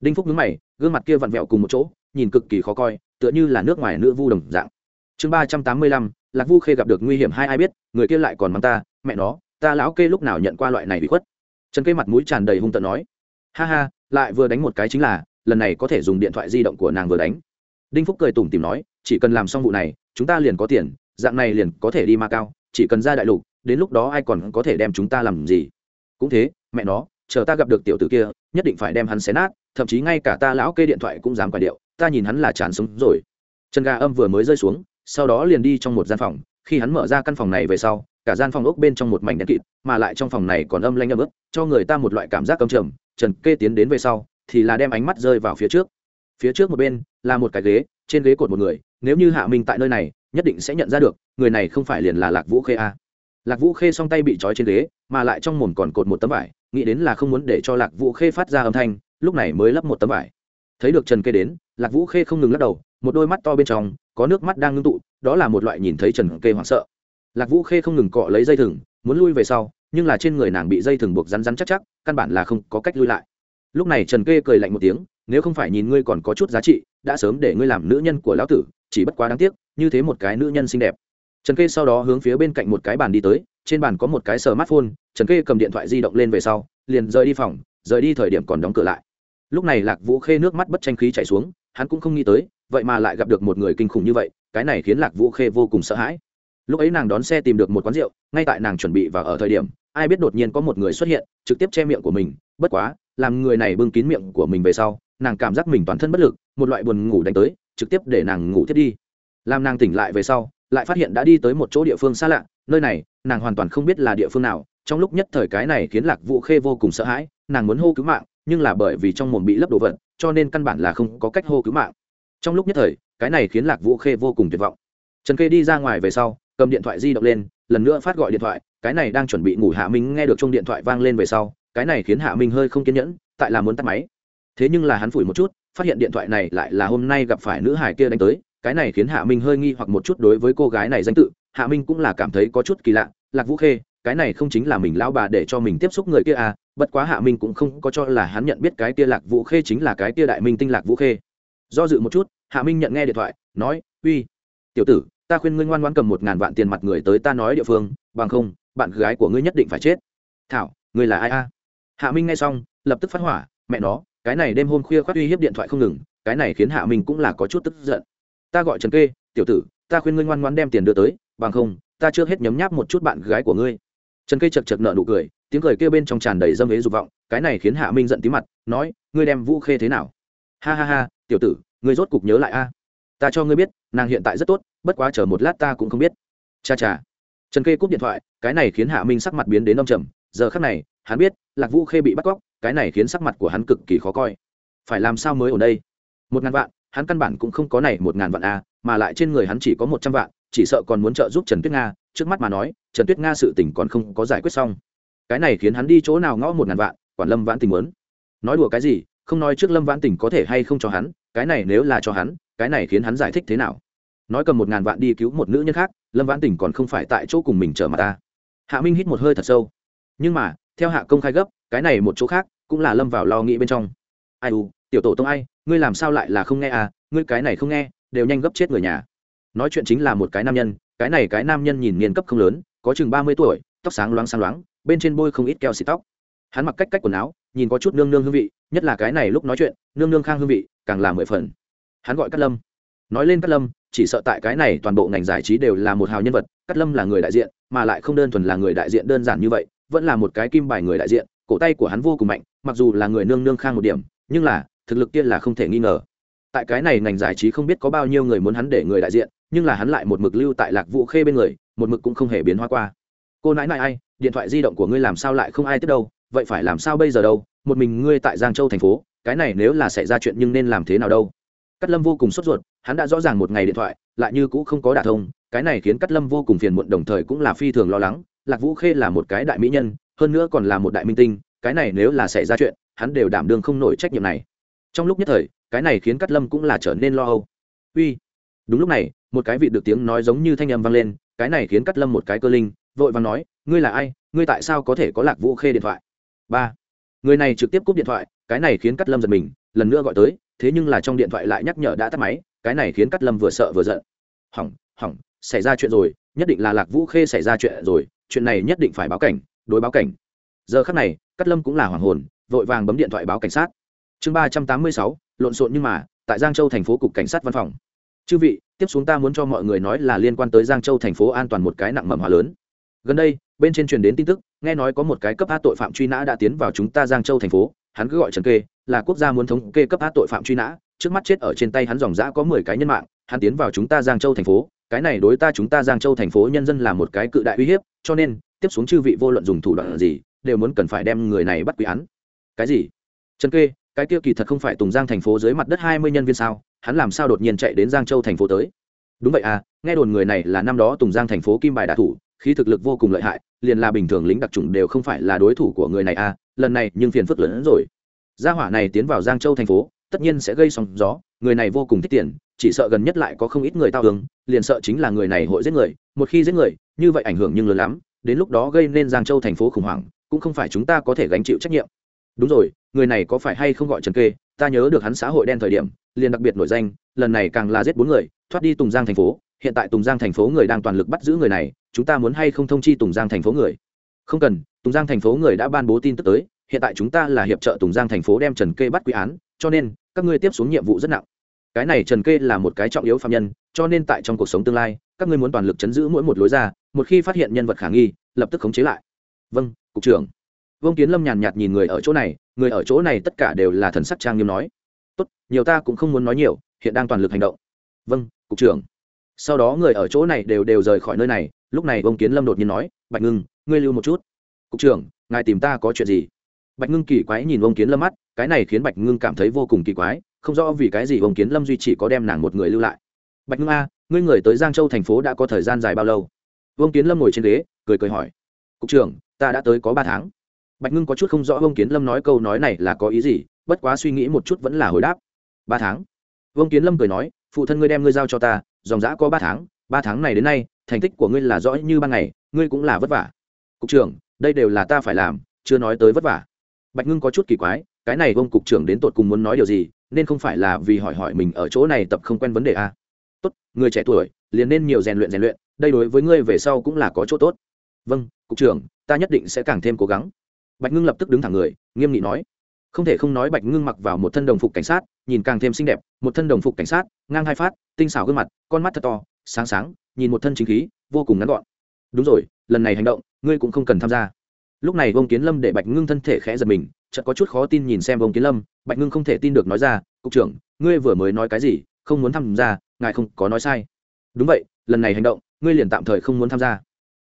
Đinh phúc nhướng mày, gương mặt kia vặn vẹo cùng một chỗ, nhìn cực kỳ khó coi, tựa như là nước ngoài nữ vu đồng dạng. Chương ba trăm tám mươi lăm, lạc vu khê gặp được nguy hiểm hai ai biết, người kia lại còn mắng ta, mẹ nó, ta lão kê lúc nào nhận qua loại này bị khuất? Trần kê mặt mũi tràn đầy hung tợn nói ha ha, lại vừa đánh một cái chính là, lần này có thể dùng điện thoại di động của nàng vừa đánh. Đinh phúc cười tủm tìm nói, chỉ cần làm xong vụ này, chúng ta liền có tiền, dạng này liền có thể đi ma cao, chỉ cần ra đại lục, đến lúc đó ai còn có thể đem chúng ta làm gì? Cũng thế, mẹ nó, chờ ta gặp được tiểu tử kia, nhất định phải đem hắn xé nát, thậm chí ngay cả ta lão kê điện thoại cũng dám quả điệu, ta nhìn hắn là chán sống rồi. Chân ga âm vừa mới rơi xuống, sau đó liền đi trong một gian phòng, khi hắn mở ra căn phòng này về sau, cả gian phòng ốc bên trong một mảnh đen kịt, mà lại trong phòng này còn âm lanh âm ướp cho người ta một loại cảm giác âm trầm trần kê tiến đến về sau, thì là đem ánh mắt rơi vào phía trước. Phía trước một bên, là một cái ghế, trên ghế cột một người, nếu như hạ minh tại nơi này, nhất định sẽ nhận ra được, người này không phải liền là lạc vũ khê a. Lạc vũ khê song tay bị trói trên ghế, mà lại trong mồm còn cột một tấm vải, nghĩ đến là không muốn để cho lạc vũ khê phát ra âm thanh, lúc này mới lấp một tấm vải. Thấy được trần kê đến, lạc vũ khê không ngừng lắc đầu, một đôi mắt to bên trong, có nước mắt đang ngưng tụ, đó là một loại nhìn thấy trần kê hoảng sợ. Lạc vũ khê không ngừng cọ lấy dây thừng, muốn lui về sau nhưng là trên người nàng bị dây thừng buộc rắn rắn chắc chắc, căn bản là không có cách lui lại. Lúc này trần kê cười lạnh một tiếng, nếu không phải nhìn ngươi còn có chút giá trị, đã sớm để ngươi làm nữ nhân của lão tử, chỉ bất quá đáng tiếc, như thế một cái nữ nhân xinh đẹp. Trần kê sau đó hướng phía bên cạnh một cái bàn đi tới, trên bàn có một cái smartphone, trần kê cầm điện thoại di động lên về sau, liền rời đi phòng, rời đi thời điểm còn đóng cửa lại. Lúc này lạc vũ khê nước mắt bất tranh khí chảy xuống, hắn cũng không nghĩ tới, vậy mà lại gặp được một người kinh khủng như vậy, cái này khiến lạc vũ khê vô cùng sợ hãi. Lúc ấy nàng đón xe tìm được một quán rượu, ngay tại nàng chuẩn bị vào ở thời điểm ai biết đột nhiên có một người xuất hiện, trực tiếp che miệng của mình, bất quá, làm người này bưng kín miệng của mình về sau, nàng cảm giác mình toàn thân bất lực, một loại buồn ngủ đánh tới, trực tiếp để nàng ngủ thiết đi. Làm nàng tỉnh lại về sau, lại phát hiện đã đi tới một chỗ địa phương xa lạ, nơi này, nàng hoàn toàn không biết là địa phương nào, trong lúc nhất thời cái này khiến lạc vũ khê vô cùng sợ hãi, nàng muốn hô cứu mạng, nhưng là bởi vì trong mồm bị lấp đồ vật, cho nên căn bản là không có cách hô cứu mạng. Trong lúc nhất thời, cái này khiến lạc vũ khê vô cùng tuyệt vọng. Trần khê đi ra ngoài về sau, cầm điện thoại di động lên, lần nữa phát gọi điện thoại cái này đang chuẩn bị ngủ hạ minh nghe được chung điện thoại vang lên về sau, cái này khiến hạ minh hơi không kiên nhẫn, tại là muốn tắt máy. Thế nhưng là hắn phủi một chút, phát hiện điện thoại này lại là hôm nay gặp phải nữ hải kia đánh tới, cái này khiến hạ minh hơi nghi hoặc một chút đối với cô gái này danh tự, hạ minh cũng là cảm thấy có chút kỳ lạ, lạc vũ khê, cái này không chính là mình lão bà để cho mình tiếp xúc người kia à bất quá hạ minh cũng không có cho là hắn nhận biết cái kia lạc vũ khê chính là cái kia đại minh tinh lạc vũ khê. Do dự một chút, hạ minh nhận nghe điện thoại, nói, uy, tiểu tử, ta khuyên ngươi ngoan ngoan cầm một ngàn vạn tiền mặt người tới ta nói địa phương, bằng không bạn gái của ngươi nhất định phải chết. Thảo, ngươi là ai a? Hạ minh nghe xong, lập tức phát hỏa, mẹ nó, cái này đêm hôm khuya khoác uy hiếp điện thoại không ngừng, cái này khiến hạ minh cũng là có chút tức giận. Ta gọi trần kê, tiểu tử, ta khuyên ngươi ngoan ngoan đem tiền đưa tới, bằng không, ta chưa hết nhấm nháp một chút bạn gái của ngươi. Trần kê chật chật nợ nụ cười, tiếng cười kêu bên trong tràn đầy dâm ế dục vọng, cái này khiến hạ minh giận tí mặt, nói, ngươi đem vũ khê thế nào? Ha ha ha, tiểu tử, ngươi rốt cục nhớ lại a. Ta cho ngươi biết, nàng hiện tại rất tốt, bất quá chờ một lát ta cũng không biết. Cha cha trần kê cúp điện thoại, cái này khiến hạ minh sắc mặt biến đến đông trầm. Giờ khắc này, hắn biết, lạc vũ khê bị bắt cóc, cái này khiến sắc mặt của hắn cực kỳ khó coi. Phải làm sao mới ở đây? Một ngàn vạn, hắn căn bản cũng không có này một ngàn vạn a, mà lại trên người hắn chỉ có một trăm vạn, chỉ sợ còn muốn trợ giúp trần tuyết nga. Trước mắt mà nói, trần tuyết nga sự tình còn không có giải quyết xong. Cái này khiến hắn đi chỗ nào ngõ một ngàn vạn, quản lâm vãn tình muốn. Nói đùa cái gì, không nói trước lâm vãn tình có thể hay không cho hắn, cái này nếu là cho hắn, cái này khiến hắn giải thích thế nào? Nói cầm một ngàn vạn đi cứu một nữ nhân khác lâm vãn tình còn không phải tại chỗ cùng mình chờ mà ta. Hạ minh hít một hơi thật sâu. Nhưng mà, theo hạ công khai gấp, cái này một chỗ khác cũng là lâm vào lo nghĩ bên trong. Ai u, tiểu tổ tông ai, ngươi làm sao lại là không nghe à ngươi cái này không nghe, đều nhanh gấp chết người nhà. Nói chuyện chính là một cái nam nhân, cái này cái nam nhân nhìn niên cấp không lớn, có chừng ba mươi tuổi, tóc sáng loáng sáng loáng, bên trên bôi không ít keo xịt tóc. Hắn mặc cách cách quần áo, nhìn có chút nương nương hương vị, nhất là cái này lúc nói chuyện, nương nương khang hương vị, càng là mười phần. Hắn gọi cát lâm. Nói lên cát lâm chỉ sợ tại cái này toàn bộ ngành giải trí đều là một hào nhân vật, cát lâm là người đại diện, mà lại không đơn thuần là người đại diện đơn giản như vậy, vẫn là một cái kim bài người đại diện, cổ tay của hắn vô cùng mạnh, mặc dù là người nương nương khang một điểm, nhưng là, thực lực kia là không thể nghi ngờ. Tại cái này ngành giải trí không biết có bao nhiêu người muốn hắn để người đại diện, nhưng là hắn lại một mực lưu tại lạc vũ khê bên người, một mực cũng không hề biến hóa qua. Cô nãi nãi ai, điện thoại di động của ngươi làm sao lại không ai tiếp đâu, vậy phải làm sao bây giờ đâu, một mình ngươi tại giang châu thành phố, cái này nếu là xảy ra chuyện nhưng nên làm thế nào đâu? Cát lâm vô cùng sốt ruột, hắn đã rõ ràng một ngày điện thoại, lại như cũ không có đả thông, cái này khiến cát lâm vô cùng phiền muộn, đồng thời cũng là phi thường lo lắng, lạc vũ khê là một cái đại mỹ nhân, hơn nữa còn là một đại minh tinh, cái này nếu là xảy ra chuyện, hắn đều đảm đương không nổi trách nhiệm này. Trong lúc nhất thời, cái này khiến cát lâm cũng là trở nên lo âu. Uy! Đúng lúc này, một cái vị được tiếng nói giống như thanh âm vang lên, cái này khiến cát lâm một cái cơ linh, vội vàng nói, ngươi là ai? Ngươi tại sao có thể có lạc vũ khê điện thoại? Ba. Người này trực tiếp cúp điện thoại, cái này khiến cát lâm giật mình, lần nữa gọi tới thế nhưng là trong điện thoại lại nhắc nhở đã tắt máy, cái này khiến cát lâm vừa sợ vừa giận. Hỏng hỏng, xảy ra chuyện rồi, nhất định là lạc vũ khê xảy ra chuyện rồi, chuyện này nhất định phải báo cảnh, đối báo cảnh. Giờ khắc này, cát lâm cũng là hoàng hồn, vội vàng bấm điện thoại báo cảnh sát. Chương ba trăm tám mươi sáu, lộn xộn nhưng mà, tại giang châu thành phố cục cảnh sát văn phòng. Chư vị, tiếp xuống ta muốn cho mọi người nói là liên quan tới giang châu thành phố an toàn một cái nặng mầm hòa lớn. Gần đây, bên trên truyền đến tin tức, nghe nói có một cái cấp a tội phạm truy nã đã tiến vào chúng ta giang châu thành phố, hắn cứ gọi trần kê là quốc gia muốn thống kê cấp hát tội phạm truy nã, trước mắt chết ở trên tay hắn dòng dã có mười cái nhân mạng, hắn tiến vào chúng ta giang châu thành phố, cái này đối ta chúng ta giang châu thành phố nhân dân là một cái cự đại uy hiếp, cho nên, tiếp xuống chư vị vô luận dùng thủ đoạn gì, đều muốn cần phải đem người này bắt quý án. Cái gì? Trần kê, cái kia kỳ thật không phải tùng giang thành phố dưới mặt đất hai mươi nhân viên sao, hắn làm sao đột nhiên chạy đến giang châu thành phố tới? Đúng vậy à nghe đồn người này là năm đó tùng giang thành phố kim bài đạ thủ, khí thực lực vô cùng lợi hại, liền là bình thường lính đặc trùng đều không phải là đối thủ của người này à lần này nhưng phiền phức lớn hơn rồi gia hỏa này tiến vào giang châu thành phố, tất nhiên sẽ gây sóng gió, người này vô cùng thích tiền, chỉ sợ gần nhất lại có không ít người tao hướng liền sợ chính là người này hội giết người, một khi giết người, như vậy ảnh hưởng nhưng lớn lắm, đến lúc đó gây nên giang châu thành phố khủng hoảng, cũng không phải chúng ta có thể gánh chịu trách nhiệm. Đúng rồi, người này có phải hay không gọi trần kê, ta nhớ được hắn xã hội đen thời điểm, liền đặc biệt nổi danh, lần này càng là giết bốn người, thoát đi tùng giang thành phố, hiện tại tùng giang thành phố người đang toàn lực bắt giữ người này, chúng ta muốn hay không thông chi tùng giang thành phố người? Không cần, tùng giang thành phố người đã ban bố tin tức tới hiện tại chúng ta là hiệp trợ tùng giang thành phố đem trần kê bắt quy án, cho nên các ngươi tiếp xuống nhiệm vụ rất nặng. Cái này trần kê là một cái trọng yếu phạm nhân, cho nên tại trong cuộc sống tương lai, các ngươi muốn toàn lực chấn giữ mỗi một lối ra, một khi phát hiện nhân vật khả nghi, lập tức khống chế lại. Vâng cục trưởng. Vương kiến lâm nhàn nhạt nhìn người ở chỗ này, người ở chỗ này tất cả đều là thần sắc trang nghiêm nói. Tốt, nhiều ta cũng không muốn nói nhiều, hiện đang toàn lực hành động. Vâng cục trưởng. Sau đó người ở chỗ này đều đều rời khỏi nơi này, lúc này vương kiến lâm đột nhiên nói, bạch ngưng, ngươi lưu một chút. Cục trưởng, ngài tìm ta có chuyện gì? Bạch ngưng kỳ quái nhìn ông kiến lâm mắt, cái này khiến bạch ngưng cảm thấy vô cùng kỳ quái, không rõ vì cái gì ông kiến lâm duy chỉ có đem nàng một người lưu lại. Bạch ngưng a, ngươi người tới giang châu thành phố đã có thời gian dài bao lâu? Ông kiến lâm ngồi trên ghế, cười cười hỏi. Cục trưởng, ta đã tới có ba tháng. Bạch ngưng có chút không rõ ông kiến lâm nói câu nói này là có ý gì, bất quá suy nghĩ một chút vẫn là hồi đáp. Ba tháng. Ông kiến lâm cười nói, phụ thân ngươi đem ngươi giao cho ta, dòng giã có ba tháng ba tháng này đến nay, thành tích của ngươi là rõ như ban ngày, ngươi cũng là vất vả. Cục trưởng, đây đều là ta phải làm, chưa nói tới vất vả bạch ngưng có chút kỳ quái, cái này ông cục trưởng đến tột cùng muốn nói điều gì, nên không phải là vì hỏi hỏi mình ở chỗ này tập không quen vấn đề a à? tốt, người trẻ tuổi, liền nên nhiều rèn luyện rèn luyện, đây đối với ngươi về sau cũng là có chỗ tốt. Vâng cục trưởng, ta nhất định sẽ càng thêm cố gắng. Bạch ngưng lập tức đứng thẳng người, nghiêm nghị nói. Không thể không nói bạch ngưng mặc vào một thân đồng phục cảnh sát, nhìn càng thêm xinh đẹp, một thân đồng phục cảnh sát, ngang hai phát, tinh xảo gương mặt, con mắt thật to, sáng sáng, nhìn một thân chính khí, vô cùng ngắn gọn. Đúng rồi, lần này hành động, ngươi cũng không cần tham gia lúc này vông kiến lâm để bạch ngưng thân thể khẽ giật mình, chợt có chút khó tin nhìn xem vông kiến lâm. Bạch ngưng không thể tin được nói ra, cục trưởng, ngươi vừa mới nói cái gì? Không muốn tham gia, ngài không có nói sai. Đúng vậy, lần này hành động, ngươi liền tạm thời không muốn tham gia.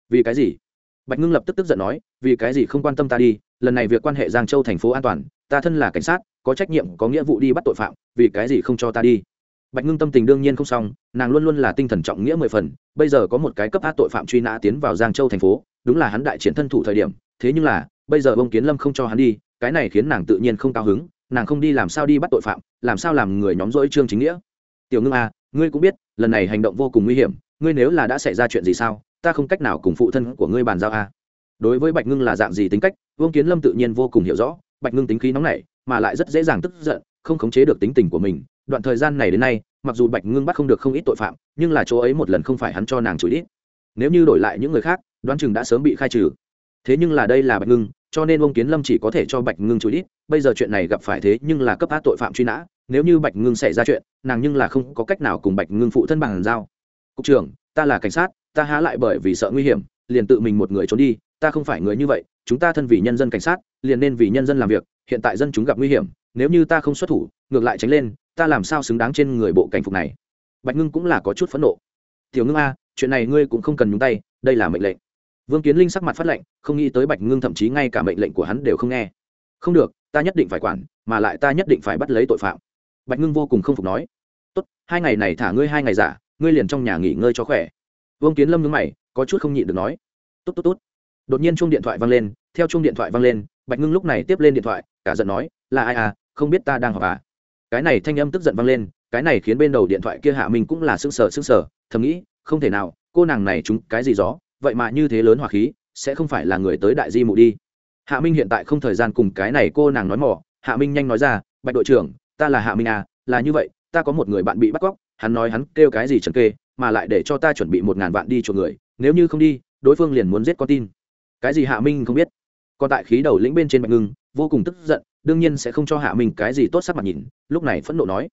Vì cái gì? Bạch ngưng lập tức tức giận nói, vì cái gì không quan tâm ta đi? Lần này việc quan hệ giang châu thành phố an toàn, ta thân là cảnh sát, có trách nhiệm, có nghĩa vụ đi bắt tội phạm, vì cái gì không cho ta đi? Bạch ngưng tâm tình đương nhiên không xong, nàng luôn luôn là tinh thần trọng nghĩa mười phần, bây giờ có một cái cấp át tội phạm truy nã tiến vào giang châu thành phố, đúng là hắn đại triển thân thủ thời điểm thế nhưng là, bây giờ ông kiến lâm không cho hắn đi, cái này khiến nàng tự nhiên không cao hứng, nàng không đi làm sao đi bắt tội phạm, làm sao làm người nhóm dỗi trương chính nghĩa. Tiểu ngưng à ngươi cũng biết, lần này hành động vô cùng nguy hiểm, ngươi nếu là đã xảy ra chuyện gì sao, ta không cách nào cùng phụ thân của ngươi bàn giao à. đối với bạch ngưng là dạng gì tính cách vương kiến lâm tự nhiên vô cùng hiểu rõ, bạch ngưng tính khí nóng nảy, mà lại rất dễ dàng tức giận, không khống chế được tính tình của mình. Đoạn thời gian này đến nay, mặc dù bạch ngưng bắt không được không ít tội phạm, nhưng là chỗ ấy một lần không phải hắn cho nàng chửi ít nếu như đổi lại những người khác, đoán chừng đã sớm bị khai trừ thế nhưng là đây là bạch ngưng, cho nên ông kiến lâm chỉ có thể cho bạch ngưng chú ít bây giờ chuyện này gặp phải thế nhưng là cấp á tội phạm truy nã, nếu như bạch ngưng xảy ra chuyện, nàng nhưng là không có cách nào cùng bạch ngưng phụ thân bằng giao. Cục trưởng, ta là cảnh sát, ta há lại bởi vì sợ nguy hiểm, liền tự mình một người trốn đi, ta không phải người như vậy, chúng ta thân vì nhân dân cảnh sát, liền nên vì nhân dân làm việc, hiện tại dân chúng gặp nguy hiểm, nếu như ta không xuất thủ, ngược lại tránh lên, ta làm sao xứng đáng trên người bộ cảnh phục này? Bạch ngưng cũng là có chút phẫn nộ. Tiểu ngưng a, chuyện này ngươi cũng không cần nhúng tay, đây là mệnh lệnh vương kiến linh sắc mặt phát lệnh không nghĩ tới bạch ngưng thậm chí ngay cả mệnh lệnh của hắn đều không nghe. Không được, ta nhất định phải quản, mà lại ta nhất định phải bắt lấy tội phạm. Bạch ngưng vô cùng không phục nói. Tốt, hai ngày này thả ngươi hai ngày giả, ngươi liền trong nhà nghỉ ngơi cho khỏe. Vương kiến lâm nhướng mày, có chút không nhịn được nói. Tốt tốt tốt. Đột nhiên Chung điện thoại vang lên, theo Chung điện thoại vang lên, bạch ngưng lúc này tiếp lên điện thoại, cả giận nói, là ai à? Không biết ta đang họp à? Cái này thanh âm tức giận vang lên, cái này khiến bên đầu điện thoại kia hạ mình cũng là sững sờ sững sờ, thầm nghĩ, không thể nào, cô nàng này chúng cái gì gió? Vậy mà như thế lớn hỏa khí, sẽ không phải là người tới đại di mụ đi. Hạ minh hiện tại không thời gian cùng cái này cô nàng nói mỏ hạ minh nhanh nói ra, bạch đội trưởng, ta là hạ minh à là như vậy, ta có một người bạn bị bắt cóc, hắn nói hắn kêu cái gì trần kê, mà lại để cho ta chuẩn bị một ngàn vạn đi chuộc người, nếu như không đi, đối phương liền muốn giết con tin. Cái gì hạ minh không biết? Còn tại khí đầu lĩnh bên trên bạch ngưng, vô cùng tức giận, đương nhiên sẽ không cho hạ minh cái gì tốt sắc mặt nhìn, lúc này phẫn nộ nói,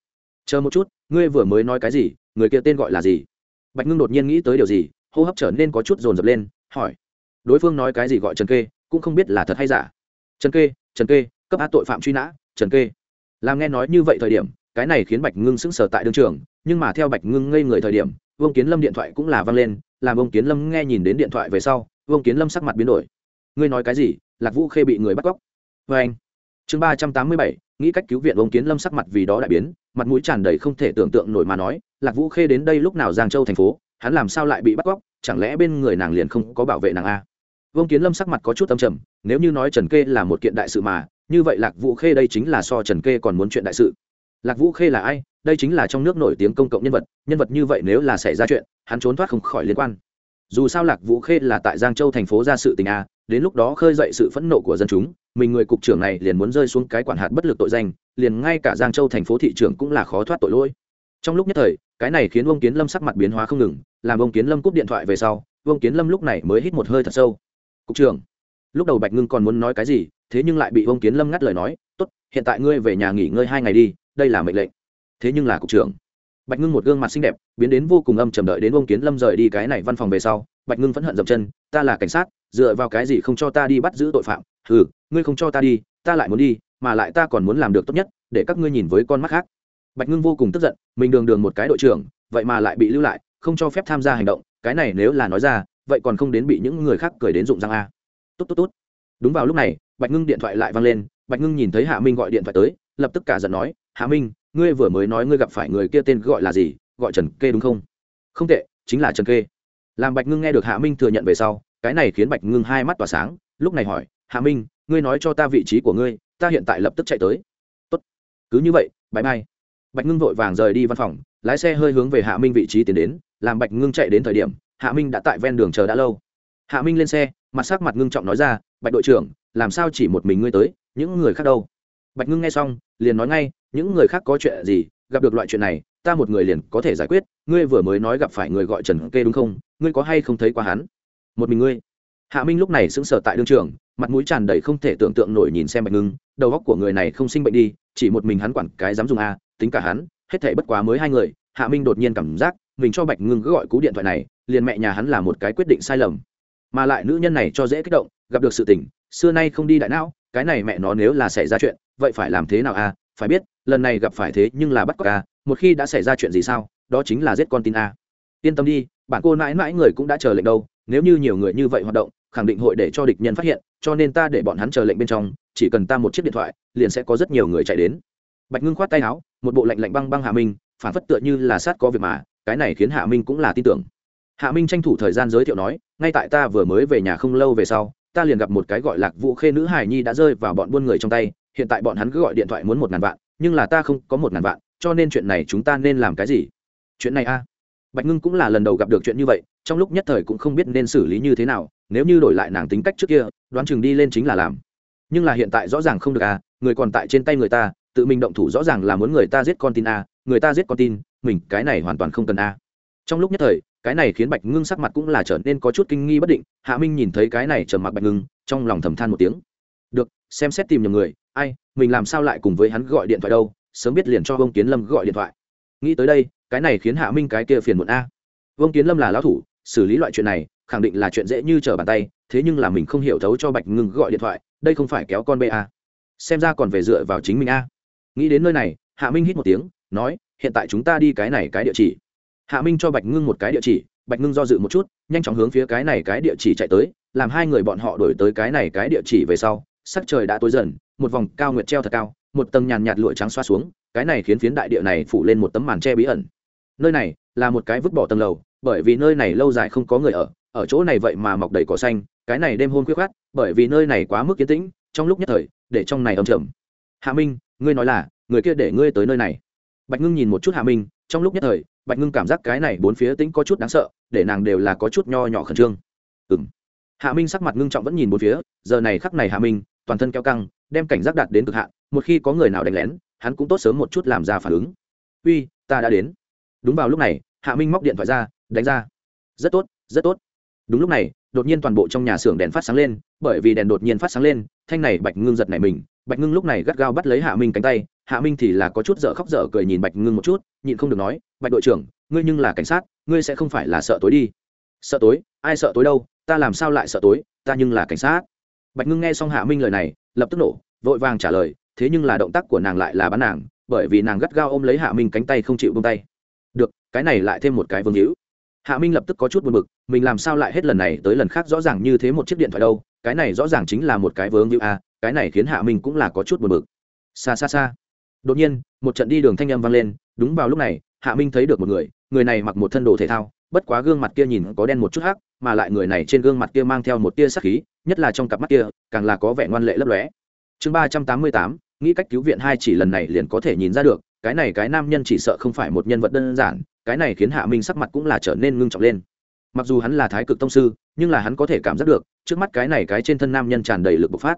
chờ một chút, ngươi vừa mới nói cái gì, người kia tên gọi là gì? Bạch ngưng đột nhiên nghĩ tới điều gì hô hấp trở nên có chút dồn dập lên, hỏi, đối phương nói cái gì gọi trần kê, cũng không biết là thật hay giả. Trần kê trần kê, cấp á tội phạm truy nã, trần kê. Làm nghe nói như vậy thời điểm, cái này khiến bạch ngưng sững sờ tại đương trường, nhưng mà theo bạch ngưng ngây người thời điểm, vương kiến lâm điện thoại cũng là văng lên, làm vương kiến lâm nghe nhìn đến điện thoại về sau, vương kiến lâm sắc mặt biến đổi. Ngươi nói cái gì? Lạc vũ khê bị người bắt cóc. Vê anh, chương ba trăm tám mươi bảy, nghĩ cách cứu viện vương kiến lâm sắc mặt vì đó đại biến, mặt mũi tràn đầy không thể tưởng tượng nổi mà nói, lạc vũ khê đến đây lúc nào giang châu thành phố? Hắn làm sao lại bị bắt cóc, chẳng lẽ bên người nàng liền không có bảo vệ nàng a? Vương kiến lâm sắc mặt có chút âm trầm, nếu như nói trần kê là một kiện đại sự mà, như vậy lạc vũ khê đây chính là so trần kê còn muốn chuyện đại sự. Lạc vũ khê là ai? Đây chính là trong nước nổi tiếng công cộng nhân vật nhân vật như vậy nếu là xảy ra chuyện, hắn trốn thoát không khỏi liên quan. Dù sao lạc vũ khê là tại giang châu thành phố ra sự tình a, đến lúc đó khơi dậy sự phẫn nộ của dân chúng, mình người cục trưởng này liền muốn rơi xuống cái quản hạt bất lực tội danh, liền ngay cả giang châu thành phố thị trưởng cũng là khó thoát tội lỗi. Trong lúc nhất thời cái này khiến ông kiến lâm sắc mặt biến hóa không ngừng, làm ông kiến lâm cúp điện thoại về sau ông kiến lâm lúc này mới hít một hơi thật sâu. Cục trưởng. Lúc đầu bạch ngưng còn muốn nói cái gì, thế nhưng lại bị ông kiến lâm ngắt lời nói, tốt, hiện tại ngươi về nhà nghỉ ngơi hai ngày đi, đây là mệnh lệnh. Thế nhưng là cục trưởng. Bạch ngưng một gương mặt xinh đẹp, biến đến vô cùng âm trầm đợi đến ông kiến lâm rời đi cái này văn phòng về sau, bạch ngưng phẫn hận dậm chân, ta là cảnh sát, dựa vào cái gì không cho ta đi bắt giữ tội phạm? Ừ ngươi không cho ta đi, ta lại muốn đi, mà lại ta còn muốn làm được tốt nhất, để các ngươi nhìn với con mắt khác bạch ngưng vô cùng tức giận, mình đường đường một cái đội trưởng, vậy mà lại bị lưu lại, không cho phép tham gia hành động, cái này nếu là nói ra, vậy còn không đến bị những người khác cười đến dụng răng a. Tốt tốt tốt. Đúng vào lúc này, bạch ngưng điện thoại lại vang lên, bạch ngưng nhìn thấy hạ minh gọi điện thoại tới, lập tức cả giận nói, hạ minh, ngươi vừa mới nói ngươi gặp phải người kia tên gọi là gì, gọi trần kê đúng không? Không tệ, chính là trần kê. Làm bạch ngưng nghe được hạ minh thừa nhận về sau, cái này khiến bạch ngưng hai mắt tỏa sáng, lúc này hỏi, hạ minh, ngươi nói cho ta vị trí của ngươi, ta hiện tại lập tức chạy tới. Tốt, cứ như vậy bãi mai bạch ngưng vội vàng rời đi văn phòng, lái xe hơi hướng về hạ minh vị trí tiến đến, làm bạch ngưng chạy đến thời điểm, hạ minh đã tại ven đường chờ đã lâu. Hạ minh lên xe, mặt sắc mặt ngưng trọng nói ra, bạch đội trưởng, làm sao chỉ một mình ngươi tới, những người khác đâu? Bạch ngưng nghe xong, liền nói ngay, những người khác có chuyện gì, gặp được loại chuyện này, ta một người liền có thể giải quyết, ngươi vừa mới nói gặp phải người gọi trần kê đúng không, ngươi có hay không thấy qua hắn? Một mình ngươi. Hạ minh lúc này sững sờ tại đương trường, mặt mũi tràn đầy không thể tưởng tượng nổi nhìn xem bạch ngưng đầu óc của người này không sinh bệnh đi, chỉ một mình hắn quản cái dám dùng a, tính cả hắn, hết thể bất quá mới hai người, hạ minh đột nhiên cảm giác, mình cho bạch ngưng cứ gọi cú điện thoại này, liền mẹ nhà hắn là một cái quyết định sai lầm. Mà lại nữ nhân này cho dễ kích động, gặp được sự tình, xưa nay không đi đại não, cái này mẹ nó nếu là xảy ra chuyện, vậy phải làm thế nào a? Phải biết, lần này gặp phải thế nhưng là bắt cóc a, một khi đã xảy ra chuyện gì sao, đó chính là giết con tin a. Yên tâm đi, bạn cô mãi mãi người cũng đã chờ lệnh đâu, nếu như nhiều người như vậy hoạt động, khẳng định hội để cho địch nhân phát hiện, cho nên ta để bọn hắn chờ lệnh bên trong chỉ cần ta một chiếc điện thoại, liền sẽ có rất nhiều người chạy đến. Bạch ngưng khoát tay áo, một bộ lạnh lạnh băng băng hạ minh, phản phất tựa như là sát có việc mà, cái này khiến hạ minh cũng là tin tưởng. Hạ minh tranh thủ thời gian giới thiệu nói, ngay tại ta vừa mới về nhà không lâu về sau, ta liền gặp một cái gọi lạc vũ khê nữ hải nhi đã rơi vào bọn buôn người trong tay, hiện tại bọn hắn cứ gọi điện thoại muốn một ngàn vạn, nhưng là ta không có một ngàn vạn, cho nên chuyện này chúng ta nên làm cái gì? Chuyện này a bạch ngưng cũng là lần đầu gặp được chuyện như vậy, trong lúc nhất thời cũng không biết nên xử lý như thế nào, nếu như đổi lại nàng tính cách trước kia, đoán chừng đi lên chính là làm nhưng là hiện tại rõ ràng không được à người còn tại trên tay người ta, tự mình động thủ rõ ràng là muốn người ta giết con tin à người ta giết con tin, mình, cái này hoàn toàn không cần à. Trong lúc nhất thời, cái này khiến bạch ngưng sắc mặt cũng là trở nên có chút kinh nghi bất định, hạ minh nhìn thấy cái này trầm mặc bạch ngưng, trong lòng thầm than một tiếng. Được, xem xét tìm nhầm người, ai, mình làm sao lại cùng với hắn gọi điện thoại đâu, sớm biết liền cho vương kiến lâm gọi điện thoại. Nghĩ tới đây, cái này khiến hạ minh cái kia phiền muộn a vương kiến lâm là lão thủ, xử lý loại chuyện này, khẳng định là chuyện dễ như trở bàn tay thế nhưng là mình không hiểu thấu cho bạch ngưng gọi điện thoại, đây không phải kéo con bê a à. xem ra còn về dựa vào chính mình a nghĩ đến nơi này, hạ minh hít một tiếng, nói, hiện tại chúng ta đi cái này cái địa chỉ. Hạ minh cho bạch ngưng một cái địa chỉ, bạch ngưng do dự một chút, nhanh chóng hướng phía cái này cái địa chỉ chạy tới, làm hai người bọn họ đổi tới cái này cái địa chỉ về sau. Sắc trời đã tối dần, một vòng cao nguyệt treo thật cao, một tầng nhàn nhạt lụa trắng xoa xuống, cái này khiến phiến đại địa này phủ lên một tấm màn tre bí ẩn. Nơi này là một cái vứt bỏ tầng lầu bởi vì nơi này lâu dài không có người ở ở chỗ này vậy mà mọc đầy cỏ xanh, cái này đêm hôn khuyết khát bởi vì nơi này quá mức kiến tĩnh, trong lúc nhất thời, để trong này âm trầm. Hạ minh, ngươi nói là, người kia để ngươi tới nơi này. Bạch ngưng nhìn một chút hạ minh, trong lúc nhất thời, bạch ngưng cảm giác cái này bốn phía tĩnh có chút đáng sợ, để nàng đều là có chút nho nhỏ khẩn trương. Ừ m hạ minh sắc mặt ngưng trọng vẫn nhìn bốn phía, giờ này khắc này hạ minh, toàn thân keo căng, đem cảnh giác đạt đến cực hạn, một khi có người nào đánh lén, hắn cũng tốt sớm một chút làm ra phản ứng. Uy, ta đã đến. Đúng vào lúc này, hạ minh móc điện thoại ra đánh ra. Rất tốt rất tốt. Đúng lúc này, đột nhiên toàn bộ trong nhà xưởng đèn phát sáng lên, bởi vì đèn đột nhiên phát sáng lên, thanh này bạch ngưng giật này mình. Bạch ngưng lúc này gắt gao bắt lấy hạ minh cánh tay, hạ minh thì là có chút dở khóc dở cười nhìn bạch ngưng một chút, nhịn không được nói, bạch đội trưởng, ngươi nhưng là cảnh sát, ngươi sẽ không phải là sợ tối đi. Sợ tối? Ai sợ tối đâu? Ta làm sao lại sợ tối? Ta nhưng là cảnh sát. Bạch ngưng nghe xong hạ minh lời này, lập tức nổ, vội vàng trả lời, thế nhưng là động tác của nàng lại là bán nàng, bởi vì nàng gắt gao ôm lấy hạ minh cánh tay không chịu bông tay. Được, cái này lại thêm một cái vương hữu hạ minh lập tức có chút buồn bực, mình làm sao lại hết lần này tới lần khác rõ ràng như thế một chiếc điện thoại đâu, cái này rõ ràng chính là một cái vướng như a à, cái này khiến hạ minh cũng là có chút buồn bực. Xa xa xa đột nhiên, một trận đi đường thanh âm vang lên, đúng vào lúc này, hạ minh thấy được một người người này mặc một thân đồ thể thao, bất quá gương mặt kia nhìn có đen một chút hắc, mà lại người này trên gương mặt kia mang theo một tia sắc khí, nhất là trong cặp mắt kia, càng là có vẻ ngoan lệ lấp lóe. Chương ba trăm tám mươi tám, nghĩ cách cứu viện hai chỉ lần này liền có thể nhìn ra được, cái này cái nam nhân chỉ sợ không phải một nhân vật đơn giản cái này khiến hạ minh sắc mặt cũng là trở nên ngưng trọng lên. Mặc dù hắn là thái cực tông sư, nhưng là hắn có thể cảm giác được, trước mắt cái này cái trên thân nam nhân tràn đầy lực bộc phát.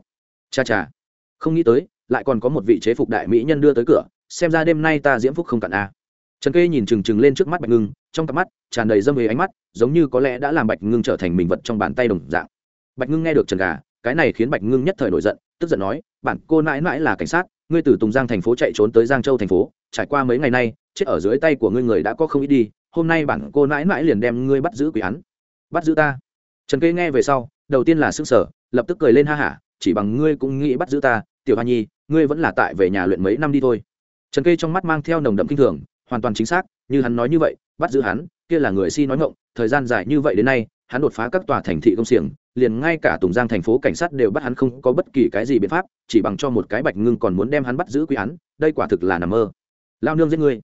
Cha cha. Không nghĩ tới, lại còn có một vị chế phục đại mỹ nhân đưa tới cửa, xem ra đêm nay ta diễm phúc không cạn a. Trần kê nhìn trừng trừng lên trước mắt bạch ngưng, trong cặp mắt tràn đầy dâm về ánh mắt, giống như có lẽ đã làm bạch ngưng trở thành mình vật trong bàn tay đồng dạng. Bạch ngưng nghe được trần gà, cái này khiến bạch ngưng nhất thời nổi giận, tức giận nói, bạn cô mãi mãi là cảnh sát, ngươi từ tùng giang thành phố chạy trốn tới giang châu thành phố, trải qua mấy ngày nay chết ở dưới tay của ngươi người đã có không ít đi, hôm nay bản cô nãi mãi liền đem ngươi bắt giữ quỷ án. Bắt giữ ta. Trần kê nghe về sau, đầu tiên là s ư n g sở lập tức cười lên ha hả, chỉ bằng ngươi cũng nghĩ bắt giữ ta, tiểu hoa nhi, ngươi vẫn là tại về nhà luyện mấy năm đi thôi. Trần kê trong mắt mang theo nồng đậm kinh thường, hoàn toàn chính xác, như hắn nói như vậy, bắt giữ hắn, kia là người si nói ngộng thời gian dài như vậy đến nay, hắn đột phá các tòa thành thị công xiềng, liền ngay cả tùng giang thành phố cảnh sát đều bắt hắn không có bất kỳ cái gì biện pháp, chỉ bằng cho một cái bạch ngưng còn muốn đem hắn bắt giữ quy án, đây quả thực là nằm mơ. Lao nương giết ngươi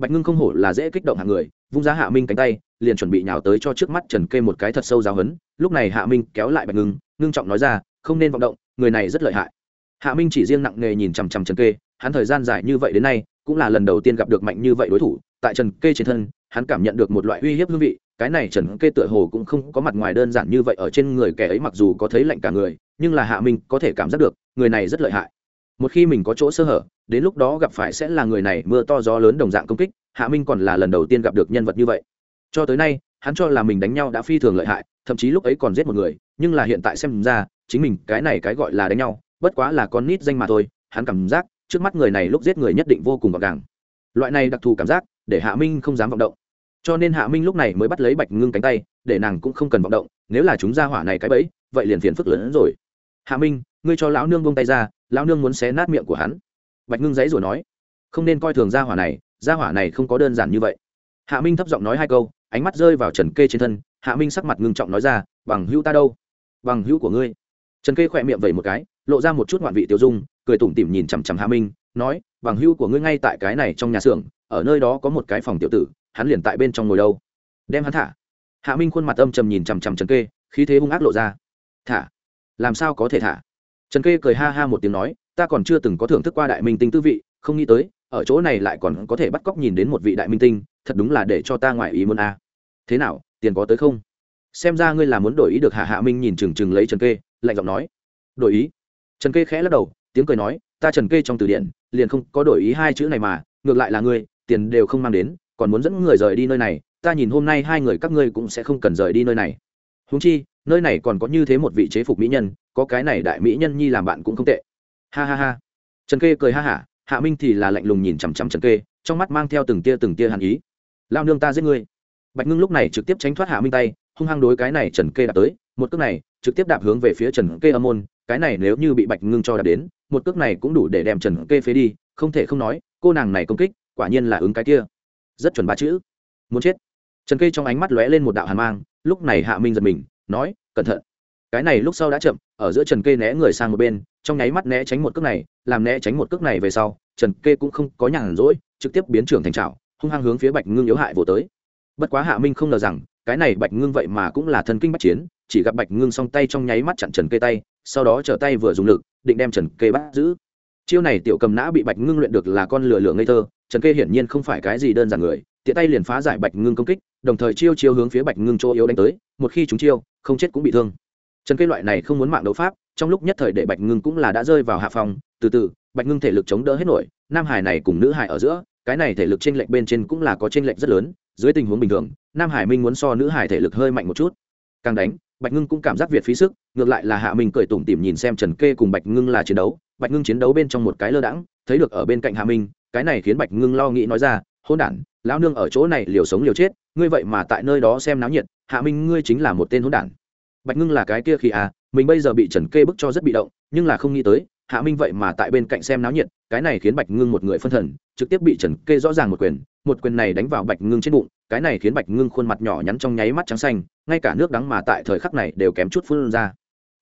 bạch ngưng không hổ là dễ kích động hạng người, vung ra hạ minh cánh tay, liền chuẩn bị nhào tới cho trước mắt trần kê một cái thật sâu giáo hấn lúc này hạ minh kéo lại bạch ngưng ngưng trọng nói ra, không nên vọng động, người này rất lợi hại. Hạ minh chỉ riêng nặng nghề nhìn chằm chằm trần kê, hắn thời gian dài như vậy đến nay, cũng là lần đầu tiên gặp được mạnh như vậy đối thủ. Tại trần kê trên thân, hắn cảm nhận được một loại uy hiếp hương vị, cái này trần kê tựa hồ cũng không có mặt ngoài đơn giản như vậy ở trên người kẻ ấy, mặc dù có thấy lạnh cả người, nhưng là hạ minh có thể cảm giác được, người này rất lợi hại một khi mình có chỗ sơ hở, đến lúc đó gặp phải sẽ là người này mưa to gió lớn đồng dạng công kích, hạ minh còn là lần đầu tiên gặp được nhân vật như vậy. Cho tới nay, hắn cho là mình đánh nhau đã phi thường lợi hại, thậm chí lúc ấy còn giết một người, nhưng là hiện tại xem ra, chính mình cái này cái gọi là đánh nhau, bất quá là con nít danh mà thôi, hắn cảm giác trước mắt người này lúc giết người nhất định vô cùng gọn gàng. Loại này đặc thù cảm giác, để hạ minh không dám vọng động. Cho nên hạ minh lúc này mới bắt lấy bạch ngưng cánh tay, để nàng cũng không cần vọng động, nếu là chúng ra hỏa này cái bẫy, vậy liền phiền phức lớn hơn rồi. Hạ minh ngươi cho lão nương buông tay ra, lão nương muốn xé nát miệng của hắn. Bạch ngưng giấy rồi nói, không nên coi thường gia hỏa này, gia hỏa này không có đơn giản như vậy. Hạ minh thấp giọng nói hai câu, ánh mắt rơi vào trần kê trên thân, hạ minh sắc mặt ngưng trọng nói ra, bằng hữu ta đâu? Bằng hữu của ngươi. Trần kê khỏe miệng vẩy một cái, lộ ra một chút ngoạn vị tiêu dung, cười tủm tỉm nhìn chằm chằm hạ minh, nói, bằng hữu của ngươi ngay tại cái này trong nhà xưởng, ở nơi đó có một cái phòng tiểu tử, hắn liền tại bên trong ngồi đâu. Đem hắn thả. Hạ minh khuôn mặt âm trầm nhìn chằm chằm trần kê, khí thế hung ác lộ ra. Thả? Làm sao có thể thả? Trần kê cười ha ha một tiếng nói, ta còn chưa từng có thưởng thức qua đại minh tinh tư vị, không nghĩ tới, ở chỗ này lại còn có thể bắt cóc nhìn đến một vị đại minh tinh, thật đúng là để cho ta ngoài ý muốn a. Thế nào, tiền có tới không? Xem ra ngươi là muốn đổi ý được hạ hạ minh nhìn chừng chừng lấy trần kê lạnh giọng nói. Đổi ý? Trần kê khẽ lắc đầu, tiếng cười nói, ta trần kê trong từ điển, liền không có đổi ý hai chữ này mà, ngược lại là ngươi, tiền đều không mang đến, còn muốn dẫn người rời đi nơi này, ta nhìn hôm nay hai người các ngươi cũng sẽ không cần rời đi nơi này. Húng chi, nơi này còn có như thế một vị chế phục mỹ nhân có cái này đại mỹ nhân nhi làm bạn cũng không tệ. Ha ha ha. Trần kê cười ha hả, hạ minh thì là lạnh lùng nhìn chằm chằm trần kê, trong mắt mang theo từng tia từng tia hàn ý. Lao nương ta giết ngươi. Bạch ngưng lúc này trực tiếp tránh thoát hạ minh tay, hung hăng đối cái này trần kê đạp tới, một cước này trực tiếp đạp hướng về phía trần kê âm môn, cái này nếu như bị bạch ngưng cho đạp đến, một cước này cũng đủ để đem trần kê phế đi, không thể không nói, cô nàng này công kích, quả nhiên là ứng cái kia. Rất chuẩn ba chữ. Muốn chết. Trần kê trong ánh mắt lóe lên một đạo hàn mang, lúc này hạ minh giật mình, nói, cẩn thận cái này lúc sau đã chậm, ở giữa trần kê né người sang một bên, trong nháy mắt né tránh một cước này, làm né tránh một cước này về sau, trần kê cũng không có nhàn rỗi, trực tiếp biến trưởng thành trào hung hăng hướng phía bạch ngưng yếu hại vỗ tới. Bất quá hạ minh không ngờ rằng, cái này bạch ngưng vậy mà cũng là thân kinh bắt chiến, chỉ gặp bạch ngưng song tay trong nháy mắt chặn trần kê tay, sau đó trở tay vừa dùng lực, định đem trần kê bắt giữ. Chiêu này tiểu cầm nã bị bạch ngưng luyện được là con lửa lửa ngây thơ, trần kê hiển nhiên không phải cái gì đơn giản người, tiện tay liền phá giải bạch ngưng công kích, đồng thời chiêu chiêu hướng phía bạch ngưng chỗ yếu đánh tới, một khi chúng chiêu, không chết cũng bị thương trần kê loại này không muốn mạng đấu pháp, trong lúc nhất thời để bạch ngưng cũng là đã rơi vào hạ phòng. Từ từ, bạch ngưng thể lực chống đỡ hết nổi, nam hải này cùng nữ hải ở giữa, cái này thể lực t r ê n lệch bên trên cũng là có t r ê n lệch rất lớn, dưới tình huống bình thường, nam hải minh muốn so nữ hải thể lực hơi mạnh một chút. Càng đánh, bạch ngưng cũng cảm giác việt phí sức, ngược lại là hạ minh cười tủm tỉm nhìn xem trần kê cùng bạch ngưng là chiến đấu, bạch ngưng chiến đấu bên trong một cái lơ đãng, thấy được ở bên cạnh hạ minh, cái này khiến bạch ngưng lo nghĩ nói ra hôn đản, lão nương ở chỗ này liều sống liều chết, ngươi vậy mà tại nơi đó xem náo nhiệt, hạ minh ngươi chính là một tên hôn đản bạch ngưng là cái kia khi à mình bây giờ bị trần kê bức cho rất bị động, nhưng là không nghĩ tới, hạ minh vậy mà tại bên cạnh xem náo nhiệt, cái này khiến bạch ngưng một người phân thần, trực tiếp bị trần kê rõ ràng một quyền một quyền này đánh vào bạch ngưng trên bụng, cái này khiến bạch ngưng khuôn mặt nhỏ nhắn trong nháy mắt trắng xanh, ngay cả nước đắng mà tại thời khắc này đều kém chút phun ra.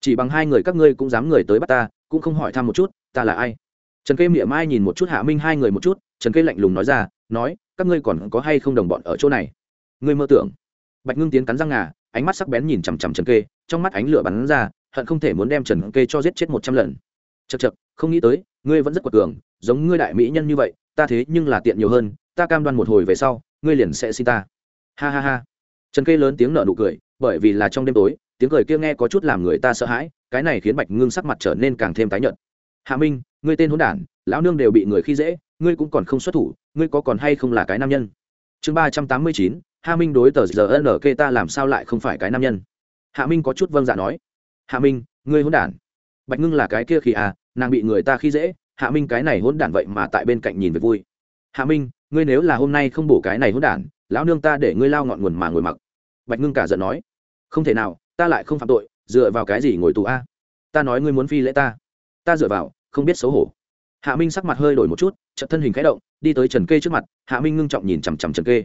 Chỉ bằng hai người các ngươi cũng dám người tới bắt ta, cũng không hỏi thăm một chút, ta là ai? Trần kê miệng mai nhìn một chút hạ minh hai người một chút, trần kê lạnh lùng nói ra, nói, các ngươi còn có hay không đồng bọn ở chỗ này? Ngươi mơ tưởng. Bạch ngưng tiến cắn răng ngà ánh mắt sắc bén nhìn chằm chằm trần kê, trong mắt ánh lửa bắn ra, hận không thể muốn đem trần kê cho giết chết một trăm lần. Chật chật không nghĩ tới, ngươi vẫn rất quật cường, giống ngươi đại mỹ nhân như vậy, ta thế nhưng là tiện nhiều hơn, ta cam đoan một hồi về sau, ngươi liền sẽ xin ta. Ha ha ha. Trần kê lớn tiếng nở nụ cười, bởi vì là trong đêm tối, tiếng cười kia nghe có chút làm người ta sợ hãi, cái này khiến bạch ngưng sắc mặt trở nên càng thêm tái nhợt. Hạ minh, ngươi tên hôn đản, lão nương đều bị người khi dễ, ngươi cũng còn không xuất thủ, ngươi có còn hay không là cái nam nhân? Chương ba trăm tám mươi chín hạ minh đối tờ giờ nk ta làm sao lại không phải cái nam nhân? Hạ minh có chút vâng dạ nói. Hạ minh, ngươi hôn đản. Bạch ngưng là cái kia khi à nàng bị người ta khi dễ, hạ minh cái này hôn đản vậy mà tại bên cạnh nhìn về vui. Hạ minh, ngươi nếu là hôm nay không bổ cái này hôn đản, lão nương ta để ngươi lao ngọn nguồn mà ngồi mặc. Bạch ngưng cả giận nói. Không thể nào, ta lại không phạm tội, dựa vào cái gì ngồi tù a? Ta nói ngươi muốn phi lễ ta. Ta dựa vào, không biết xấu hổ. Hạ minh sắc mặt hơi đổi một chút chật thân hình khẽ động, đi tới trần kê trước mặt, hạ minh ngưng trọng nhìn chằm chằm trần kê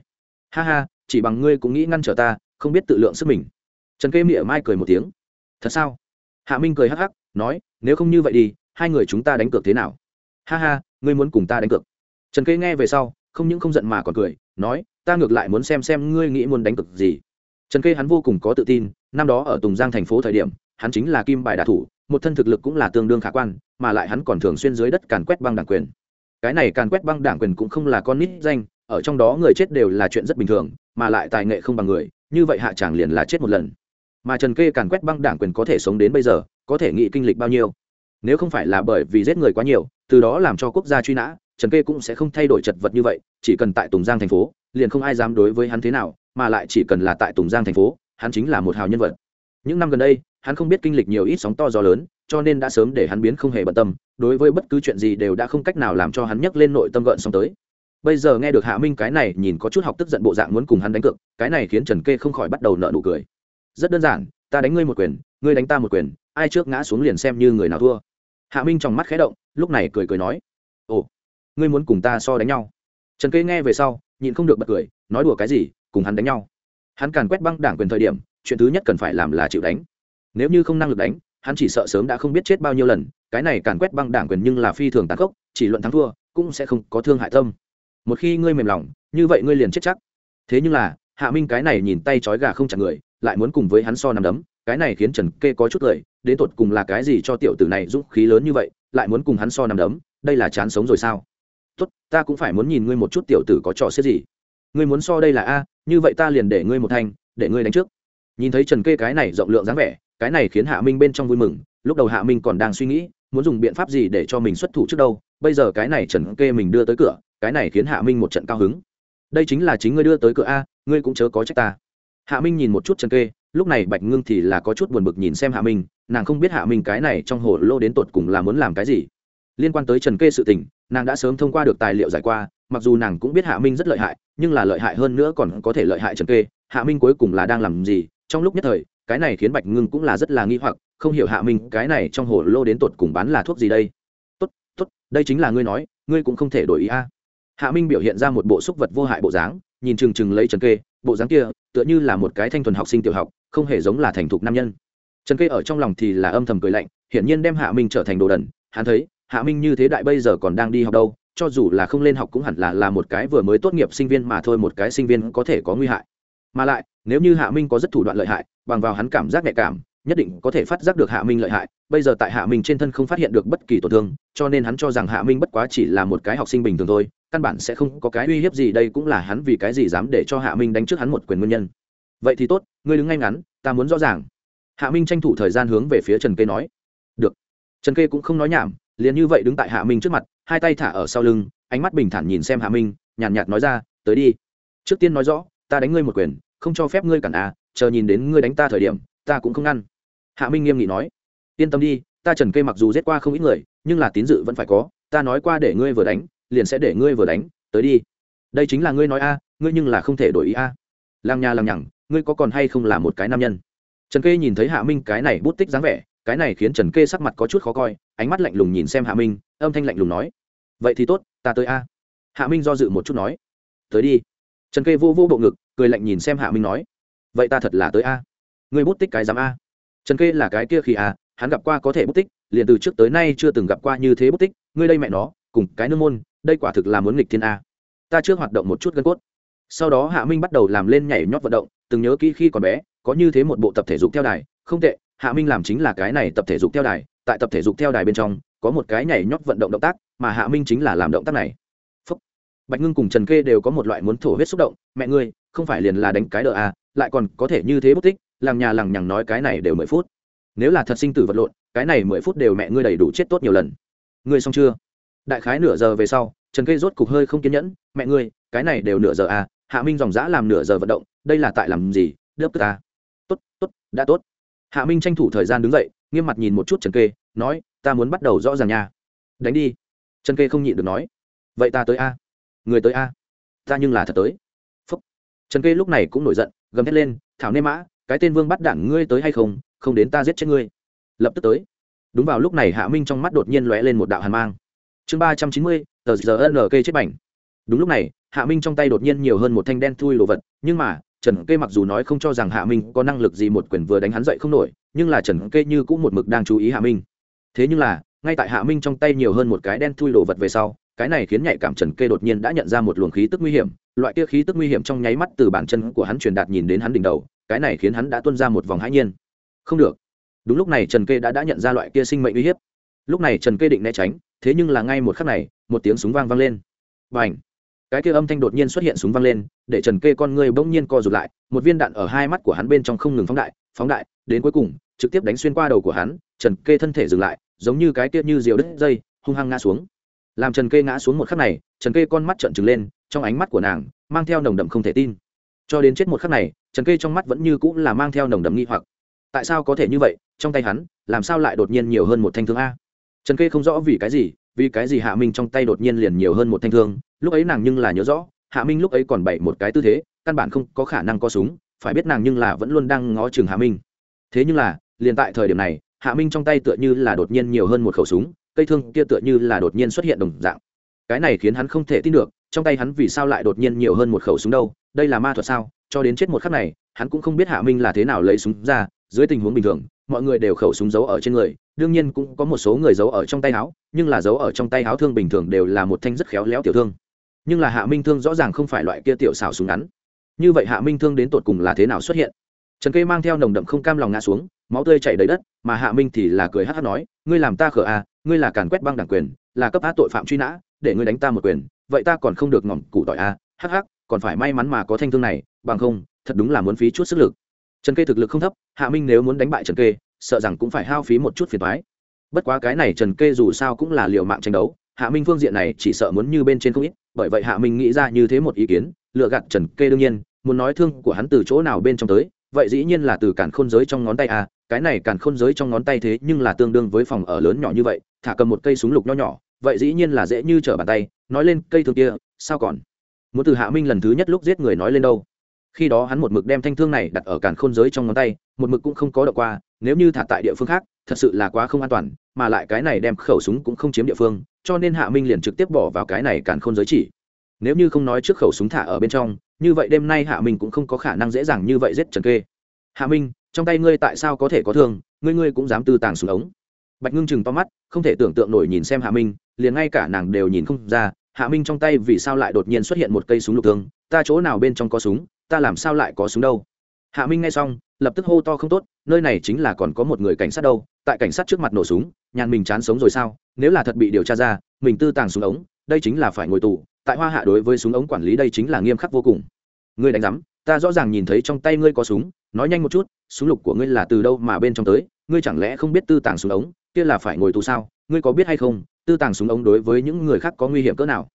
ha ha, chỉ bằng ngươi cũng nghĩ ngăn trở ta, không biết tự lượng sức mình. Trần kê mỉa mai cười một tiếng. Thật sao? Hạ minh cười hắc hắc, nói, nếu không như vậy đi, hai người chúng ta đánh cược thế nào? Ha ha, ngươi muốn cùng ta đánh cược. Trần kê nghe về sau, không những không giận mà còn cười, nói, ta ngược lại muốn xem xem ngươi nghĩ muốn đánh cược gì. Trần kê hắn vô cùng có tự tin, năm đó ở tùng giang thành phố thời điểm, hắn chính là kim bài đạ thủ, một thân thực lực cũng là tương đương khả quan, mà lại hắn còn thường xuyên dưới đất càn quét băng đảng quyền. Cái này càn quét băng đảng quyền cũng không là con nít danh ở trong đó người chết đều là chuyện rất bình thường, mà lại tài nghệ không bằng người, như vậy hạ tràng liền là chết một lần. Mà trần kê càn quét băng đảng quyền có thể sống đến bây giờ, có thể nghĩ kinh lịch bao nhiêu? Nếu không phải là bởi vì giết người quá nhiều, từ đó làm cho quốc gia truy nã, trần kê cũng sẽ không thay đổi chật vật như vậy, chỉ cần tại tùng giang thành phố, liền không ai dám đối với hắn thế nào, mà lại chỉ cần là tại tùng giang thành phố, hắn chính là một hào nhân vật. Những năm gần đây, hắn không biết kinh lịch nhiều ít sóng to gió lớn, cho nên đã sớm để hắn biến không hề bận tâm, đối với bất cứ chuyện gì đều đã không cách nào làm cho hắn nhấc lên nội tâm gợn sóng tới bây giờ nghe được hạ minh cái này nhìn có chút học tức giận bộ dạng muốn cùng hắn đánh cược, cái này khiến trần kê không khỏi bắt đầu nợ nụ cười. Rất đơn giản, ta đánh ngươi một quyền, ngươi đánh ta một quyền, ai trước ngã xuống liền xem như người nào thua. Hạ minh trong mắt khé động, lúc này cười cười nói, ồ, ngươi muốn cùng ta so đánh nhau? Trần kê nghe về sau, nhịn không được bật cười, nói đùa cái gì, cùng hắn đánh nhau. Hắn càn quét băng đảng quyền thời điểm, chuyện thứ nhất cần phải làm là chịu đánh. Nếu như không năng lực đánh, hắn chỉ sợ sớm đã không biết chết bao nhiêu lần, cái này càn quét băng đảng quyền nhưng là phi thường tàn khốc, chỉ luận thắng thua, cũng sẽ không có thương hại tâm một khi ngươi mềm lòng, như vậy ngươi liền chết chắc. Thế nhưng là, hạ minh cái này nhìn tay trói gà không chặt người, lại muốn cùng với hắn so nằm đấm, cái này khiến trần kê có chút cười, đến tột cùng là cái gì cho tiểu tử này dũng khí lớn như vậy, lại muốn cùng hắn so nằm đấm, đây là chán sống rồi sao? Tốt, ta cũng phải muốn nhìn ngươi một chút tiểu tử có trò xếp gì. Ngươi muốn so đây là a, như vậy ta liền để ngươi một thanh để ngươi đánh trước. Nhìn thấy trần kê cái này rộng lượng dáng vẻ, cái này khiến hạ minh bên trong vui mừng, lúc đầu hạ minh còn đang suy nghĩ, muốn dùng biện pháp gì để cho mình xuất thủ trước đâu, bây giờ cái này trần kê mình đưa tới cửa cái này khiến hạ minh một trận cao hứng. Đây chính là chính ngươi đưa tới cửa a, ngươi cũng chớ có trách ta. Hạ minh nhìn một chút trần kê, lúc này bạch ngưng thì là có chút buồn bực nhìn xem hạ minh, nàng không biết hạ minh cái này trong hồ lô đến tột cùng là muốn làm cái gì. Liên quan tới trần kê sự tình, nàng đã sớm thông qua được tài liệu giải qua, mặc dù nàng cũng biết hạ minh rất lợi hại, nhưng là lợi hại hơn nữa còn có thể lợi hại trần kê, hạ minh cuối cùng là đang làm gì? Trong lúc nhất thời, cái này khiến bạch ngưng cũng là rất là nghi hoặc, không hiểu hạ minh cái này trong hồ lô đến tột cùng bán là thuốc gì đây? Tốt tốt, đây chính là ngươi nói, ngươi cũng không thể đổi ý a hạ minh biểu hiện ra một bộ xúc vật vô hại bộ dáng, nhìn chừng chừng lấy trần kê, bộ dáng kia tựa như là một cái thanh thuần học sinh tiểu học, không hề giống là thành thục nam nhân. Trần kê ở trong lòng thì là âm thầm cười lạnh, hiển nhiên đem hạ minh trở thành đồ đần, hắn thấy, hạ minh như thế đại bây giờ còn đang đi học đâu, cho dù là không lên học cũng hẳn là là một cái vừa mới tốt nghiệp sinh viên mà thôi, một cái sinh viên có thể có nguy hại. Mà lại, nếu như hạ minh có rất thủ đoạn lợi hại, bằng vào hắn cảm giác nhạy cảm, nhất định có thể phát giác được hạ minh lợi hại, bây giờ tại hạ minh trên thân không phát hiện được bất kỳ tổn thương, cho nên hắn cho rằng hạ minh bất quá chỉ là một cái học sinh bình thường thôi căn bản sẽ không có cái uy hiếp gì, đây cũng là hắn vì cái gì dám để cho hạ minh đánh trước hắn một quyền nguyên nhân. Vậy thì tốt, ngươi đứng ngay ngắn, ta muốn rõ ràng. Hạ minh tranh thủ thời gian hướng về phía trần kê nói. Được. Trần kê cũng không nói nhảm, liền như vậy đứng tại hạ minh trước mặt, hai tay thả ở sau lưng, ánh mắt bình thản nhìn xem hạ minh, nhàn nhạt nói ra, tới đi. Trước tiên nói rõ, ta đánh ngươi một quyền, không cho phép ngươi cản à chờ nhìn đến ngươi đánh ta thời điểm, ta cũng không ngăn. Hạ minh nghiêm nghị nói. Yên tâm đi, ta trần kê mặc dù giết qua không ít người, nhưng là tín dự vẫn phải có, ta nói qua để ngươi vừa đánh liền sẽ để ngươi vừa đánh, tới đi. Đây chính là ngươi nói a, ngươi nhưng là không thể đổi ý a. À. làng nhà làng nhằng, ngươi có còn hay không là một cái nam nhân? Trần kê nhìn thấy hạ minh cái này bút tích dáng vẻ, cái này khiến trần kê sắc mặt có chút khó coi, ánh mắt lạnh lùng nhìn xem hạ minh, âm thanh lạnh lùng nói. Vậy thì tốt, ta tới a. Hạ minh do dự một chút nói. Tới đi. Trần kê vô vô bộ ngực, cười lạnh nhìn xem hạ minh nói. Vậy ta thật là tới a. Ngươi bút tích cái dám a. Trần kê là cái kia khi a hắn gặp qua có thể bút tích, liền từ trước tới nay chưa từng gặp qua như thế bút tích, ngươi đây mẹ nó, cùng cái nương môn đây quả thực là muốn nghịch thiên a. Ta trước hoạt động một chút gân cốt. Sau đó hạ minh bắt đầu làm lên nhảy nhót vận động, từng nhớ kỹ khi còn bé, có như thế một bộ tập thể dục theo đài. Không tệ, hạ minh làm chính là cái này tập thể dục theo đài. Tại tập thể dục theo đài bên trong, có một cái nhảy nhót vận động động tác, mà hạ minh chính là làm động tác này. Phúc. bạch ngưng cùng trần kê đều có một loại muốn thổ huyết xúc động. Mẹ ngươi, không phải liền là đánh cái đỡ à lại còn có thể như thế bất tích làng nhà làng nhằng nói cái này đều mười phút. Nếu là thật sinh tử vật lộn, cái này mười phút đều mẹ ngươi đầy đủ chết tốt nhiều lần. Ngươi xong chưa? Đại khái nửa giờ về sau, trần kê rốt cục hơi không kiên nhẫn, mẹ ngươi, cái này đều nửa giờ à hạ minh dòng dã làm nửa giờ vận động, đây là tại làm gì, đớp ta. Tốt tốt, đã tốt. Hạ minh tranh thủ thời gian đứng dậy, nghiêm mặt nhìn một chút trần kê nói, ta muốn bắt đầu rõ ràng nha. Đánh đi. Trần kê không nhịn được nói, vậy ta tới a. Người tới a. Ta nhưng là thật tới. Phúc. Trần kê lúc này cũng nổi giận, gầm thét lên, thảo nê mã, cái tên vương bắt đảng ngươi tới hay không không đến ta giết chết ngươi. Lập tức tới. Đúng vào lúc này hạ minh trong mắt đột nhiên lóe lên một đạo hàn mang chương ba trăm chín mươi, tờ giờ nk chết bảnh. Đúng lúc này, hạ minh trong tay đột nhiên nhiều hơn một thanh đen thui đồ vật, nhưng mà, trần kê mặc dù nói không cho rằng hạ minh có năng lực gì một quyền vừa đánh hắn dậy không nổi, nhưng là trần kê như cũng một mực đang chú ý hạ minh. Thế nhưng là, ngay tại hạ minh trong tay nhiều hơn một cái đen thui đồ vật về sau, cái này khiến nhạy cảm trần kê đột nhiên đã nhận ra một luồng khí tức nguy hiểm, loại kia khí tức nguy hiểm trong nháy mắt từ bản chân của hắn truyền đạt nhìn đến hắn đỉnh đầu, cái này khiến hắn đã tuân ra một vòng hãi nhiên. Không được. Đúng lúc này trần kê đã đã nhận ra loại kia sinh mệnh uy hiếp lúc này trần kê định né tránh, thế nhưng là ngay một khắc này, một tiếng súng vang vang lên. Và ảnh cái kia âm thanh đột nhiên xuất hiện súng vang lên, để trần kê con người bỗng nhiên co rụt lại, một viên đạn ở hai mắt của hắn bên trong không ngừng phóng đại phóng đại, đến cuối cùng, trực tiếp đánh xuyên qua đầu của hắn, trần kê thân thể dừng lại, giống như cái kia như diều đứt dây, hung hăng ngã xuống. Làm trần kê ngã xuống một khắc này, trần kê con mắt trợn trừng lên, trong ánh mắt của nàng, mang theo nồng đậm không thể tin. Cho đến chết một khắc này, trần kê trong mắt vẫn như cũng là mang theo nồng đậm nghi hoặc. Tại sao có thể như vậy? Trong tay hắn, làm sao lại đột nhiên nhiều hơn một thanh thương a? Trần kê không rõ vì cái gì, vì cái gì hạ minh trong tay đột nhiên liền nhiều hơn một thanh thương, lúc ấy nàng nhưng là nhớ rõ, hạ minh lúc ấy còn bảy một cái tư thế, căn bản không có khả năng có súng, phải biết nàng nhưng là vẫn luôn đang ngó chừng hạ minh. Thế nhưng là, liền tại thời điểm này, hạ minh trong tay tựa như là đột nhiên nhiều hơn một khẩu súng, cây thương kia tựa như là đột nhiên xuất hiện đồng dạng. Cái này khiến hắn không thể tin được, trong tay hắn vì sao lại đột nhiên nhiều hơn một khẩu súng đâu, đây là ma thuật sao? Cho đến chết một khắc này, hắn cũng không biết hạ minh là thế nào lấy súng ra, dưới tình huống bình thường, mọi người đều khẩu súng giấu ở trên người đương nhiên cũng có một số người giấu ở trong tay áo, nhưng là giấu ở trong tay áo thương bình thường đều là một thanh rất khéo léo tiểu thương. Nhưng là hạ minh thương rõ ràng không phải loại kia tiểu xảo súng ngắn. Như vậy hạ minh thương đến tột cùng là thế nào xuất hiện? Trần Kê mang theo nồng đậm không cam lòng ngã xuống, máu tươi chảy đầy đất, mà hạ minh thì là cười hát hát nói, ngươi làm ta khở à ngươi là càn quét băng đảng quyền, là cấp á tội phạm truy nã, để ngươi đánh ta một quyền, vậy ta còn không được ngỏm củ tỏi à hắc hắc, còn phải may mắn mà có thanh thương này, bằng không, thật đúng là muốn phí chút sức lực. Trần kê thực lực không thấp, hạ minh nếu muốn đánh bại trần kê sợ rằng cũng phải hao phí một chút phiền toái. bất quá cái này trần kê dù sao cũng là liều mạng tranh đấu, hạ minh phương diện này chỉ sợ muốn như bên trên không ít, bởi vậy hạ minh nghĩ ra như thế một ý kiến, lựa gạt trần kê đương nhiên, muốn nói thương của hắn từ chỗ nào bên trong tới, vậy dĩ nhiên là từ cản khôn giới trong ngón tay à cái này cản khôn giới trong ngón tay thế nhưng là tương đương với phòng ở lớn nhỏ như vậy, thả cầm một cây súng lục nho nhỏ, vậy dĩ nhiên là dễ như trở bàn tay, nói lên cây thương kia, sao còn muốn từ hạ minh lần thứ nhất lúc giết người nói lên đâu khi đó hắn một mực đem thanh thương này đặt ở cản khôn giới trong ngón tay, một mực cũng không có đậu qua nếu như thả tại địa phương khác, thật sự là quá không an toàn, mà lại cái này đem khẩu súng cũng không chiếm địa phương, cho nên hạ minh liền trực tiếp bỏ vào cái này cản khôn giới chỉ. Nếu như không nói trước khẩu súng thả ở bên trong, như vậy đêm nay hạ minh cũng không có khả năng dễ dàng như vậy giết trần kê. Hạ minh, trong tay ngươi tại sao có thể có thương, ngươi ngươi cũng dám tư tàng xuống ống. Bạch ngưng chừng to mắt, không thể tưởng tượng nổi nhìn xem hạ minh, liền ngay cả nàng đều nhìn không ra, hạ minh trong tay vì sao lại đột nhiên xuất hiện một cây súng lục thương, ta chỗ nào bên trong có súng, ta làm sao lại có súng đâu. Hạ minh nghe xong, lập tức hô to không tốt nơi này chính là còn có một người cảnh sát đâu, tại cảnh sát trước mặt nổ súng, nhàn mình chán sống rồi sao? Nếu là thật bị điều tra ra, mình tư tàng súng ống, đây chính là phải ngồi tù. Tại hoa hạ đối với súng ống quản lý đây chính là nghiêm khắc vô cùng. Ngươi đánh giám, ta rõ ràng nhìn thấy trong tay ngươi có súng, nói nhanh một chút, súng lục của ngươi là từ đâu mà bên trong tới? Ngươi chẳng lẽ không biết tư tàng súng ống, kia là phải ngồi tù sao? Ngươi có biết hay không, tư tàng súng ống đối với những người khác có nguy hiểm cỡ nào?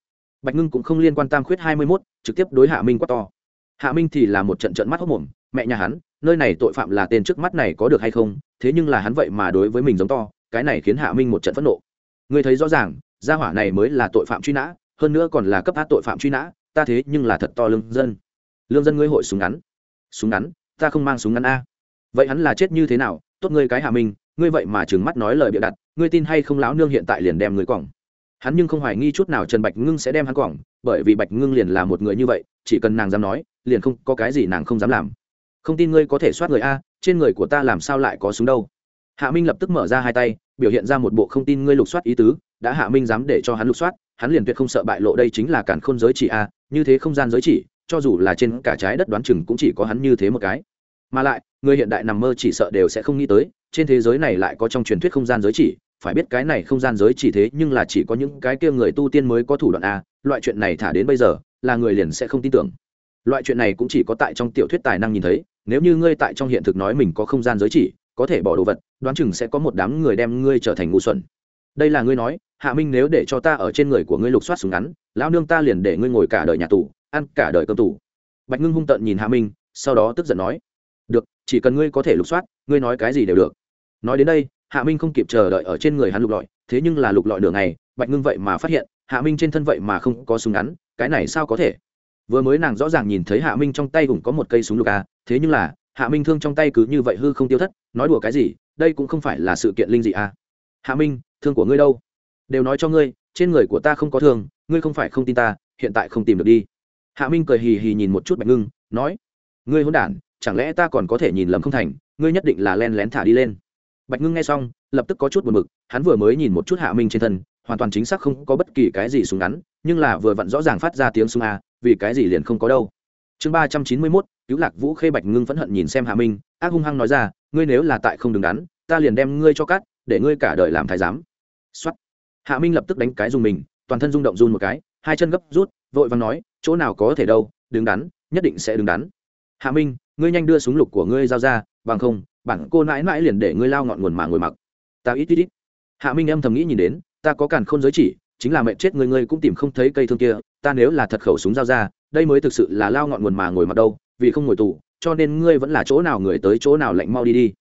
Bạch ngưng cũng không liên quan tam khuyết hai mươi mốt, trực tiếp đối hạ minh quát to. Hạ minh thì là một trận trận mắt hốc mồm, mẹ nhà hắn nơi này tội phạm là tên trước mắt này có được hay không, thế nhưng là hắn vậy mà đối với mình giống to, cái này khiến hạ minh một trận phẫn nộ. Ngươi thấy rõ ràng, gia hỏa này mới là tội phạm truy nã, hơn nữa còn là cấp hát tội phạm truy nã, ta thế nhưng là thật to lương dân. Lương dân ngươi hội súng ngắn. Súng ngắn? Ta không mang súng ngắn a. Vậy hắn là chết như thế nào? Tốt ngươi cái hạ minh, ngươi vậy mà trừng mắt nói lời bịa đặt, ngươi tin hay không lão nương hiện tại liền đem người quỏng hắn nhưng không hoài nghi chút nào trần bạch ngưng sẽ đem hắn quỏng bởi vì bạch ngưng liền là một người như vậy, chỉ cần nàng dám nói, liền không có cái gì nàng không dám làm không tin ngươi có thể soát người a, trên người của ta làm sao lại có súng đâu? Hạ minh lập tức mở ra hai tay, biểu hiện ra một bộ không tin ngươi lục soát ý tứ, đã hạ minh dám để cho hắn lục soát, hắn liền tuyệt không sợ bại lộ đây chính là cản khôn giới chỉ a, như thế không gian giới chỉ, cho dù là trên cả trái đất đoán chừng cũng chỉ có hắn như thế một cái. Mà lại, người hiện đại nằm mơ chỉ sợ đều sẽ không nghĩ tới, trên thế giới này lại có trong truyền thuyết không gian giới chỉ, phải biết cái này không gian giới chỉ thế nhưng là chỉ có những cái kia người tu tiên mới có thủ đoạn a, loại chuyện này thả đến bây giờ, là người liền sẽ không tin tưởng loại chuyện này cũng chỉ có tại trong tiểu thuyết tài năng nhìn thấy, nếu như ngươi tại trong hiện thực nói mình có không gian giới chỉ, có thể bỏ đồ vật, đoán chừng sẽ có một đám người đem ngươi trở thành ngu xuẩn. Đây là ngươi nói, hạ minh nếu để cho ta ở trên người của ngươi lục soát súng ngắn, lão nương ta liền để ngươi ngồi cả đời nhà tù, ăn cả đời cơm tù. Bạch ngưng hung tợn nhìn hạ minh, sau đó tức giận nói, được, chỉ cần ngươi có thể lục soát, ngươi nói cái gì đều được. Nói đến đây, hạ minh không kịp chờ đợi ở trên người hắn lục lọi, thế nhưng là lục lọi đường này bạch ngưng vậy mà phát hiện, hạ minh trên thân vậy mà không có súng ngắn, cái này sao có thể? Vừa mới nàng rõ ràng nhìn thấy hạ minh trong tay cũng có một cây súng lục a thế nhưng là, hạ minh thương trong tay cứ như vậy hư không tiêu thất, nói đùa cái gì, đây cũng không phải là sự kiện linh dị a hạ minh, thương của ngươi đâu? Đều nói cho ngươi, trên người của ta không có thương, ngươi không phải không tin ta, hiện tại không tìm được đi. Hạ minh cười hì hì nhìn một chút bạch ngưng, nói, ngươi hôn đản, chẳng lẽ ta còn có thể nhìn lầm không thành, ngươi nhất định là len lén thả đi lên. Bạch ngưng nghe xong, lập tức có chút buồn mực hắn vừa mới nhìn một chút hạ minh trên thân, hoàn toàn chính xác không có bất kỳ cái gì súng ngắn, nhưng là vừa vặn rõ ràng phát ra tiếng súng a vì cái gì liền không có đâu. Chương ba trăm chín mươi mốt, cứu lạc vũ khê bạch ngưng phẫn hận nhìn xem hạ minh, ác hung hăng nói ra, ngươi nếu là tại không đứng đắn, ta liền đem ngươi cho cắt, để ngươi cả đời làm thái giám. Xuất hạ minh lập tức đánh cái dùng mình, toàn thân rung động run một cái, hai chân gấp rút, vội vàng nói, chỗ nào có thể đâu, đứng đắn, nhất định sẽ đứng đắn. Hạ minh, ngươi nhanh đưa súng lục của ngươi giao ra, bằng không, bản cô mãi mãi liền để ngươi lao ngọn nguồn mà ngồi mặc. Ta ít ít ít. Hạ minh âm thầm nghĩ nhìn đến, ta có càn khôn giới chỉ chính là mẹ chết người ngươi cũng tìm không thấy cây thương kia, ta nếu là thật khẩu súng giao ra, đây mới thực sự là lao ngọn nguồn mà ngồi mặt đâu, vì không ngồi tù, cho nên ngươi vẫn là chỗ nào người tới chỗ nào lạnh mau đi đi.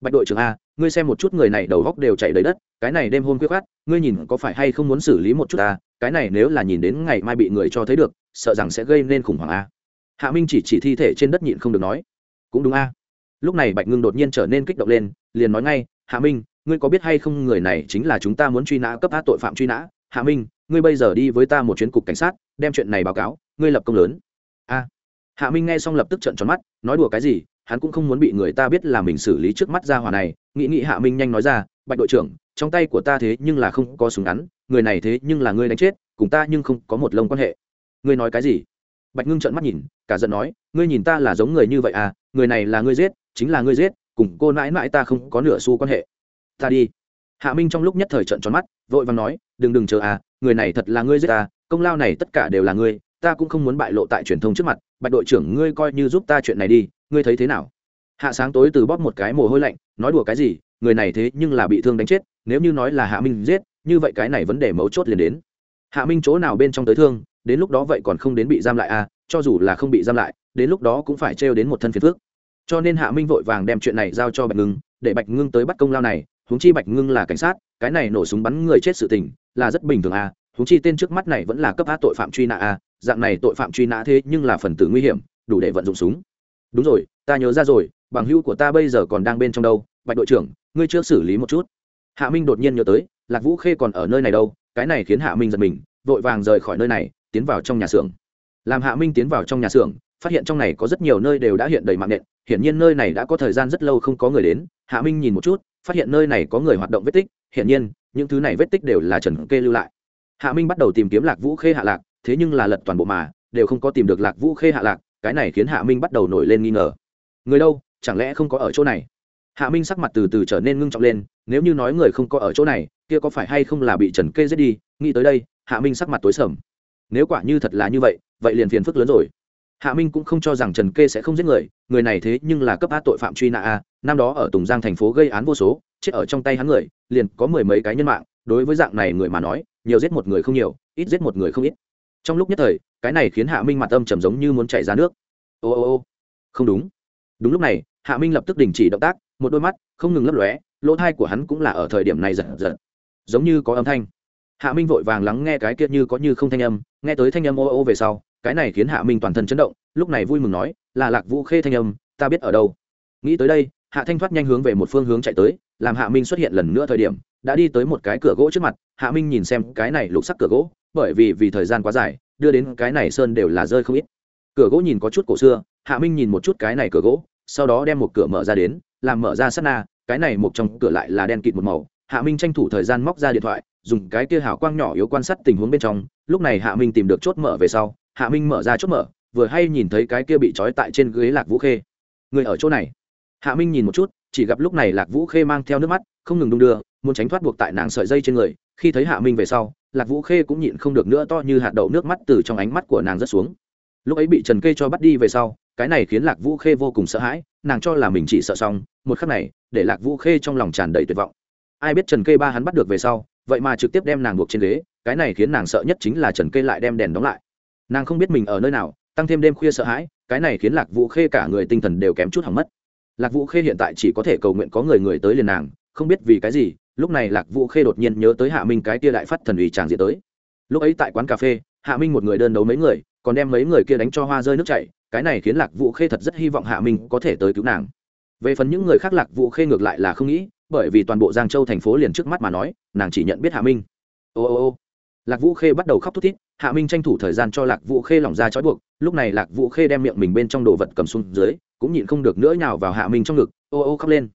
Bạch đội trưởng a, ngươi xem một chút người này đầu góc đều chạy đầy đất, cái này đêm hôn quyết khát ngươi nhìn có phải hay không muốn xử lý một chút ta, cái này nếu là nhìn đến ngày mai bị người cho thấy được, sợ rằng sẽ gây nên khủng hoảng a. Hạ minh chỉ chỉ thi thể trên đất nhịn không được nói. Cũng đúng a. Lúc này bạch ngưng đột nhiên trở nên kích động lên, liền nói ngay, hạ minh, ngươi có biết hay không người này chính là chúng ta muốn truy nã cấp á tội phạm truy nã hạ minh, ngươi bây giờ đi với ta một chuyến cục cảnh sát, đem chuyện này báo cáo, ngươi lập công lớn. A. Hạ minh nghe xong lập tức trận tròn mắt, nói đùa cái gì, hắn cũng không muốn bị người ta biết là mình xử lý trước mắt ra hỏa này. Nghĩ nghĩ hạ minh nhanh nói ra, bạch đội trưởng, trong tay của ta thế nhưng là không có súng ngắn, người này thế nhưng là ngươi đánh chết, cùng ta nhưng không có một lông quan hệ. Ngươi nói cái gì? Bạch ngưng trợn mắt nhìn, cả giận nói, ngươi nhìn ta là giống người như vậy à người này là ngươi giết, chính là ngươi giết, cùng cô mãi mãi ta không có nửa xu quan hệ. Ta đi. Hạ minh trong lúc nhất thời trận tròn mắt vội vàng nói, đừng đừng chờ à người này thật là ngươi giết ta, công lao này tất cả đều là ngươi, ta cũng không muốn bại lộ tại truyền thông trước mặt, bạch đội trưởng ngươi coi như giúp ta chuyện này đi, ngươi thấy thế nào? Hạ sáng tối từ bóp một cái mồ hôi lạnh, nói đùa cái gì, người này thế nhưng là bị thương đánh chết, nếu như nói là hạ minh giết, như vậy cái này vấn đề mấu chốt liền đến. Hạ minh chỗ nào bên trong tới thương, đến lúc đó vậy còn không đến bị giam lại à cho dù là không bị giam lại, đến lúc đó cũng phải trêu đến một thân phiền phước cho nên hạ minh vội vàng đem chuyện này giao cho bạch ngưng, để bạch ngưng tới bắt công lao này huống chi bạch ngưng là cảnh sát, cái này nổ súng bắn người chết sự tình là rất bình thường à huống chi tên trước mắt này vẫn là cấp á tội phạm truy nã à dạng này tội phạm truy nã thế nhưng là phần tử nguy hiểm, đủ để vận dụng súng. Đúng rồi, ta nhớ ra rồi, bằng hữu của ta bây giờ còn đang bên trong đâu, bạch đội trưởng, ngươi chưa xử lý một chút. Hạ minh đột nhiên nhớ tới, lạc vũ khê còn ở nơi này đâu, cái này khiến hạ minh giật mình, vội vàng rời khỏi nơi này, tiến vào trong nhà xưởng. Làm hạ minh tiến vào trong nhà xưởng, phát hiện trong này có rất nhiều nơi đều đã hiện đầy mạng nện, hiển nhiên nơi này đã có thời gian rất lâu không có người đến, hạ minh nhìn một chút phát hiện nơi này có người hoạt động vết tích, hiển nhiên, những thứ này vết tích đều là trần kê lưu lại. Hạ minh bắt đầu tìm kiếm lạc vũ khê hạ lạc, thế nhưng là lật toàn bộ mà, đều không có tìm được lạc vũ khê hạ lạc, cái này khiến hạ minh bắt đầu nổi lên nghi ngờ. Người đâu, chẳng lẽ không có ở chỗ này? Hạ minh sắc mặt từ từ trở nên ngưng trọng lên, nếu như nói người không có ở chỗ này, kia có phải hay không là bị trần kê giết đi? Nghĩ tới đây, hạ minh sắc mặt tối sầm. Nếu quả như thật là như vậy vậy liền phiền phức lớn rồi. Hạ minh cũng không cho rằng trần kê sẽ không giết người người này thế nhưng là cấp a tội phạm truy nã a năm đó ở tùng giang thành phố gây án vô số, chết ở trong tay hắn người, liền có mười mấy cái nhân mạng, đối với dạng này người mà nói, nhiều giết một người không nhiều, ít giết một người không ít. Trong lúc nhất thời, cái này khiến hạ minh mặt âm trầm giống như muốn chảy ra nước. Ô ô ô, không đúng. Đúng lúc này, hạ minh lập tức đình chỉ động tác, một đôi mắt không ngừng lấp lóe, lỗ thai của hắn cũng là ở thời điểm này giật giật, giống như có âm thanh. Hạ minh vội vàng lắng nghe cái kia như có như không thanh âm, nghe tới thanh âm ô ô về sau, cái này khiến hạ minh toàn thân chấn động, lúc này vui mừng nói, là lạc vũ khê thanh âm, ta biết ở đâu. Nghĩ tới đây hạ thanh thoát nhanh hướng về một phương hướng chạy tới, làm hạ minh xuất hiện lần nữa thời điểm, đã đi tới một cái cửa gỗ trước mặt. Hạ minh nhìn xem cái này lục sắc cửa gỗ, bởi vì vì thời gian quá dài, đưa đến cái này sơn đều là rơi không ít. Cửa gỗ nhìn có chút cổ xưa, hạ minh nhìn một chút cái này cửa gỗ, sau đó đem một cửa mở ra đến, làm mở ra sát na, cái này một trong cửa lại là đen kịt một màu. Hạ minh tranh thủ thời gian móc ra điện thoại, dùng cái kia hảo quang nhỏ yếu quan sát tình huống bên trong. Lúc này hạ minh tìm được chốt mở về sau, hạ minh mở ra chốt mở, vừa hay nhìn thấy cái kia bị trói tại trên ghế lạc vũ khê. Người ở chỗ này hạ minh nhìn một chút, chỉ gặp lúc này lạc vũ khê mang theo nước mắt, không ngừng đung đưa, muốn tránh thoát buộc tại nàng sợi dây trên người. Khi thấy hạ minh về sau, lạc vũ khê cũng nhịn không được nữa to như hạt đậu nước mắt từ trong ánh mắt của nàng rớt xuống. Lúc ấy bị trần kê cho bắt đi về sau, cái này khiến lạc vũ khê vô cùng sợ hãi, nàng cho là mình chỉ sợ xong, một khắc này, để lạc vũ khê trong lòng tràn đầy tuyệt vọng. Ai biết trần kê ba hắn bắt được về sau, vậy mà trực tiếp đem nàng buộc trên ghế, cái này khiến nàng sợ nhất chính là trần kê lại đem đèn đóng lại. Nàng không biết mình ở nơi nào, tăng thêm đêm khuya sợ hãi, cái này khiến lạc vũ khê cả người tinh thần đều kém chút hỏng mất lạc vũ khê hiện tại chỉ có thể cầu nguyện có người người tới liền nàng, không biết vì cái gì, lúc này lạc vũ khê đột nhiên nhớ tới hạ minh cái kia đại phát thần ủy tràng diện tới. Lúc ấy tại quán cà phê, hạ minh một người đơn đấu mấy người, còn đem mấy người kia đánh cho hoa rơi nước chảy, cái này khiến lạc vũ khê thật rất hy vọng hạ minh có thể tới cứu nàng. Về phần những người khác lạc vũ khê ngược lại là không nghĩ, bởi vì toàn bộ giang châu thành phố liền trước mắt mà nói, nàng chỉ nhận biết hạ minh. Ô ô ô. Lạc vũ khê bắt đầu khóc thút thít hạ minh tranh thủ thời gian cho lạc vũ khê lỏng ra trói buộc, lúc này lạc vũ khê đem miệng mình bên trong đồ vật cầm xuống dưới, cũng nhịn không được nữa nào vào hạ minh trong ngực, ô ô khóc lên.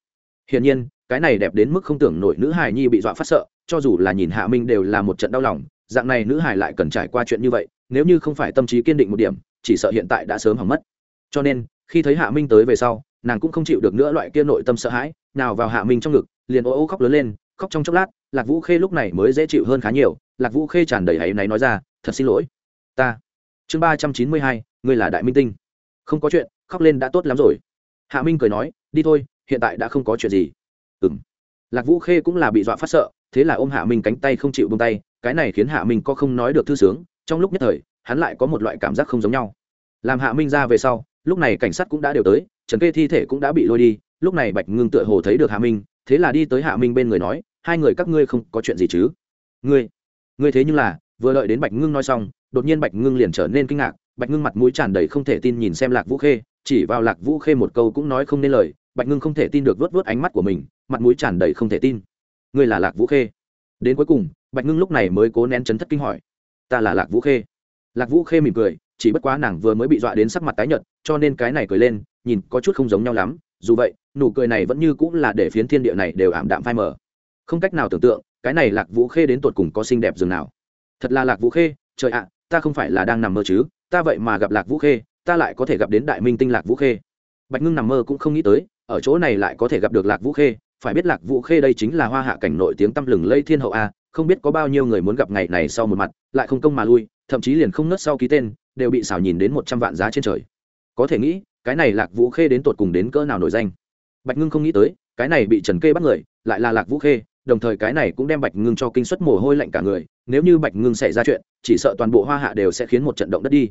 Hiển nhiên, cái này đẹp đến mức không tưởng nổi nữ hài nhi bị dọa phát sợ, cho dù là nhìn hạ minh đều là một trận đau lòng, dạng này nữ hài lại cần trải qua chuyện như vậy, nếu như không phải tâm trí kiên định một điểm, chỉ sợ hiện tại đã sớm hỏng mất. Cho nên, khi thấy hạ minh tới về sau, nàng cũng không chịu được nữa loại kia nội tâm sợ hãi nào vào hạ minh trong ngực, liền ô ô khóc lớn lên, khóc trong chốc lát, lạc vũ khê lúc này mới dễ chịu hơn khá nhiều lạc vũ khê tràn đầy hãy náy nói ra, thật xin lỗi, ta. Chương ba trăm chín mươi hai, ngươi là đại minh tinh. Không có chuyện, khóc lên đã tốt lắm rồi. Hạ minh cười nói, đi thôi, hiện tại đã không có chuyện gì. Ừ m lạc vũ khê cũng là bị dọa phát sợ, thế là ôm hạ minh cánh tay không chịu bông tay, cái này khiến hạ minh có không nói được thư sướng, trong lúc nhất thời, hắn lại có một loại cảm giác không giống nhau. Làm hạ minh ra về sau, lúc này cảnh sát cũng đã đều tới, trần kê thi thể cũng đã bị lôi đi, lúc này bạch ngưng tựa hồ thấy được hạ minh, thế là đi tới hạ minh bên người nói, hai người các ngươi không có chuyện gì chứ? Ngươi? Ngươi thế nhưng là, vừa đợi đến bạch ngưng nói xong, đột nhiên bạch ngưng liền trở nên kinh ngạc, bạch ngưng mặt mũi tràn đầy không thể tin nhìn xem lạc vũ khê, chỉ vào lạc vũ khê một câu cũng nói không nên lời, bạch ngưng không thể tin được vớt vớt ánh mắt của mình, mặt mũi tràn đầy không thể tin. Ngươi là lạc vũ khê. Đến cuối cùng, bạch ngưng lúc này mới cố nén chấn thất kinh hỏi, ta là lạc vũ khê? Lạc vũ khê mỉm cười, chỉ bất quá nàng vừa mới bị dọa đến sắc mặt tái nhợt, cho nên cái này cười lên, nhìn có chút không giống nhau lắm, dù vậy, nụ cười này vẫn như cũng là để phiến thiên địa này đều ảm đạm phai mờ. Không cách nào tưởng tượng cái này lạc vũ khê đến tột cùng có xinh đẹp dường nào? Thật là lạc vũ khê, trời ạ, ta không phải là đang nằm mơ chứ, ta vậy mà gặp lạc vũ khê, ta lại có thể gặp đến đại minh tinh lạc vũ khê. Bạch ngưng nằm mơ cũng không nghĩ tới, ở chỗ này lại có thể gặp được lạc vũ khê, phải biết lạc vũ khê đây chính là hoa hạ cảnh nổi tiếng tăm lừng lây thiên hậu a, không biết có bao nhiêu người muốn gặp ngày này sau một mặt, lại không công mà lui, thậm chí liền không nớt sau ký tên, đều bị xảo nhìn đến một trăm vạn giá trên trời. Có thể nghĩ, cái này lạc vũ khê đến tột cùng đến cỡ nào nổi danh? Bạch ngưng không nghĩ tới, cái này bị trần kê bắt người, lại là lạc vũ khê đồng thời cái này cũng đem bạch ngưng cho kinh suất mồ hôi lạnh cả người, nếu như bạch ngưng xảy ra chuyện, chỉ sợ toàn bộ hoa hạ đều sẽ khiến một trận động đất đi.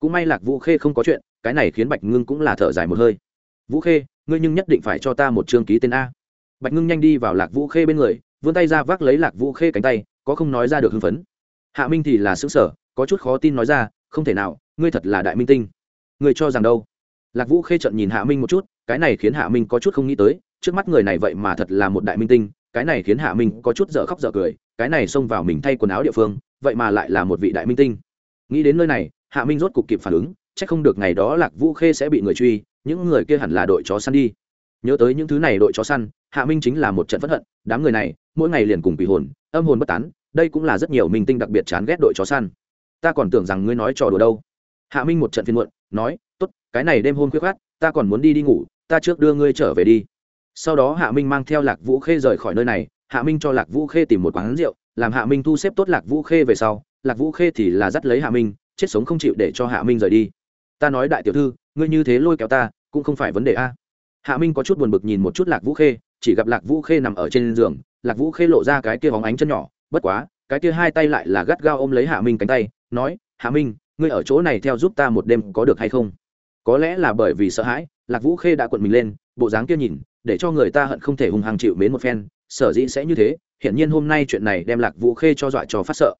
Cũng may lạc vũ khê không có chuyện, cái này khiến bạch ngưng cũng là thở dài một hơi. Vũ khê, ngươi nhưng nhất định phải cho ta một chương ký tên a. Bạch ngưng nhanh đi vào lạc vũ khê bên người, vươn tay ra vác lấy lạc vũ khê cánh tay, có không nói ra được hưng phấn. Hạ minh thì là xứng sở có chút khó tin nói ra, không thể nào, ngươi thật là đại minh tinh. Ngươi cho rằng đâu? Lạc vũ khê trận nhìn hạ minh một chút, cái này khiến hạ minh có chút không nghĩ tới, trước mắt người này vậy mà thật là một đại minh tinh cái này khiến hạ minh có chút dở khóc dở cười, cái này xông vào mình thay quần áo địa phương, vậy mà lại là một vị đại minh tinh. Nghĩ đến nơi này, hạ minh rốt cục kịp phản ứng c h ắ c không được ngày đó lạc vũ khê sẽ bị người truy, những người kia hẳn là đội chó săn đi. Nhớ tới những thứ này đội chó săn, hạ minh chính là một trận phẫn hận, đám người này, mỗi ngày liền cùng bị hồn, âm hồn bất tán, đây cũng là rất nhiều minh tinh đặc biệt chán ghét đội chó săn. Ta còn tưởng rằng ngươi nói trò đùa đâu. Hạ minh một trận phiên muộn, nói t ố t cái này đêm hôn khuyết khát ta còn muốn đi đi ngủ, ta trước đưa ngươi trở về đi sau đó hạ minh mang theo lạc vũ khê rời khỏi nơi này, hạ minh cho lạc vũ khê tìm một quán rượu, làm hạ minh thu xếp tốt lạc vũ khê về sau, lạc vũ khê thì là dắt lấy hạ minh, chết sống không chịu để cho hạ minh rời đi. Ta nói đại tiểu thư, ngươi như thế lôi kéo ta, cũng không phải vấn đề a. Hạ minh có chút buồn bực nhìn một chút lạc vũ khê, chỉ gặp lạc vũ khê nằm ở trên giường, lạc vũ khê lộ ra cái kia hóng ánh chân nhỏ, bất quá, cái kia hai tay lại là gắt gao ôm lấy hạ minh cánh tay, nói, hạ minh, ngươi ở chỗ này theo giúp ta một đêm có được hay không? Có lẽ là bởi vì sợ hãi, lạc vũ khê đã cuộn mình lên, bộ dáng kia nhìn để cho người ta hận không thể hùng hăng chịu mến một phen, sở dĩ sẽ như thế, hiển nhiên hôm nay chuyện này đem lạc vũ khê cho dọa cho phát sợ.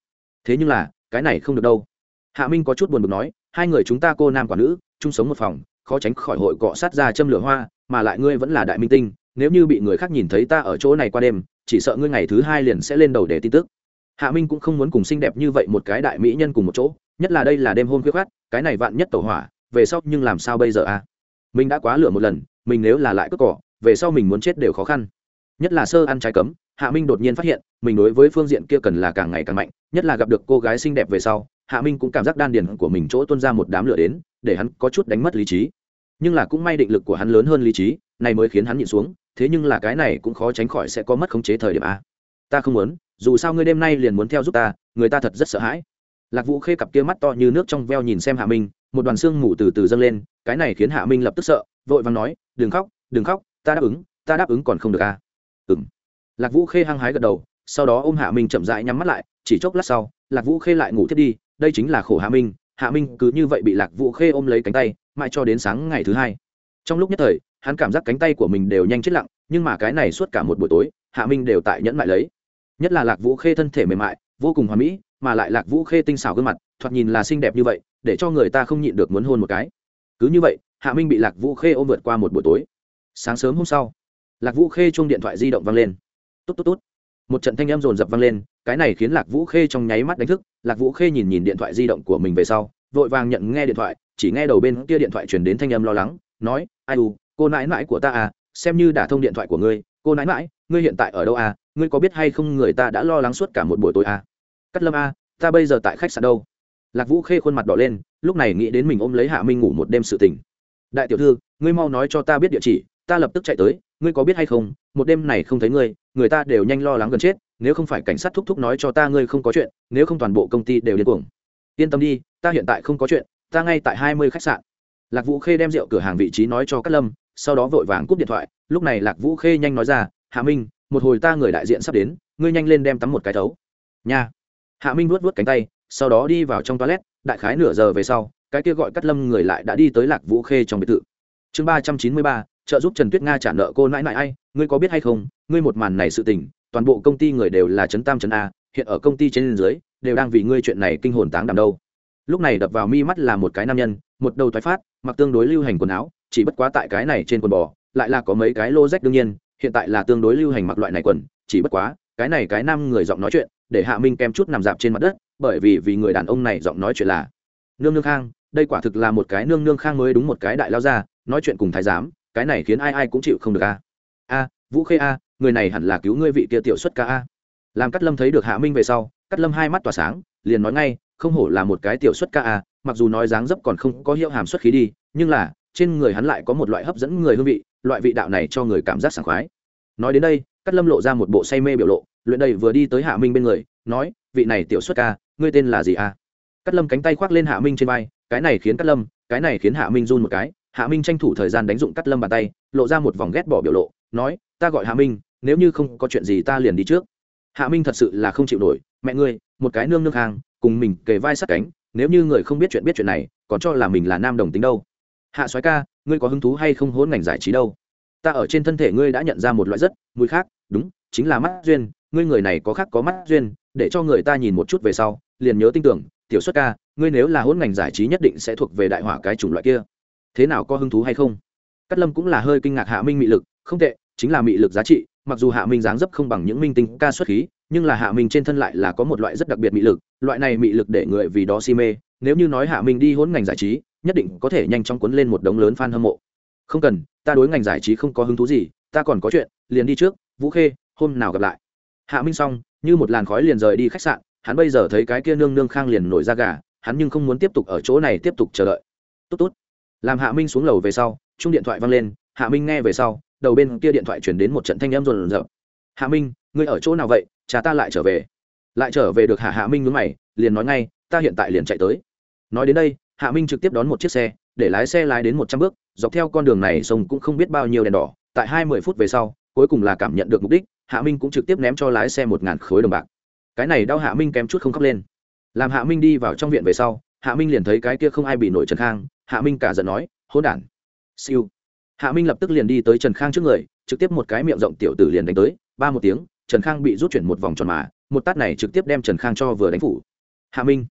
Thế nhưng là, cái này không được đâu. Hạ minh có chút buồn bực nói, hai người chúng ta cô nam quả nữ, chung sống một phòng, khó tránh khỏi hội cọ sát ra châm lửa hoa, mà lại ngươi vẫn là đại minh tinh, nếu như bị người khác nhìn thấy ta ở chỗ này qua đêm, chỉ sợ ngươi ngày thứ hai liền sẽ lên đầu để tin tức. Hạ minh cũng không muốn cùng xinh đẹp như vậy một cái đại mỹ nhân cùng một chỗ, nhất là đây là đêm hôn khuyết khát cái này vạn nhất tẩu hỏa, về sau nhưng làm sao bây giờ a à? mình đã quá lửa một lần, mình nếu là lại cất cỏ về sau mình muốn chết đều khó khăn. Nhất là sơ ăn trái cấm, hạ minh đột nhiên phát hiện, mình đối với phương diện kia cần là càng ngày càng mạnh, nhất là gặp được cô gái xinh đẹp về sau, hạ minh cũng cảm giác đan điền của mình chỗ tuân ra một đám lửa đến, để hắn có chút đánh mất lý trí. Nhưng là cũng may định lực của hắn lớn hơn lý trí, này mới khiến hắn nhịn xuống, thế nhưng là cái này cũng khó tránh khỏi sẽ có mất khống chế thời điểm a. Ta không muốn, dù sao ngươi đêm nay liền muốn theo giúp ta, người ta thật rất sợ hãi. Lạc vũ khê cặp kia mắt to như nước trong veo nhìn xem hạ minh, một đoàn xương mù từ từ dâng lên, cái này khiến hạ minh lập tức sợ, vội vàng nói, đừng khóc đừng khóc ta đáp ứng, ta đáp ứng còn không được à? Ừng lạc vũ khê hăng hái gật đầu, sau đó ô m hạ minh chậm rãi nhắm mắt lại, chỉ chốc lát sau, lạc vũ khê lại ngủ thiết đi, đây chính là khổ hạ minh hạ minh cứ như vậy bị lạc vũ khê ôm lấy cánh tay, mãi cho đến sáng ngày thứ hai. Trong lúc nhất thời, hắn cảm giác cánh tay của mình đều nhanh chết lặng, nhưng mà cái này suốt cả một buổi tối, hạ minh đều tại nhẫn mại lấy. Nhất là lạc vũ khê thân thể mềm mại, vô cùng hoà mỹ, mà lại lạc vũ khê tinh xảo gương mặt, thoạt nhìn là xinh đẹp như vậy, để cho người ta không nhịn được muốn hôn một cái. Cứ như vậy, hạ minh bị lạc vũ khê ôm vượt qua một buổi tối sáng sớm hôm sau, lạc vũ khê chung điện thoại di động vang lên. Tốt tốt tốt một trận thanh em rồn rập vang lên, cái này khiến lạc vũ khê trong nháy mắt đánh thức. Lạc vũ khê nhìn nhìn điện thoại di động của mình về sau, vội vàng nhận nghe điện thoại, chỉ nghe đầu bên kia điện thoại chuyển đến thanh âm lo lắng, nói, ai u, cô nãi nãi của ta à xem như đã thông điện thoại của ngươi. Cô nãi nãi, ngươi hiện tại ở đâu à? Ngươi có biết hay không người ta đã lo lắng suốt cả một buổi tối à? Cắt lâm à ta bây giờ tại khách sạn đâu? Lạc vũ khê khuôn mặt đỏ lên, lúc này nghĩ đến mình ôm lấy hạ minh ngủ một đêm sự tình. Đại tiểu thư, ngươi mau nói cho ta biết địa chỉ ta lập tức chạy tới, ngươi có biết hay không, một đêm này không thấy ngươi, người ta đều nhanh lo lắng gần chết, nếu không phải cảnh sát thúc thúc nói cho ta ngươi không có chuyện, nếu không toàn bộ công ty đều điên cuồng. Yên tâm đi, ta hiện tại không có chuyện, ta ngay tại hai mươi khách sạn. Lạc vũ khê đem rượu cửa hàng vị trí nói cho cát lâm, sau đó vội vàng cúp điện thoại, lúc này lạc vũ khê nhanh nói ra, hạ minh, một hồi ta người đại diện sắp đến, ngươi nhanh lên đem tắm một cái thấu. Nha. Hạ minh vuốt vuốt cánh tay, sau đó đi vào trong toilet, đại khái nửa giờ về sau, cái kia gọi cát lâm người lại đã đi tới lạc vũ khê trong biệt thự. Chương ba trăm chín mươi ba trợ giúp trần tuyết nga trả nợ cô nãi nãi ai, ngươi có biết hay không, ngươi một màn này sự tình, toàn bộ công ty người đều là trấn tam trấn a, hiện ở công ty trên dưới, đều đang vì ngươi chuyện này kinh hồn táng đàm đâu. Lúc này đập vào mi mắt là một cái nam nhân, một đầu thoái phát, mặc tương đối lưu hành quần áo, chỉ bất quá tại cái này trên quần bò, lại là có mấy cái lô rách đương nhiên, hiện tại là tương đối lưu hành mặc loại này quần, chỉ bất quá, cái này cái nam người giọng nói chuyện, để hạ minh kem chút nằm dạp trên mặt đất, bởi vì vì người đàn ông này giọng nói chuyện là, nương nương khang, đây quả thực là một cái nương nương khang mới đúng một cái đại lao ra nói chuyện cùng thái giám cái này khiến ai ai cũng chịu không được a. A, vũ khê a, người này hẳn là cứu ngươi vị kia tiểu xuất ca a. Làm cát lâm thấy được hạ minh về sau, cát lâm hai mắt tỏa sáng, liền nói ngay, không hổ là một cái tiểu xuất ca a, mặc dù nói dáng dấp còn không có hiệu hàm xuất khí đi, nhưng là, trên người hắn lại có một loại hấp dẫn người hương vị, loại vị đạo này cho người cảm giác sảng khoái. Nói đến đây, cát lâm lộ ra một bộ say mê biểu lộ, luyện đầy vừa đi tới hạ minh bên người, nói, vị này tiểu xuất ca, ngươi tên là gì a? Cát lâm cánh tay khoác lên hạ minh trên vai, cái này khiến cát lâm, cái này khiến hạ minh run một cái hạ minh tranh thủ thời gian đánh dụng cắt lâm bàn tay, lộ ra một vòng ghét bỏ biểu lộ, nói, ta gọi hạ minh, nếu như không có chuyện gì ta liền đi trước. Hạ minh thật sự là không chịu nổi, mẹ ngươi, một cái nương nương hàng, cùng mình kề vai sát cánh, nếu như người không biết chuyện biết chuyện này, còn cho là mình là nam đồng tính đâu. Hạ soái ca, ngươi có hứng thú hay không hôn ngành giải trí đâu? Ta ở trên thân thể ngươi đã nhận ra một loại rất mùi khác, đúng, chính là mắt duyên, ngươi người này có khác có mắt duyên, để cho người ta nhìn một chút về sau, liền nhớ tin tưởng, tiểu xuất ca, ngươi nếu là hôn ngành giải trí nhất định sẽ thuộc về đại hỏa cái chủng loại kia thế nào có hứng thú hay không? Cát lâm cũng là hơi kinh ngạc hạ minh mị lực, không tệ, chính là mị lực giá trị, mặc dù hạ minh dáng dấp không bằng những minh tinh ca xuất khí, nhưng là hạ minh trên thân lại là có một loại rất đặc biệt mị lực, loại này mị lực để người vì đó si mê, nếu như nói hạ minh đi hỗn ngành giải trí, nhất định có thể nhanh chóng cuốn lên một đống lớn fan hâm mộ. Không cần, ta đối ngành giải trí không có hứng thú gì, ta còn có chuyện, liền đi trước, vũ khê, hôm nào gặp lại. Hạ minh xong, như một làn khói liền rời đi khách sạn, hắn bây giờ thấy cái kia nương nương khang liền nổi ra gà, hắn nhưng không muốn tiếp tục ở chỗ này tiếp tục chờ đợi. Tốt tốt làm hạ minh xuống lầu về sau, chung điện thoại văng lên, hạ minh nghe về sau, đầu bên kia điện thoại chuyển đến một trận thanh em rồn rợp hạ minh, ngươi ở chỗ nào vậy? Cha ta lại trở về. Lại trở về được hạ hạ minh nhớ mày, liền nói ngay, ta hiện tại liền chạy tới. Nói đến đây, hạ minh trực tiếp đón một chiếc xe, để lái xe lái đến một trăm bước, dọc theo con đường này sông cũng không biết bao nhiêu đèn đỏ. Tại hai mươi phút về sau, cuối cùng là cảm nhận được mục đích, hạ minh cũng trực tiếp ném cho lái xe một ngàn khối đồng bạc. Cái này đau hạ minh kém chút không khóc lên. Làm hạ minh đi vào trong viện về sau, hạ minh liền thấy cái kia không ai bị nổi trần khang hạ minh cả giận nói, hỗn đản. Siêu. Hạ minh lập tức liền đi tới trần khang trước người, trực tiếp một cái miệng rộng tiểu tử liền đánh tới, ba một tiếng, trần khang bị rút chuyển một vòng tròn mà, một tát này trực tiếp đem trần khang cho vừa đánh phủ. Hạ minh.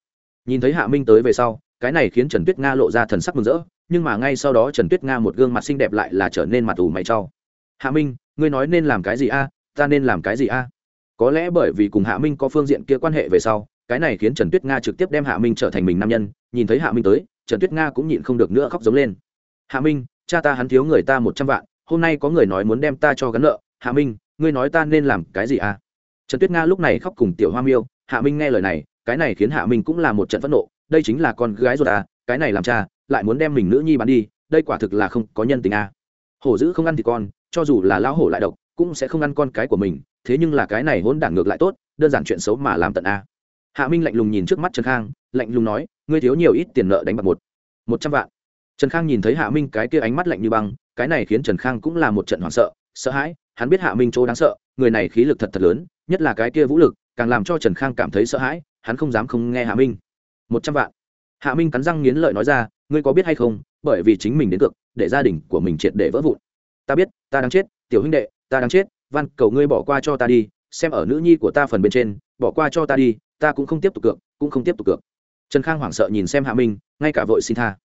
Nhìn thấy hạ minh tới về sau, cái này khiến trần tuyết nga lộ ra thần sắc mừng rỡ, nhưng mà ngay sau đó trần tuyết nga một gương mặt xinh đẹp lại là trở nên mặt ủ mày trau hạ minh, ngươi nói nên làm cái gì a? Ta nên làm cái gì a? Có lẽ bởi vì cùng hạ minh có phương diện kia quan hệ về sau, cái này khiến trần tuyết nga trực tiếp đem hạ minh trở thành mình nam nhân, nhìn thấy hạ minh tới trần tuyết nga cũng nhịn không được nữa khóc giống lên. Hạ minh, cha ta hắn thiếu người ta một trăm vạn, hôm nay có người nói muốn đem ta cho gắn nợ. Hạ minh, ngươi nói ta nên làm cái gì à? Trần tuyết nga lúc này khóc cùng tiểu hoa miêu, hạ minh nghe lời này, cái này khiến hạ minh cũng là một trận phẫn nộ. Đây chính là con gái ruột à cái này làm cha, lại muốn đem mình nữ nhi bán đi, đây quả thực là không có nhân tình à. Hổ dữ không ăn thì con, cho dù là lão hổ lại độc, cũng sẽ không ăn con cái của mình, thế nhưng là cái này hỗn đản ngược lại tốt, đơn giản chuyện xấu mà làm tận a hạ minh lạnh lùng nhìn trước mắt trần khang lạnh lùng nói, ngươi thiếu nhiều ít tiền nợ đánh bạc một một trăm vạn. Trần khang nhìn thấy hạ minh cái kia ánh mắt lạnh như băng, cái này khiến trần khang cũng là một trận hoảng sợ sợ hãi, hắn biết hạ minh chỗ đáng sợ, người này khí lực thật thật lớn, nhất là cái kia vũ lực, càng làm cho trần khang cảm thấy sợ hãi, hắn không dám không nghe hạ minh. Một trăm vạn. Hạ minh cắn răng nghiến lợi nói ra, ngươi có biết hay không, bởi vì chính mình đến cược, để gia đình của mình triệt để vỡ vụn. Ta biết, ta đang chết, tiểu huynh đệ, ta đang chết, van, cầu ngươi bỏ qua cho ta đi, xem ở nữ nhi của ta phần bên trên, bỏ qua cho ta đi, ta cũng không tiếp tục cược, cũng không tiếp tục cược trần khang hoảng sợ nhìn xem hạ minh, ngay cả vội xin tha.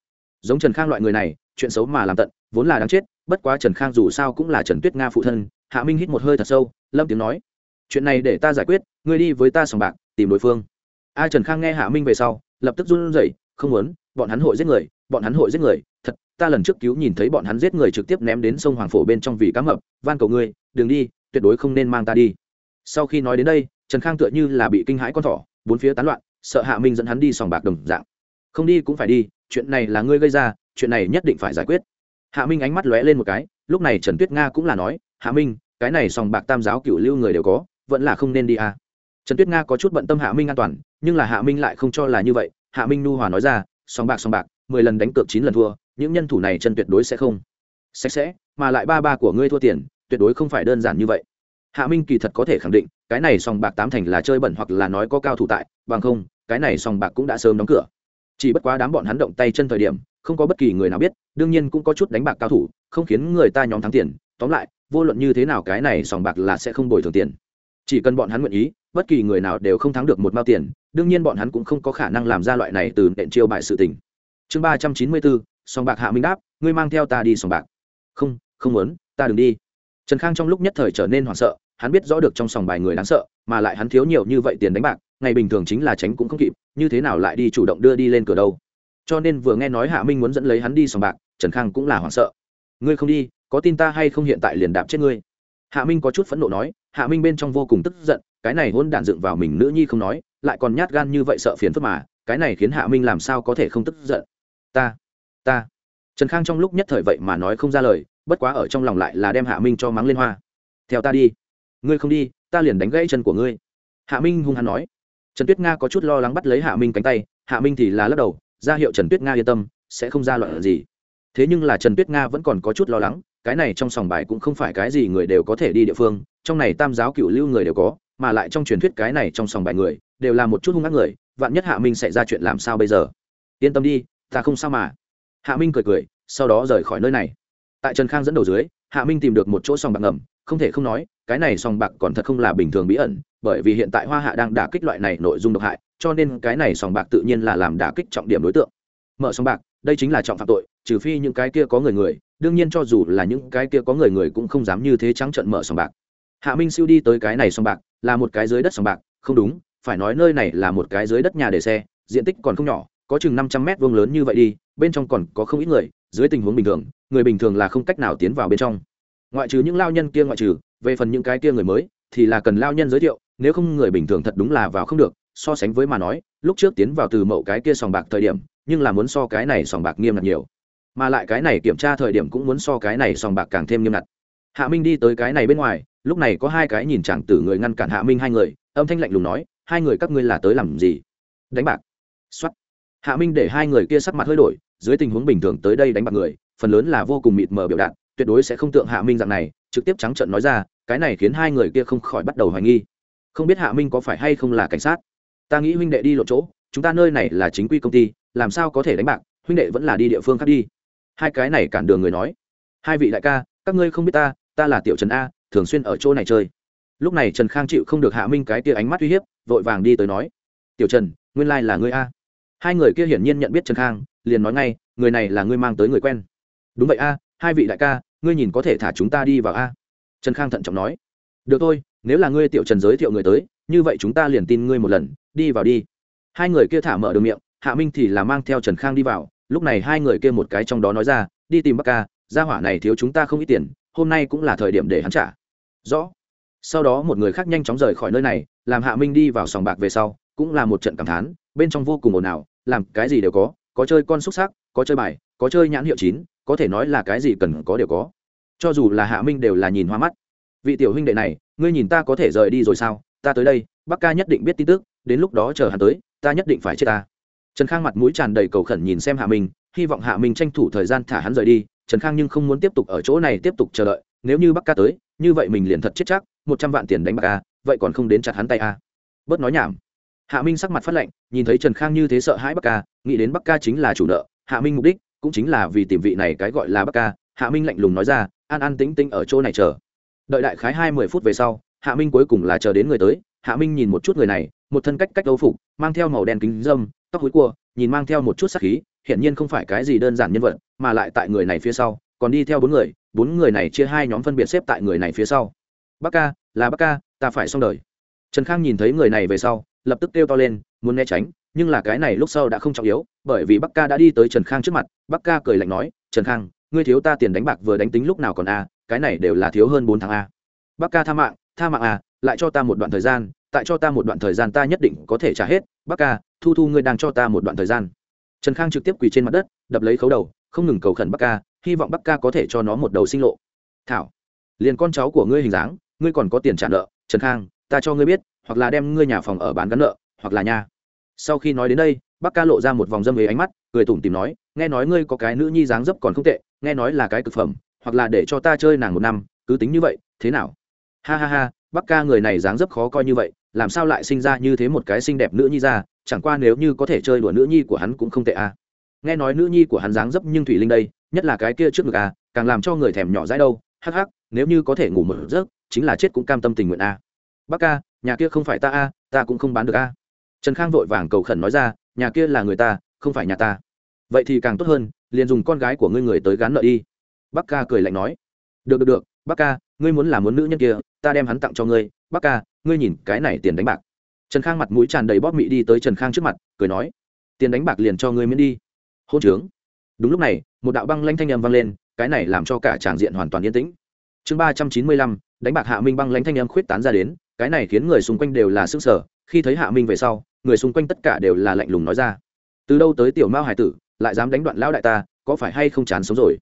Giống trần khang loại người này, chuyện xấu mà làm tận, vốn là đáng chết, bất quá trần khang dù sao cũng là trần tuyết nga phụ thân, hạ minh hít một hơi thật sâu, lâm tiếng nói, chuyện này để ta giải quyết, ngươi đi với ta sòng bạc, tìm đối phương. A trần khang nghe hạ minh về sau, lập tức run rẩy, không muốn, bọn hắn hội giết người, bọn hắn hội giết người, thật, ta lần trước cứu nhìn thấy bọn hắn giết người trực tiếp ném đến sông hoàng phổ bên trong vì cá mập, van cầu ngươi, đừng đi, tuyệt đối không nên mang ta đi. Sau khi nói đến đây, trần khang tựa như là bị kinh hãi con thỏ, bốn phía tán loạn sợ hạ minh dẫn hắn đi sòng bạc đồng dạng. Không đi cũng phải đi, chuyện này là ngươi gây ra, chuyện này nhất định phải giải quyết. Hạ minh ánh mắt lóe lên một cái, lúc này trần tuyết nga cũng là nói, hạ minh, cái này sòng bạc tam giáo cựu lưu người đều có, vẫn là không nên đi à. trần tuyết nga có chút bận tâm hạ minh an toàn, nhưng là hạ minh lại không cho là như vậy. Hạ minh nu hòa nói ra, sòng bạc sòng bạc, mười lần đánh cược chín lần thua, những nhân thủ này chân tuyệt đối sẽ không. Sạch sẽ mà lại ba ba của ngươi thua tiền, tuyệt đối không phải đơn giản như vậy. Hạ minh kỳ thật có thể khẳng định, cái này sòng bạc tám thành là chơi bẩn hoặc là nói có cao thủ tại, bằng không cái này sòng bạc cũng đã sớm đóng cửa. Chỉ bất quá đám bọn hắn động tay chân thời điểm, không có bất kỳ người nào biết, đương nhiên cũng có chút đánh bạc cao thủ, không khiến người ta nhóm thắng tiền. Tóm lại, vô luận như thế nào cái này sòng bạc là sẽ không bồi thường tiền. Chỉ cần bọn hắn nguyện ý, bất kỳ người nào đều không thắng được một mao tiền, đương nhiên bọn hắn cũng không có khả năng làm ra loại này từ nện chiêu bại sự tình. Chương ba trăm chín mươi bốn sòng bạc hạ minh đáp, ngươi mang theo ta đi sòng bạc. Không không muốn, ta đừng đi. Trần khang trong lúc nhất thời trở nên hoảng sợ hắn biết rõ được trong sòng bài người đáng sợ, mà lại hắn thiếu nhiều như vậy tiền đánh bạc, ngày bình thường chính là tránh cũng không kịp, như thế nào lại đi chủ động đưa đi lên cửa đâu. Cho nên vừa nghe nói hạ minh muốn dẫn lấy hắn đi sòng bạc, trần khang cũng là hoảng sợ. Ngươi không đi, có tin ta hay không hiện tại liền đạp chết ngươi? Hạ minh có chút phẫn nộ nói, hạ minh bên trong vô cùng tức giận, cái này hôn đản dựng vào mình nữ nhi không nói, lại còn nhát gan như vậy sợ phiền phức mà, cái này khiến hạ minh làm sao có thể không tức giận? Ta ta. Trần khang trong lúc nhất thời vậy mà nói không ra lời, bất quá ở trong lòng lại là đem hạ minh cho mắng lên hoa. Theo ta đi ngươi không đi, ta liền đánh gãy chân của ngươi. Hạ minh hung hăng nói. Trần tuyết nga có chút lo lắng bắt lấy hạ minh cánh tay, hạ minh thì là lắc đầu, ra hiệu trần tuyết nga yên tâm, sẽ không ra loạn gì. Thế nhưng là trần tuyết nga vẫn còn có chút lo lắng, cái này trong sòng bài cũng không phải cái gì người đều có thể đi địa phương, trong này tam giáo cựu lưu người đều có, mà lại trong truyền thuyết cái này trong sòng bài người, đều là một chút hung ác người, vạn nhất hạ minh sẽ ra chuyện làm sao bây giờ? Yên tâm đi, ta không sao mà. Hạ minh cười cười, sau đó rời khỏi nơi này. Tại trần khang dẫn đầu dưới, hạ minh tìm được một chỗ sòng bạc ngầm, không thể không nói cái này song bạc còn thật không là bình thường bí ẩn, bởi vì hiện tại hoa hạ đang đả kích loại này nội dung độc hại, cho nên cái này song bạc tự nhiên là làm đả kích trọng điểm đối tượng. Mở song bạc, đây chính là trọng phạm tội, trừ phi những cái kia có người người, đương nhiên cho dù là những cái kia có người người cũng không dám như thế trắng trận mở sòng bạc. Hạ minh siêu đi tới cái này sòng bạc, là một cái dưới đất sòng bạc, không đúng, phải nói nơi này là một cái dưới đất nhà để xe, diện tích còn không nhỏ, có chừng năm trăm mét vuông lớn như vậy đi, bên trong còn có không ít người, dưới tình huống bình thường, người bình thường là không cách nào tiến vào bên trong. Ngoại trừ những lao nhân kia ngoại trừ về phần những cái kia người mới, thì là cần lao nhân giới thiệu, nếu không người bình thường thật đúng là vào không được, so sánh với mà nói, lúc trước tiến vào từ mậu cái kia sòng bạc thời điểm, nhưng là muốn so cái này sòng bạc nghiêm ngặt nhiều. Mà lại cái này kiểm tra thời điểm cũng muốn so cái này sòng bạc càng thêm nghiêm ngặt. Hạ minh đi tới cái này bên ngoài, lúc này có hai cái nhìn chàng tử người ngăn cản hạ minh hai người, âm thanh lạnh lùng nói, hai người các ngươi là tới làm gì? Đánh bạc. Xuất hạ minh để hai người kia sắc mặt hơi đổi, dưới tình huống bình thường tới đây đánh bạc người, phần lớn là vô cùng mịt mờ biểu đạt tuyệt đối sẽ không tượng hạ minh dạng này, trực tiếp trắng trận nói ra, cái này khiến hai người kia không khỏi bắt đầu hoài nghi. Không biết hạ minh có phải hay không là cảnh sát? Ta nghĩ huynh đệ đi lộ chỗ, chúng ta nơi này là chính quy công ty, làm sao có thể đánh bạc, huynh đệ vẫn là đi địa phương khác đi. Hai cái này cản đường người nói. Hai vị đại ca, các ngươi không biết ta ta là tiểu trần a, thường xuyên ở chỗ này chơi. Lúc này trần khang chịu không được hạ minh cái tia ánh mắt uy hiếp, vội vàng đi tới nói. Tiểu trần, nguyên lai là ngươi a. Hai người kia hiển nhiên nhận biết trần khang, liền nói ngay, người này là ngươi mang tới người quen. Đúng vậy a hai vị đại ca, ngươi nhìn có thể thả chúng ta đi vào a? Trần khang thận trọng nói. Được thôi, nếu là ngươi tiểu trần giới thiệu người tới, như vậy chúng ta liền tin ngươi một lần, đi vào đi. Hai người kia thả mở đường miệng, hạ minh thì là mang theo trần khang đi vào, lúc này hai người kia một cái trong đó nói ra, đi tìm bắc ca, gia hỏa này thiếu chúng ta không ít tiền, hôm nay cũng là thời điểm để hắn trả. Rõ. Sau đó một người khác nhanh chóng rời khỏi nơi này, làm hạ minh đi vào sòng bạc về sau, cũng là một trận cảm thán, bên trong vô cùng ồn ào, làm cái gì đều có có chơi con xúc xác có chơi bài, có chơi nhãn hiệu chín có thể nói là cái gì cần có đều có. Cho dù là hạ minh đều là nhìn hoa mắt. Vị tiểu huynh đệ này, ngươi nhìn ta có thể rời đi rồi sao? Ta tới đây, bắc ca nhất định biết tin tức, đến lúc đó chờ hắn tới, ta nhất định phải chết ta. Trần khang mặt mũi tràn đầy cầu khẩn nhìn xem hạ minh, hy vọng hạ minh tranh thủ thời gian thả hắn rời đi. Trần khang nhưng không muốn tiếp tục ở chỗ này tiếp tục chờ đợi, nếu như bắc ca tới, như vậy mình liền thật chết chắc, một trăm vạn tiền đánh bạc a vậy còn không đến chặt hắn tay a bớt nói nhảm. Hạ minh sắc mặt phát lệnh nhìn thấy trần khang như thế sợ hãi bắc ca, nghĩ đến bắc ca chính là chủ nợ, hạ minh mục đích cũng chính là vì tìm vị này cái gọi là bắc ca, hạ minh lạnh lùng nói ra, an an tĩnh tĩnh ở chỗ này chờ. Đợi đại khái hai mươi phút về sau, hạ minh cuối cùng là chờ đến người tới, hạ minh nhìn một chút người này, một thân cách cách âu phục, mang theo màu đen kính dâm, tóc hối cua, nhìn mang theo một chút sắc khí, hiển nhiên không phải cái gì đơn giản nhân vật, mà lại tại người này phía sau, còn đi theo bốn người bốn người này chia hai nhóm phân biệt xếp tại người này phía sau. Bắc ca, là bắc ca, ta phải xong đời. Trần khang nhìn thấy người này về sau, lập tức kêu to lên, muốn né tránh nhưng là cái này lúc sau đã không trọng yếu, bởi vì bắc ca đã đi tới trần khang trước mặt, bắc ca cười lạnh nói, trần khang, ngươi thiếu ta tiền đánh bạc vừa đánh tính lúc nào còn a, cái này đều là thiếu hơn bốn tháng a. Bắc ca tha mạng tha mạng à lại cho ta một đoạn thời gian, tại cho ta một đoạn thời gian ta nhất định có thể trả hết, bắc ca, thu thu ngươi đang cho ta một đoạn thời gian. Trần khang trực tiếp quỳ trên mặt đất, đập lấy khấu đầu, không ngừng cầu khẩn bắc ca, hy vọng bắc ca có thể cho nó một đầu sinh lộ. Thảo, liền con cháu của ngươi hình dáng, ngươi còn có tiền trả nợ, trần khang, ta cho ngươi biết, hoặc là đem ngươi nhà phòng ở bán gắn nợ, hoặc là nha sau khi nói đến đây Bác ca lộ ra một vòng dâm về ánh mắt cười tủm tìm nói nghe nói ngươi có cái nữ nhi dáng dấp còn không tệ nghe nói là cái cực phẩm hoặc là để cho ta chơi nàng một năm cứ tính như vậy thế nào ha ha ha Bác ca người này dáng dấp khó coi như vậy làm sao lại sinh ra như thế một cái xinh đẹp nữ nhi ra chẳng qua nếu như có thể chơi đùa nữ nhi của hắn cũng không tệ à. nghe nói nữ nhi của hắn dáng dấp nhưng thủy linh đây nhất là cái kia trước ngực à càng làm cho người thèm nhỏ dãi đâu hắc hắc nếu như có thể ngủ một giấc chính là chết cũng cam tâm tình nguyện à. Bác ca nhà kia không phải ta à, ta cũng không bán được à trần khang vội vàng cầu khẩn nói ra, nhà kia là người ta, không phải nhà ta. Vậy thì càng tốt hơn, liền dùng con gái của ngươi người tới gán nợ đi. Bắc ca cười lạnh nói. Được được được bắc ca, ngươi muốn là muốn nữ nhân kia, ta đem hắn tặng cho ngươi. Bắc ca, ngươi nhìn cái này tiền đánh bạc. Trần khang mặt mũi tràn đầy bóp mị đi tới trần khang trước mặt, cười nói. Tiền đánh bạc liền cho ngươi miễn đi. Hôn trướng. Đúng lúc này, một đạo băng lanh thanh âm vang lên, cái này làm cho cả tràng diện hoàn toàn yên tĩnh. Chương ba trăm chín mươi lăm, đánh bạc hạ minh băng lanh thanh âm khuyết tán ra đến, cái này khiến người xung quanh đều là sức sở khi thấy hạ minh về sau người xung quanh tất cả đều là lạnh lùng nói ra. Từ đâu tới tiểu mao hải tử, lại dám đánh đoạn lão đại ta, có phải hay không chán sống rồi?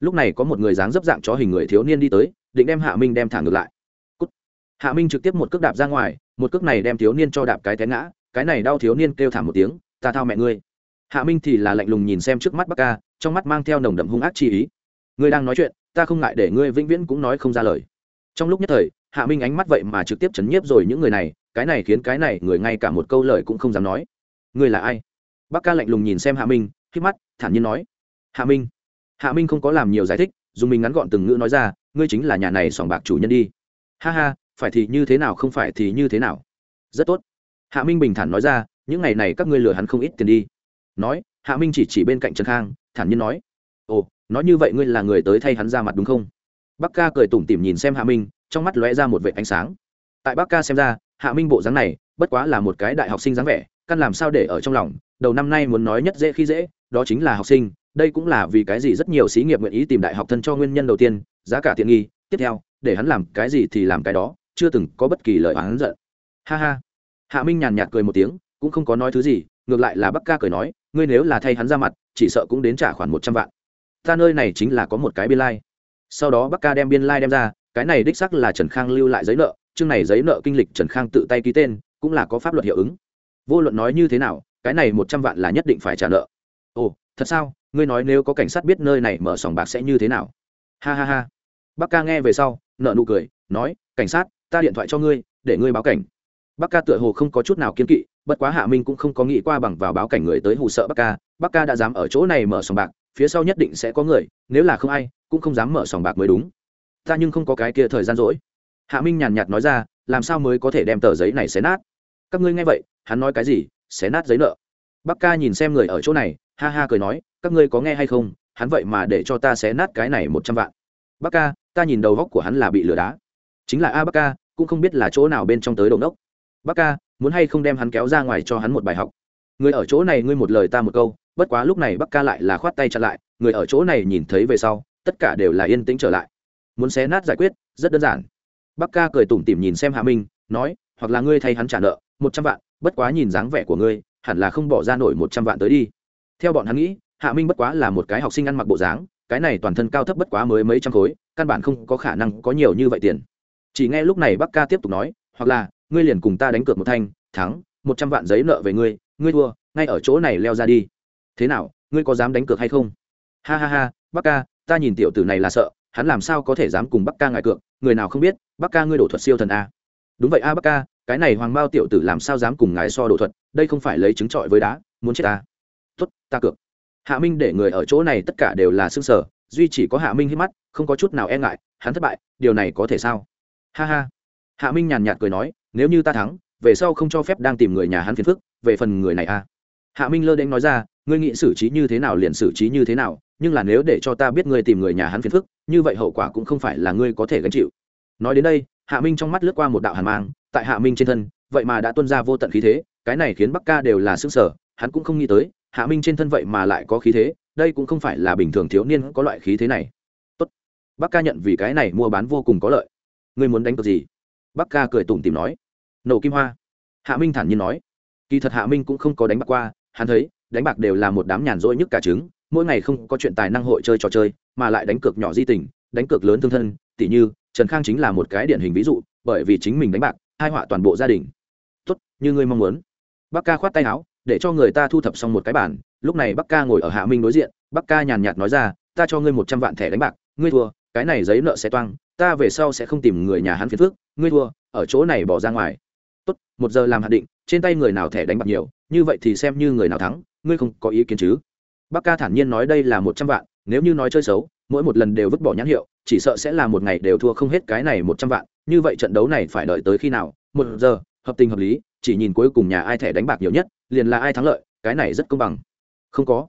Lúc này có một người dáng dấp dạng chó hình người thiếu niên đi tới, định đem hạ minh đem thả ngược lại. Cút. hạ minh trực tiếp một cước đạp ra ngoài, một cước này đem thiếu niên cho đạp cái té ngã, cái này đau thiếu niên kêu thảm một tiếng, ta thao mẹ ngươi. Hạ minh thì là lạnh lùng nhìn xem trước mắt bắc ca, trong mắt mang theo nồng đậm hung ác chi ý. Ngươi đang nói chuyện, ta không ngại để ngươi vĩnh viễn cũng nói không ra lời. Trong lúc nhất thời hạ minh ánh mắt vậy mà trực tiếp chấn nhiếp rồi những người này, cái này khiến cái này người ngay cả một câu lời cũng không dám nói. Ngươi là ai? Bác ca lạnh lùng nhìn xem hạ minh khi mắt, thản nhiên nói. Hạ minh. Hạ minh không có làm nhiều giải thích, dùng mình ngắn gọn từng ngữ nói ra, ngươi chính là nhà này sòng bạc chủ nhân đi. Ha ha, phải thì như thế nào không phải thì như thế nào. Rất tốt. Hạ minh bình thản nói ra, những ngày này các ngươi lừa hắn không ít tiền đi. Nói, hạ minh chỉ chỉ bên cạnh trần khang, thản nhiên nói. Ồ, nói như vậy ngươi là người tới thay hắn ra mặt đúng không? Bắc ca cười tủm tỉm nhìn xem hạ minh trong mắt lóe ra một vệ ánh sáng. Tại bắc ca xem ra, hạ minh bộ dáng này, bất quá là một cái đại học sinh dáng vẻ, căn làm sao để ở trong lòng, đầu năm nay muốn nói nhất dễ khi dễ, đó chính là học sinh, đây cũng là vì cái gì rất nhiều xí nghiệp nguyện ý tìm đại học thân cho nguyên nhân đầu tiên, giá cả tiện nghi, tiếp theo, để hắn làm cái gì thì làm cái đó, chưa từng có bất kỳ lời oán giận. Ha ha. Hạ minh nhàn nhạt cười một tiếng, cũng không có nói thứ gì, ngược lại là bắc ca cười nói, ngươi nếu là thay hắn ra mặt, chỉ sợ cũng đến trả khoản một trăm vạn. Ta nơi này chính là có một cái biên lai、like. sau đó bắc ca đem biên lai、like、đem ra cái này đích sắc là trần khang lưu lại giấy nợ, chương này giấy nợ kinh lịch trần khang tự tay ký tên, cũng là có pháp luật hiệu ứng. Vô luận nói như thế nào, cái này một trăm vạn là nhất định phải trả nợ. Ồ, thật sao? Ngươi nói nếu có cảnh sát biết nơi này mở sòng bạc sẽ như thế nào? Ha ha ha. Bắc ca nghe về sau, nợ nụ cười, nói, cảnh sát, ta điện thoại cho ngươi, để ngươi báo cảnh. Bắc ca tựa hồ không có chút nào kiên kỵ, bất quá hạ minh cũng không có nghĩ qua bằng vào báo cảnh người tới hù sợ bắc ca. Bắc ca đã dám ở chỗ này mở sòng bạc, phía sau nhất định sẽ có người, nếu là không ai, cũng không dám mở sòng bạc mới đúng ta nhưng không có cái kia thời gian rỗi. Hạ minh nhàn nhạt nói ra, làm sao mới có thể đem tờ giấy này xé nát? Các ngươi nghe vậy, hắn nói cái gì? Xé nát giấy nợ. Bắc ca nhìn xem người ở chỗ này, ha ha cười nói, các ngươi có nghe hay không? Hắn vậy mà để cho ta xé nát cái này một trăm vạn. Bắc ca, ta nhìn đầu góc của hắn là bị lừa đá. Chính là a bắc ca, cũng không biết là chỗ nào bên trong tới đầu đốc bắc ca, muốn hay không đem hắn kéo ra ngoài cho hắn một bài học? Người ở chỗ này ngươi một lời ta một câu, bất quá lúc này bắc ca lại là khoát tay chặn lại, người ở chỗ này nhìn thấy về sau, tất cả đều là yên tĩnh trở lại muốn xé nát giải quyết, rất đơn giản. Bắc ca cười tủm tỉm nhìn xem hạ minh, nói, hoặc là ngươi thay hắn trả nợ, một trăm vạn, bất quá nhìn dáng vẻ của ngươi, hẳn là không bỏ ra nổi một trăm vạn tới đi. Theo bọn hắn nghĩ, hạ minh bất quá là một cái học sinh ăn mặc bộ dáng, cái này toàn thân cao thấp bất quá mới mấy trăm khối, căn bản không có khả năng có nhiều như vậy tiền. Chỉ nghe lúc này bắc ca tiếp tục nói, hoặc là, ngươi liền cùng ta đánh cược một thanh, thắng, một trăm vạn giấy nợ về ngươi ngươi thua, ngay ở chỗ này leo ra đi. Thế nào, ngươi có dám đánh cược hay không? Ha ha ha, bắc ca, ta nhìn tiểu tử này là sợ hắn làm sao có thể dám cùng bắc ca ngại cược, người nào không biết, bắc ca ngươi đổ thuật siêu thần a. Đúng vậy a bắc ca, cái này hoàng bao tiểu tử làm sao dám cùng ngài so đổ thuật, đây không phải lấy trứng trọi với đá, muốn chết ta. Tuất ta cược. Hạ minh để người ở chỗ này tất cả đều là xương sở duy chỉ có hạ minh hít mắt, không có chút nào e ngại, hắn thất bại, điều này có thể sao? Ha ha. Hạ minh nhàn nhạt cười nói, nếu như ta thắng, về sau không cho phép đang tìm người nhà hắn phiền phức, về phần người này a. À. hạ minh lơ đễnh nói ra ngươi nghĩ xử trí như thế nào liền xử trí như thế nào, nhưng là nếu để cho ta biết ngươi tìm người nhà hắn phiền phức, như vậy hậu quả cũng không phải là ngươi có thể gánh chịu. Nói đến đây, hạ minh trong mắt lướt qua một đạo hàn mang, tại hạ minh trên thân, vậy mà đã tuân ra vô tận khí thế, cái này khiến bắc ca đều là xương sở hắn cũng không nghĩ tới, hạ minh trên thân vậy mà lại có khí thế, đây cũng không phải là bình thường thiếu niên có loại khí thế này. Tốt. bắc ca nhận vì cái này mua bán vô cùng có lợi. Ngươi muốn đánh cược gì? Bắc ca cười tủm tìm nói. Nổ kim hoa. Hạ minh thản nhiên nói. Kỳ thật hạ minh cũng không có đánh bạc qua, hắn thấy đánh bạc đều là một đám nhàn rỗi nhất cả trứng, mỗi ngày không có chuyện tài năng hội chơi trò chơi, mà lại đánh cược nhỏ di tình, đánh cược lớn thương thân, tỉ như, trần khang chính là một cái điển hình ví dụ, bởi vì chính mình đánh bạc, hai họa toàn bộ gia đình. Tốt, như ngươi mong muốn. Bắc ca khoát tay áo, để cho người ta thu thập xong một cái bản, lúc này bắc ca ngồi ở hạ minh đối diện, bắc ca nhàn nhạt nói ra, ta cho ngươi một trăm vạn thẻ đánh bạc, ngươi thua, cái này giấy nợ sẽ toang, ta về sau sẽ không tìm người nhà hắn phiền phước ngươi thua, ở chỗ này bỏ ra ngoài. Tốt, một giờ làm hạn định, trên tay người nào thẻ đánh bạc nhiều, như vậy thì xem như người nào thắng ngươi không có ý kiến chứ? Bác ca thản nhiên nói đây là một trăm vạn, nếu như nói chơi xấu, mỗi một lần đều vứt bỏ nhãn hiệu, chỉ sợ sẽ là một ngày đều thua không hết cái này một trăm vạn. Như vậy trận đấu này phải đợi tới khi nào? Một giờ, hợp tình hợp lý, chỉ nhìn cuối cùng nhà ai thẻ đánh bạc nhiều nhất, liền là ai thắng lợi, cái này rất công bằng. Không có.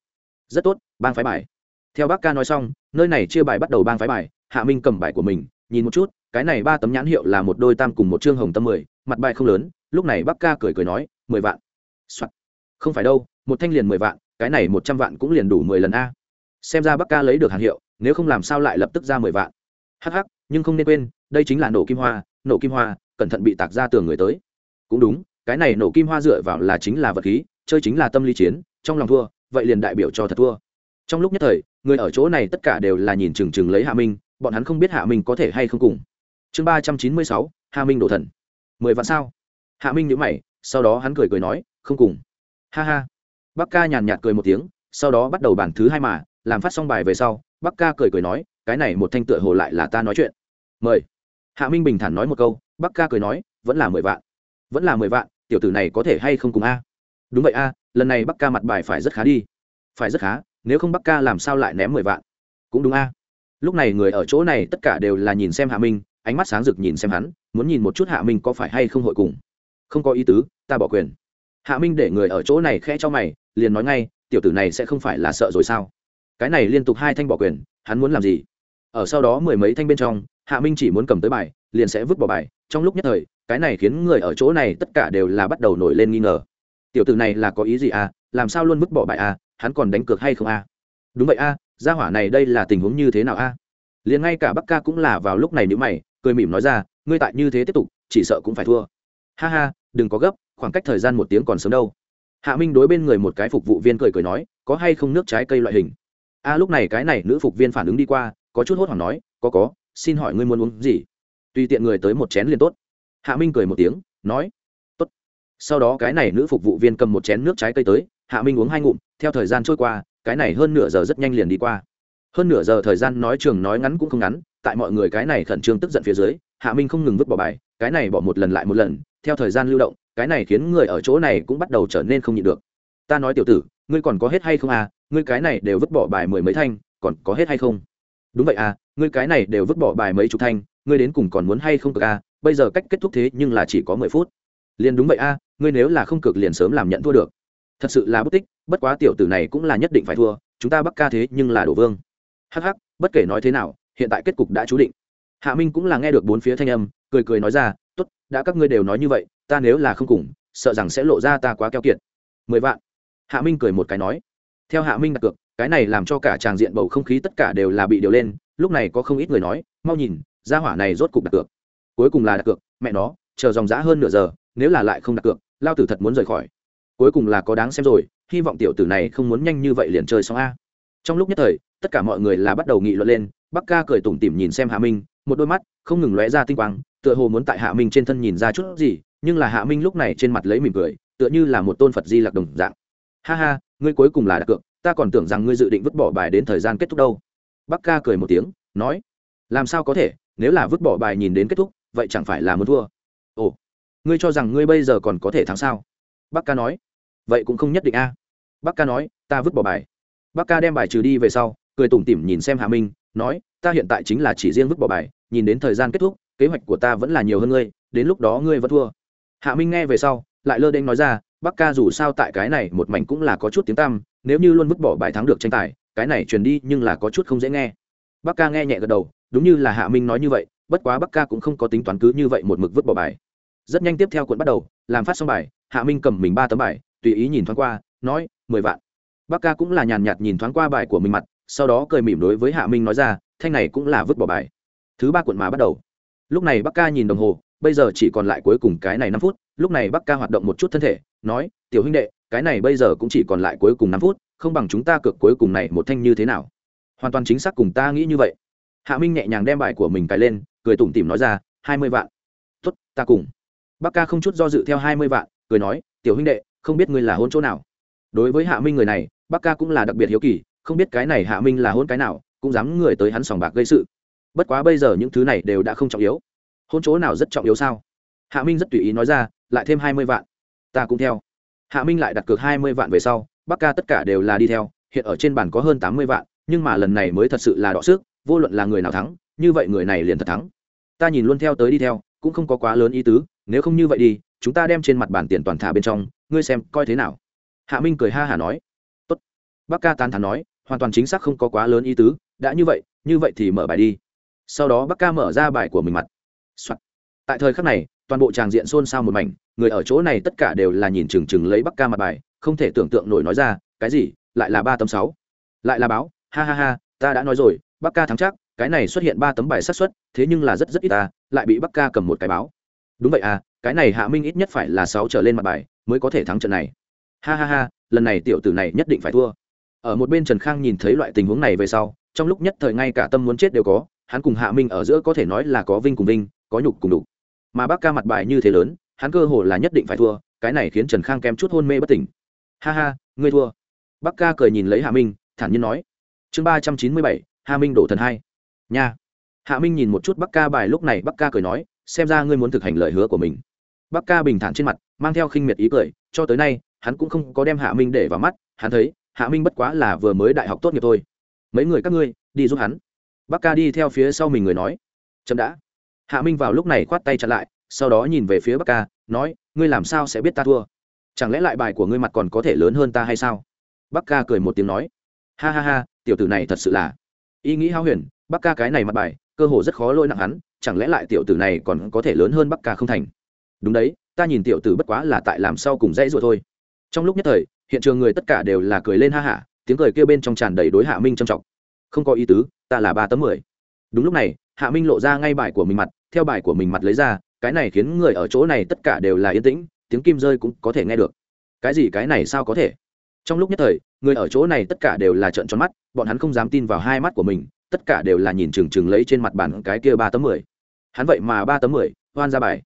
Rất tốt, bang phái bài. Theo bác ca nói xong, nơi này chia bài bắt đầu bang phái bài, hạ minh cầm bài của mình, nhìn một chút, cái này ba tấm nhãn hiệu là một đôi tam cùng một chương hồng tâm mười, mặt bài không lớn, lúc này bác ca cười cười nói, mười vạn、Soạn không phải đâu, một thanh liền mười vạn, cái này một trăm vạn cũng liền đủ mười lần a. Xem ra Bắc ca lấy được hàng hiệu, nếu không làm sao lại lập tức ra mười vạn. Hh nhưng không nên quên, đây chính là nổ kim hoa, nổ kim hoa, cẩn thận bị tạc ra tường người tới. Cũng đúng, cái này nổ kim hoa dựa vào là chính là vật khí, chơi chính là tâm lý chiến, trong lòng thua, vậy liền đại biểu cho thật thua. Trong lúc nhất thời, người ở chỗ này tất cả đều là nhìn chừng chừng lấy hạ minh, bọn hắn không biết hạ minh có thể hay không cùng. Chương ba trăm chín mươi sáu, hạ minh đổ thần. Mười vạn sao? Hạ minh nhữ mày, sau đó hắn cười cười nói, không cùng ha ha. Bác ca nhàn nhạt cười một tiếng, sau đó bắt đầu bản thứ hai mà, làm phát xong bài về sau, bắc ca cười cười nói, cái này một thanh tựa hồ lại là ta nói chuyện. Mời. Hạ minh bình thản nói một câu, bắc ca cười nói, vẫn là mười vạn. Vẫn là mười vạn, tiểu tử này có thể hay không cùng a? Đúng vậy a, lần này bắc ca mặt bài phải rất khá đi. Phải rất khá, nếu không bắc ca làm sao lại ném mười vạn? Cũng đúng a. Lúc này người ở chỗ này tất cả đều là nhìn xem hạ minh, ánh mắt sáng rực nhìn xem hắn, muốn nhìn một chút hạ minh có phải hay không hội cùng. Không có ý tứ, ta bỏ quyền hạ minh để người ở chỗ này khẽ cho mày, liền nói ngay, tiểu tử này sẽ không phải là sợ rồi sao? Cái này liên tục hai thanh bỏ quyền, hắn muốn làm gì? Ở sau đó mười mấy thanh bên trong, hạ minh chỉ muốn cầm tới bài, liền sẽ vứt bỏ bài. Trong lúc nhất thời, cái này khiến người ở chỗ này tất cả đều là bắt đầu nổi lên nghi ngờ. Tiểu tử này là có ý gì à? Làm sao luôn vứt bỏ bài à? Hắn còn đánh cược hay không à? Đúng vậy à gia hỏa này đây là tình huống như thế nào à? Liền ngay cả bắc ca cũng là vào lúc này nữ mày, cười mỉm nói ra, ngươi tại như thế tiếp tục, chỉ sợ cũng phải thua. Ha ha, đừng có gấp khoảng cách thời gian một tiếng còn sớm đâu. Hạ minh đối bên người một cái phục vụ viên cười cười nói có hay không nước trái cây loại hình? A à, lúc này cái này nữ phục viên phản ứng đi qua có chút hốt hoảng nói có có xin hỏi ngươi muốn uống gì? Tùy tiện người tới một chén liền tốt. Hạ minh cười một tiếng nói tốt. Sau đó cái này nữ phục vụ viên cầm một chén nước trái cây tới hạ minh uống hai ngụm theo thời gian trôi qua cái này hơn nửa giờ rất nhanh liền đi qua. Hơn nửa giờ thời gian nói trường nói ngắn cũng không ngắn tại mọi người cái này khẩn trương tức giận phía dưới hạ minh không ngừng vứt bỏ bài cái này bỏ một lần lại một lần theo thời gian lưu động cái này khiến người ở chỗ này cũng bắt đầu trở nên không nhịn được. Ta nói tiểu tử, ngươi còn có hết hay không à? Ngươi cái này đều vứt bỏ bài mười mấy thanh, còn có hết hay không? Đúng vậy à ngươi cái này đều vứt bỏ bài mấy chục thanh, ngươi đến cùng còn muốn hay không cực à? Bây giờ cách kết thúc thế nhưng là chỉ có mười phút. Liền đúng vậy à ngươi nếu là không cực liền sớm làm nhận thua được. Thật sự là bất tích, bất quá tiểu tử này cũng là nhất định phải thua, chúng ta bắc ca thế nhưng là đổ vương. Hắc hắc, bất kể nói thế nào, hiện tại kết cục đã chú định. Hạ minh cũng là nghe được bốn phía thanh âm, cười cười nói ra t ố t đã các ngươi đều nói như vậy ta nếu là không cùng, sợ rằng sẽ lộ ra ta quá keo kiệt. Mười vạn. Hạ minh cười một cái nói. Theo hạ minh đặt cược, cái này làm cho cả tràng diện bầu không khí tất cả đều là bị điều lên, lúc này có không ít người nói, mau nhìn ra hỏa này rốt cục đặt cược. Cuối cùng là đặt cược, mẹ nó, chờ dòng giã hơn nửa giờ, nếu là lại không đặt cược, lao tử thật muốn rời khỏi. Cuối cùng là có đáng xem rồi, hy vọng tiểu tử này không muốn nhanh như vậy liền chơi xong a. Trong lúc nhất thời, tất cả mọi người là bắt đầu nghị luận lên, bắc ca cười tủm tỉm nhìn xem hạ minh, một đôi mắt không ngừng lóe ra tinh quang, tựa hồ muốn tại hạ minh trên thân nhìn ra chút gì nhưng là hạ minh lúc này trên mặt lấy mỉm cười, tựa như là một tôn phật di lạc đồng dạng. Ha ha, ngươi cuối cùng là đặt cược, ta còn tưởng rằng ngươi dự định vứt bỏ bài đến thời gian kết thúc đâu. Bắc ca cười một tiếng, nói, làm sao có thể, nếu là vứt bỏ bài nhìn đến kết thúc, vậy chẳng phải là muốn thua. Ồ, ngươi cho rằng ngươi bây giờ còn có thể thắng sao? Bắc ca nói, vậy cũng không nhất định a. À. bắc ca nói, ta vứt bỏ bài. Bắc ca đem bài trừ đi về sau, cười tủm tỉm nhìn xem hạ minh, nói, ta hiện tại chính là chỉ riêng vứt bỏ bài, nhìn đến thời gian kết thúc, kế hoạch của ta vẫn là nhiều hơn ngươi, đến lúc đó ngươi vẫn thua hạ minh nghe về sau, lại lơ đến nói ra, bắc ca dù sao tại cái này một mảnh cũng là có chút tiếng tăm, nếu như luôn vứt bỏ bài thắng được tranh tài, cái này truyền đi nhưng là có chút không dễ nghe. Bắc ca nghe nhẹ gật đầu, đúng như là hạ minh nói như vậy, bất quá bắc ca cũng không có tính toán cứ như vậy một mực vứt bỏ bài. Rất nhanh tiếp theo cuộn bắt đầu, làm phát xong bài, hạ minh cầm mình ba tấm bài, tùy ý nhìn thoáng qua, nói, mười vạn. Bắc ca cũng là nhàn nhạt nhìn thoáng qua bài của mình mặt, sau đó cười mỉm đối với hạ minh nói ra, thanh này cũng là vứt bỏ bài. Thứ ba cuộn mà bắt đầu. Lúc này bắc ca nhìn đồng hồ bây giờ chỉ còn lại cuối cùng cái này năm phút, lúc này bắc ca hoạt động một chút thân thể, nói, tiểu huynh đệ, cái này bây giờ cũng chỉ còn lại cuối cùng năm phút, không bằng chúng ta cược cuối cùng này một thanh như thế nào? Hoàn toàn chính xác cùng ta nghĩ như vậy. Hạ minh nhẹ nhàng đem bài của mình cài lên, cười tủm tỉm nói ra, hai mươi vạn. Tuất ta cùng. Bắc ca không chút do dự theo hai mươi vạn, cười nói, tiểu huynh đệ, không biết ngươi là hôn chỗ nào? Đối với hạ minh người này, bắc ca cũng là đặc biệt hiếu kỳ, không biết cái này hạ minh là hôn cái nào, cũng dám người tới hắn sòng bạc gây sự. Bất quá bây giờ những thứ này đều đã không trọng yếu hôn chỗ nào rất trọng yếu sao? Hạ minh rất tùy ý nói ra, lại thêm hai mươi vạn. Ta cũng theo. Hạ minh lại đặt cược hai mươi vạn về sau, bắc ca tất cả đều là đi theo, hiện ở trên bàn có hơn tám mươi vạn, nhưng mà lần này mới thật sự là đọ sức, vô luận là người nào thắng, như vậy người này liền thật thắng. Ta nhìn luôn theo tới đi theo, cũng không có quá lớn ý tứ, nếu không như vậy đi, chúng ta đem trên mặt bàn tiền toàn thả bên trong, ngươi xem, coi thế nào? Hạ minh cười ha hả nói. Tốt. Bác ca tán thán nói, hoàn toàn chính xác không có quá lớn ý tứ, đã như vậy như vậy thì mở bài đi. Sau đó bác ca mở ra bài của mình mặt、Soạn. tại thời khắc này, toàn bộ tràng diện xôn xao một mảnh, người ở chỗ này tất cả đều là nhìn chừng chừng lấy bắc ca mặt bài, không thể tưởng tượng nổi nói ra, cái gì? Lại là ba tấm sáu? Lại là báo, ha ha ha, ta đã nói rồi, bắc ca thắng chắc, cái này xuất hiện ba tấm bài xác suất, thế nhưng là rất rất ít ta, lại bị bắc ca cầm một cái báo. Đúng vậy à cái này hạ minh ít nhất phải là sáu trở lên mặt bài mới có thể thắng trận này. Ha ha ha, lần này tiểu tử này nhất định phải thua. Ở một bên trần khang nhìn thấy loại tình huống này về sau, trong lúc nhất thời ngay cả tâm muốn chết đều có, hắn cùng hạ minh ở giữa có thể nói là có vinh cùng vinh có nhục cùng đục mà bác ca mặt bài như thế lớn, hắn cơ hồ là nhất định phải thua, cái này khiến trần khang kém chút hôn mê bất tỉnh. Ha ha, ngươi thua. Bác ca cười nhìn lấy hạ minh, thản nhiên nói. Chương ba trăm chín mươi bảy, hạ minh đổ thần hai. Nha. Hạ minh nhìn một chút bắc ca bài lúc này bắc ca cười nói, xem ra ngươi muốn thực hành lời hứa của mình. Bắc ca bình thản trên mặt, mang theo khinh miệt ý cười, cho tới nay, hắn cũng không có đem hạ minh để vào mắt, hắn thấy, hạ minh bất quá là vừa mới đại học tốt nghiệp thôi. Mấy người các ngươi, đi giúp hắn. Bắc ca đi theo phía sau mình người nói. Chậm đã hạ minh vào lúc này khoát tay chặn lại, sau đó nhìn về phía bắc ca, nói, ngươi làm sao sẽ biết ta thua? Chẳng lẽ lại bài của ngươi mặt còn có thể lớn hơn ta hay sao? Bắc ca cười một tiếng nói, ha ha ha, tiểu tử này thật sự là. Ý nghĩ hao huyền, bắc ca cái này mặt bài, cơ hồ rất khó lôi nặng hắn, chẳng lẽ lại tiểu tử này còn có thể lớn hơn bắc ca không thành? Đúng đấy, ta nhìn tiểu tử bất quá là tại làm sau cùng dãy rồi thôi. Trong lúc nhất thời, hiện trường người tất cả đều là cười lên ha hả, tiếng cười kêu bên trong tràn đầy đối hạ minh trầm trọng. Không có ý tứ, ta là ba tấm mười. Đúng lúc này hạ minh lộ ra ngay bài của mình mặt, theo bài của mình mặt lấy ra, cái này khiến người ở chỗ này tất cả đều là yên tĩnh, tiếng kim rơi cũng có thể nghe được. Cái gì, cái này sao có thể? Trong lúc nhất thời, người ở chỗ này tất cả đều là trợn tròn mắt, bọn hắn không dám tin vào hai mắt của mình, tất cả đều là nhìn chừng chừng lấy trên mặt bàn cái kia ba tấm mười. Hắn vậy mà ba tấm mười, hoan ra bài.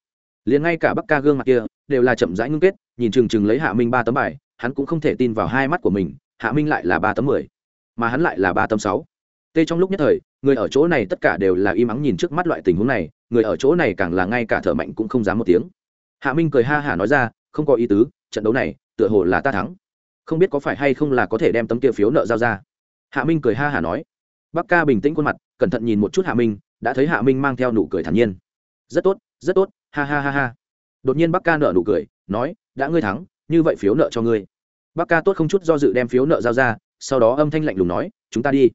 Liền ngay cả bắc ca gương mặt kia, đều là chậm rãi ngưng kết, nhìn chừng chừng lấy hạ minh ba tấm bài, hắn cũng không thể tin vào hai mắt của mình, hạ minh lại là ba tấm mười, mà hắn lại là ba tấm sáu tê trong lúc nhất thời, người ở chỗ này tất cả đều là im ắng nhìn trước mắt loại tình huống này, người ở chỗ này càng là ngay cả thở mạnh cũng không dám một tiếng. Hạ minh cười ha hả nói ra, không có ý tứ, trận đấu này, tựa hồ là ta thắng. Không biết có phải hay không là có thể đem tấm kia phiếu nợ giao ra. Hạ minh cười ha hả nói. Bắc ca bình tĩnh khuôn mặt, cẩn thận nhìn một chút hạ minh, đã thấy hạ minh mang theo nụ cười thản nhiên. Rất tốt rất tốt, ha ha ha ha. Đột nhiên bắc ca nợ nụ cười, nói, đã ngươi thắng, như vậy phiếu nợ cho ngươi. Bắc ca tốt không chút do dự đem phiếu nợ giao ra, sau đó âm thanh lạnh lùng nói, chúng ta đi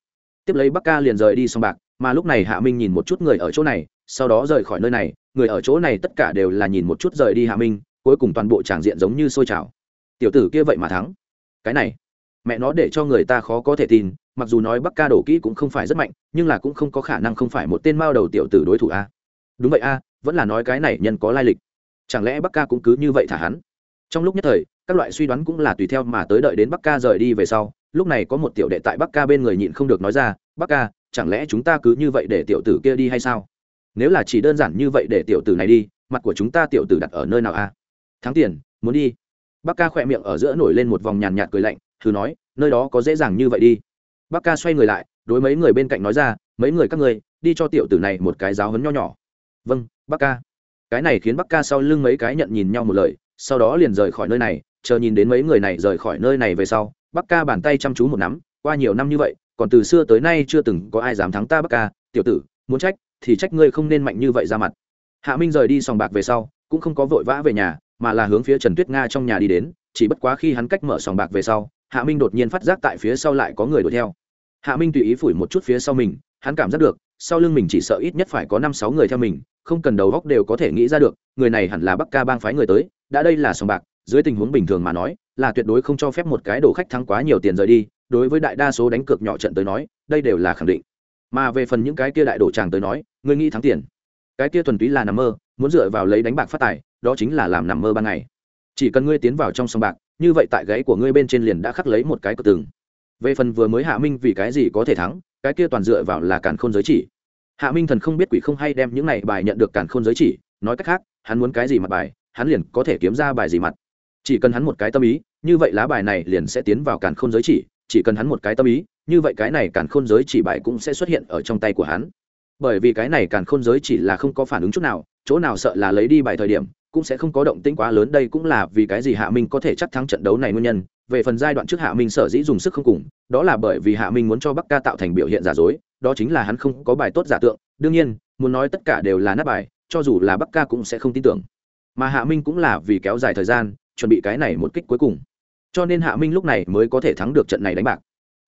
tiếp lấy bắc ca liền rời đi xong bạc, mà lúc này hạ minh nhìn một chút người ở chỗ này, sau đó rời khỏi nơi này, người ở chỗ này tất cả đều là nhìn một chút rời đi hạ minh, cuối cùng toàn bộ tràng diện giống như sôi trào. Tiểu tử kia vậy mà thắng. Cái này, mẹ nó để cho người ta khó có thể tin, mặc dù nói bắc ca đổ kỹ cũng không phải rất mạnh, nhưng là cũng không có khả năng không phải một tên mao đầu tiểu tử đối thủ a. Đúng vậy a, vẫn là nói cái này nhân có lai lịch. Chẳng lẽ bắc ca cũng cứ như vậy thả hắn? Trong lúc nhất thời, các loại suy đoán cũng là tùy theo mà tới đợi đến bắc ca rời đi về sau lúc này có một tiểu đệ tại bắc ca bên người nhịn không được nói ra, bắc ca, chẳng lẽ chúng ta cứ như vậy để tiểu tử kia đi hay sao? Nếu là chỉ đơn giản như vậy để tiểu tử này đi, mặt của chúng ta tiểu tử đặt ở nơi nào a? Thắng tiền, muốn đi. Bắc ca khỏe miệng ở giữa nổi lên một vòng nhàn nhạt cười lạnh, thử nói, nơi đó có dễ dàng như vậy đi. Bắc ca xoay người lại, đối mấy người bên cạnh nói ra, mấy người các người đi cho tiểu tử này một cái giáo hấn nho nhỏ. Vâng bắc ca. Cái này khiến bắc ca sau lưng mấy cái nhận nhìn nhau một lời, sau đó liền rời khỏi nơi này, chờ nhìn đến mấy người này rời khỏi nơi này về sau bắc ca bàn tay chăm chú một nắm, qua nhiều năm như vậy, còn từ xưa tới nay chưa từng có ai dám thắng ta bắc ca. Tiểu tử, muốn trách, thì trách ngươi không nên mạnh như vậy ra mặt. Hạ minh rời đi sòng bạc về sau, cũng không có vội vã về nhà, mà là hướng phía trần tuyết nga trong nhà đi đến, chỉ bất quá khi hắn cách mở sòng bạc về sau, hạ minh đột nhiên phát giác tại phía sau lại có người đuổi theo. Hạ minh tùy ý phủi một chút phía sau mình, hắn cảm giác được, sau lưng mình chỉ sợ ít nhất phải có năm sáu người theo mình, không cần đầu góc đều có thể nghĩ ra được, người này hẳn là bắc ca bang phái người tới, đã đây là sòng bạc, dưới tình huống bình thường mà nói là tuyệt đối không cho phép một cái đồ khách thắng quá nhiều tiền rời đi, đối với đại đa số đánh cược nhỏ trận tới nói, đây đều là khẳng định. Mà về phần những cái kia đại đổ tràng tới nói, ngươi nghĩ thắng tiền. Cái kia thuần túy là nằm mơ, muốn dựa vào lấy đánh bạc phát tài, đó chính là làm nằm mơ ban ngày. Chỉ cần ngươi tiến vào trong sòng bạc, như vậy tại gãy của ngươi bên trên liền đã khắc lấy một cái cờ tường về phần vừa mới hạ minh vì cái gì có thể thắng, cái kia toàn dựa vào là cản khôn giới chỉ. Hạ minh thần không biết quỷ không hay đem những này bài nhận được cản khôn giới chỉ, nói cách khác, hắn muốn cái gì mặt bài, hắn liền có thể kiếm ra bài gì mặt chỉ cần hắn một cái tâm ý, như vậy lá bài này liền sẽ tiến vào càn khôn giới chỉ. Chỉ cần hắn một cái tâm ý, như vậy cái này càn khôn giới chỉ bài cũng sẽ xuất hiện ở trong tay của hắn. Bởi vì cái này càn khôn giới chỉ là không có phản ứng chút nào, chỗ nào sợ là lấy đi bài thời điểm, cũng sẽ không có động tĩnh quá lớn. Đây cũng là vì cái gì hạ minh có thể chắc thắng trận đấu này nguyên nhân. Về phần giai đoạn trước hạ minh sở dĩ dùng sức không cùng, đó là bởi vì hạ minh muốn cho bắc ca tạo thành biểu hiện giả dối, đó chính là hắn không có bài tốt giả tượng. Đương nhiên, muốn nói tất cả đều là nát bài, cho dù là bắc ca cũng sẽ không tin tưởng. Mà hạ minh cũng là vì kéo dài thời gian chuẩn bị cái này một kích cuối cùng. Cho nên hạ minh lúc này mới có thể thắng được trận này đánh bạc.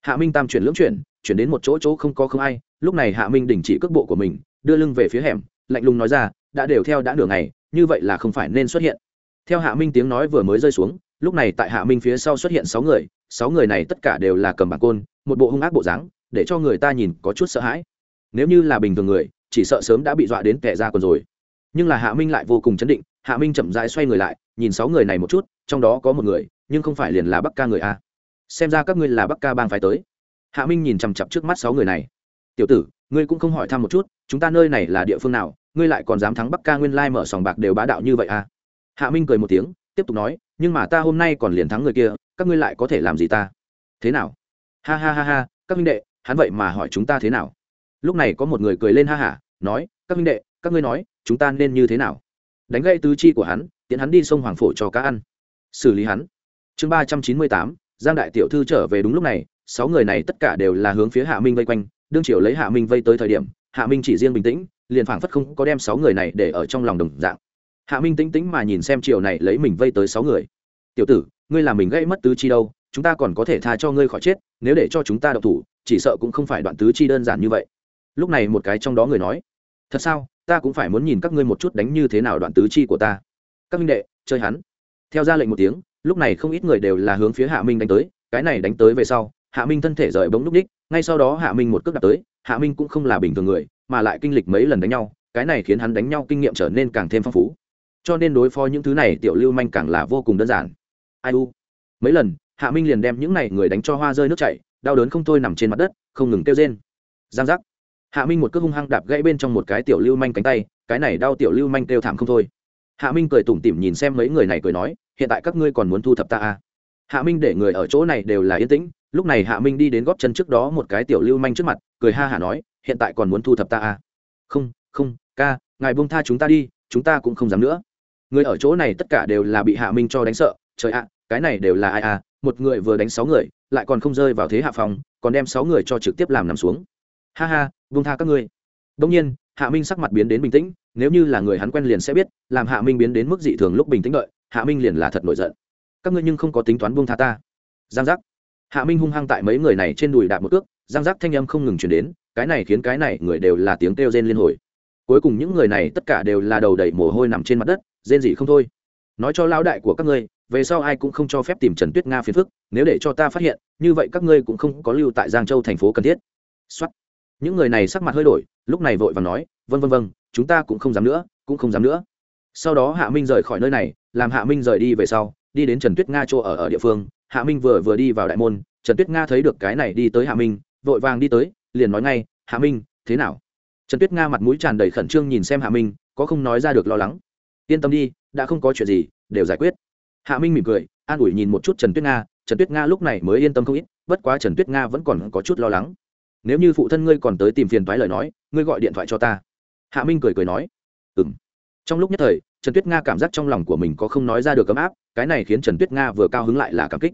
Hạ minh tam chuyển lưỡng chuyển chuyển đến một chỗ chỗ không có không ai, lúc này hạ minh đình chỉ cước bộ của mình, đưa lưng về phía hẻm, lạnh lùng nói ra, đã đều theo đã nửa ngày, như vậy là không phải nên xuất hiện. Theo hạ minh tiếng nói vừa mới rơi xuống, lúc này tại hạ minh phía sau xuất hiện sáu người sáu người này tất cả đều là cầm bảng côn, một bộ hung ác bộ dáng, để cho người ta nhìn có chút sợ hãi. Nếu như là bình thường người, chỉ sợ sớm đã bị dọa đến kẻ ra còn rồi. Nhưng là hạ minh lại vô cùng chấn định hạ minh chậm rãi xoay người lại, nhìn sáu người này một chút, trong đó có một người, nhưng không phải liền là bắc ca người a. Xem ra các ngươi là bắc ca bang phải tới. Hạ minh nhìn chằm chặp trước mắt sáu người này. Tiểu tử, ngươi cũng không hỏi thăm một chút, chúng ta nơi này là địa phương nào, ngươi lại còn dám thắng bắc ca nguyên lai mở sòng bạc đều bá đạo như vậy à hạ minh cười một tiếng, tiếp tục nói, nhưng mà ta hôm nay còn liền thắng người kia, các ngươi lại có thể làm gì ta? Thế nào? Ha ha ha ha, các minh đệ, hắn vậy mà hỏi chúng ta thế nào? Lúc này có một người cười lên ha hả, nói, các minh đệ, các ngươi nói, chúng ta nên như thế nào? Đánh gây tứ chi của hắn tiến hắn đi sông hoàng phổ cho cá ăn. Xử lý hắn. Chương ba trăm chín mươi tám, giang đại tiểu thư trở về đúng lúc này, sáu người này tất cả đều là hướng phía hạ minh vây quanh, đương triều lấy hạ minh vây tới thời điểm, hạ minh chỉ riêng bình tĩnh, liền phảng phất không có đem sáu người này để ở trong lòng đồng dạng. Hạ minh tĩnh tĩnh mà nhìn xem triều này lấy mình vây tới sáu người. Tiểu tử, ngươi làm mình gây mất tứ chi đâu, chúng ta còn có thể tha cho ngươi khỏi chết, nếu để cho chúng ta độc thủ, chỉ sợ cũng không phải đoạn tứ chi đơn giản như vậy. Lúc này một cái trong đó người nói, thật sao? Ta cũng phải muốn nhìn các ngươi một chút đánh như thế nào đoạn tứ chi của ta. Các minh đệ, chơi hắn. Theo ra lệnh một tiếng, lúc này không ít người đều là hướng phía hạ minh đánh tới, cái này đánh tới về sau, hạ minh thân thể rời bóng núp đích, ngay sau đó hạ minh một cước đạp tới, hạ minh cũng không là bình thường người, mà lại kinh lịch mấy lần đánh nhau, cái này khiến hắn đánh nhau kinh nghiệm trở nên càng thêm phong phú. Cho nên đối phó những thứ này, tiểu lưu manh càng là vô cùng đơn giản. Ai u? Mấy lần, hạ minh liền đem những này người đánh cho hoa rơi nước chảy, đau đớn không thôi nằm trên mặt đất, không ngừng kêu rên. Giang giác hạ minh một cước hung hăng đạp gãy bên trong một cái tiểu lưu manh cánh tay, cái này đau tiểu lưu manh kêu thảm không thôi hạ minh cười tủm tỉm nhìn xem mấy người này cười nói, hiện tại các ngươi còn muốn thu thập ta à? hạ minh để người ở chỗ này đều là yên tĩnh, lúc này hạ minh đi đến góp chân trước đó một cái tiểu lưu manh trước mặt, cười ha hả nói, hiện tại còn muốn thu thập ta à? không không, ca, ngài buông tha chúng ta đi, chúng ta cũng không dám nữa người ở chỗ này tất cả đều là bị hạ minh cho đánh sợ, trời ạ, cái này đều là ai à một người vừa đánh sáu người, lại còn không rơi vào thế hạ phòng, còn đem sáu người cho trực tiếp làm nằm xuống ha ha buông tha các ngươi. Đông nhiên, hạ minh sắc mặt biến đến bình tĩnh, nếu như là người hắn quen liền sẽ biết, làm hạ minh biến đến mức dị thường lúc bình tĩnh đợi, hạ minh liền là thật nổi giận. Các ngươi nhưng không có tính toán buông tha ta. Giang giác. Hạ minh hung hăng tại mấy người này trên đùi đạp một cước, giang giác thanh âm không ngừng chuyển đến, cái này khiến cái này người đều là tiếng kêu rên liên hồi. Cuối cùng những người này tất cả đều là đầu đầy mồ hôi nằm trên mặt đất, rên gì không thôi. Nói cho lão đại của các ngươi, về sau ai cũng không cho phép tìm trần tuyết nga phiền phức, nếu để cho ta phát hiện, như vậy các ngươi cũng không có lưu tại giang châu thành phố cần thiết. Xuất những người này sắc mặt hơi đổi, lúc này vội và nói vân vân vân chúng ta cũng không dám nữa, cũng không dám nữa. Sau đó hạ minh rời khỏi nơi này, làm hạ minh rời đi về sau, đi đến trần tuyết nga chỗ ở ở địa phương. Hạ minh vừa vừa đi vào đại môn, trần tuyết nga thấy được cái này đi tới hạ minh, vội vàng đi tới, liền nói ngay, hạ minh, thế nào? Trần tuyết nga mặt mũi tràn đầy khẩn trương nhìn xem hạ minh, có không nói ra được lo lắng. Yên tâm đi, đã không có chuyện gì, đều giải quyết. Hạ minh mỉm cười, an ủi nhìn một chút trần tuyết nga. Trần tuyết nga lúc này mới yên tâm không ít, bất quá trần tuyết nga vẫn còn có chút lo lắng nếu như phụ thân ngươi còn tới tìm phiền toái lời nói, ngươi gọi điện thoại cho ta. Hạ minh cười cười nói. Ừ m trong lúc nhất thời, trần tuyết nga cảm giác trong lòng của mình có không nói ra được ấm áp, cái này khiến trần tuyết nga vừa cao hứng lại là cảm kích.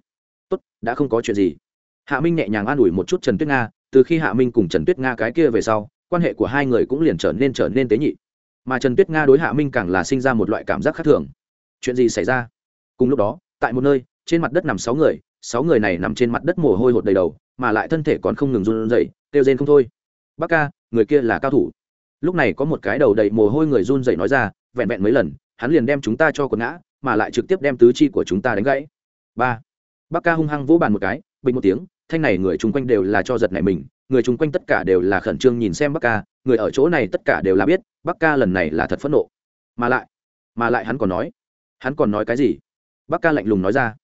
Tốt, đã không có chuyện gì. Hạ minh nhẹ nhàng an ủi một chút trần tuyết nga, từ khi hạ minh cùng trần tuyết nga cái kia về sau, quan hệ của hai người cũng liền trở nên trở nên tế nhị. Mà trần tuyết nga đối hạ minh càng là sinh ra một loại cảm giác khác thường. Chuyện gì xảy ra? Cùng lúc đó, tại một nơi, trên mặt đất nằm sáu người sáu người này nằm trên mặt đất mồ hôi hột đầy đầu mà lại thân thể còn không ngừng run rẩy, kêu rên không thôi. Bác ca, người kia là cao thủ. Lúc này có một cái đầu đầy mồ hôi người run rẩy nói ra, vẹn vẹn mấy lần, hắn liền đem chúng ta cho quần ngã, mà lại trực tiếp đem tứ chi của chúng ta đánh gãy. Ba. Bác ca hung hăng vỗ bàn một cái, bình một tiếng, thanh này người chung quanh đều là cho giật này mình, người chung quanh tất cả đều là khẩn trương nhìn xem bác ca, người ở chỗ này tất cả đều là biết, bác ca lần này là thật phẫn nộ. Mà lại mà lại hắn còn nói, hắn còn nói cái gì? Bác ca lạnh lùng nói ra,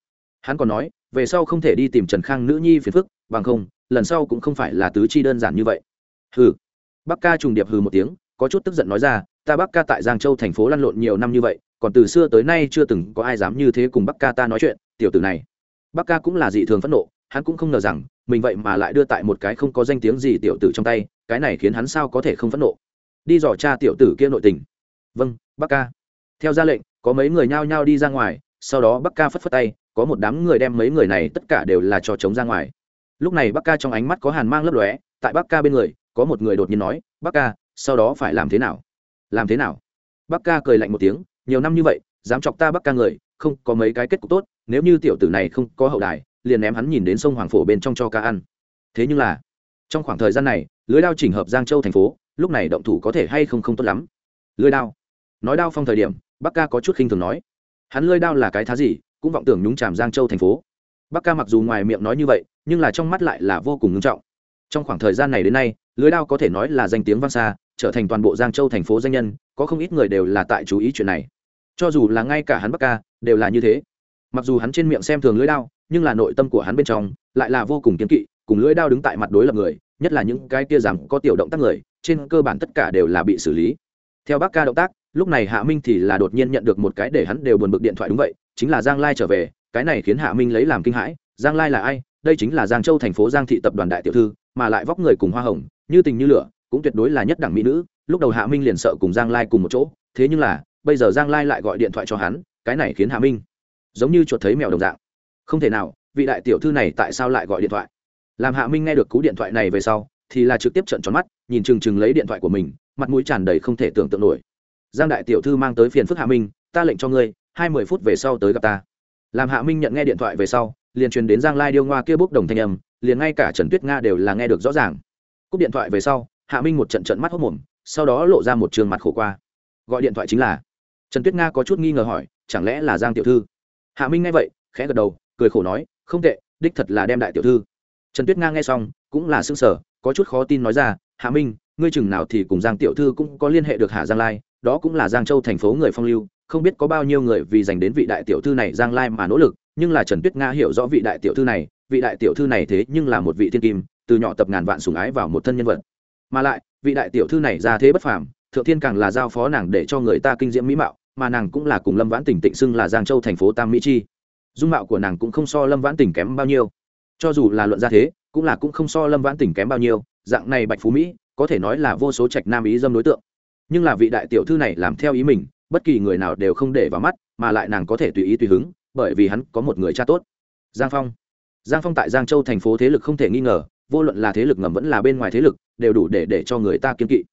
hắn còn nói, về sau không thể đi tìm trần khang nữ nhi phiền phức bằng không, lần sau cũng không phải là tứ chi đơn giản như vậy. Hừ. Bắc ca trùng điệp hừ một tiếng, có chút tức giận nói ra, ta bắc ca tại giang châu thành phố lăn lộn nhiều năm như vậy, còn từ xưa tới nay chưa từng có ai dám như thế cùng bắc ca ta nói chuyện, tiểu tử này. Bắc ca cũng là dị thường phẫn nộ, hắn cũng không ngờ rằng, mình vậy mà lại đưa tại một cái không có danh tiếng gì tiểu tử trong tay, cái này khiến hắn sao có thể không phẫn nộ. Đi dò cha tiểu tử kia nội tình. Vâng bắc ca. Theo ra lệnh, có mấy người nhao nhao đi ra ngoài, sau đó bắc ca phất phất tay, có một đám người đem mấy người này tất cả đều là cho chống ra ngoài lúc này bác ca trong ánh mắt có hàn mang lấp lóe, tại bác ca bên người, có một người đột nhiên nói bác ca, sau đó phải làm thế nào? Làm thế nào? Bác ca cười lạnh một tiếng, nhiều năm như vậy, dám chọc ta bác ca người, không có mấy cái kết cục tốt, nếu như tiểu tử này không có hậu đài, liền ném hắn nhìn đến sông hoàng phổ bên trong cho ca ăn. Thế nhưng là, trong khoảng thời gian này, lưới đao chỉnh hợp giang châu thành phố, lúc này động thủ có thể hay không không tốt lắm. Lưới đao. Nói đao phong thời điểm, bắc ca có chút khinh thường nói, hắn lưới đao là cái thá gì, cũng vọng tưởng nhúng chàm giang châu thành phố bắc ca mặc dù ngoài miệng nói như vậy, nhưng là trong mắt lại là vô cùng nghiêm trọng. Trong khoảng thời gian này đến nay, lưới đao có thể nói là danh tiếng vang xa, trở thành toàn bộ giang châu thành phố danh nhân, có không ít người đều là tại chú ý chuyện này. Cho dù là ngay cả hắn bắc ca, đều là như thế. Mặc dù hắn trên miệng xem thường lưới đao, nhưng là nội tâm của hắn bên trong lại là vô cùng kiến kỵ, cùng lưỡi đao đứng tại mặt đối lập người, nhất là những cái kia rằng có tiểu động tác người, trên cơ bản tất cả đều là bị xử lý. Theo bác ca động tác lúc này hạ minh thì là đột nhiên nhận được một cái để hắn đều buồn bực điện thoại đúng vậy, chính là giang lai trở về, cái này khiến hạ minh lấy làm kinh hãi, giang lai là ai? Đây chính là giang châu thành phố giang thị tập đoàn đại tiểu thư, mà lại vóc người cùng hoa hồng, như tình như lửa, cũng tuyệt đối là nhất đẳng mỹ nữ. Lúc đầu hạ minh liền sợ cùng giang lai cùng một chỗ, thế nhưng là, bây giờ giang lai lại gọi điện thoại cho hắn, cái này khiến hạ minh giống như chuột thấy mèo đồng dạng. Không thể nào, vị đại tiểu thư này tại sao lại gọi điện thoại? Làm hạ minh nghe được cú điện thoại này về sau, thì là trực tiếp trận tròn mắt, nhìn chừng chừng lấy điện thoại của mình, mặt mũi tràn đầy không thể tưởng tượng nổi giang đại tiểu thư mang tới phiền phức hạ minh, ta lệnh cho ngươi, hai mươi phút về sau tới gặp ta. Làm hạ minh nhận nghe điện thoại về sau, liền truyền đến giang lai điêu ngoa kia bốc đồng thanh âm, liền ngay cả trần tuyết nga đều là nghe được rõ ràng. Cúp điện thoại về sau, hạ minh một trận trận mắt hốc mồm, sau đó lộ ra một trường mặt khổ qua. Gọi điện thoại chính là, trần tuyết nga có chút nghi ngờ hỏi, chẳng lẽ là giang tiểu thư? Hạ minh nghe vậy, khẽ gật đầu, cười khổ nói, không tệ, đích thật là đem đại tiểu thư. Trần tuyết nga nghe xong, cũng là xương sở có chút khó tin nói ra, hạ minh, ngươi chừng nào thì cùng giang tiểu thư cũng có liên hệ được hạ giang lai? Đó cũng là giang châu thành phố người phong lưu, không biết có bao nhiêu người vì dành đến vị đại tiểu thư này giang lai mà nỗ lực, nhưng là trần tuyết nga hiểu rõ vị đại tiểu thư này, vị đại tiểu thư này thế nhưng là một vị thiên kim, từ nhỏ tập ngàn vạn sùng ái vào một thân nhân vật. Mà lại, vị đại tiểu thư này ra thế bất phàm, thượng thiên càng là giao phó nàng để cho người ta kinh diễm mỹ mạo, mà nàng cũng là cùng lâm vãn tỉnh tịnh xưng là giang châu thành phố tam mỹ chi. Dung mạo của nàng cũng không so lâm vãn tỉnh kém bao nhiêu. Cho dù là luận ra thế, cũng là cũng không so lâm vãn tỉnh kém bao nhiêu, dạng này bạch phú mỹ, có thể nói là vô số trạch nam ý dâm đối tượng nhưng là vị đại tiểu thư này làm theo ý mình, bất kỳ người nào đều không để vào mắt, mà lại nàng có thể tùy ý tùy hứng, bởi vì hắn có một người cha tốt. Giang phong. Giang phong tại giang châu thành phố thế lực không thể nghi ngờ, vô luận là thế lực ngầm vẫn là bên ngoài thế lực, đều đủ để để cho người ta kiên kỵ.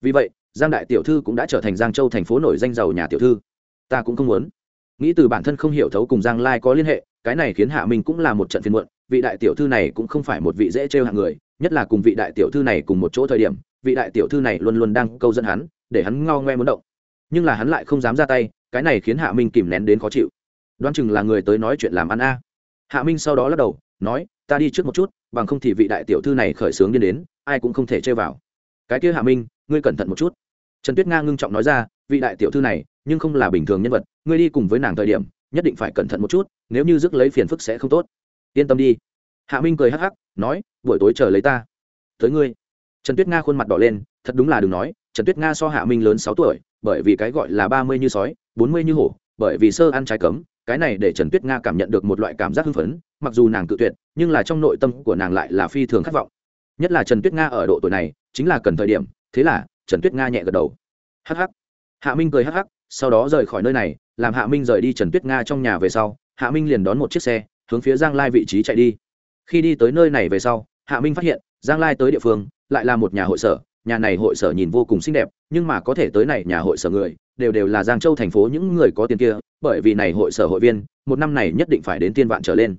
Vì vậy, giang đại tiểu thư cũng đã trở thành giang châu thành phố nổi danh giàu nhà tiểu thư. Ta cũng không muốn. Nghĩ từ bản thân không hiểu thấu cùng giang lai có liên hệ, cái này khiến hạ minh cũng là một trận phiên muộn, vị đại tiểu thư này cũng không phải một vị dễ trêu hạng người, nhất là cùng vị đại tiểu thư này cùng một chỗ thời điểm, vị đại tiểu thư này luôn luôn đang câu dẫn hắn để hắn ngao ngoe muốn động. Nhưng là hắn lại không dám ra tay, cái này khiến hạ minh kìm nén đến khó chịu. Đoán chừng là người tới nói chuyện làm ăn a. Hạ minh sau đó lắc đầu, nói, ta đi trước một chút, bằng không thì vị đại tiểu thư này khởi xướng điên đến, ai cũng không thể chơi vào. Cái kia hạ minh, ngươi cẩn thận một chút. Trần tuyết nga ngưng trọng nói ra, vị đại tiểu thư này, nhưng không là bình thường nhân vật, ngươi đi cùng với nàng thời điểm, nhất định phải cẩn thận một chút, nếu như rước lấy phiền phức sẽ không tốt. Yên tâm đi. Hạ minh cười hắc hắc, nói, buổi tối chờ lấy ta. Tới ngươi. Trần tuyết nga khuôn mặt đỏ lên, thật đúng là đừng nói trần tuyết nga so hạ minh lớn sáu tuổi, bởi vì cái gọi là ba mươi như sói, bốn mươi như hổ, bởi vì sơ ăn trái cấm, cái này để trần tuyết nga cảm nhận được một loại cảm giác hưng phấn, mặc dù nàng cự tuyệt, nhưng là trong nội tâm của nàng lại là phi thường khát vọng. Nhất là trần tuyết nga ở độ tuổi này, chính là cần thời điểm, thế là trần tuyết nga nhẹ gật đầu. Hh hạ minh cười hh sau đó rời khỏi nơi này, làm hạ minh rời đi trần tuyết nga trong nhà về sau, hạ minh liền đón một chiếc xe, hướng phía giang lai vị trí chạy đi. Khi đi tới nơi này về sau, hạ minh phát hiện, giang lai tới địa phương, lại là một nhà hội sở nhà này hội sở nhìn vô cùng xinh đẹp, nhưng mà có thể tới này nhà hội sở người, đều đều là giang châu thành phố những người có tiền kia, bởi vì này hội sở hội viên, một năm này nhất định phải đến tiên vạn trở lên.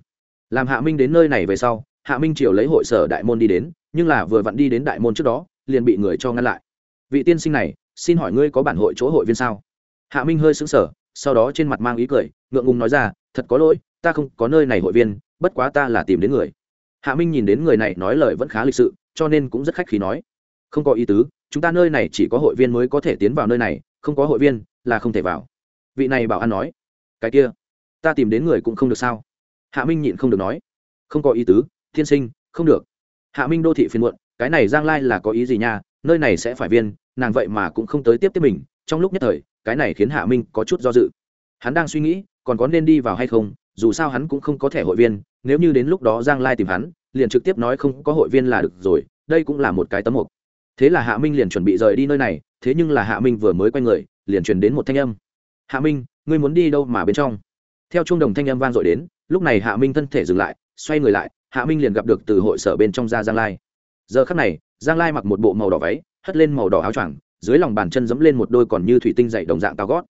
Làm hạ minh đến nơi này về sau, hạ minh triều lấy hội sở đại môn đi đến, nhưng là vừa vặn đi đến đại môn trước đó, liền bị người cho ngăn lại. Vị tiên sinh này, xin hỏi ngươi có bản hội chỗ hội viên sao? Hạ minh hơi sững sờ, sau đó trên mặt mang ý cười, ngượng ngùng nói ra, thật có lỗi, ta không có nơi này hội viên, bất quá ta là tìm đến người. Hạ minh nhìn đến người này nói lời vẫn khá lịch sự, cho nên cũng rất khách khí nói không có ý tứ, chúng ta nơi này chỉ có hội viên mới có thể tiến vào nơi này, không có hội viên là không thể vào. Vị này bảo an nói. Cái kia, ta tìm đến người cũng không được sao? Hạ minh nhịn không được nói. Không có ý tứ thiên sinh, không được. Hạ minh đô thị phiền muộn, cái này giang lai là có ý gì nha? Nơi này sẽ phải viên, nàng vậy mà cũng không tới tiếp tiếp mình. Trong lúc nhất thời, cái này khiến hạ minh có chút do dự. Hắn đang suy nghĩ, còn có nên đi vào hay không, dù sao hắn cũng không có thẻ hội viên, nếu như đến lúc đó giang lai tìm hắn, liền trực tiếp nói không có hội viên là được rồi, đây cũng là một cái tấm mục thế là hạ minh liền chuẩn bị rời đi nơi này, thế nhưng là hạ minh vừa mới quay người, liền truyền đến một thanh âm. Hạ minh, ngươi muốn đi đâu mà bên trong? Theo chuông đồng thanh âm vang dội đến, lúc này hạ minh thân thể dừng lại, xoay người lại, hạ minh liền gặp được từ hội sở bên trong ra giang lai. Giờ khắc này, giang lai mặc một bộ màu đỏ váy, hất lên màu đỏ áo choàng, dưới lòng bàn chân dẫm lên một đôi còn như thủy tinh dày đồng dạng cao gót.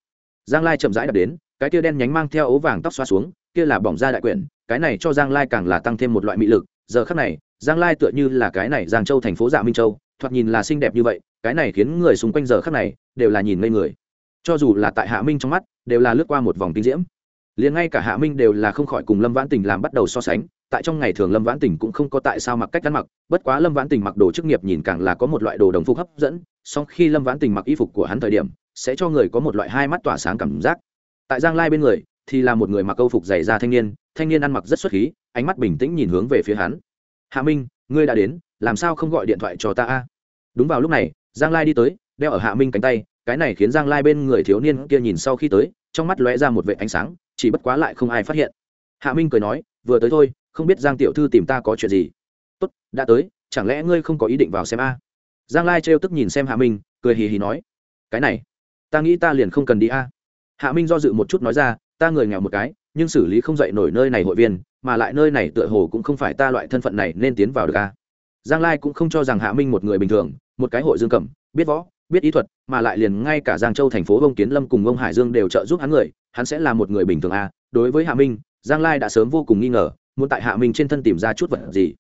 Giang lai chậm rãi đập đến, cái tia đen nhánh mang theo ấu vàng tóc xoa xuống, kia là bỏng da đại quyển, cái này cho giang lai càng là tăng thêm một loại mị lực. Giờ khắc này, giang lai tựa như là cái này giang châu thành phố dạ minh châu thoạt nhìn là xinh đẹp như vậy, cái này khiến người xung quanh giờ khắc này đều là nhìn ngây người. Cho dù là tại hạ minh trong mắt, đều là lướt qua một vòng kinh diễm. Liền ngay cả hạ minh đều là không khỏi cùng lâm vãn tình làm bắt đầu so sánh, tại trong ngày thường lâm vãn tình cũng không có tại sao mặc cách ăn mặc, bất quá lâm vãn tình mặc đồ chức nghiệp nhìn càng là có một loại đồ đồng phục hấp dẫn, song khi lâm vãn tình mặc y phục của hắn thời điểm, sẽ cho người có một loại hai mắt tỏa sáng cảm giác. Tại giang lai bên người, thì là một người mặc câu phục dày da thanh niên thanh niên ăn mặc rất xuất khí, ánh mắt bình tĩnh nhìn hướng về phía hắn. Hạ minh, ngươi đã đến làm sao không gọi điện thoại cho ta a? Đúng vào lúc này, giang lai đi tới, đeo ở hạ minh cánh tay, cái này khiến giang lai bên người thiếu niên kia nhìn sau khi tới, trong mắt lóe ra một vệ ánh sáng, chỉ bất quá lại không ai phát hiện. Hạ minh cười nói, vừa tới thôi, không biết giang tiểu thư tìm ta có chuyện gì? Tốt, đã tới, chẳng lẽ ngươi không có ý định vào xem a? Giang lai trêu tức nhìn xem hạ minh, cười hì hì nói, cái này, ta nghĩ ta liền không cần đi a. Hạ minh do dự một chút nói ra, ta người nghèo một cái, nhưng xử lý không dậy nổi nơi này hội viên, mà lại nơi này tựa hồ cũng không phải ta loại thân phận này nên tiến vào được a giang lai cũng không cho rằng hạ minh một người bình thường, một cái hội dương cẩm biết võ, biết ý thuật, mà lại liền ngay cả giang châu thành phố ông kiến lâm cùng ông hải dương đều trợ giúp hắn người, hắn sẽ là một người bình thường à? đối với hạ minh, giang lai đã sớm vô cùng nghi ngờ, muốn tại hạ minh trên thân tìm ra chút vật gì.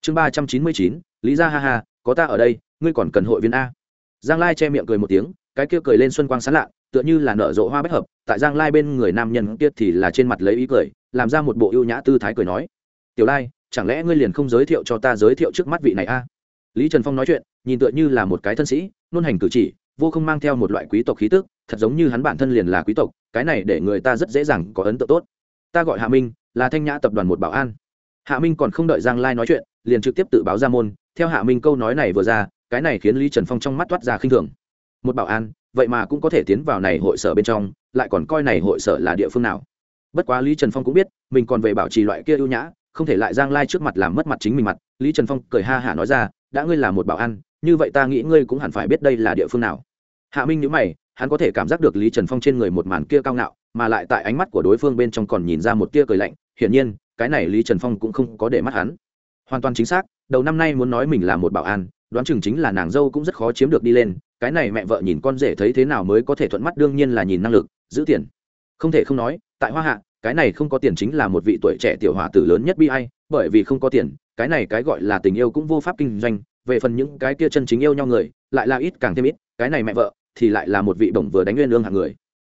Chương ba trăm chín mươi chín, lý ra ha ha, có ta ở đây, ngươi còn cần hội viên a. Giang lai che miệng cười một tiếng, cái kia cười lên xuân quang sán lạ, tựa như là nở rộ hoa bách hợp, tại giang lai bên người nam nhân kia thì là trên mặt lấy ý cười, làm ra một bộ ưu nhã tư thái cười nói. Tiểu lai chẳng lẽ ngươi liền không giới thiệu cho ta giới thiệu trước mắt vị này a? Lý trần phong nói chuyện, nhìn tựa như là một cái thân sĩ nôn hành cử chỉ, vô không mang theo một loại quý tộc khí tức, thật giống như hắn bản thân liền là quý tộc, cái này để người ta rất dễ dàng có ấn tượng tốt. Ta gọi hạ minh, là thanh nhã tập đoàn một bảo an. Hạ minh còn không đợi giang lai nói chuyện, liền trực tiếp tự báo ra môn, theo hạ minh câu nói này vừa ra, cái này khiến lý trần phong trong mắt toát ra khinh thường. Một bảo an, vậy mà cũng có thể tiến vào này hội sở bên trong, lại còn coi này hội sở là địa phương nào? Bất quá lý trần phong cũng biết, mình còn về bảo trì loại kia ưu nhã không thể lại giang lai trước mặt làm mất mặt chính mình mặt, lý trần phong cười ha hả nói ra, đã ngươi là một bảo an, như vậy ta nghĩ ngươi cũng hẳn phải biết đây là địa phương nào. Hạ minh nhữ mày, hắn có thể cảm giác được lý trần phong trên người một màn kia cao ngạo, mà lại tại ánh mắt của đối phương bên trong còn nhìn ra một tia cười lạnh, hiển nhiên, cái này lý trần phong cũng không có để mắt hắn. Hoàn toàn chính xác, đầu năm nay muốn nói mình là một bảo an, đoán chừng chính là nàng dâu cũng rất khó chiếm được đi lên, cái này mẹ vợ nhìn con rể thấy thế nào mới có thể thuận mắt, đương nhiên là nhìn năng lực, giữ tiền. Không thể không nói, tại hoa hạ cái này không có tiền chính là một vị tuổi trẻ tiểu hòa tử lớn nhất bi ai, bởi vì không có tiền, cái này cái gọi là tình yêu cũng vô pháp kinh doanh, về phần những cái kia chân chính yêu nhau người, lại là ít càng thêm ít, cái này mẹ vợ thì lại là một vị bổng vừa đánh nguyên lương hạng người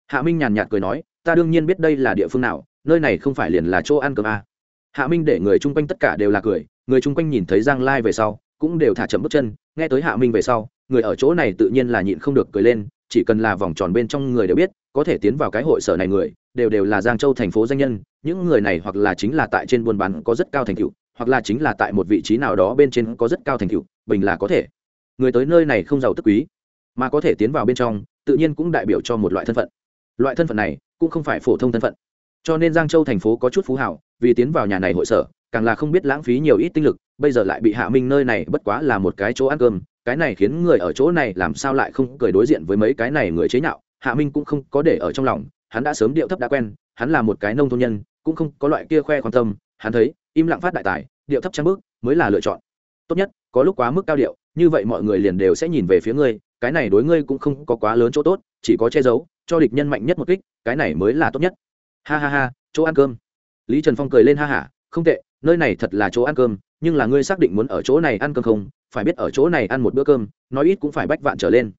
hạ minh nhàn nhạt cười nói, ta đương nhiên biết đây là địa phương nào, nơi này không phải liền là chỗ ăn cơm à. hạ minh để người chung quanh tất cả đều là cười, người chung quanh nhìn thấy giang lai về sau cũng đều thả chậm bước chân, nghe tới hạ minh về sau, người ở chỗ này tự nhiên là nhịn không được cười lên chỉ cần là vòng tròn bên trong người đều biết, có thể tiến vào cái hội sở này người, đều đều là giang châu thành phố danh nhân. Những người này hoặc là chính là tại trên buôn bán có rất cao thành tựu, hoặc là chính là tại một vị trí nào đó bên trên có rất cao thành tựu, bình là có thể. Người tới nơi này không giàu tức quý, mà có thể tiến vào bên trong, tự nhiên cũng đại biểu cho một loại thân phận. Loại thân phận này cũng không phải phổ thông thân phận. Cho nên giang châu thành phố có chút phú hảo vì tiến vào nhà này hội sở, càng là không biết lãng phí nhiều ít tinh lực, bây giờ lại bị hạ minh nơi này bất quá là một cái chỗ ăn cơm cái này khiến người ở chỗ này làm sao lại không cười đối diện với mấy cái này người chế nhạo, hạ minh cũng không có để ở trong lòng, hắn đã sớm điệu thấp đã quen, hắn là một cái nông thôn nhân, cũng không có loại kia khoe quan tâm, hắn thấy, im lặng phát đại tài, điệu thấp trang bước, mới là lựa chọn. Tốt nhất, có lúc quá mức cao điệu, như vậy mọi người liền đều sẽ nhìn về phía ngươi, cái này đối ngươi cũng không có quá lớn chỗ tốt, chỉ có che giấu, cho địch nhân mạnh nhất một kích, cái này mới là tốt nhất. Ha ha ha, chỗ ăn cơm. Lý trần phong cười lên ha hả, không tệ, nơi này thật là chỗ ăn cơm, nhưng là ngươi xác định muốn ở chỗ này ăn cơm không phải biết ở chỗ này ăn một bữa cơm, nói ít cũng phải bách vạn trở lên.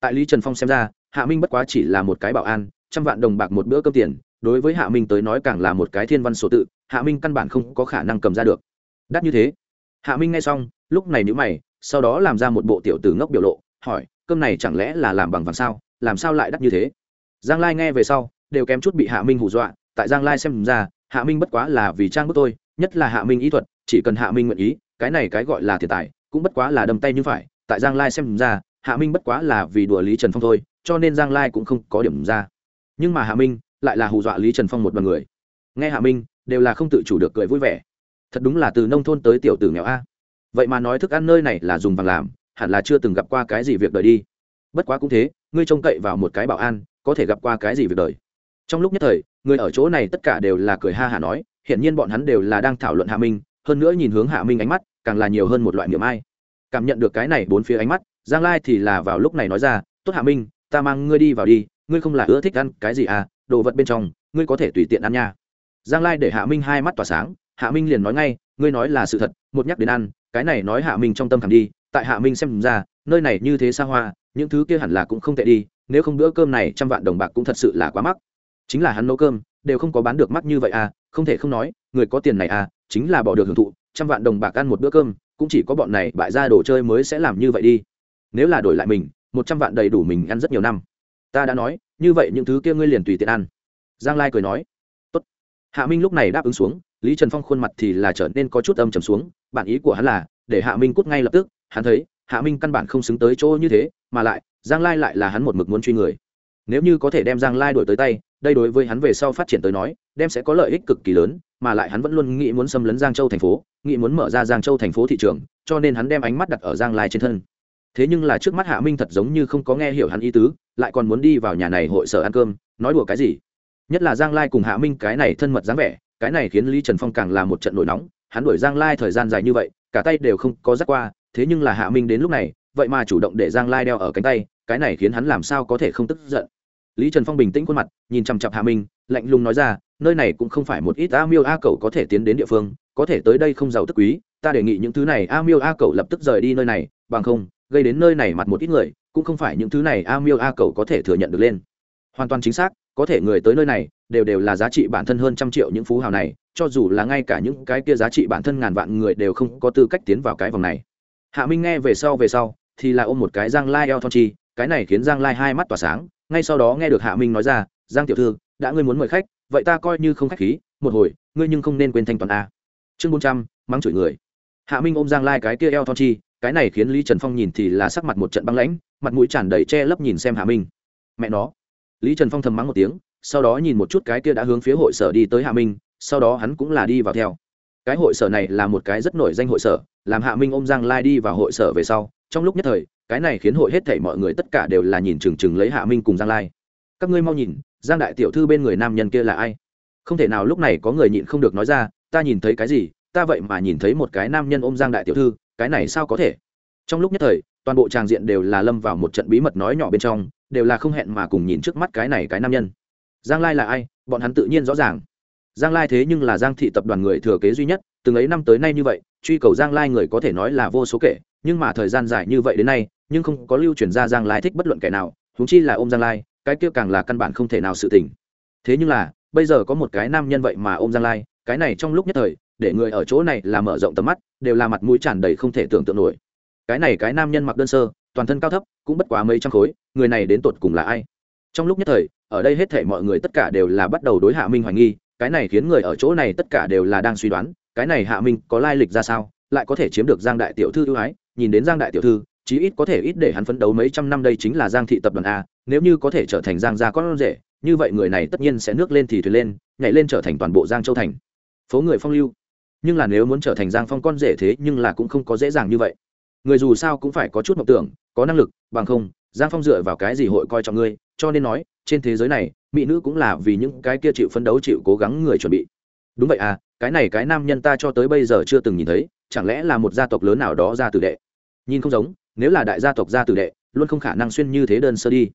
Tại lý trần phong xem ra, hạ minh bất quá chỉ là một cái bảo an, trăm vạn đồng bạc một bữa cơm tiền, đối với hạ minh tới nói càng là một cái thiên văn sổ tự, hạ minh căn bản không có khả năng cầm ra được. Đắt như thế. Hạ minh nghe xong, lúc này nhữ mày, sau đó làm ra một bộ tiểu từ ngốc biểu lộ, hỏi, cơm này chẳng lẽ là làm bằng vàng sao? Làm sao lại đắt như thế? Giang lai nghe về sau, đều kém chút bị hạ minh hù dọa, tại giang lai xem ra, hạ minh bất quá là vì trang bức tôi, nhất là hạ minh ý thuật, chỉ cần hạ minh nguyện ý, cái này cái gọi là thiệt tài cũng bất quá là đâm tay như phải, tại giang lai xem ra, hạ minh bất quá là vì đùa lý trần phong thôi, cho nên giang lai cũng không có điểm ra. Nhưng mà hạ minh lại là hù dọa lý trần phong một đ o n người. Nghe hạ minh, đều là không tự chủ được cười vui vẻ. Thật đúng là từ nông thôn tới tiểu tử nghèo a. Vậy mà nói thức ăn nơi này là dùng vàng làm, hẳn là chưa từng gặp qua cái gì việc đời đi. Bất quá cũng thế, ngươi trông cậy vào một cái bảo an, có thể gặp qua cái gì việc đời. Trong lúc nhất thời, người ở chỗ này tất cả đều là cười ha hả nói hiện nhiên bọn hắn đều là đang thảo luận hạ minh hơn nữa nhìn hướng hạ minh ánh mắt, càng là nhiều hơn một loại niệm ai. Cảm nhận được cái này bốn phía ánh mắt, giang lai thì là vào lúc này nói ra, tốt hạ minh, ta mang ngươi đi vào đi, ngươi không là ưa thích ăn cái gì à đồ vật bên trong, ngươi có thể tùy tiện ăn nha. Giang lai để hạ minh hai mắt tỏa sáng, hạ minh liền nói ngay, ngươi nói là sự thật, một nhắc đến ăn, cái này nói hạ minh trong tâm thẳng đi, tại hạ minh xem ra, nơi này như thế xa hoa, những thứ kia hẳn là cũng không tệ đi, nếu không bữa cơm này trăm vạn đồng bạc cũng thật sự là quá mắc. Chính là hắn nấu cơm, đều không có bán được mắc như vậy à không thể không nói, người có tiền này à chính là bỏ được hưởng thụ, trăm vạn đồng bạc ăn một bữa cơm, cũng chỉ có bọn này bại ra đồ chơi mới sẽ làm như vậy đi. Nếu là đổi lại mình, một trăm vạn đầy đủ mình ăn rất nhiều năm. Ta đã nói, như vậy những thứ kia ngươi liền tùy tiện ăn. Giang lai cười nói. Tốt. hạ minh lúc này đáp ứng xuống, lý trần phong khuôn mặt thì là trở nên có chút âm trầm xuống, bản ý của hắn là, để hạ minh cút ngay lập tức, hắn thấy, hạ minh căn bản không xứng tới chỗ như thế, mà lại, giang lai lại là hắn một mực muốn truy người. Nếu như có thể đem giang lai đổi tới tay, đây đối với hắn về sau phát triển tới nói, đem sẽ có lợi ích cực kỳ lớn mà lại hắn vẫn luôn nghĩ muốn xâm lấn giang châu thành phố, nghĩ muốn mở ra giang châu thành phố thị trường, cho nên hắn đem ánh mắt đặt ở giang lai trên thân. Thế nhưng là trước mắt hạ minh thật giống như không có nghe hiểu hắn ý tứ, lại còn muốn đi vào nhà này hội sở ăn cơm, nói đùa cái gì? Nhất là giang lai cùng hạ minh cái này thân mật dáng vẻ, cái này khiến lý trần phong càng là một trận nổi nóng, hắn đuổi giang lai thời gian dài như vậy, cả tay đều không có dắt qua, thế nhưng là hạ minh đến lúc này, vậy mà chủ động để giang lai đeo ở cánh tay, cái này khiến hắn làm sao có thể không tức giận? Lý trần phong bình tĩnh khuôn mặt, nhìn chằm chặp hạ minh, lạnh lùng nói ra nơi này cũng không phải một ít a miêu a cầu có thể tiến đến địa phương, có thể tới đây không giàu tức quý, ta đề nghị những thứ này a miêu a cầu lập tức rời đi nơi này, bằng không, gây đến nơi này mặt một ít người, cũng không phải những thứ này a miêu a cầu có thể thừa nhận được lên. Hoàn toàn chính xác, có thể người tới nơi này, đều đều là giá trị bản thân hơn trăm triệu những phú hào này, cho dù là ngay cả những cái kia giá trị bản thân ngàn vạn người đều không có tư cách tiến vào cái vòng này. Hạ minh nghe về sau về sau, thì là ôm một cái giang lai eo thon chi, cái này khiến giang lai hai mắt tỏa sáng, ngay sau đó nghe được hạ minh nói ra, giang tiểu thư, đã ngươi muốn mời khách vậy ta coi như không khách khí, một hồi, ngươi nhưng không nên quên thanh toán a. Chương bốn trăm, mắng chửi người. Hạ minh ôm giang lai cái kia eo thon chi, cái này khiến lý trần phong nhìn thì là sắc mặt một trận băng lãnh, mặt mũi tràn đầy che lấp nhìn xem hạ minh. Mẹ nó. Lý trần phong thầm mắng một tiếng, sau đó nhìn một chút cái kia đã hướng phía hội sở đi tới hạ minh, sau đó hắn cũng là đi vào theo. Cái hội sở này là một cái rất nổi danh hội sở, làm hạ minh ôm giang lai đi vào hội sở về sau, trong lúc nhất thời, cái này khiến hội hết thảy mọi người tất cả đều là nhìn chừng chừng lấy hạ minh cùng giang lai. Các ngươi mau nhìn giang đại tiểu thư bên người nam nhân kia là ai? Không thể nào lúc này có người nhịn không được nói ra, ta nhìn thấy cái gì? Ta vậy mà nhìn thấy một cái nam nhân ôm giang đại tiểu thư, cái này sao có thể? Trong lúc nhất thời, toàn bộ tràng diện đều là lâm vào một trận bí mật nói nhỏ bên trong, đều là không hẹn mà cùng nhìn trước mắt cái này cái nam nhân. Giang lai là ai? Bọn hắn tự nhiên rõ ràng. Giang lai thế nhưng là giang thị tập đoàn người thừa kế duy nhất, từng ấy năm tới nay như vậy, truy cầu giang lai người có thể nói là vô số kể, nhưng mà thời gian dài như vậy đến nay, nhưng không có lưu truyền ra giang lai thích bất luận kẻ nào húng chi là ôm giang lai cái kia càng là căn bản không thể nào sự tình. Thế nhưng là, bây giờ có một cái nam nhân vậy mà ôm giang lai, cái này trong lúc nhất thời, để người ở chỗ này là mở rộng tầm mắt, đều là mặt mũi tràn đầy không thể tưởng tượng nổi. Cái này cái nam nhân mặc đơn sơ, toàn thân cao thấp, cũng bất quá mấy trăm khối, người này đến tột cùng là ai? Trong lúc nhất thời, ở đây hết thể mọi người tất cả đều là bắt đầu đối hạ minh hoài nghi, cái này khiến người ở chỗ này tất cả đều là đang suy đoán, cái này hạ minh có lai lịch ra sao, lại có thể chiếm được giang đại tiểu thư ưu ái, nhìn đến giang đại tiểu thư, chí ít có thể ít để hắn phấn đấu mấy trăm năm đây chính là giang thị tập đoàn a nếu như có thể trở thành giang gia con rể, như vậy người này tất nhiên sẽ nước lên thì thuyền lên, nhảy lên trở thành toàn bộ giang châu thành. Phố người phong lưu. Nhưng là nếu muốn trở thành giang phong con rể thế nhưng là cũng không có dễ dàng như vậy. Người dù sao cũng phải có chút mộng tưởng, có năng lực, bằng không, giang phong dựa vào cái gì hội coi trọng ngươi, cho nên nói, trên thế giới này, mỹ nữ cũng là vì những cái kia chịu phấn đấu chịu cố gắng người chuẩn bị. Đúng vậy à cái này cái nam nhân ta cho tới bây giờ chưa từng nhìn thấy, chẳng lẽ là một gia tộc lớn nào đó ra tử đệ? Nhìn không giống, nếu là đại gia tộc gia tử đệ, luôn không khả năng xuyên như thế đơn sơ đi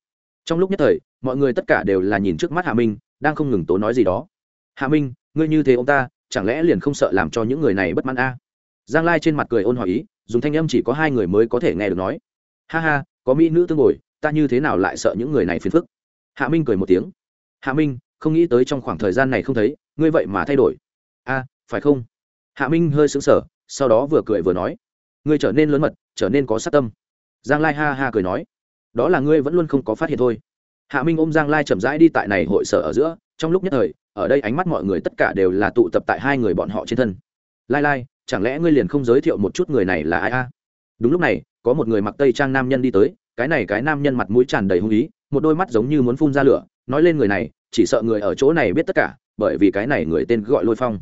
trong lúc nhất thời, mọi người tất cả đều là nhìn trước mắt hạ minh, đang không ngừng tố nói gì đó. Hạ minh, ngươi như thế ông ta, chẳng lẽ liền không sợ làm cho những người này bất mãn a? À? giang lai trên mặt cười ôn hỏi ý, dùng thanh âm chỉ có hai người mới có thể nghe được nói. Ha ha, có mỹ nữ tương ngồi ta như thế nào lại sợ những người này phiền phức? Hạ minh cười một tiếng. Hạ minh, không nghĩ tới trong khoảng thời gian này không thấy, ngươi vậy mà thay đổi. A, phải không? Hạ minh hơi sững sờ, sau đó vừa cười vừa nói. Ngươi trở nên lớn mật, trở nên có sát tâm. Giang lai ha ha cười nói đó là ngươi vẫn luôn không có phát hiện thôi. Hạ minh ôm giang lai chậm rãi đi tại này hội sở ở giữa, trong lúc nhất thời, ở đây ánh mắt mọi người tất cả đều là tụ tập tại hai người bọn họ trên thân. Lai lai, chẳng lẽ ngươi liền không giới thiệu một chút người này là ai a? Đúng lúc này, có một người mặc tây trang nam nhân đi tới, cái này cái nam nhân mặt mũi tràn đầy hung ý, một đôi mắt giống như muốn phun ra lửa, nói lên người này, chỉ sợ người ở chỗ này biết tất cả, bởi vì cái này người tên gọi lôi phong.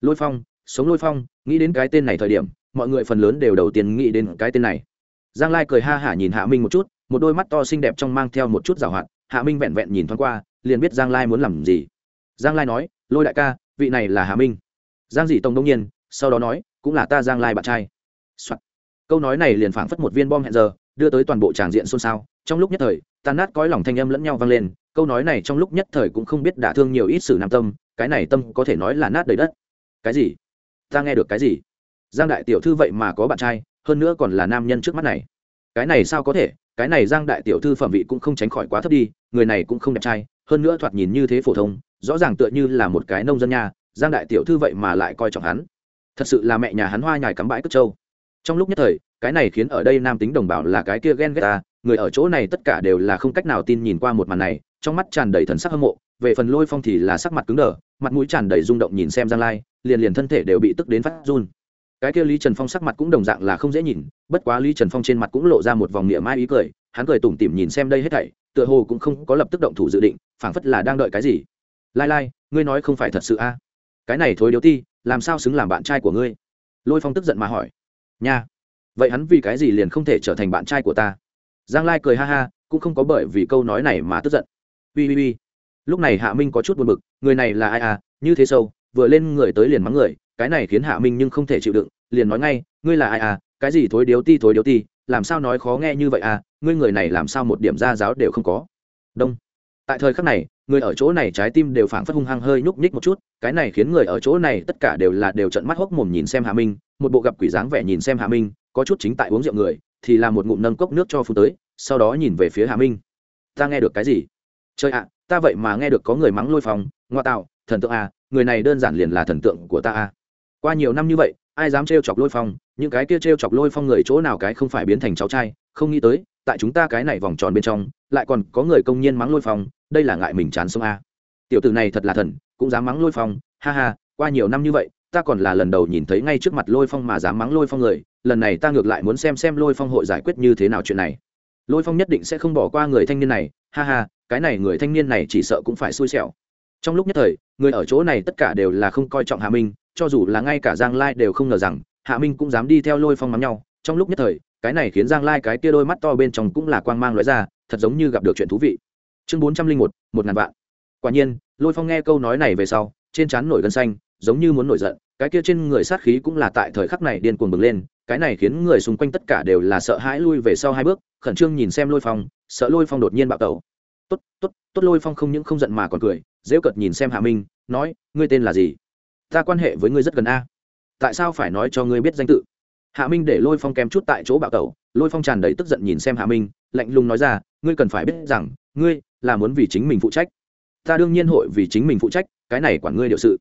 Lôi phong, sống lôi phong, nghĩ đến cái tên này thời điểm, mọi người phần lớn đều đầu tiên nghĩ đến cái tên này. Giang lai cười ha hả nhìn hạ minh một chút một đôi mắt to xinh đẹp trong mang theo một chút rào hoạt, hạ minh vẹn vẹn nhìn thoáng qua, liền biết giang lai muốn làm gì. Giang lai nói, lôi đại ca, vị này là hạ minh. Giang dị tông đông nhiên, sau đó nói, cũng là ta giang lai bạn trai、Soạn. câu nói này liền phảng phất một viên bom hẹn giờ, đưa tới toàn bộ tràng diện xôn xao. Trong lúc nhất thời, tan nát cõi lòng thanh âm lẫn nhau vang lên, câu nói này trong lúc nhất thời cũng không biết đả thương nhiều ít sự nam tâm, cái này tâm có thể nói là nát đầy đất. Cái gì? Ta nghe được cái gì? Giang đại tiểu thư vậy mà có bạn trai, hơn nữa còn là nam nhân trước mắt này. Cái này sao có thể? Cái này giang đại tiểu thư phẩm vị cũng không tránh khỏi quá thấp đi, người này cũng không đẹp trai, hơn nữa thoạt nhìn như thế phổ thông, rõ ràng tựa như là một cái nông dân nha, giang đại tiểu thư vậy mà lại coi trọng hắn. Thật sự là mẹ nhà hắn hoa nhài cắm bãi cất trâu. Trong lúc nhất thời, cái này khiến ở đây nam tính đồng bào là cái kia ghen ghét ta, người ở chỗ này tất cả đều là không cách nào tin nhìn qua một màn này, trong mắt tràn đầy thần sắc hâm mộ, về phần lôi phong thì là sắc mặt cứng đờ, mặt mũi tràn đầy rung động nhìn xem giang lai, liền liền thân thể đều bị tức đến phát run cái kia lý trần phong sắc mặt cũng đồng dạng là không dễ nhìn, bất quá lý trần phong trên mặt cũng lộ ra một vòng niệm mai ý cười, hắn cười tủm tỉm nhìn xem đây hết thảy, tựa hồ cũng không có lập tức động thủ dự định, phảng phất là đang đợi cái gì. Lai lai, ngươi nói không phải thật sự a? Cái này thối điếu ti, làm sao xứng làm bạn trai của ngươi? Lôi phong tức giận mà hỏi. Nha. Vậy hắn vì cái gì liền không thể trở thành bạn trai của ta? Giang lai cười ha ha, cũng không có bởi vì câu nói này mà tức giận. Ui ui ui lúc này hạ minh có chút buồn bực, người này là ai à? Như thế sâu vừa lên người tới liền mắng người cái này khiến hạ minh nhưng không thể chịu đựng liền nói ngay ngươi là ai à? Cái gì thối điếu ti thối điếu ti làm sao nói khó nghe như vậy à? Ngươi người này làm sao một điểm ra giáo đều không có? Đông. Tại thời khắc này người ở chỗ này trái tim đều phảng phất hung hăng hơi nhúc nhích một chút cái này khiến người ở chỗ này tất cả đều là đều trận mắt hốc mồm nhìn xem hạ minh một bộ gặp quỷ dáng vẻ nhìn xem hạ minh có chút chính tại uống rượu người thì là một ngụm nâng cốc nước cho phú tới sau đó nhìn về phía hạ minh. Ta nghe được cái gì? Chơi ạ ta vậy mà nghe được có người mắng lôi phòng, ngoa tạo thần tượng à người này đơn giản liền là thần tượng của ta qua nhiều năm như vậy, ai dám trêu chọc lôi phong, những cái kia trêu chọc lôi phong người chỗ nào cái không phải biến thành cháu trai, không nghĩ tới, tại chúng ta cái này vòng tròn bên trong, lại còn có người công nhiên mắng lôi phong, đây là ngại mình chán sống a. Tiểu tử này thật là thần, cũng dám mắng lôi phong, ha ha, qua nhiều năm như vậy, ta còn là lần đầu nhìn thấy ngay trước mặt lôi phong mà dám mắng lôi phong người, lần này ta ngược lại muốn xem xem lôi phong hội giải quyết như thế nào chuyện này. Lôi phong nhất định sẽ không bỏ qua người thanh niên này, ha ha, cái này người thanh niên này chỉ sợ cũng phải xui xẻo trong lúc nhất thời, người ở chỗ này tất cả đều là không coi trọng hạ minh, cho dù là ngay cả giang lai đều không ngờ rằng, hạ minh cũng dám đi theo lôi phong mắng nhau. Trong lúc nhất thời, cái này khiến giang lai cái kia đôi mắt to bên trong cũng là quang mang loại ra, thật giống như gặp được chuyện thú vị. Chương bốn trăm linh một một ngàn vạn. Quả nhiên, lôi phong nghe câu nói này về sau, trên trán nổi gân xanh, giống như muốn nổi giận, cái kia trên người sát khí cũng là tại thời khắc này điên cuồng bừng lên, cái này khiến người xung quanh tất cả đều là sợ hãi lui về sau hai bước, khẩn trương nhìn xem lôi phong, sợ lôi phong đột nhiên bạo tẩu. Tốt tốt tốt, lôi phong không những không giận mà còn cười dễ cợt nhìn xem hạ minh, nói, ngươi tên là gì? Ta quan hệ với ngươi rất gần a. Tại sao phải nói cho ngươi biết danh tự? Hạ minh để lôi phong kém chút tại chỗ bạo tẩu, lôi phong tràn đầy tức giận nhìn xem hạ minh, lạnh lùng nói ra, ngươi cần phải biết rằng, ngươi là muốn vì chính mình phụ trách. Ta đương nhiên hội vì chính mình phụ trách, cái này quản ngươi điều sự.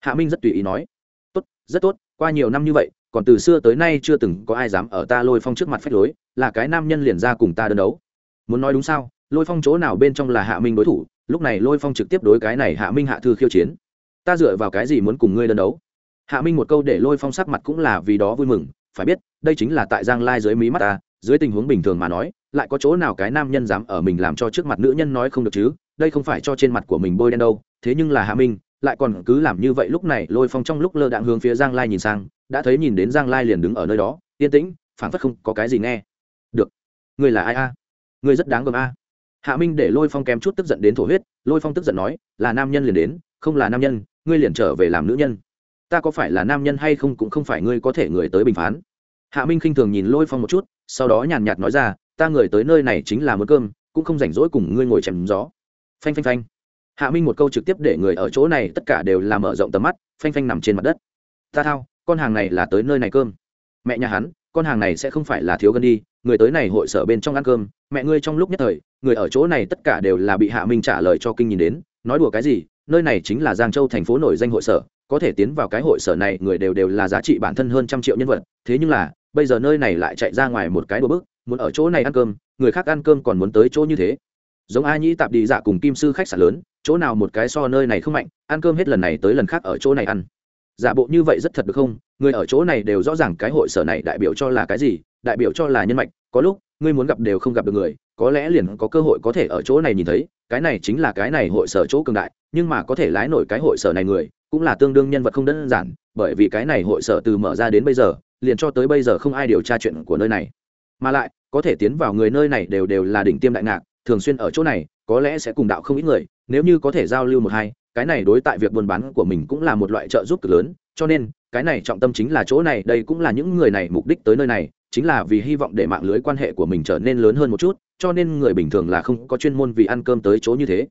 Hạ minh rất tùy ý nói, tốt, rất tốt, qua nhiều năm như vậy, còn từ xưa tới nay chưa từng có ai dám ở ta lôi phong trước mặt phách lối, là cái nam nhân liền ra cùng ta đơn đấu. Muốn nói đúng sao? Lôi phong chỗ nào bên trong là hạ minh đối thủ lúc này lôi phong trực tiếp đối cái này hạ minh hạ thư khiêu chiến. Ta dựa vào cái gì muốn cùng ngươi đơn đấu? Hạ minh một câu để lôi phong sắc mặt cũng là vì đó vui mừng, phải biết, đây chính là tại giang lai dưới mí mắt ta, dưới tình huống bình thường mà nói, lại có chỗ nào cái nam nhân dám ở mình làm cho trước mặt nữ nhân nói không được chứ? Đây không phải cho trên mặt của mình bôi đen đâu, thế nhưng là hạ minh, lại còn cứ làm như vậy lúc này lôi phong trong lúc lơ đạn hướng phía giang lai nhìn sang, đã thấy nhìn đến giang lai liền đứng ở nơi đó, yên tĩnh phản phất không có cái gì nghe. Được. Người là ai a? À? người rất đáng gờm a hạ minh để lôi phong kém chút tức giận đến thổ huyết, lôi phong tức giận nói, là nam nhân liền đến, không là nam nhân, ngươi liền trở về làm nữ nhân. Ta có phải là nam nhân hay không cũng không phải ngươi có thể người tới bình phán. Hạ minh khinh thường nhìn lôi phong một chút, sau đó nhàn nhạt nói ra, ta người tới nơi này chính là mớ cơm, cũng không rảnh rỗi cùng ngươi ngồi chèm gió. Phanh phanh phanh. Hạ minh một câu trực tiếp để người ở chỗ này tất cả đều làm mở rộng tầm mắt, phanh phanh nằm trên mặt đất. Ta thao, con hàng này là tới nơi này cơm. Mẹ nhà hắn, con hàng này sẽ không phải là thiếu gân đi, người tới này hội sở bên trong ăn cơm, mẹ ngươi trong lúc nhất thời người ở chỗ này tất cả đều là bị hạ minh trả lời cho kinh nhìn đến, nói đùa cái gì, nơi này chính là giang châu thành phố nổi danh hội sở, có thể tiến vào cái hội sở này người đều đều là giá trị bản thân hơn trăm triệu nhân vật, thế nhưng là, bây giờ nơi này lại chạy ra ngoài một cái đùa bức, muốn ở chỗ này ăn cơm, người khác ăn cơm còn muốn tới chỗ như thế. Giống ai nhĩ tạp đi dạ cùng kim sư khách sạn lớn, chỗ nào một cái so nơi này không mạnh, ăn cơm hết lần này tới lần khác ở chỗ này ăn. Giả bộ như vậy rất thật được không? Người ở chỗ này đều rõ ràng cái hội sở này đại biểu cho là cái gì, đại biểu cho là nhân mạch, có lúc ngươi muốn gặp đều không gặp được người, có lẽ liền có cơ hội có thể ở chỗ này nhìn thấy, cái này chính là cái này hội sở chỗ cường đại, nhưng mà có thể lái nổi cái hội sở này người, cũng là tương đương nhân vật không đơn giản, bởi vì cái này hội sở từ mở ra đến bây giờ, liền cho tới bây giờ không ai điều tra chuyện của nơi này. Mà lại, có thể tiến vào người nơi này đều đều là đỉnh tiêm đại ngạc, thường xuyên ở chỗ này, có lẽ sẽ cùng đạo không ít người, nếu như có thể giao lưu một hai, cái này đối tại việc buôn bán của mình cũng là một loại trợ giúp cực lớn, cho nên, cái này trọng tâm chính là chỗ này, đây cũng là những người này mục đích tới nơi này chính là vì hy vọng để mạng lưới quan hệ của mình trở nên lớn hơn một chút, cho nên người bình thường là không có chuyên môn vì ăn cơm tới chỗ như thế.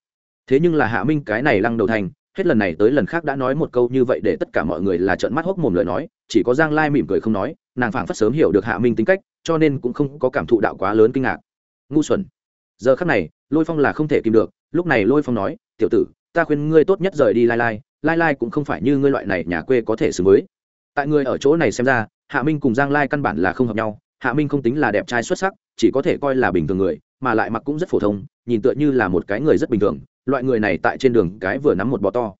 Thế nhưng là hạ minh cái này lăng đầu thành, hết lần này tới lần khác đã nói một câu như vậy để tất cả mọi người là trợn mắt hốc mồm lời nói, chỉ có giang lai mỉm cười không nói, nàng phảng phất sớm hiểu được hạ minh tính cách, cho nên cũng không có cảm thụ đạo quá lớn kinh ngạc. Ngu xuẩn. Giờ khắc này, lôi phong là không thể kìm được, lúc này lôi phong nói, tiểu tử, ta khuyên ngươi tốt nhất rời đi lai lai lai lai cũng không phải như ngươi loại này nhà quê có thể xử mới tại người ở chỗ này xem ra hạ minh cùng giang lai căn bản là không hợp nhau, hạ minh không tính là đẹp trai xuất sắc, chỉ có thể coi là bình thường người, mà lại mặc cũng rất phổ thông, nhìn tựa như là một cái người rất bình thường, loại người này tại trên đường cái vừa nắm một bò to.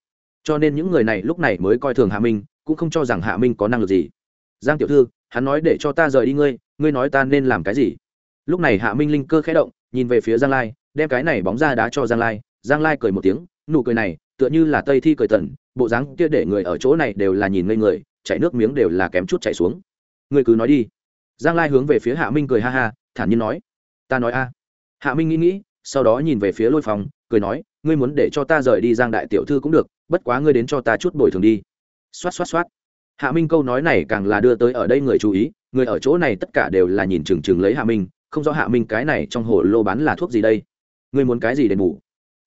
Cho nên những người này lúc này mới coi thường hạ minh, cũng không cho rằng hạ minh có năng lực gì. Giang tiểu thư, hắn nói để cho ta rời đi ngươi ngươi nói ta nên làm cái gì? Lúc này hạ minh linh cơ khẽ động, nhìn về phía giang lai, đem cái này bóng ra đá cho giang lai giang lai cười một tiếng, nụ cười này, tựa như là tây thi cười tần bộ dáng kia để người ở chỗ này đều là nhìn ngây người chảy nước miếng đều là kém chút chảy xuống. Ngươi cứ nói đi. Giang lai hướng về phía hạ minh cười ha ha, thản nhiên nói. Ta nói a. Hạ minh nghĩ nghĩ, sau đó nhìn về phía lôi phong cười nói, ngươi muốn để cho ta rời đi giang đại tiểu thư cũng được, bất quá ngươi đến cho ta chút bồi thường đi. Xoát xoát xoát. Hạ minh câu nói này càng là đưa tới ở đây người chú ý, người ở chỗ này tất cả đều là nhìn chừng chừng lấy hạ minh, không rõ hạ minh cái này trong hồ lô bán là thuốc gì đây. Ngươi muốn cái gì đền bù?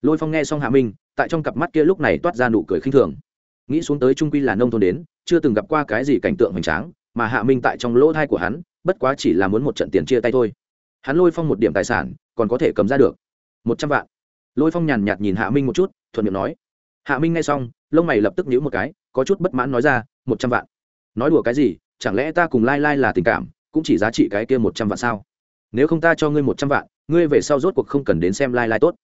Lôi phong nghe xong hạ minh, tại trong cặp mắt kia lúc này toát ra nụ cười khinh thường. Nghĩ xuống tới trung quy là nông thôn đến chưa từng gặp qua cái gì cảnh tượng hoành tráng, mà hạ minh tại trong lỗ thai của hắn, bất quá chỉ là muốn một trận tiền chia tay thôi. Hắn lôi phong một điểm tài sản, còn có thể cầm ra được. Một trăm vạn. Lôi phong nhàn nhạt nhìn hạ minh một chút, thuận miệng nói. Hạ minh nghe xong, lông mày lập tức nhíu một cái, có chút bất mãn nói ra, một trăm vạn. Nói đùa cái gì, chẳng lẽ ta cùng lai lai là tình cảm, cũng chỉ giá trị cái kia một trăm vạn sao? Nếu không ta cho ngươi một trăm vạn, ngươi về sau rốt cuộc không cần đến xem lai lai tốt.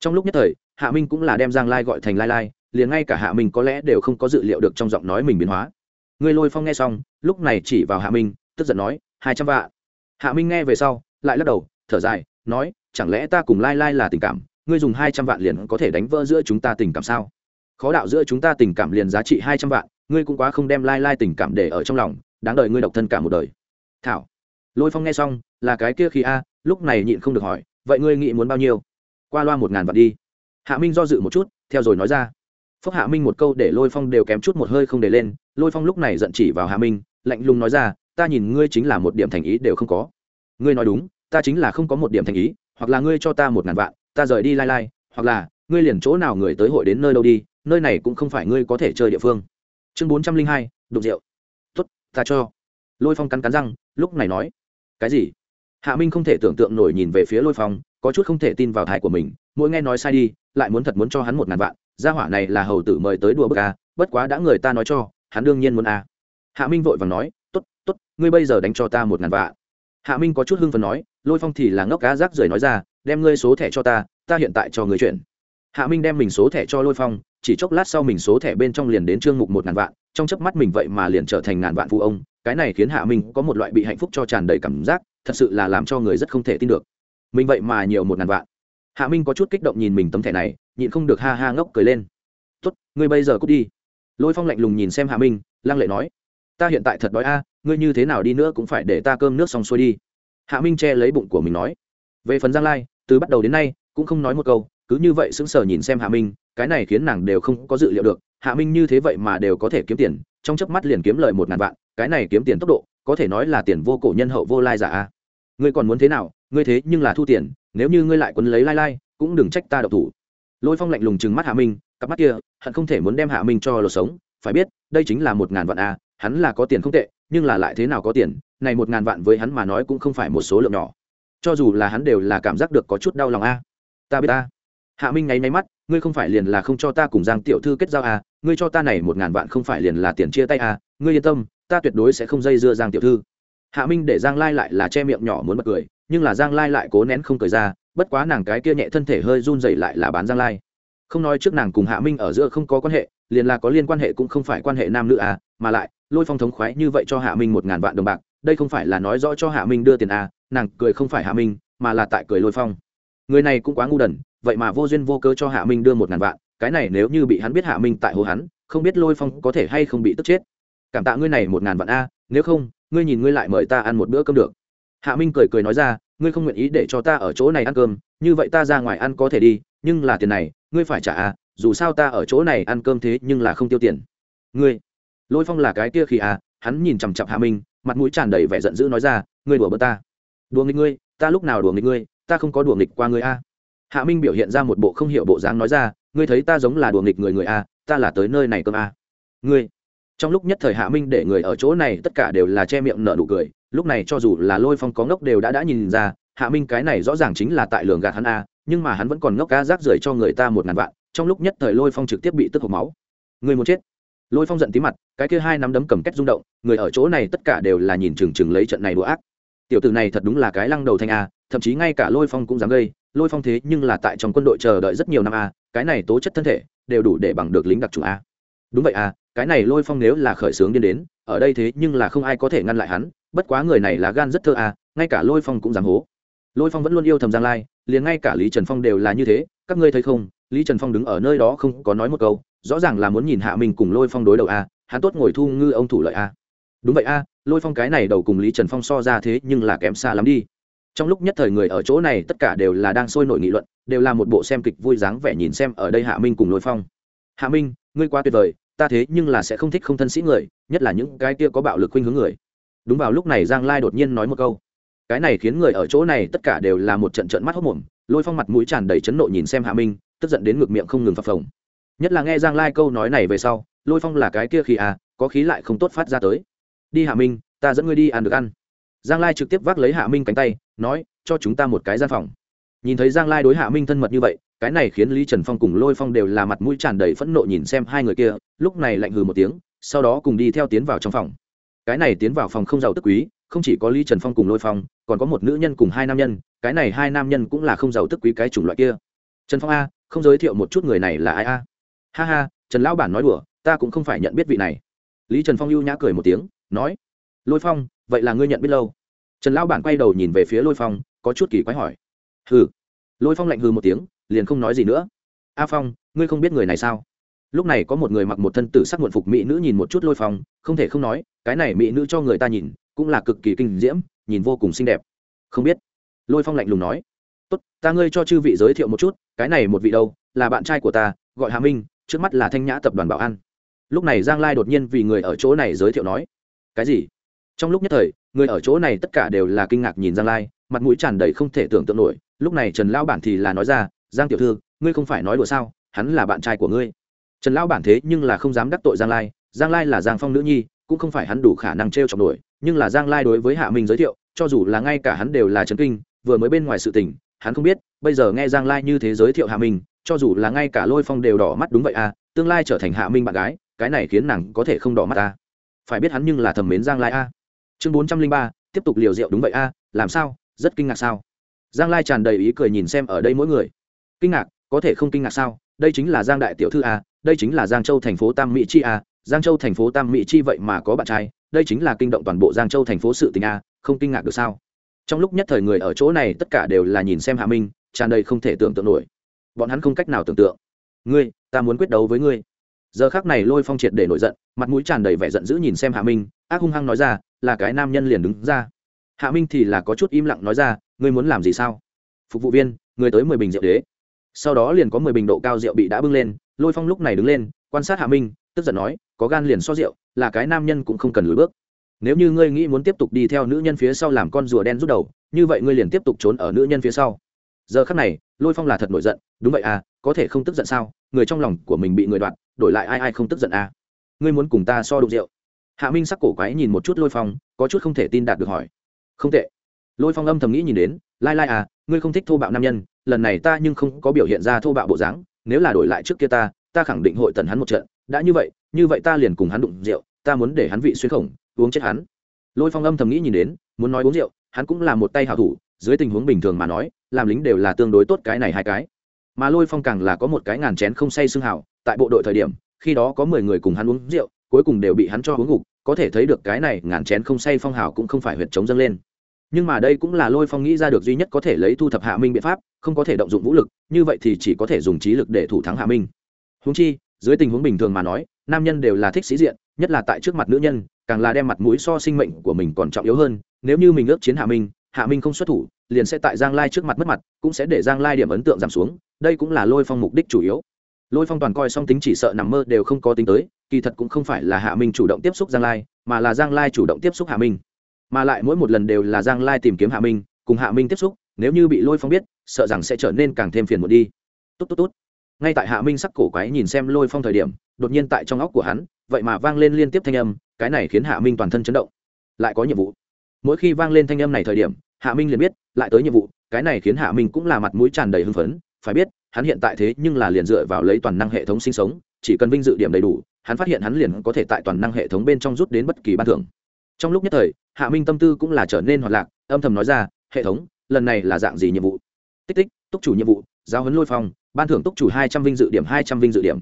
Trong lúc nhất thời, hạ minh cũng là đem giang lai gọi thành lai lai liền ngay cả hạ minh có lẽ đều không có dự liệu được trong giọng nói mình biến hóa. Ngươi lôi phong nghe xong, lúc này chỉ vào hạ minh, tức giận nói, hai trăm vạn. Hạ minh nghe về sau, lại lắc đầu, thở dài, nói, chẳng lẽ ta cùng lai lai là tình cảm? Ngươi dùng hai trăm vạn liền có thể đánh vỡ giữa chúng ta tình cảm sao? Khó đạo giữa chúng ta tình cảm liền giá trị hai trăm vạn, ngươi cũng quá không đem lai lai tình cảm để ở trong lòng, đáng đợi ngươi độc thân cả một đời. Thảo. Lôi phong nghe xong, là cái kia khi a, lúc này nhịn không được hỏi, vậy ngươi nghĩ muốn bao nhiêu? Qua loa một ngàn vạn đi. Hạ minh do dự một chút, theo rồi nói ra phúc hạ minh một câu để lôi phong đều kém chút một hơi không để lên, lôi phong lúc này giận chỉ vào hạ minh, lạnh lùng nói ra, ta nhìn ngươi chính là một điểm thành ý đều không có. Ngươi nói đúng, ta chính là không có một điểm thành ý, hoặc là ngươi cho ta một ngàn vạn, ta rời đi lai lai, hoặc là ngươi liền chỗ nào người tới hội đến nơi đâu đi, nơi này cũng không phải ngươi có thể chơi địa phương. Chương bốn trăm linh hai đục rượu. Tuất ta cho. Lôi phong cắn cắn răng, lúc này nói, cái gì? Hạ minh không thể tưởng tượng nổi nhìn về phía lôi phong, có chút không thể tin vào thai của mình, mỗi nghe nói sai đi, lại muốn thật muốn cho hắn một ngàn vạn gia hỏa này là hầu tử mời tới đùa bức a bất quá đã người ta nói cho, hắn đương nhiên muốn a hạ minh vội vàng nói t ố t t ố t ngươi bây giờ đánh cho ta một ngàn vạn. Hạ minh có chút hưng phần nói, lôi phong thì là ngốc cá rác rưởi nói ra, đem ngươi số thẻ cho ta ta hiện tại cho người chuyển. Hạ minh đem mình số thẻ cho lôi phong, chỉ chốc lát sau mình số thẻ bên trong liền đến trương mục một ngàn vạn, trong chớp mắt mình vậy mà liền trở thành ngàn vạn phụ ông, cái này khiến hạ minh có một loại bị hạnh phúc cho tràn đầy cảm giác, thật sự là làm cho người rất không thể tin được. Mình vậy mà nhiều một ngàn vạn hạ minh có chút kích động nhìn mình tấm thẻ này, nhịn không được ha ha ngốc cười lên. Tốt, ngươi bây giờ cút đi. Lôi phong lạnh lùng nhìn xem hạ minh, lăng lệ nói, ta hiện tại thật đói a, ngươi như thế nào đi nữa cũng phải để ta cơm nước xong xuôi đi. Hạ minh che lấy bụng của mình nói. Về phần giang lai, từ bắt đầu đến nay, cũng không nói một câu, cứ như vậy sững sờ nhìn xem hạ minh, cái này khiến nàng đều không có dự liệu được, hạ minh như thế vậy mà đều có thể kiếm tiền, trong chớp mắt liền kiếm lời một ngàn vạn, cái này kiếm tiền tốc độ, có thể nói là tiền vô cổ nhân hậu vô lai giả a. Ngươi còn muốn thế nào ngươi thế nhưng là thu tiền nếu như ngươi lại quấn lấy lai lai cũng đừng trách ta độc thủ. Lôi phong lạnh lùng chừng mắt hạ minh cặp mắt kia hận không thể muốn đem hạ minh cho lột sống phải biết đây chính là một ngàn vạn a hắn là có tiền không tệ nhưng là lại thế nào có tiền này một ngàn vạn với hắn mà nói cũng không phải một số lượng nhỏ. Cho dù là hắn đều là cảm giác được có chút đau lòng a ta biết ta hạ minh nháy nháy mắt ngươi không phải liền là không cho ta cùng giang tiểu thư kết giao à, ngươi cho ta này một ngàn vạn không phải liền là tiền chia tay à, ngươi yên tâm ta tuyệt đối sẽ không dây dưa giang tiểu thư. Hạ minh để giang lai lại là che miệng nhỏ muốn bật cười nhưng là giang lai lại cố nén không cười ra, bất quá nàng cái kia nhẹ thân thể hơi run dậy lại là bán giang lai. Không nói trước nàng cùng hạ minh ở giữa không có quan hệ, liền là có liên quan hệ cũng không phải quan hệ nam nữ à mà lại, lôi phong thống khoái như vậy cho hạ minh một ngàn vạn đồng bạc, đây không phải là nói rõ cho hạ minh đưa tiền à nàng cười không phải hạ minh, mà là tại cười lôi phong. Người này cũng quá ngu đần, vậy mà vô duyên vô cớ cho hạ minh đưa một ngàn vạn, cái này nếu như bị hắn biết hạ minh tại hồ hắn, không biết lôi phong có thể hay không bị tức chết. Cảm tạ ngươi này một ngàn vạn a nếu không, ngươi nhìn ngươi lại mời ta ăn một bữa cơm được hạ minh cười cười nói ra, ngươi không nguyện ý để cho ta ở chỗ này ăn cơm, như vậy ta ra ngoài ăn có thể đi, nhưng là tiền này, ngươi phải trả a dù sao ta ở chỗ này ăn cơm thế nhưng là không tiêu tiền. Ngươi? Lôi phong là cái kia khi à hắn nhìn chằm chặp hạ minh, mặt mũi tràn đầy vẻ giận dữ nói ra, ngươi đùa bỡ ta. Đùa nghịch ngươi, ta lúc nào đùa nghịch ngươi, ta không có đùa nghịch qua ngươi a hạ minh biểu hiện ra một bộ không hiểu bộ dáng nói ra, ngươi thấy ta giống là đùa nghịch người người a ta là tới nơi này cơm a ngươi? Trong lúc nhất thời hạ minh để người ở chỗ này tất cả đều là che miệng nở nụ cười lúc này cho dù là lôi phong có ngốc đều đã đã nhìn ra, hạ minh cái này rõ ràng chính là tại lường gạt hắn a, nhưng mà hắn vẫn còn ngốc cá rác rưởi cho người ta một ngàn vạn, trong lúc nhất thời lôi phong trực tiếp bị tức hộc máu. Người muốn chết. Lôi phong giận tí mặt, cái kia hai nắm đấm cầm cách rung động, người ở chỗ này tất cả đều là nhìn chừng chừng lấy trận này đùa ác. Tiểu tử này thật đúng là cái lăng đầu thanh a, thậm chí ngay cả lôi phong cũng dám gây, lôi phong thế nhưng là tại trong quân đội chờ đợi rất nhiều năm a, cái này tố chất thân thể, đều đủ để bằng được lính đặc trùng a. Đúng vậy a, cái này lôi phong nếu là khởi xướng điên đến, ở đây thế nhưng là không ai có thể ngăn lại hắn bất quá người này là gan rất thơ à, ngay cả lôi phong cũng dám hố lôi phong vẫn luôn yêu thầm giang lai liền ngay cả lý trần phong đều là như thế các ngươi thấy không lý trần phong đứng ở nơi đó không có nói một câu rõ ràng là muốn nhìn hạ mình cùng lôi phong đối đầu à. hắn tốt ngồi thu ngư ông thủ lợi à. đúng vậy à, lôi phong cái này đầu cùng lý trần phong so ra thế nhưng là kém xa lắm đi trong lúc nhất thời người ở chỗ này tất cả đều là đang sôi nổi nghị luận đều là một bộ xem kịch vui dáng vẻ nhìn xem ở đây hạ minh cùng lôi phong hạ minh ngươi quá tuyệt vời ta thế nhưng là sẽ không thích không thân sĩ người nhất là những cái kia có bạo lực khuynh hướng người đúng vào lúc này giang lai đột nhiên nói một câu. Cái này khiến người ở chỗ này tất cả đều là một trận trận mắt hốc mồm, lôi phong mặt mũi tràn đầy chấn nộ nhìn xem hạ minh, tức giận đến ngực miệng không ngừng phập phồng. Nhất là nghe giang lai câu nói này về sau, lôi phong là cái kia khi à có khí lại không tốt phát ra tới. Đi hạ minh, ta dẫn ngươi đi ăn được ăn. Giang lai trực tiếp vác lấy hạ minh cánh tay, nói, cho chúng ta một cái gian phòng. Nhìn thấy giang lai đối hạ minh thân mật như vậy, cái này khiến lý trần phong cùng lôi phong đều là mặt mũi tràn đầy phẫn nộ nhìn xem hai người kia, lúc này lạnh hừ một tiếng, sau đó cùng đi theo tiến vào trong phòng cái này tiến vào phòng không giàu tức quý, không chỉ có lý trần phong cùng lôi phong, còn có một nữ nhân cùng hai nam nhân, cái này hai nam nhân cũng là không giàu tức quý cái chủng loại kia. Trần phong a, không giới thiệu một chút người này là ai a? Ha ha, trần lão bản nói đùa, ta cũng không phải nhận biết vị này. Lý trần phong lưu nhã cười một tiếng, nói, lôi phong, vậy là ngươi nhận biết lâu. Trần lão bản quay đầu nhìn về phía lôi phong, có chút kỳ quái hỏi, hừ. Lôi phong lạnh hừ một tiếng, liền không nói gì nữa. A phong, ngươi không biết người này sao? Lúc này có một người mặc một thân tử sắc muộn phục mỹ nữ nhìn một chút lôi phong, không thể không nói, cái này mỹ nữ cho người ta nhìn, cũng là cực kỳ kinh diễm, nhìn vô cùng xinh đẹp. Không biết. Lôi phong lạnh lùng nói. Tốt, ta ngươi cho chư vị giới thiệu một chút, cái này một vị đâu, là bạn trai của ta, gọi hà minh, trước mắt là thanh nhã tập đoàn bảo an. Lúc này giang lai đột nhiên vì người ở chỗ này giới thiệu nói. Cái gì? Trong lúc nhất thời, người ở chỗ này tất cả đều là kinh ngạc nhìn giang lai, mặt mũi tràn đầy không thể tưởng tượng nổi. Lúc này trần lão bản thì là nói ra, giang tiểu thư, ngươi không phải nói đùa sao? Hắn là bạn trai của ngươi trần lão bản thế nhưng là không dám đắc tội giang lai giang lai là giang phong nữ nhi cũng không phải hắn đủ khả năng t r e o chọc nổi nhưng là giang lai đối với hạ minh giới thiệu cho dù là ngay cả hắn đều là trấn kinh vừa mới bên ngoài sự tình hắn không biết bây giờ nghe giang lai như thế giới thiệu hạ minh cho dù là ngay cả lôi phong đều đỏ mắt đúng vậy à tương lai trở thành hạ minh bạn gái cái này khiến nàng có thể không đỏ mắt à. phải biết hắn nhưng là thầm mến giang lai à. chương bốn trăm linh ba tiếp tục liều rượu đúng vậy à, làm sao rất kinh ngạc sao giang lai tràn đầy ý cười nhìn xem ở đây mỗi người kinh ngạc có thể không kinh ngạc sao đây chính là giang đại tiểu thư a đây chính là giang châu thành phố tam mỹ chi a giang châu thành phố tam mỹ chi vậy mà có bạn trai, đây chính là kinh động toàn bộ giang châu thành phố sự tình a không kinh ngạc được sao? Trong lúc nhất thời người ở chỗ này tất cả đều là nhìn xem hạ minh, tràn đầy không thể tưởng tượng nổi. Bọn hắn không cách nào tưởng tượng. Ngươi, ta muốn quyết đấu với ngươi. Giờ khác này lôi phong triệt để nổi giận, mặt mũi tràn đầy vẻ giận dữ nhìn xem hạ minh, ác hung hăng nói ra, là cái nam nhân liền đứng ra. Hạ minh thì là có chút im lặng nói ra, ngươi muốn làm gì sao? Phục vụ viên người tới mười bình rượu đế sau đó liền có mười bình độ cao rượu bị đã bưng lên, lôi phong lúc này đứng lên, quan sát hạ minh, tức giận nói, có gan liền so rượu, là cái nam nhân cũng không cần lùi bước. Nếu như ngươi nghĩ muốn tiếp tục đi theo nữ nhân phía sau làm con rùa đen rút đầu, như vậy ngươi liền tiếp tục trốn ở nữ nhân phía sau. Giờ khắc này, lôi phong là thật nổi giận, đúng vậy à có thể không tức giận sao? Người trong lòng của mình bị người đoạt, đổi lại ai ai không tức giận à? Ngươi muốn cùng ta so đụng rượu? Hạ minh sắc cổ quái nhìn một chút lôi phong, có chút không thể tin đạt được hỏi. Không tệ. Lôi phong âm thầm nghĩ nhìn đến, lai lai à ngươi không thích thô bạo nam nhân lần này ta nhưng không có biểu hiện ra thô bạo bộ dáng, nếu là đổi lại trước kia ta ta khẳng định hội tần hắn một trận. Đã như vậy như vậy ta liền cùng hắn đụng rượu, ta muốn để hắn vị xuyên khổng, uống chết hắn. Lôi phong âm thầm nghĩ nhìn đến, muốn nói uống rượu, hắn cũng là một tay hảo thủ, dưới tình huống bình thường mà nói, làm lính đều là tương đối tốt cái này hai cái. Mà lôi phong càng là có một cái ngàn chén không say xương hảo, tại bộ đội thời điểm, khi đó có mười người cùng hắn uống rượu, cuối cùng đều bị hắn cho uống gục có thể thấy được cái này ngàn chén không say phong hảo cũng không phải huyệt chống dâng lên nhưng mà đây cũng là lôi phong nghĩ ra được duy nhất có thể lấy thu thập hạ minh biện pháp, không có thể động dụng vũ lực, như vậy thì chỉ có thể dùng trí lực để thủ thắng hạ minh. Húng chi, dưới tình huống bình thường mà nói, nam nhân đều là thích sĩ diện, nhất là tại trước mặt nữ nhân, càng là đem mặt mũi so sinh mệnh của mình còn trọng yếu hơn. Nếu như mình ước chiến hạ minh hạ minh không xuất thủ, liền sẽ tại giang lai trước mặt mất mặt, cũng sẽ để giang lai điểm ấn tượng giảm xuống, đây cũng là lôi phong mục đích chủ yếu. Lôi phong toàn coi song tính chỉ sợ nằm mơ đều không có tính tới, kỳ thật cũng không phải là hạ minh chủ động tiếp xúc giang lai, mà là giang lai chủ động tiếp xúc hạ minh mà lại mỗi một lần đều là giang lai tìm kiếm hạ minh, cùng hạ minh tiếp xúc, nếu như bị lôi phong biết, sợ rằng sẽ trở nên càng thêm phiền một đi. Tốt tốt tốt. Ngay tại hạ minh sắc cổ quái nhìn xem lôi phong thời điểm, đột nhiên tại trong óc của hắn, vậy mà vang lên liên tiếp thanh âm, cái này khiến hạ minh toàn thân chấn động. Lại có nhiệm vụ. Mỗi khi vang lên thanh âm này thời điểm, hạ minh liền biết, lại tới nhiệm vụ, cái này khiến hạ minh cũng là mặt mũi tràn đầy hưng phấn, phải biết, hắn hiện tại thế nhưng là liền dựa vào lấy toàn năng hệ thống sinh sống, chỉ cần vinh dự điểm đầy đủ, hắn phát hiện hắn liền có thể tại toàn năng hệ thống bên trong rút đến bất kỳ ban thưởng. Trong lúc nhất thời hạ minh tâm tư cũng là trở nên hoạt lạc, âm thầm nói ra, hệ thống, lần này là dạng gì nhiệm vụ? Tích tích, túc chủ nhiệm vụ, giáo huấn lôi phong, ban thưởng túc chủ hai trăm vinh dự điểm, hai trăm vinh dự điểm.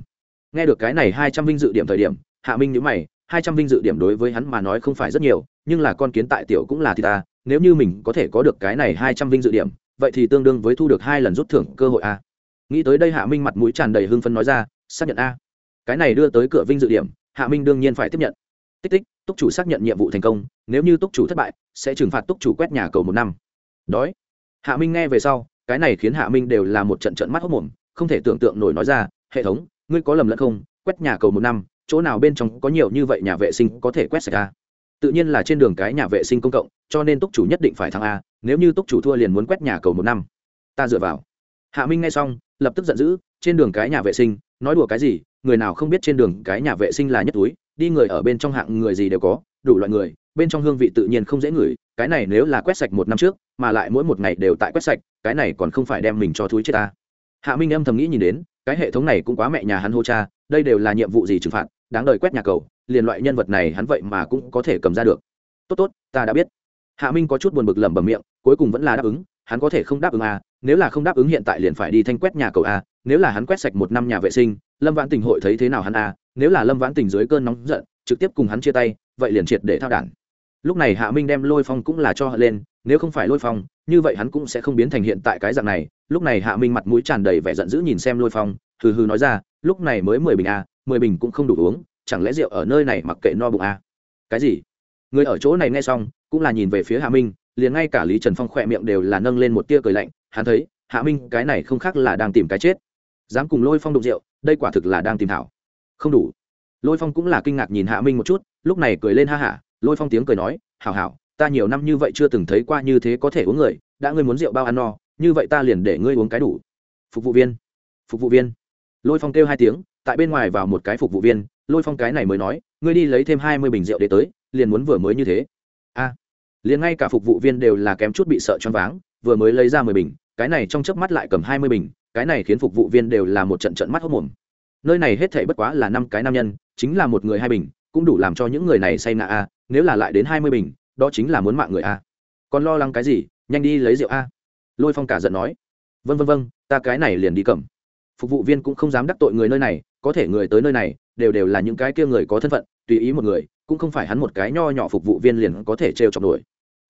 Nghe được cái này hai trăm vinh dự điểm thời điểm, hạ minh nhữ mày, hai trăm vinh dự điểm đối với hắn mà nói không phải rất nhiều, nhưng là con kiến tại tiểu cũng là thì ta, nếu như mình có thể có được cái này hai trăm vinh dự điểm, vậy thì tương đương với thu được hai lần rút thưởng cơ hội a. Nghĩ tới đây hạ minh mặt mũi tràn đầy hưng phấn nói ra, xác nhận a. Cái này đưa tới cửa vinh dự điểm, hạ minh đương nhiên phải tiếp nhận. Tích tích, túc chủ xác nhận nhiệm vụ thành công nếu như túc chủ thất bại, sẽ trừng phạt túc chủ quét nhà cầu một năm. Đói. Hạ minh nghe về sau, cái này khiến hạ minh đều là một trận trận mắt hốc mồm, không thể tưởng tượng nổi nói ra, hệ thống, ngươi có lầm lẫn không? Quét nhà cầu một năm, chỗ nào bên trong có nhiều như vậy nhà vệ sinh có thể quét sạch a? Tự nhiên là trên đường cái nhà vệ sinh công cộng, cho nên túc chủ nhất định phải thắng a, nếu như túc chủ thua liền muốn quét nhà cầu một năm. Ta dựa vào. Hạ minh nghe xong, lập tức giận dữ, trên đường cái nhà vệ sinh, nói đùa cái gì? Người nào không biết trên đường cái nhà vệ sinh là nhất túi, đi người ở bên trong hạng người gì đều có, đủ loại người bên trong hương vị tự nhiên không dễ ngửi cái này nếu là quét sạch một năm trước mà lại mỗi một ngày đều tại quét sạch cái này còn không phải đem mình cho thúi chết ta. Hạ minh âm thầm nghĩ nhìn đến cái hệ thống này cũng quá mẹ nhà hắn hô cha đây đều là nhiệm vụ gì trừng phạt đáng đời quét nhà cầu liền loại nhân vật này hắn vậy mà cũng có thể cầm ra được. Tốt tốt ta đã biết. Hạ minh có chút buồn bực lẩm bẩm miệng cuối cùng vẫn là đáp ứng hắn có thể không đáp ứng à, nếu là không đáp ứng hiện tại liền phải đi thanh quét nhà cầu à nếu là hắn quét sạch một năm nhà vệ sinh lâm vãn tình hội thấy thế nào hắn à nếu là lâm vãn tình dưới cơn nóng giận trực tiếp cùng hắn chia tay vậy liền triệt để thao đản lúc này hạ minh đem lôi phong cũng là cho hận lên, nếu không phải lôi phong, như vậy hắn cũng sẽ không biến thành hiện tại cái dạng này. Lúc này hạ minh mặt mũi tràn đầy vẻ giận dữ nhìn xem lôi phong, hừ hừ nói ra, lúc này mới mười bình a mười bình cũng không đủ uống, chẳng lẽ rượu ở nơi này mặc kệ no bụng a cái gì? Người ở chỗ này nghe xong, cũng là nhìn về phía hạ minh, liền ngay cả lý trần phong khỏe miệng đều là nâng lên một tia cười lạnh, hắn thấy, hạ minh cái này không khác là đang tìm cái chết. Dám cùng lôi phong đụng rượu, đây quả thực là đang tìm thảo. Không đủ. Lôi phong cũng là kinh ngạc nhìn hạ minh một chút, lúc này cười lên ha hả lôi phong tiếng cười nói, hảo hảo, ta nhiều năm như vậy chưa từng thấy qua như thế có thể uống người, đã ngươi muốn rượu bao ăn no, như vậy ta liền để ngươi uống cái đủ. Phục vụ viên. Phục vụ viên. Lôi phong kêu hai tiếng, tại bên ngoài vào một cái phục vụ viên, lôi phong cái này mới nói, ngươi đi lấy thêm hai mươi bình rượu để tới, liền muốn vừa mới như thế. A. Liền ngay cả phục vụ viên đều là kém chút bị sợ choáng váng, vừa mới lấy ra mười bình, cái này trong chớp mắt lại cầm hai mươi bình, cái này khiến phục vụ viên đều là một trận trận mắt hốc mồm. Nơi này hết thảy bất quá là năm cái nam nhân, chính là một người hai bình, cũng đủ làm cho những người này say nạ a nếu là lại đến hai mươi bình, đó chính là muốn mạng người a. Còn lo lắng cái gì, nhanh đi lấy rượu a. Lôi phong cả giận nói. Vân vân vân ta cái này liền đi cầm. Phục vụ viên cũng không dám đắc tội người nơi này, có thể người tới nơi này, đều đều là những cái kia người có thân phận, tùy ý một người, cũng không phải hắn một cái nho nhỏ phục vụ viên liền có thể trêu chọc nổi.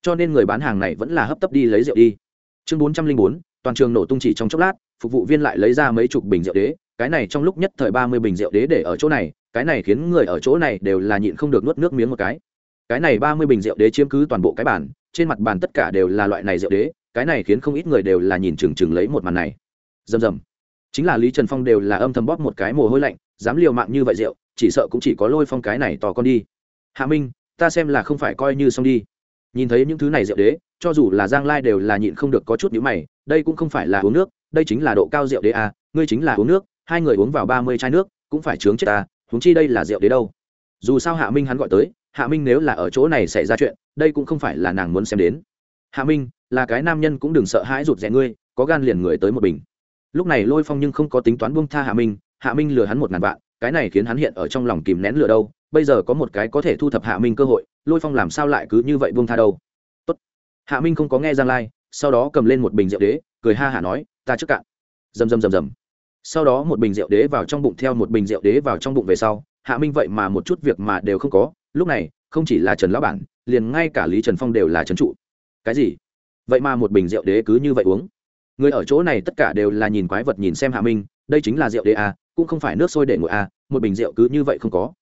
Cho nên người bán hàng này vẫn là hấp tấp đi lấy rượu đi. Chương bốn trăm linh bốn, toàn trường nổ tung chỉ trong chốc lát, phục vụ viên lại lấy ra mấy chục bình rượu đế, cái này trong lúc nhất thời ba mươi bình rượu đế để ở chỗ này, cái này khiến người ở chỗ này đều là nhịn không được nuốt nước miếng một cái cái này ba mươi bình rượu đế chiếm cứ toàn bộ cái bàn trên mặt bàn tất cả đều là loại này rượu đế cái này khiến không ít người đều là nhìn chừng chừng lấy một màn này. Rầm rầm. Chính là lý trần phong đều là âm thầm bóp một cái mồ hôi lạnh dám liều mạng như vậy rượu chỉ sợ cũng chỉ có lôi phong cái này tò con đi. Hạ minh ta xem là không phải coi như xong đi. Nhìn thấy những thứ này rượu đế cho dù là giang lai đều là nhịn không được có chút nhữ mày đây cũng không phải là uống nước đây chính là độ cao rượu đế à, ngươi chính là uống nước hai người uống vào ba mươi chai nước cũng phải chướng chết ta huống chi đây là rượu đế đâu. Dù sao hạ minh hắn gọi tới hạ minh nếu là ở chỗ này xảy ra chuyện, đây cũng không phải là nàng muốn xem đến. Hạ minh, là cái nam nhân cũng đừng sợ hãi rụt rè ngươi, có gan liền người tới một bình. Lúc này lôi phong nhưng không có tính toán buông tha hạ minh hạ minh lừa hắn một ngàn vạn, cái này khiến hắn hiện ở trong lòng kìm nén lừa đâu, bây giờ có một cái có thể thu thập hạ minh cơ hội, lôi phong làm sao lại cứ như vậy buông tha đâu? Tốt. hạ minh không có nghe giang lai, sau đó cầm lên một bình rượu đế, cười ha hả nói, ta trước cạn. Rầm rầm rầm rầm sau đó một bình rượu đế vào trong bụng, theo một bình rượu đế vào trong bụng về sau, hạ minh vậy mà một chút việc mà đều không có lúc này không chỉ là trần lão bản liền ngay cả lý trần phong đều là trấn trụ. Cái gì? Vậy mà một bình rượu đế cứ như vậy uống? Người ở chỗ này tất cả đều là nhìn quái vật nhìn xem hạ minh đây chính là rượu đế à, cũng không phải nước sôi để nguội à, một bình rượu cứ như vậy không có.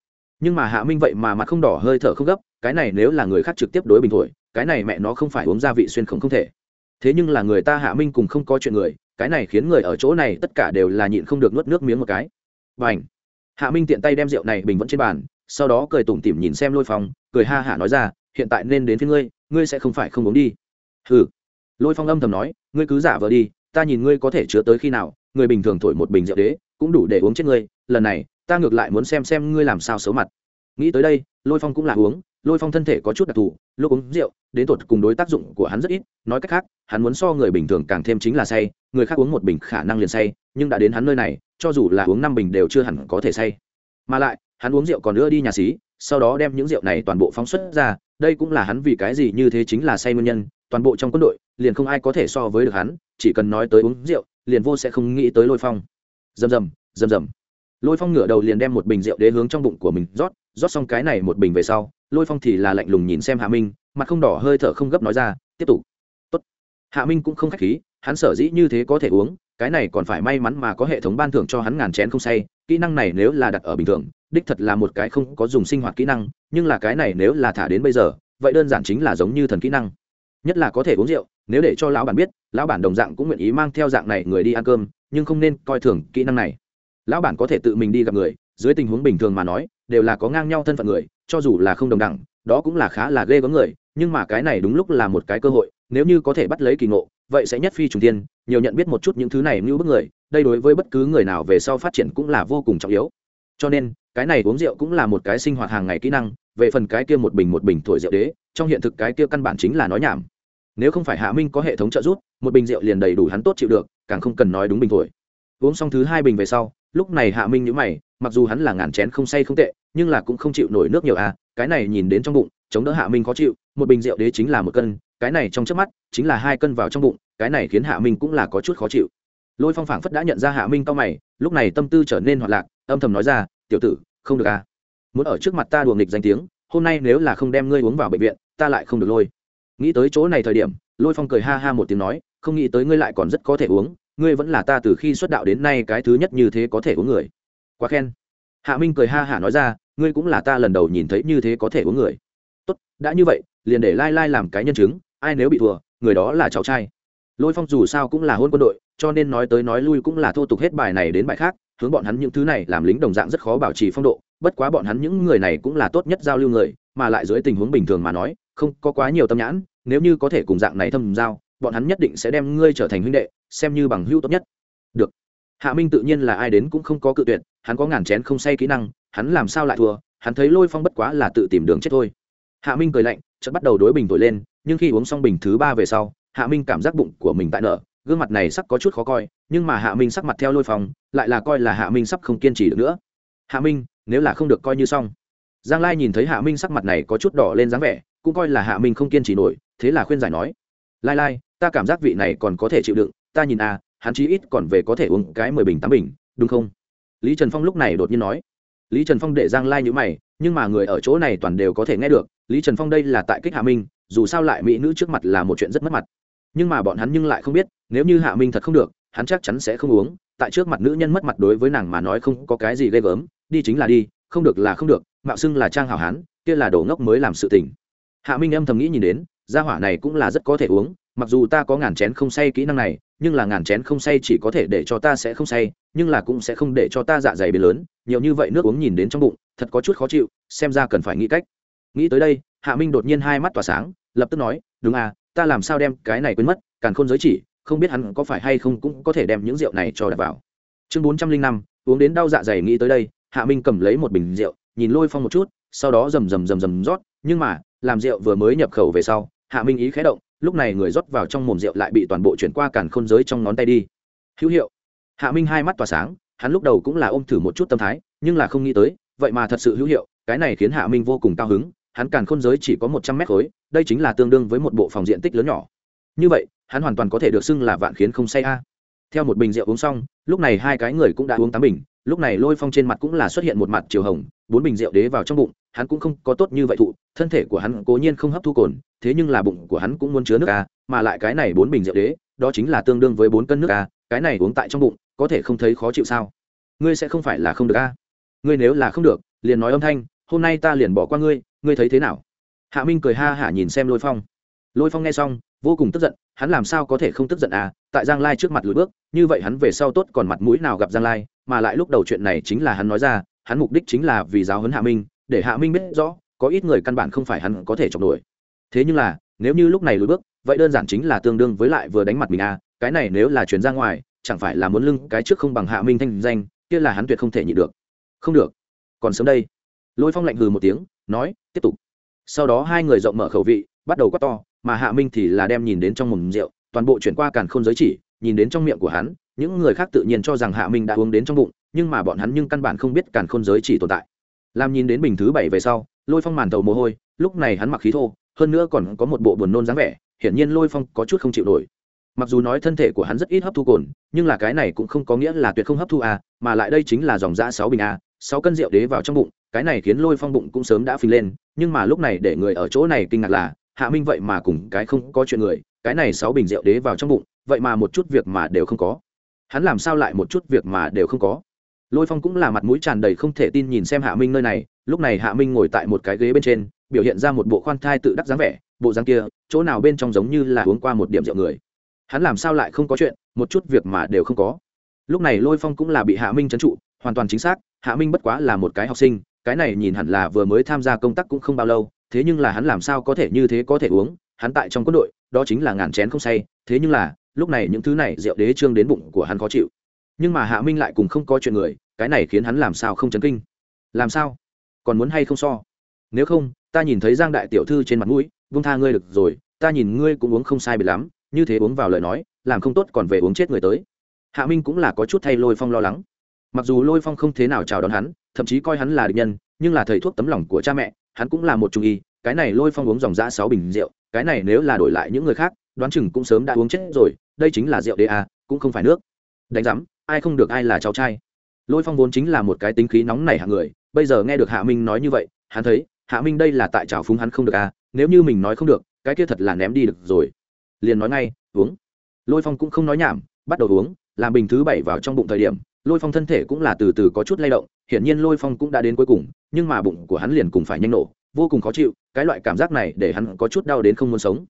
Nhưng mà hạ minh vậy mà mặt không đỏ hơi thở không gấp cái này nếu là người khác trực tiếp đối bình thổi cái này mẹ nó không phải uống gia vị xuyên không không thể. Thế nhưng là người ta hạ minh cùng không có chuyện người cái này khiến người ở chỗ này tất cả đều là nhịn không được nuốt nước miếng một cái. Và h hạ minh tiện tay đem rượu này bình vẫn trên bàn sau đó cười tủm tỉm nhìn xem lôi phong, cười ha hả nói ra, hiện tại nên đến phía ngươi ngươi sẽ không phải không uống đi. Hừ. Lôi phong âm thầm nói, ngươi cứ giả vờ đi, ta nhìn ngươi có thể chứa tới khi nào, người bình thường thổi một bình rượu đế, cũng đủ để uống chết ngươi, lần này, ta ngược lại muốn xem xem ngươi làm sao xấu mặt. Nghĩ tới đây, lôi phong cũng là uống, lôi phong thân thể có chút đặc thù, lúc uống rượu, đến tột cùng đối tác dụng của hắn rất ít, nói cách khác, hắn muốn so người bình thường càng thêm chính là say, người khác uống một bình khả năng liền say, nhưng đã đến hắn nơi này, cho dù là uống năm bình đều chưa hẳn có thể say. Mà lại hắn uống rượu còn nữa đi nhà xí, sau đó đem những rượu này toàn bộ phóng xuất ra, đây cũng là hắn vì cái gì như thế chính là say nguyên nhân, toàn bộ trong quân đội, liền không ai có thể so với được hắn, chỉ cần nói tới uống rượu, liền vô sẽ không nghĩ tới lôi phong. Rầm rầm rầm rầm lôi phong ngửa đầu liền đem một bình rượu đế hướng trong bụng của mình rót rót xong cái này một bình về sau, lôi phong thì là lạnh lùng nhìn xem hạ minh, mặt không đỏ hơi thở không gấp nói ra, tiếp tục. Tốt. hạ minh cũng không k h á c h khí, hắn sở dĩ như thế có thể uống, cái này còn phải may mắn mà có hệ thống ban thưởng cho hắn ngàn chén không say kỹ năng này nếu là đặt ở bình thường, đích thật là một cái không có dùng sinh hoạt kỹ năng, nhưng là cái này nếu là thả đến bây giờ, vậy đơn giản chính là giống như thần kỹ năng. Nhất là có thể uống rượu, nếu để cho lão bản biết, lão bản đồng dạng cũng nguyện ý mang theo dạng này người đi ăn cơm, nhưng không nên coi thường kỹ năng này. Lão bản có thể tự mình đi gặp người, dưới tình huống bình thường mà nói, đều là có ngang nhau thân phận người, cho dù là không đồng đẳng, đó cũng là khá là ghê gớm người, nhưng mà cái này đúng lúc là một cái cơ hội, nếu như có thể bắt lấy kỳ ngộ, vậy sẽ nhất phi trùng tiên nhiều nhận biết một chút những thứ này như bức người, đây đối với bất cứ người nào về sau phát triển cũng là vô cùng trọng yếu. Cho nên, cái này uống rượu cũng là một cái sinh hoạt hàng ngày kỹ năng, về phần cái kia một bình một bình thổi rượu đế, trong hiện thực cái kia căn bản chính là nói nhảm. Nếu không phải hạ minh có hệ thống trợ giúp, một bình rượu liền đầy đủ hắn tốt chịu được, càng không cần nói đúng bình thổi. Uống xong thứ hai bình về sau, lúc này hạ minh nhữ mày, mặc dù hắn là ngàn chén không say không tệ, nhưng là cũng không chịu nổi nước nhiều à cái này nhìn đến trong bụng, chống đỡ hạ minh khó chịu, một bình rượu đế chính là một cân cái này trong trước mắt chính là hai cân vào trong bụng, cái này khiến hạ minh cũng là có chút khó chịu. Lôi phong phảng phất đã nhận ra hạ minh cao mày, lúc này tâm tư trở nên hoạt lạc, âm thầm nói ra, tiểu tử, không được à. Muốn ở trước mặt ta đùa nghịch danh tiếng, hôm nay nếu là không đem ngươi uống vào bệnh viện, ta lại không được lôi. Nghĩ tới chỗ này thời điểm, lôi phong cười ha ha một tiếng nói, không nghĩ tới ngươi lại còn rất có thể uống, ngươi vẫn là ta từ khi xuất đạo đến nay cái thứ nhất như thế có thể uống người. Quá khen. Hạ minh cười ha hả nói ra, ngươi cũng là ta lần đầu nhìn thấy như thế có thể uống người. Tốt, đã như vậy, liền để lai lai làm cái nhân chứng ai nếu bị thua, người đó là cháu trai. Lôi phong dù sao cũng là hôn quân đội, cho nên nói tới nói lui cũng là thô tục hết bài này đến bài khác, hướng bọn hắn những thứ này làm lính đồng dạng rất khó bảo trì phong độ, bất quá bọn hắn những người này cũng là tốt nhất giao lưu người, mà lại dưới tình huống bình thường mà nói, không có quá nhiều tâm nhãn, nếu như có thể cùng dạng này thâm giao, bọn hắn nhất định sẽ đem ngươi trở thành huynh đệ, xem như bằng hữu tốt nhất. Được. Hạ minh tự nhiên là ai đến cũng không có cự tuyệt, hắn có ngàn chén không say kỹ năng, hắn làm sao lại thua, hắn thấy lôi phong bất quá là tự tìm đường chết thôi. Hạ minh cười lạnh, chợt bắt đầu đối bình thổi lên nhưng khi uống xong bình thứ ba về sau hạ minh cảm giác bụng của mình tại nợ gương mặt này sắc có chút khó coi nhưng mà hạ minh sắc mặt theo lôi phòng, lại là coi là hạ minh sắp không kiên trì được nữa. Hạ minh nếu là không được coi như xong. Giang lai nhìn thấy hạ minh sắc mặt này có chút đỏ lên dáng vẻ cũng coi là hạ minh không kiên trì nổi thế là khuyên giải nói lai lai ta cảm giác vị này còn có thể chịu đựng ta nhìn à hắn chí ít còn về có thể uống cái mười bình tám bình đúng không? Lý trần phong lúc này đột nhiên nói. Lý trần phong để giang lai nhữ mày nhưng mà người ở chỗ này toàn đều có thể nghe được lý trần phong đây là tại kích hạ minh dù sao lại mỹ nữ trước mặt là một chuyện rất mất mặt. Nhưng mà bọn hắn nhưng lại không biết, nếu như hạ minh thật không được, hắn chắc chắn sẽ không uống. Tại trước mặt nữ nhân mất mặt đối với nàng mà nói không có cái gì ghê gớm, đi chính là đi, không được là không được, mạo xưng là trang hảo hán, kia là đồ ngốc mới làm sự tình. Hạ minh âm thầm nghĩ nhìn đến, gia hỏa này cũng là rất có thể uống, mặc dù ta có ngàn chén không say kỹ năng này, nhưng là ngàn chén không say chỉ có thể để cho ta sẽ không say, nhưng là cũng sẽ không để cho ta dạ dày biến lớn, nhiều như vậy nước uống nhìn đến trong bụng, thật có chút khó chịu, xem ra cần phải nghĩ cách. Nghĩ tới đây, hạ minh đột nhiên hai mắt tỏa sáng lập tức nói, đúng à ta làm sao đem cái này quên mất, càn khôn giới chỉ, không biết hắn có phải hay không cũng có thể đem những rượu này cho đặt vào. Chương bốn trăm linh năm, uống đến đau dạ dày nghĩ tới đây, hạ minh cầm lấy một bình rượu, nhìn lôi phong một chút, sau đó rầm rầm rầm rầm rót, nhưng mà, làm rượu vừa mới nhập khẩu về sau, hạ minh ý khé động, lúc này người rót vào trong mồm rượu lại bị toàn bộ chuyển qua càn khôn giới trong ngón tay đi. Hữu hiệu. Hạ minh hai mắt tỏa sáng, hắn lúc đầu cũng là ôm thử một chút tâm thái, nhưng là không nghĩ tới, vậy mà thật sự hữu hiệu, cái này khiến hạ minh vô cùng cao hứng hắn càn khôn giới chỉ có một trăm mét khối, đây chính là tương đương với một bộ phòng diện tích lớn nhỏ. Như vậy, hắn hoàn toàn có thể được xưng là vạn khiến không say a. Theo một bình rượu uống xong, lúc này hai cái người cũng đã uống tám bình, lúc này lôi phong trên mặt cũng là xuất hiện một mặt chiều hồng, bốn bình rượu đế vào trong bụng, hắn cũng không có tốt như vậy thụ, thân thể của hắn cố nhiên không hấp thu cồn, thế nhưng là bụng của hắn cũng muốn chứa nước a, mà lại cái này bốn bình rượu đế, đó chính là tương đương với bốn cân nước a, cái này uống tại trong bụng, có thể không thấy khó chịu sao? Ngươi sẽ không phải là không được a. Ngươi nếu là không được, liền nói âm thanh, hôm nay ta liền bỏ qua ngươi ngươi thấy thế nào? Hạ minh cười ha hả nhìn xem lôi phong. Lôi phong nghe xong, vô cùng tức giận, hắn làm sao có thể không tức giận à? Tại giang lai trước mặt lùi bước, như vậy hắn về sau tốt còn mặt mũi nào gặp giang lai? Mà lại lúc đầu chuyện này chính là hắn nói ra, hắn mục đích chính là vì giáo huấn hạ minh, để hạ minh biết rõ, có ít người căn bản không phải hắn có thể chọc nổi. Thế nhưng là, nếu như lúc này lùi bước, vậy đơn giản chính là tương đương với lại vừa đánh mặt mình à? Cái này nếu là chuyển ra ngoài, chẳng phải là muốn lưng cái trước không bằng hạ minh thanh danh, kia là hắn tuyệt không thể nhịn được. Không được. Còn sớm đây. Lôi phong lạnh hừ một tiếng nói, tiếp tục. Sau đó hai người rộng mở khẩu vị, bắt đầu quát to, mà hạ minh thì là đem nhìn đến trong mồm rượu, toàn bộ chuyển qua càn khôn giới chỉ, nhìn đến trong miệng của hắn, những người khác tự nhiên cho rằng hạ minh đã uống đến trong bụng, nhưng mà bọn hắn nhưng căn bản không biết càn khôn giới chỉ tồn tại. Làm nhìn đến bình thứ bảy về sau, lôi phong màn tàu mồ hôi, lúc này hắn mặc khí thô, hơn nữa còn có một bộ buồn nôn dáng vẻ, hiển nhiên lôi phong có chút không chịu nổi. Mặc dù nói thân thể của hắn rất ít hấp thu cồn, nhưng là cái này cũng không có nghĩa là tuyệt không hấp thu a mà lại đây chính là dòng da sáu bình a sáu cân rượu đế vào trong bụng cái này khiến lôi phong bụng cũng sớm đã phình lên, nhưng mà lúc này để người ở chỗ này kinh ngạc là, hạ minh vậy mà cùng cái không có chuyện người, cái này sáu bình rượu đế vào trong bụng, vậy mà một chút việc mà đều không có. Hắn làm sao lại một chút việc mà đều không có? Lôi phong cũng là mặt mũi tràn đầy không thể tin nhìn xem hạ minh nơi này, lúc này hạ minh ngồi tại một cái ghế bên trên, biểu hiện ra một bộ khoan thai tự đắc dáng vẻ, bộ dáng kia, chỗ nào bên trong giống như là uống qua một điểm rượu người. Hắn làm sao lại không có chuyện, một chút việc mà đều không có. Lúc này lôi phong cũng là bị hạ minh trấn trụ, hoàn toàn chính xác, hạ minh bất quá là một cái học sinh cái này nhìn hẳn là vừa mới tham gia công tác cũng không bao lâu, thế nhưng là hắn làm sao có thể như thế có thể uống, hắn tại trong quân đội, đó chính là ngàn chén không say, thế nhưng là, lúc này những thứ này rượu đế trương đến bụng của hắn khó chịu. Nhưng mà hạ minh lại cùng không có chuyện người, cái này khiến hắn làm sao không chấn kinh? Làm sao? Còn muốn hay không so? Nếu không, ta nhìn thấy giang đại tiểu thư trên mặt mũi vung tha ngươi được rồi, ta nhìn ngươi cũng uống không sai bị lắm, như thế uống vào lời nói, làm không tốt còn về uống chết người tới. Hạ minh cũng là có chút thay lôi phong lo lắng. Mặc dù lôi phong không thế nào chào đón hắn thậm chí coi hắn là địch nhân, nhưng là thầy thuốc tấm lòng của cha mẹ, hắn cũng là một trung y, cái này lôi phong uống dòng dã sáu bình rượu, cái này nếu là đổi lại những người khác, đoán chừng cũng sớm đã uống chết rồi, đây chính là rượu đê a, cũng không phải nước. Đánh giám, ai không được ai là cháu trai. Lôi phong vốn chính là một cái tính khí nóng nảy hạng người, bây giờ nghe được hạ minh nói như vậy, hắn thấy, hạ minh đây là tại trào phúng hắn không được à nếu như mình nói không được, cái kia thật là ném đi được rồi. Liền nói ngay, uống. Lôi phong cũng không nói nhảm, bắt đầu uống, làm bình thứ bảy vào trong bụng thời điểm lôi phong thân thể cũng là từ từ có chút lay động, hiển nhiên lôi phong cũng đã đến cuối cùng, nhưng mà bụng của hắn liền cùng phải nhanh nổ, vô cùng khó chịu, cái loại cảm giác này để hắn có chút đau đến không muốn sống.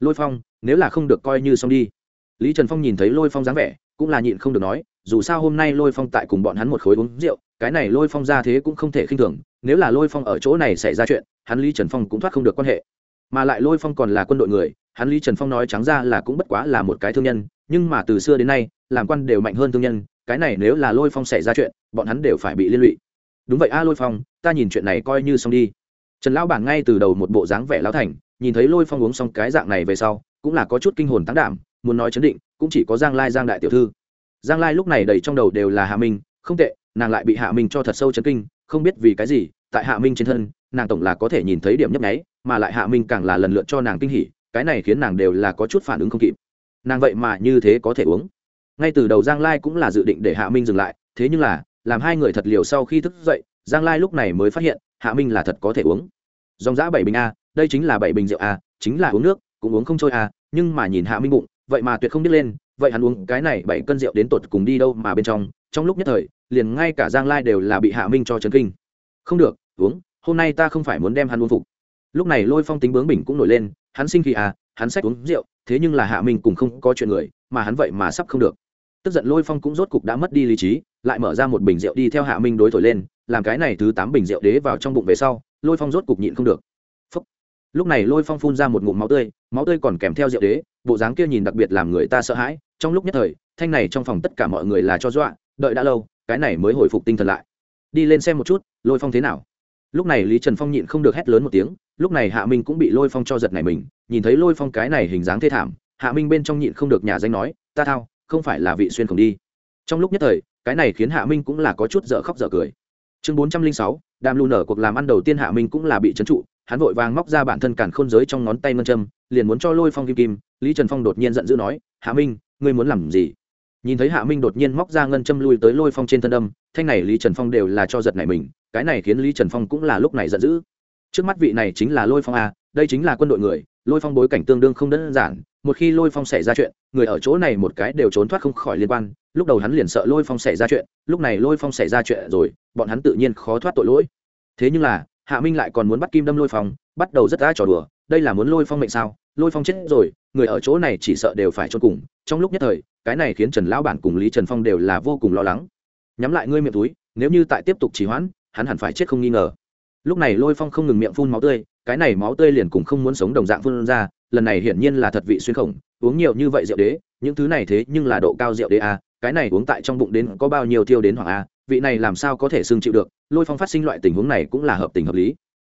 Lôi phong, nếu là không được coi như xong đi. Lý trần phong nhìn thấy lôi phong dáng vẻ, cũng là nhịn không được nói, dù sao hôm nay lôi phong tại cùng bọn hắn một khối uống rượu, cái này lôi phong ra thế cũng không thể khinh thường, nếu là lôi phong ở chỗ này xảy ra chuyện, hắn lý trần phong cũng thoát không được quan hệ. Mà lại lôi phong còn là quân đội người, hắn lý trần phong nói trắng ra là cũng bất quá là một cái thương nhân, nhưng mà từ xưa đến nay, làm quan đều mạnh hơn thương nhân cái này nếu là lôi phong xảy ra chuyện, bọn hắn đều phải bị liên lụy. Đúng vậy a, lôi phong, ta nhìn chuyện này coi như xong đi. Trần lão bản ngay từ đầu một bộ dáng vẻ lão thành, nhìn thấy lôi phong uống xong cái dạng này về sau, cũng là có chút kinh hồn tán đảm, muốn nói chấn định, cũng chỉ có giang lai giang đại tiểu thư. Giang lai lúc này đầy trong đầu đều là hạ minh, không tệ, nàng lại bị hạ minh cho thật sâu chấn kinh, không biết vì cái gì, tại hạ minh trên thân, nàng tổng là có thể nhìn thấy điểm nhấp nháy, mà lại hạ minh càng là lần lượt cho nàng kinh hỉ, cái này khiến nàng đều là có chút phản ứng không kịp. Nàng vậy mà như thế có thể uống ngay từ đầu giang lai cũng là dự định để hạ minh dừng lại, thế nhưng là, làm hai người thật liều sau khi thức dậy, giang lai lúc này mới phát hiện, hạ minh là thật có thể uống. Dòng giã bảy bình a, đây chính là bảy bình rượu a, chính là uống nước, cũng uống không trôi a, nhưng mà nhìn hạ minh bụng, vậy mà tuyệt không biết lên, vậy hắn uống cái này bảy cân rượu đến tột cùng đi đâu mà bên trong trong lúc nhất thời, liền ngay cả giang lai đều là bị hạ minh cho chấn kinh. Không được, uống, hôm nay ta không phải muốn đem hắn uống phục. Lúc này lôi phong tính bướng bình cũng nổi lên, hắn sinh khi à hắn sách uống rượu, thế nhưng là hạ minh cũng không có chuyện người, mà hắn vậy mà sắp không được tức giận lôi phong cũng rốt cục đã mất đi lý trí, lại mở ra một bình rượu đi theo hạ minh đối thổi lên, làm cái này thứ tám bình rượu đế vào trong bụng về sau, lôi phong rốt cục nhịn không được. Phúc. lúc này lôi phong phun ra một ngụm máu tươi máu tươi còn kèm theo rượu đế, bộ dáng kia nhìn đặc biệt làm người ta sợ hãi, trong lúc nhất thời, thanh này trong phòng tất cả mọi người là cho dọa, đợi đã lâu, cái này mới hồi phục tinh thần lại. Đi lên xem một chút, lôi phong thế nào? Lúc này lý trần phong nhịn không được hét lớn một tiếng, lúc này hạ minh cũng bị lôi phong cho giật này mình, nhìn thấy lôi phong cái này hình dáng thê thảm, hạ minh bên trong nhịn không được nhà danh nói, ta thao không phải là vị xuyên không đi. Trong lúc nhất thời, cái này khiến hạ minh cũng là có chút dở khóc dở cười. Chương bốn trăm linh sáu, đàm lù nở cuộc làm ăn đầu tiên hạ minh cũng là bị trấn trụ, hắn vội vàng móc ra bản thân cản khôn giới trong ngón tay ngân châm, liền muốn cho lôi phong kim kim, lý trần phong đột nhiên giận dữ nói, hạ minh, ngươi muốn làm gì? Nhìn thấy hạ minh đột nhiên móc ra ngân châm lui tới lôi phong trên thân đâm thanh này lý trần phong đều là cho giật này mình, cái này khiến lý trần phong cũng là lúc này giận dữ. Trước mắt vị này chính là lôi phong a, đây chính là quân đội người, lôi phong bối cảnh tương đương không đơn giản một khi lôi phong xảy ra chuyện, người ở chỗ này một cái đều trốn thoát không khỏi liên quan, lúc đầu hắn liền sợ lôi phong xảy ra chuyện, lúc này lôi phong xảy ra chuyện rồi, bọn hắn tự nhiên khó thoát tội lỗi. Thế nhưng là, hạ minh lại còn muốn bắt kim đâm lôi phong, bắt đầu rất đã trò đùa, đây là muốn lôi phong mệnh sao? Lôi phong chết rồi, người ở chỗ này chỉ sợ đều phải cho cùng, trong lúc nhất thời, cái này khiến trần lão bản cùng lý trần phong đều là vô cùng lo lắng. Nhắm lại ngươi miệng túi, nếu như tại tiếp tục trì hoãn, hắn hẳn phải chết không nghi ngờ. Lúc này lôi phong không ngừng miệng phun máu tươi, cái này máu tươi liền cùng không muốn sống đồng dạng phun ra lần này hiển nhiên là thật vị xuyên khổng, uống nhiều như vậy rượu đế, những thứ này thế nhưng là độ cao rượu đế a, cái này uống tại trong bụng đến có bao nhiêu tiêu đến hoàng a, vị này làm sao có thể xương chịu được, lôi phong phát sinh loại tình huống này cũng là hợp tình hợp lý.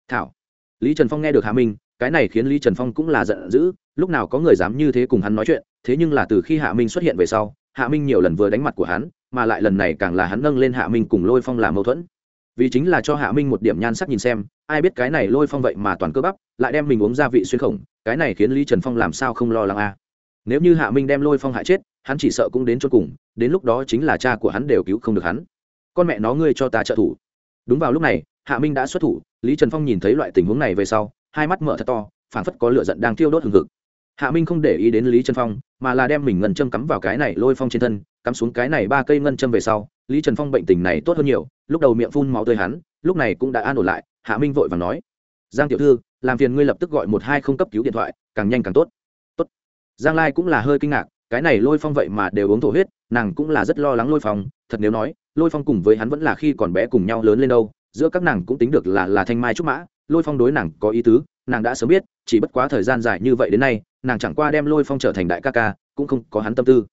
Thảo, lý trần phong nghe được hạ minh, cái này khiến lý trần phong cũng là giận dữ, lúc nào có người dám như thế cùng hắn nói chuyện, thế nhưng là từ khi hạ minh xuất hiện về sau, hạ minh nhiều lần vừa đánh mặt của hắn, mà lại lần này càng là hắn nâng lên hạ minh cùng lôi phong làm mâu thuẫn vì chính là cho hạ minh một điểm nhan sắc nhìn xem, ai biết cái này lôi phong vậy mà toàn cơ bắp, lại đem mình uống gia vị xuyên khổng, cái này khiến lý trần phong làm sao không lo lắng a nếu như hạ minh đem lôi phong hại chết, hắn chỉ sợ cũng đến cho cùng, đến lúc đó chính là cha của hắn đều cứu không được hắn. Con mẹ nó ngươi cho ta trợ thủ. Đúng vào lúc này, hạ minh đã xuất thủ, lý trần phong nhìn thấy loại tình huống này về sau, hai mắt mở thật to, phảng phất có lửa giận đang thiêu đốt hừng hực hạ minh không để ý đến lý trần phong, mà là đem mình ngân châm cắm vào cái này lôi phong trên thân, cắm xuống cái này ba cây ngân châm về sau, lý trần phong bệnh tình này tốt hơn nhiều, lúc đầu miệng phun máu tươi hắn, lúc này cũng đã an ổn lại, hạ minh vội và nói, giang tiểu thư, làm phiền ngươi lập tức gọi một hai không cấp cứu điện thoại, càng nhanh càng tốt. Tốt. Giang lai cũng là hơi kinh ngạc, cái này lôi phong vậy mà đều uống thổ huyết, nàng cũng là rất lo lắng lôi phong, thật nếu nói, lôi phong cùng với hắn vẫn là khi còn bé cùng nhau lớn lên đâu, giữa các nàng cũng tính được là là thanh mai trúc mã, lôi phong đối nàng có ý tứ, nàng đã sớm biết, chỉ bất quá thời gian dài như vậy đến nay nàng chẳng qua đem lôi phong trở thành đại ca ca, cũng không có hắn tâm tư.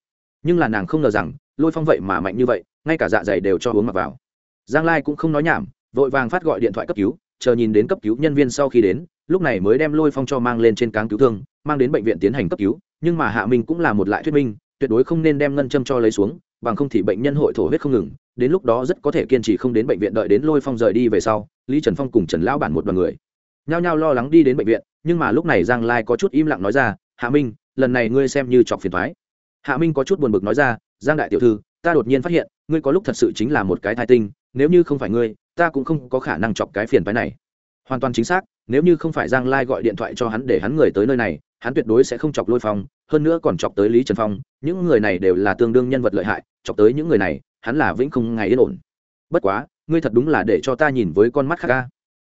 Nhưng là nàng không ngờ rằng, lôi phong vậy mà mạnh như vậy, ngay cả dạ dày đều cho uống mặc vào. Giang lai cũng không nói nhảm, vội vàng phát gọi điện thoại cấp cứu, chờ nhìn đến cấp cứu nhân viên sau khi đến, lúc này mới đem lôi phong cho mang lên trên cáng cứu thương, mang đến bệnh viện tiến hành cấp cứu, nhưng mà hạ minh cũng là một lại thuyết minh, tuyệt đối không nên đem ngân châm cho lấy xuống, bằng không thì bệnh nhân hội thổ huyết không ngừng, đến lúc đó rất có thể kiên trì không đến bệnh viện đợi đến lôi phong rời đi về sau, lý trần phong cùng trần lão bản một đoàn người. Nhao nhao lo lắng đi đến bệnh viện, nhưng mà lúc này giang lai có chút im lặng nói ra hạ minh, lần này ngươi xem như chọc phiền thoái hạ minh có chút buồn bực nói ra, giang đại tiểu thư, ta đột nhiên phát hiện, ngươi có lúc thật sự chính là một cái thai tinh, nếu như không phải ngươi, ta cũng không có khả năng chọc cái phiền phái này. Hoàn toàn chính xác, nếu như không phải giang lai gọi điện thoại cho hắn để hắn người tới nơi này, hắn tuyệt đối sẽ không chọc lôi phong, hơn nữa còn chọc tới lý trần phong, những người này đều là tương đương nhân vật lợi hại, chọc tới những người này, hắn là vĩnh không ngày yên ổn. Bất quá, ngươi thật đúng là để cho ta nhìn với con mắt khác ca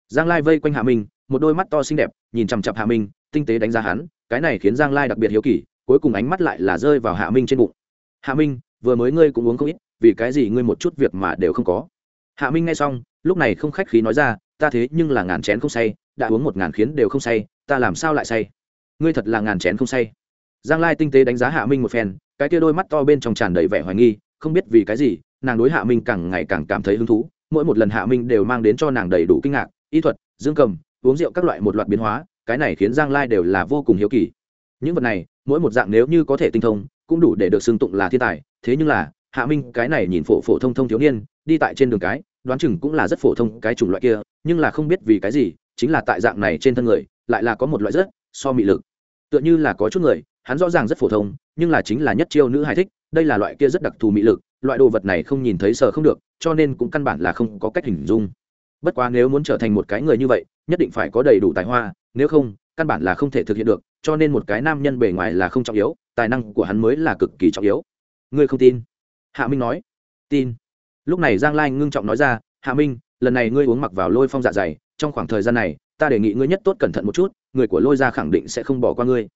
giang lai vây quanh hạ minh, một đôi mắt to xinh đẹp, nhìn chằm chặp hạ minh, tinh tế đánh giá hắn cái này khiến giang lai đặc biệt hiếu kỳ, cuối cùng ánh mắt lại là rơi vào hạ minh trên bụng. Hạ minh, vừa mới ngươi cũng uống không ít, vì cái gì ngươi một chút việc mà đều không có? Hạ minh nghe xong, lúc này không khách khí nói ra, ta thế nhưng là ngàn chén không say, đã uống một ngàn khiến đều không say, ta làm sao lại say? Ngươi thật là ngàn chén không say. Giang lai tinh tế đánh giá hạ minh một phen, cái tia đôi mắt to bên trong tràn đầy vẻ hoài nghi, không biết vì cái gì, nàng đối hạ minh càng ngày càng cảm thấy hứng thú, mỗi một lần hạ minh đều mang đến cho nàng đầy đủ kinh ngạc, y thuật, dương cầm, uống rượu các loại một loạt biến hóa cái này khiến giang lai đều là vô cùng hiếu kỳ. Những vật này, mỗi một dạng nếu như có thể tinh thông, cũng đủ để được xưng tụng là thiên tài. Thế nhưng là, hạ minh, cái này nhìn phổ phổ thông thông thiếu niên, đi tại trên đường cái, đoán chừng cũng là rất phổ thông cái chủng loại kia, nhưng là không biết vì cái gì, chính là tại dạng này trên thân người, lại là có một loại rất so mị lực. Tựa như là có chút người, hắn rõ ràng rất phổ thông, nhưng là chính là nhất chiêu nữ hài thích, đây là loại kia rất đặc thù mị lực, loại đồ vật này không nhìn thấy sờ không được, cho nên cũng căn bản là không có cách hình dung. Bất quá nếu muốn trở thành một cái người như vậy nhất định phải có đầy đủ tài hoa, nếu không, căn bản là không thể thực hiện được, cho nên một cái nam nhân bề ngoài là không trọng yếu, tài năng của hắn mới là cực kỳ trọng yếu. Ngươi không tin? Hạ minh nói. Tin. Lúc này giang lai ngưng trọng nói ra, hạ minh, lần này ngươi uống mặc vào lôi phong dạ dày, trong khoảng thời gian này, ta đề nghị ngươi nhất tốt cẩn thận một chút, người của lôi gia khẳng định sẽ không bỏ qua ngươi.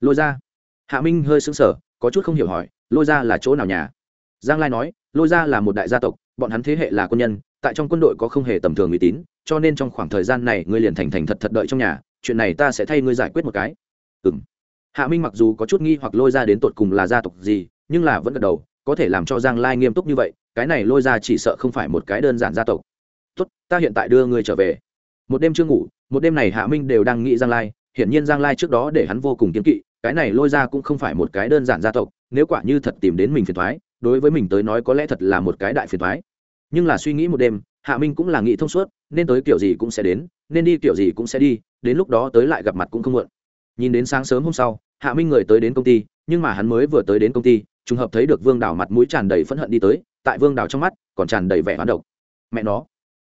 Lôi gia? Hạ minh hơi sững sờ, có chút không hiểu hỏi, lôi gia là chỗ nào nhà? Giang lai nói, lôi gia là một đại gia tộc, bọn hắn thế hệ là quân nhân tại trong quân đội có không hề tầm thường uy tín, cho nên trong khoảng thời gian này ngươi liền thành thành thật thật đợi trong nhà, chuyện này ta sẽ thay ngươi giải quyết một cái. Ừ m hạ minh mặc dù có chút nghi hoặc lôi ra đến tột cùng là gia tộc gì, nhưng là vẫn gật đầu, có thể làm cho giang lai nghiêm túc như vậy, cái này lôi ra chỉ sợ không phải một cái đơn giản gia tộc. Tốt, ta hiện tại đưa ngươi trở về. Một đêm chưa ngủ, một đêm này hạ minh đều đang nghĩ giang lai, hiển nhiên giang lai trước đó để hắn vô cùng kiếm kỵ, cái này lôi ra cũng không phải một cái đơn giản gia tộc, nếu quả như thật tìm đến mình phiền thoái đối với mình tới nói có lẽ thật là một cái đại phiền thoái nhưng là suy nghĩ một đêm, hạ minh cũng là nghĩ thông suốt, nên tới kiểu gì cũng sẽ đến, nên đi kiểu gì cũng sẽ đi, đến lúc đó tới lại gặp mặt cũng không muộn. Nhìn đến sáng sớm hôm sau, hạ minh người tới đến công ty, nhưng mà hắn mới vừa tới đến công ty, trùng hợp thấy được vương đào mặt mũi tràn đầy phẫn hận đi tới, tại vương đào trong mắt còn tràn đầy vẻ hoán độc. Mẹ nó!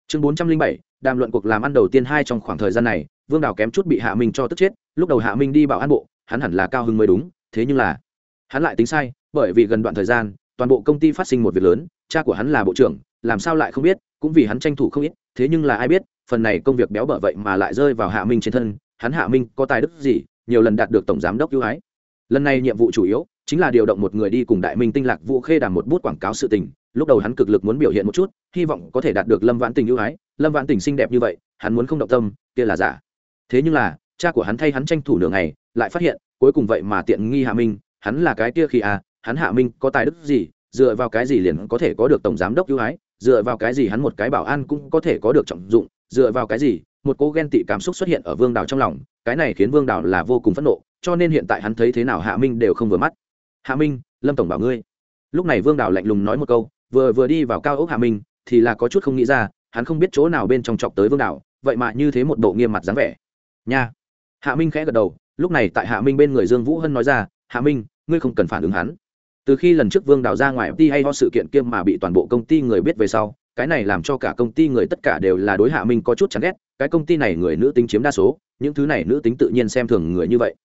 Chương bốn trăm linh bảy, đàm luận cuộc làm ăn đầu tiên hai trong khoảng thời gian này, vương đào kém chút bị hạ minh cho tức chết, lúc đầu hạ minh đi bảo an bộ, hắn hẳn là cao hưng mới đúng, thế nhưng là, hắn lại tính sai, bởi vì gần đoạn thời gian toàn bộ công ty phát sinh một việc lớn, cha của hắn là bộ trưởng, làm sao lại không biết, cũng vì hắn tranh thủ không ít, thế nhưng là ai biết, phần này công việc béo bở vậy mà lại rơi vào hạ minh trên thân, hắn hạ minh có tài đức gì, nhiều lần đạt được tổng giám đốc ưu ái. Lần này nhiệm vụ chủ yếu chính là điều động một người đi cùng đại minh tinh lạc vũ khê đàm một bút quảng cáo sự tình, lúc đầu hắn cực lực muốn biểu hiện một chút, hy vọng có thể đạt được lâm vãn tình ưu ái, lâm vãn tình xinh đẹp như vậy, hắn muốn không động tâm, kia là giả. Thế nhưng là, cha của hắn thay hắn tranh thủ nửa ngày, lại phát hiện, cuối cùng vậy mà tiện nghi hạ minh, hắn là cái kia khi à hắn hạ minh có tài đức gì, dựa vào cái gì liền có thể có được tổng giám đốc ưu ái, dựa vào cái gì hắn một cái bảo an cũng có thể có được trọng dụng, dựa vào cái gì, một cô ghen tị cảm xúc xuất hiện ở vương đào trong lòng, cái này khiến vương đào là vô cùng phẫn nộ, cho nên hiện tại hắn thấy thế nào hạ minh đều không vừa mắt. Hạ minh, lâm tổng bảo ngươi. Lúc này vương đào lạnh lùng nói một câu, vừa vừa đi vào cao ốc hạ minh, thì là có chút không nghĩ ra, hắn không biết chỗ nào bên trong chọc tới vương đào vậy mà như thế một bộ nghiêm mặt dáng vẻ. Nha. Hạ minh khẽ gật đầu, lúc này tại hạ minh bên người dương vũ hân nói ra, hạ minh, ngươi không cần phản ứng hắn từ khi lần trước vương đào ra ngoài đi hay ho sự kiện kia mà bị toàn bộ công ty người biết về sau, cái này làm cho cả công ty người tất cả đều là đối hạ minh có chút chán ghét. Cái công ty này người nữ tính chiếm đa số, những thứ này nữ tính tự nhiên xem thường người như vậy.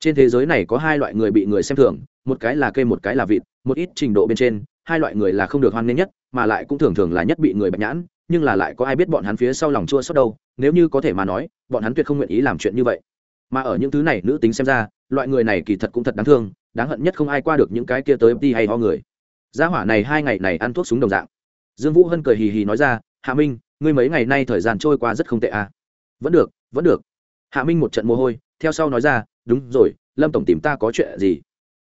Trên thế giới này có hai loại người bị người xem thường, một cái là cây một cái là vịt, một ít trình độ bên trên, hai loại người là không được hoan nghênh nhất, mà lại cũng thường thường là nhất bị người bạch nhãn, nhưng là lại có ai biết bọn hắn phía sau lòng chua xót đâu, nếu như có thể mà nói, bọn hắn tuyệt không nguyện ý làm chuyện như vậy. Mà ở những thứ này nữ tính xem ra, loại người này kỳ thật cũng thật đáng thương đáng hận nhất không ai qua được những cái kia tới đi hay ho người. Gia hỏa này hai ngày này ăn thuốc súng đồng dạng. Dương vũ hân cười hì hì nói ra, hạ minh, ngươi mấy ngày nay thời gian trôi qua rất không tệ à. vẫn được vẫn được. Hạ minh một trận mồ hôi, theo sau nói ra, đúng rồi, lâm tổng tìm ta có chuyện gì?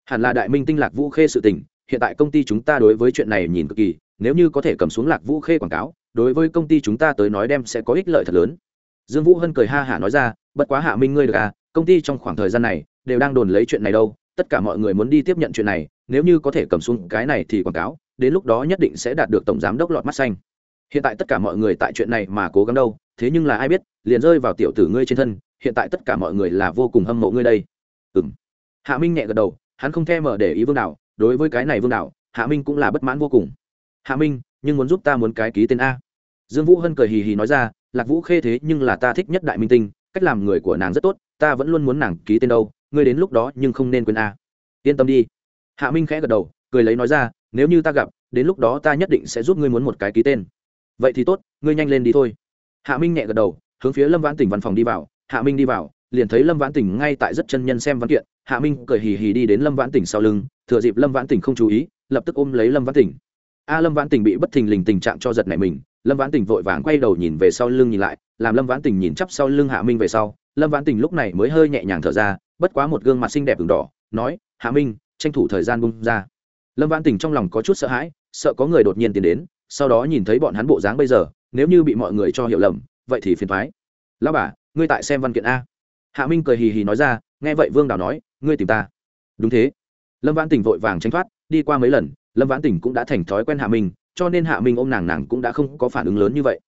Hẳn là đại minh tinh lạc vũ khê sự tình, hiện tại công ty chúng ta đối với chuyện này nhìn cực kỳ, nếu như có thể cầm xuống lạc vũ khê quảng cáo, đối với công ty chúng ta tới nói đem sẽ có ích lợi thật lớn. Dương vũ hân cười ha hả nói ra, bất quá hạ minh ngươi được à công ty trong khoảng thời gian này đều đang đồn lấy chuyện này đâu tất cả mọi người muốn đi tiếp nhận chuyện này, nếu như có thể cầm xuống cái này thì quảng cáo, đến lúc đó nhất định sẽ đạt được tổng giám đốc lọt mắt xanh. Hiện tại tất cả mọi người tại chuyện này mà cố gắng đâu, thế nhưng là ai biết, liền rơi vào tiểu tử ngươi trên thân, hiện tại tất cả mọi người là vô cùng hâm mộ ngươi đây. Ừ m hạ minh nhẹ gật đầu, hắn không thèm mở để ý vương đạo, đối với cái này vương đạo, hạ minh cũng là bất mãn vô cùng. Hạ minh, nhưng muốn giúp ta muốn cái ký tên a. Dương vũ hân cười hì hì nói ra, lạc vũ khê thế nhưng là ta thích nhất đại minh tinh, cách làm người của nàng rất tốt ta vẫn luôn muốn nàng ký tên đâu, ngươi đến lúc đó nhưng không nên quên a. Yên tâm đi. Hạ minh khẽ gật đầu, cười lấy nói ra, nếu như ta gặp, đến lúc đó ta nhất định sẽ giúp ngươi muốn một cái ký tên. Vậy thì tốt, ngươi nhanh lên đi thôi. Hạ minh nhẹ gật đầu, hướng phía lâm vãn tỉnh văn phòng đi vào. Hạ minh đi vào, liền thấy lâm vãn tỉnh ngay tại rất chân nhân xem văn kiện. Hạ minh cười hì hì đi đến lâm vãn tỉnh sau lưng, thừa dịp lâm vãn tỉnh không chú ý, lập tức ôm lấy lâm vãn tỉnh. A, lâm vãn tỉnh bị bất thình lình tình trạng cho giật này mình. Lâm vãn tỉnh vội vàng quay đầu nhìn về sau lưng nhìn lại, làm lâm vãn tỉnh nhìn chắp sau lưng hạ minh về sau lâm vãn tỉnh lúc này mới hơi nhẹ nhàng thở ra, bất quá một gương mặt xinh đẹp v đỏ, nói, hạ minh, tranh thủ thời gian bung ra. Lâm vãn tỉnh trong lòng có chút sợ hãi, sợ có người đột nhiên tiến đến, sau đó nhìn thấy bọn hắn bộ dáng bây giờ, nếu như bị mọi người cho hiểu lầm, vậy thì phiền thoái lão bà, ngươi tại xem văn kiện a. Hạ minh cười hì hì nói ra, nghe vậy vương đào nói, ngươi tìm ta. Đúng thế. Lâm vãn tỉnh vội vàng tranh thoát, đi qua mấy lần, lâm vãn tỉnh cũng đã thành thói quen hạ minh, cho nên hạ minh ôm nàng nàng cũng đã không có phản ứng lớn như vậy.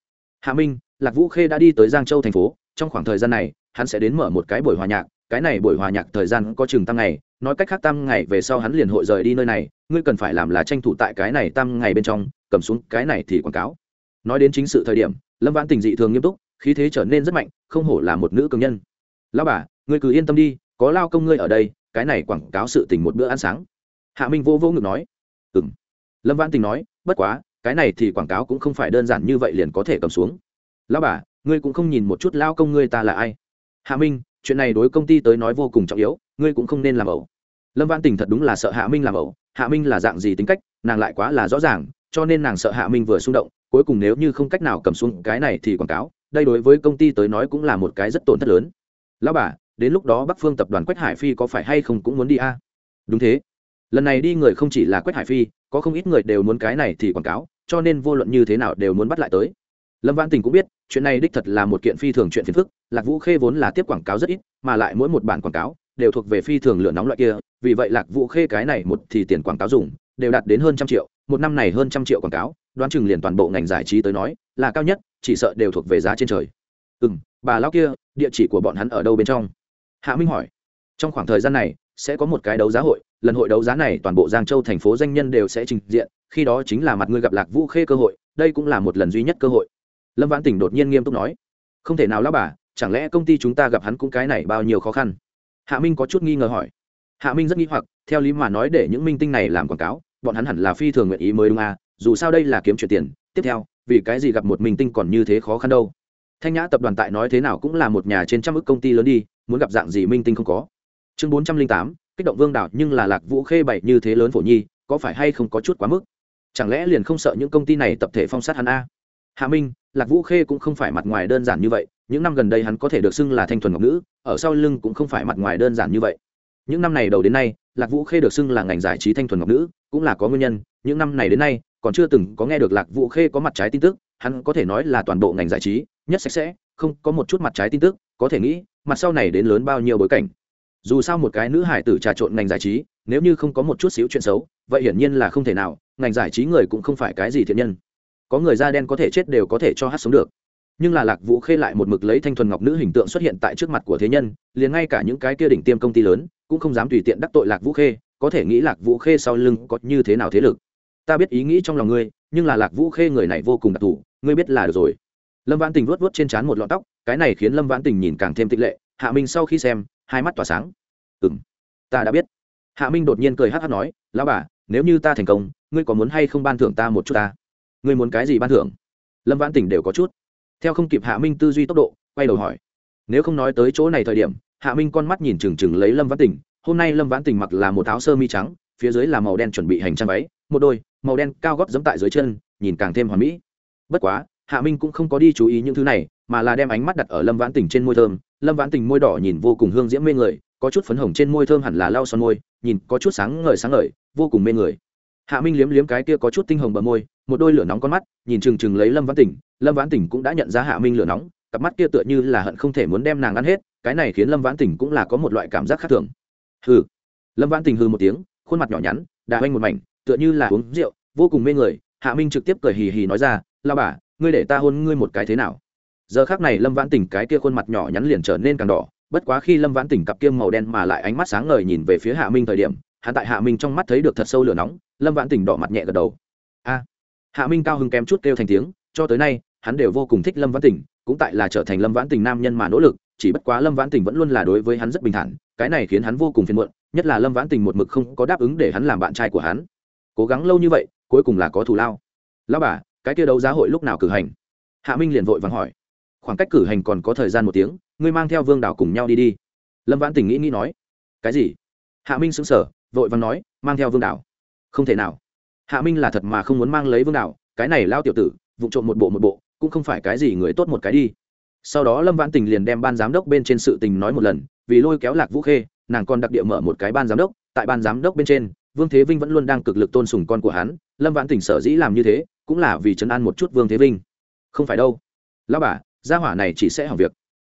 Hạ minh, lạc vũ khê đã đi tới giang châu thành phố trong khoảng thời gian này, hắn sẽ đến mở một cái buổi hòa nhạc, cái này buổi hòa nhạc thời gian có chừng tăng ngày, nói cách khác tam ngày về sau hắn liền hội rời đi nơi này, ngươi cần phải làm là tranh thủ tại cái này tam ngày bên trong, cầm xuống cái này thì quảng cáo. Nói đến chính sự thời điểm, lâm vãn tình dị thường nghiêm túc, khí thế trở nên rất mạnh, không hổ là một nữ cường nhân. Lao bà, ngươi cứ yên tâm đi, có lao công ngươi ở đây, cái này quảng cáo sự tình một bữa ăn sáng. Hạ minh vô vô ngực nói. Ừ m lâm vãn tình nói, bất quá, cái này thì quảng cáo cũng không phải đơn giản như vậy liền có thể cầm xuống. Lao bà ngươi cũng không nhìn một chút lao công ngươi ta là ai? Hạ minh, chuyện này đối công ty tới nói vô cùng trọng yếu, ngươi cũng không nên làm ẩu. Lâm văn tình thật đúng là sợ hạ minh làm ẩu, hạ minh là dạng gì tính cách, nàng lại quá là rõ ràng, cho nên nàng sợ hạ minh vừa xung động, cuối cùng nếu như không cách nào cầm xuống cái này thì quảng cáo, đây đối với công ty tới nói cũng là một cái rất tổn thất lớn. Lão bà, đến lúc đó bắc phương tập đoàn quách hải phi có phải hay không cũng muốn đi a? Đúng thế. Lần này đi người không chỉ là quách hải phi, có không ít người đều muốn cái này thì quảng cáo, cho nên vô luận như thế nào đều muốn bắt lại tới lâm văn tình cũng biết, chuyện này đích thật là một kiện phi thường chuyện phiền phức, lạc vũ khê vốn là tiếp quảng cáo rất ít, mà lại mỗi một bản quảng cáo đều thuộc về phi thường lửa nóng loại kia, vì vậy lạc vũ khê cái này một thì tiền quảng cáo dùng đều đạt đến hơn trăm triệu, một năm này hơn trăm triệu quảng cáo, đoán chừng liền toàn bộ ngành giải trí tới nói là cao nhất, chỉ sợ đều thuộc về giá trên trời. Ừ m bà lão kia, địa chỉ của bọn hắn ở đâu bên trong? Hạ minh hỏi. Trong khoảng thời gian này, sẽ có một cái đấu giá hội, lần hội đấu giá này toàn bộ giang châu thành phố danh nhân đều sẽ trình diện, khi đó chính là mặt ngươi gặp lạc vũ khê cơ hội, đây cũng là một lần duy nhất cơ hội lâm vãn tỉnh đột nhiên nghiêm túc nói, không thể nào lão bà, chẳng lẽ công ty chúng ta gặp hắn cũng cái này bao nhiêu khó khăn? Hạ minh có chút nghi ngờ hỏi. Hạ minh rất nghi hoặc, theo lý mà nói để những minh tinh này làm quảng cáo, bọn hắn hẳn là phi thường nguyện ý mới đúng à dù sao đây là kiếm chuyện tiền, tiếp theo, vì cái gì gặp một minh tinh còn như thế khó khăn đâu? Thanh nhã tập đoàn tại nói thế nào cũng là một nhà trên trăm ước công ty lớn đi, muốn gặp dạng gì minh tinh không có. Chương bốn trăm linh tám, kích động vương đảo nhưng là lạc vũ khê bậy như thế lớn phổ nhi, có phải hay không có chút quá mức? Chẳng lẽ liền không sợ những công ty này tập thể phong sát hắn a hạ minh, lạc vũ khê cũng không phải mặt ngoài đơn giản như vậy, những năm gần đây hắn có thể được xưng là thanh thuần ngọc nữ, ở sau lưng cũng không phải mặt ngoài đơn giản như vậy. Những năm này đầu đến nay, lạc vũ khê được xưng là ngành giải trí thanh thuần ngọc nữ, cũng là có nguyên nhân, những năm này đến nay, còn chưa từng có nghe được lạc vũ khê có mặt trái tin tức, hắn có thể nói là toàn bộ ngành giải trí, nhất sạch sẽ, không có một chút mặt trái tin tức, có thể nghĩ, mặt sau này đến lớn bao nhiêu bối cảnh. Dù sao một cái nữ hải tử trà trộn ngành giải trí, nếu như không có một chút xíu chuyện xấu, vậy hiển nhiên là không thể nào, ngành giải trí người cũng không phải cái gì thiện nhân có người da đen có thể chết đều có thể cho hát sống được. Nhưng là lạc vũ khê lại một mực lấy thanh thuần ngọc nữ hình tượng xuất hiện tại trước mặt của thế nhân, liền ngay cả những cái kia đỉnh tiêm công ty lớn cũng không dám tùy tiện đắc tội lạc vũ khê, có thể nghĩ lạc vũ khê sau lưng có như thế nào thế lực. Ta biết ý nghĩ trong lòng ngươi, nhưng là lạc vũ khê người này vô cùng đặc thù, ngươi biết là được rồi. Lâm vãn tình vuốt vuốt trên trán một lọn tóc, cái này khiến lâm vãn tình nhìn càng thêm tịch lệ, hạ minh sau khi xem, hai mắt tỏa sáng. Ừ m ta đã biết. Hạ minh đột nhiên cười hát hát nói, lão bà, nếu như ta thành công, ngươi có muốn hay không ban thưởng ta một chút ta? Ngươi muốn cái gì ban thưởng? Lâm vãn tỉnh đều có chút. Theo không kịp hạ minh tư duy tốc độ, quay đầu hỏi. Nếu không nói tới chỗ này thời điểm, hạ minh con mắt nhìn trừng trừng lấy lâm vãn tỉnh. Hôm nay lâm vãn tỉnh mặc là một áo sơ mi trắng, phía dưới là màu đen chuẩn bị hành trang váy, một đôi, màu đen cao gót giẫm tại dưới chân, nhìn càng thêm hoàn mỹ. Bất quá, hạ minh cũng không có đi chú ý những thứ này, mà là đem ánh mắt đặt ở lâm vãn tỉnh trên môi thơm. Lâm vãn tỉnh môi đỏ nhìn vô cùng hương diễm mê người, có chút phấn hồng trên môi thơm hẳn là lau son môi, nhìn có chút sáng ngời sáng ngời, vô cùng mê người. Hạ minh liếm liếm cái kia có chút tinh hồng bờ môi một đôi lửa nóng con mắt nhìn chừng chừng lấy lâm vãn Tỉnh, lâm vãn Tỉnh cũng đã nhận ra hạ minh lửa nóng cặp mắt kia tựa như là hận không thể muốn đem nàng ăn hết cái này khiến lâm vãn Tỉnh cũng là có một loại cảm giác khác thường. Hừ. Lâm vãn Tỉnh hừ một tiếng khuôn mặt nhỏ nhắn đà oanh một mảnh tựa như là uống rượu vô cùng mê người. Hạ minh trực tiếp cười hì hì nói ra lao bà ngươi để ta hôn ngươi một cái thế nào? Giờ khác này lâm vãn Tỉnh cái kia khuôn mặt nhỏ nhắn liền trở nên càng đỏ bất quá khi lâm vãn Tỉnh cặp kia màu đen mà lại ánh mắt sáng ngời nhìn về phía hạ minh thời điểm hạ tại hạ minh trong mắt thấy được thật sâu lửa nóng lâm vãn Tỉnh đỏ mặt nhẹ gật đầu. A hạ minh cao hưng kém chút kêu thành tiếng cho tới nay hắn đều vô cùng thích lâm vãn tình cũng tại là trở thành lâm vãn tình nam nhân mà nỗ lực chỉ bất quá lâm vãn tình vẫn luôn là đối với hắn rất bình thản cái này khiến hắn vô cùng phiền muộn nhất là lâm vãn tình một mực không có đáp ứng để hắn làm bạn trai của hắn. Cố gắng lâu như vậy cuối cùng là có thù lao. Lao bà cái kia đấu giá hội lúc nào cử hành? Hạ minh liền vội vàng hỏi. Khoảng cách cử hành còn có thời gian một tiếng ngươi mang theo vương đảo cùng nhau đi đi. Lâm vãn tình nghĩ nghĩ nói. Cái gì? Hạ minh sững sờ, vội vàng nói mang theo vương đảo không thể nào hạ minh là thật mà không muốn mang lấy vương đảo cái này lao tiểu tử vụ trộm một bộ một bộ, cũng không phải cái gì người tốt một cái đi. Sau đó lâm vãn tình liền đem ban giám đốc bên trên sự tình nói một lần, vì lôi kéo lạc vũ khê, nàng còn đặc địa mở một cái ban giám đốc, tại ban giám đốc bên trên, vương thế vinh vẫn luôn đang cực lực tôn sùng con của hắn, lâm vãn tỉnh sở dĩ làm như thế, cũng là vì chấn an một chút vương thế vinh. Không phải đâu. Lao bà, gia hỏa này chỉ sẽ hỏng việc.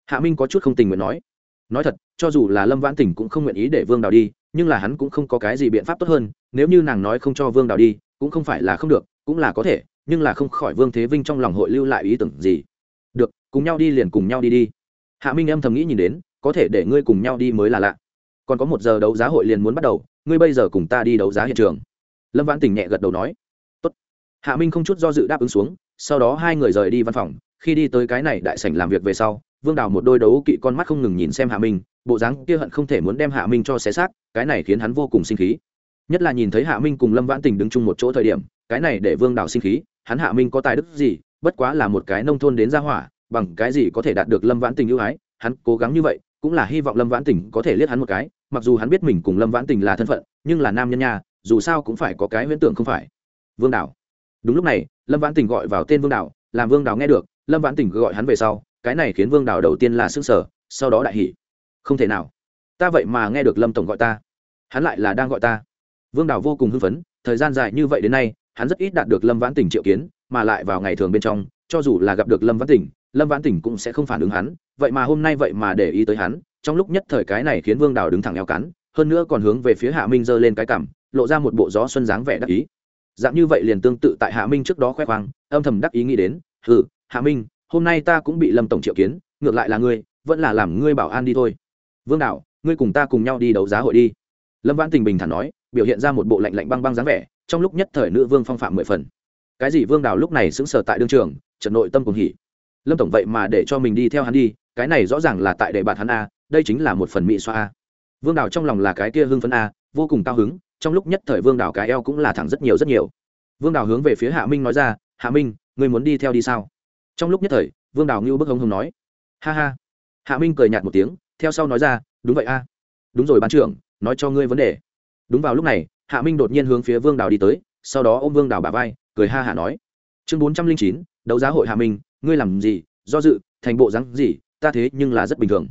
Hạ minh có chút không tình nguyện nói. Nói thật, cho dù là lâm vãn tỉnh cũng không nguyện ý để vương đào đi, nhưng là hắn cũng không có cái gì biện pháp tốt hơn, nếu như nàng nói không cho vương đào đi cũng không phải là không được, cũng là có thể, nhưng là không khỏi vương thế vinh trong lòng hội lưu lại ý tưởng gì. Được, cùng nhau đi liền cùng nhau đi đi. Hạ minh âm thầm nghĩ nhìn đến, có thể để ngươi cùng nhau đi mới là lạ. Còn có một giờ đấu giá hội liền muốn bắt đầu, ngươi bây giờ cùng ta đi đấu giá hiện trường. Lâm vãn tỉnh nhẹ gật đầu nói. Tốt. hạ minh không chút do dự đáp ứng xuống, sau đó hai người rời đi văn phòng. Khi đi tới cái này đại sảnh làm việc về sau, vương đào một đôi đấu kỵ con mắt không ngừng nhìn xem hạ minh, bộ dáng kia hận không thể muốn đem hạ minh cho xé xác, cái này khiến hắn vô cùng sinh khí nhất là nhìn thấy hạ minh cùng lâm vãn tình đứng chung một chỗ thời điểm, cái này để vương Đảo sinh khí, hắn hạ minh có tài đức gì, bất quá là một cái nông thôn đến ra hỏa, bằng cái gì có thể đạt được lâm vãn tình ưu ái, hắn cố gắng như vậy, cũng là hy vọng lâm vãn tình có thể liếc hắn một cái, mặc dù hắn biết mình cùng lâm vãn tình là thân phận, nhưng là nam nhân nha dù sao cũng phải có cái huyễn tưởng không phải. Vương đảo đúng lúc này, lâm vãn tình gọi vào tên vương đảo làm vương đảo nghe được, lâm vãn tình gọi hắn về sau, cái này khiến vương đảo đầu tiên là s ư n g sở sau đó đại hỉ. Không thể nào. Ta vậy mà nghe được lâm tổng gọi ta. Hắn lại là đang gọi ta vương Đào vô cùng hưng phấn thời gian dài như vậy đến nay hắn rất ít đạt được lâm vãn Tỉnh triệu kiến mà lại vào ngày thường bên trong cho dù là gặp được lâm vãn Tỉnh, lâm vãn Tỉnh cũng sẽ không phản ứng hắn vậy mà hôm nay vậy mà để ý tới hắn trong lúc nhất thời cái này khiến vương đào đứng thẳng eo cắn hơn nữa còn hướng về phía hạ minh giơ lên cái cằm lộ ra một bộ gió xuân dáng vẻ đắc ý. Dạng như vậy liền tương tự tại hạ minh trước đó khoe khoang âm thầm đắc ý nghĩ đến ừ hạ minh hôm nay ta cũng bị lâm tổng triệu kiến ngược lại là ngươi vẫn là làm ngươi bảo an đi thôi. Vương đạo ngươi cùng ta cùng nhau đi đấu giá hội đi. Lâm vãn tình bình thản nói biểu hiện ra một bộ lạnh lạnh băng băng dáng vẻ, trong lúc nhất thời nữ vương phong phạm mười phần. Cái gì vương đào lúc này sững sờ tại đương trường, trận nội tâm cùng hỉ. Lâm tổng vậy mà để cho mình đi theo hắn đi, cái này rõ ràng là tại đề bạt hắn a, đây chính là một phần mỹ xoa a. Vương đào trong lòng là cái kia hưng phấn a, vô cùng cao hứng, trong lúc nhất thời vương đào cái eo cũng là thẳng rất nhiều rất nhiều. Vương đào hướng về phía hạ minh nói ra, hạ minh, ngươi muốn đi theo đi sao? Trong lúc nhất thời, vương đào ngưu bức hông hông nói, ha ha. Hạ minh cười nhạt một tiếng, theo sau nói ra, đúng vậy a. Đúng rồi ban trưởng, nói cho ngươi vấn đề đúng vào lúc này, hạ minh đột nhiên hướng phía vương đào đi tới, sau đó ô m vương đào bà vai, cười ha hả nói, chương bốn trăm linh chín, đấu giá hội hạ minh, ngươi làm gì, do dự, thành bộ rắn gì, ta thế nhưng là rất bình thường.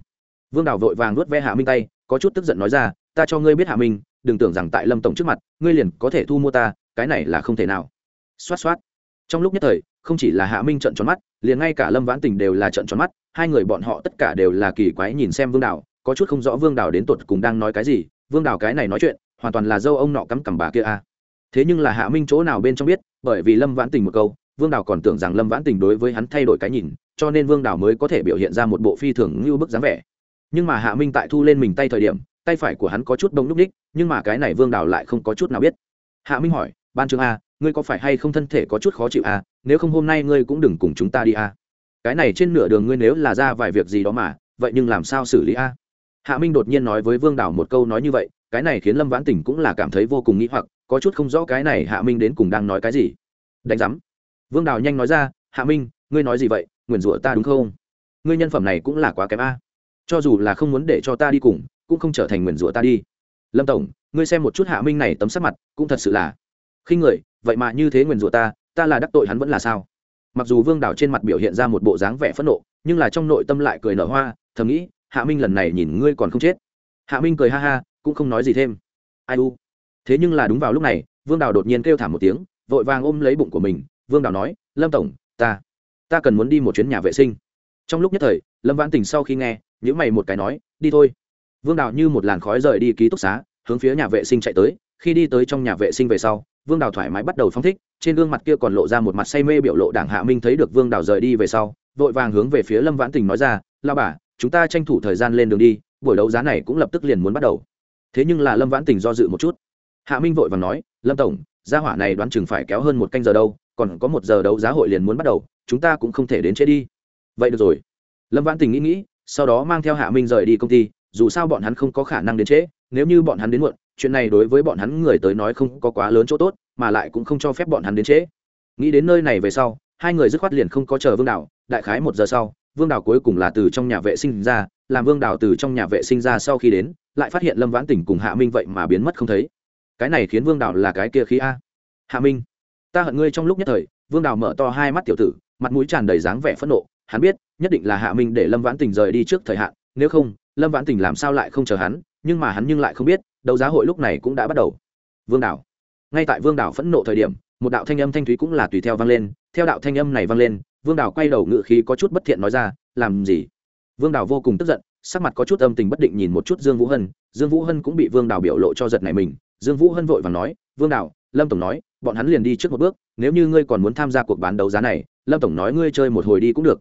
Vương đào vội vàng nuốt ve hạ minh tay, có chút tức giận nói ra, ta cho ngươi biết hạ minh, đừng tưởng rằng tại lâm tổng trước mặt, ngươi liền có thể thu mua ta, cái này là không thể nào. Xoát xoát. Trong lúc nhất thời, không chỉ là hạ minh trận tròn mắt, liền ngay cả lâm vãn tình đều là trận tròn mắt, hai người bọn họ tất cả đều là kỳ quái nhìn xem vương đào, có chút không rõ vương đào đến tột cùng đang nói cái gì, vương đào cái này nói chuyện hoàn toàn là dâu ông nọ cắm cằm bà kia a. À. thế nhưng là hạ minh chỗ nào bên trong biết, bởi vì lâm vãn tình một câu, vương đào còn tưởng rằng lâm vãn tình đối với hắn thay đổi cái nhìn, cho nên vương đào mới có thể biểu hiện ra một bộ phi thường như bức dáng vẻ. Nhưng mà hạ minh tại thu lên mình tay thời điểm, tay phải của hắn có chút bông núp ních, nhưng mà cái này vương đào lại không có chút nào biết. Hạ minh hỏi, ban trưởng a, ngươi có phải hay không thân thể có chút khó chịu a? Nếu không hôm nay ngươi cũng đừng cùng chúng ta đi a. Cái này trên nửa đường ngươi nếu là ra vài việc gì đó mà, vậy nhưng làm sao xử lý a? Hạ minh đột nhiên nói với vương đào một câu nói như vậy cái này khiến lâm vãn tỉnh cũng là cảm thấy vô cùng nghĩ hoặc, có chút không rõ cái này hạ minh đến cùng đang nói cái gì. Đánh giám. Vương đào nhanh nói ra, hạ minh, ngươi nói gì vậy? Nguyền rủa ta đúng không? Ngươi nhân phẩm này cũng là quá kém a. Cho dù là không muốn để cho ta đi cùng, cũng không trở thành nguyền rủa ta đi. Lâm tổng, ngươi xem một chút hạ minh này tấm sắc mặt, cũng thật sự là khi người, vậy mà như thế nguyền rủa ta ta là đắc tội hắn vẫn là sao? Mặc dù vương đào trên mặt biểu hiện ra một bộ dáng vẻ phẫn nộ, nhưng là trong nội tâm lại cười nở hoa, thầm nghĩ, hạ minh lần này nhìn ngươi còn không chết. Hạ minh cười ha ha cũng không nói gì thêm. Ai u? Thế nhưng là đúng vào lúc này, vương đào đột nhiên kêu thảm một tiếng, vội vàng ôm lấy bụng của mình. Vương đào nói, lâm tổng, ta ta cần muốn đi một chuyến nhà vệ sinh. Trong lúc nhất thời, lâm vãn tình sau khi nghe nhữ mày một cái nói, đi thôi. Vương đào như một làn khói rời đi ký túc xá, hướng phía nhà vệ sinh chạy tới. Khi đi tới trong nhà vệ sinh về sau, vương đào thoải mái bắt đầu phong thích, trên gương mặt kia còn lộ ra một mặt say mê biểu lộ đảng hạ minh thấy được vương đào rời đi về sau, vội vàng hướng về phía lâm vãn tình nói ra lao bà, chúng ta tranh thủ thời gian lên đường đi, buổi đấu giá này cũng lập tức liền muốn bắt đầu thế nhưng là lâm vãn tình do dự một chút hạ minh vội vàng nói lâm tổng gia hỏa này đoán chừng phải kéo hơn một canh giờ đâu còn có một giờ đấu giá hội liền muốn bắt đầu chúng ta cũng không thể đến chết đi vậy được rồi lâm vãn tình nghĩ nghĩ sau đó mang theo hạ minh rời đi công ty dù sao bọn hắn không có khả năng đến trễ nếu như bọn hắn đến muộn chuyện này đối với bọn hắn người tới nói không có quá lớn chỗ tốt mà lại cũng không cho phép bọn hắn đến trễ nghĩ đến nơi này về sau hai người dứt khoát liền không có chờ vương đảo đại khái một giờ sau vương Đào cuối cùng là từ trong nhà vệ sinh ra, làm vương Đào từ trong nhà vệ sinh ra sau khi đến, lại phát hiện lâm vãn tỉnh cùng hạ minh vậy mà biến mất không thấy. Cái này khiến vương Đào là cái kia khí a. Hạ minh, ta hận ngươi trong lúc nhất thời. Vương Đào mở to hai mắt tiểu tử, mặt mũi tràn đầy dáng vẻ phẫn nộ. Hắn biết, nhất định là hạ minh để lâm vãn tình rời đi trước thời hạn. Nếu không, lâm vãn tình làm sao lại không chờ hắn? Nhưng mà hắn nhưng lại không biết, đấu giá hội lúc này cũng đã bắt đầu. Vương đảo ngay tại vương đảo phẫn nộ thời điểm, một đạo thanh âm thanh thúy cũng là tùy theo vang lên theo đạo thanh âm này vang lên vương Đào quay đầu ngự khí có chút bất thiện nói ra làm gì? Vương Đào vô cùng tức giận sắc mặt có chút âm tình bất định nhìn một chút dương vũ hân. Dương vũ hân cũng bị vương Đào biểu lộ cho giật này mình. Dương vũ hân vội và nói vương Đào, lâm tổng nói bọn hắn liền đi trước một bước nếu như ngươi còn muốn tham gia cuộc bán đấu giá này lâm tổng nói ngươi chơi một hồi đi cũng được.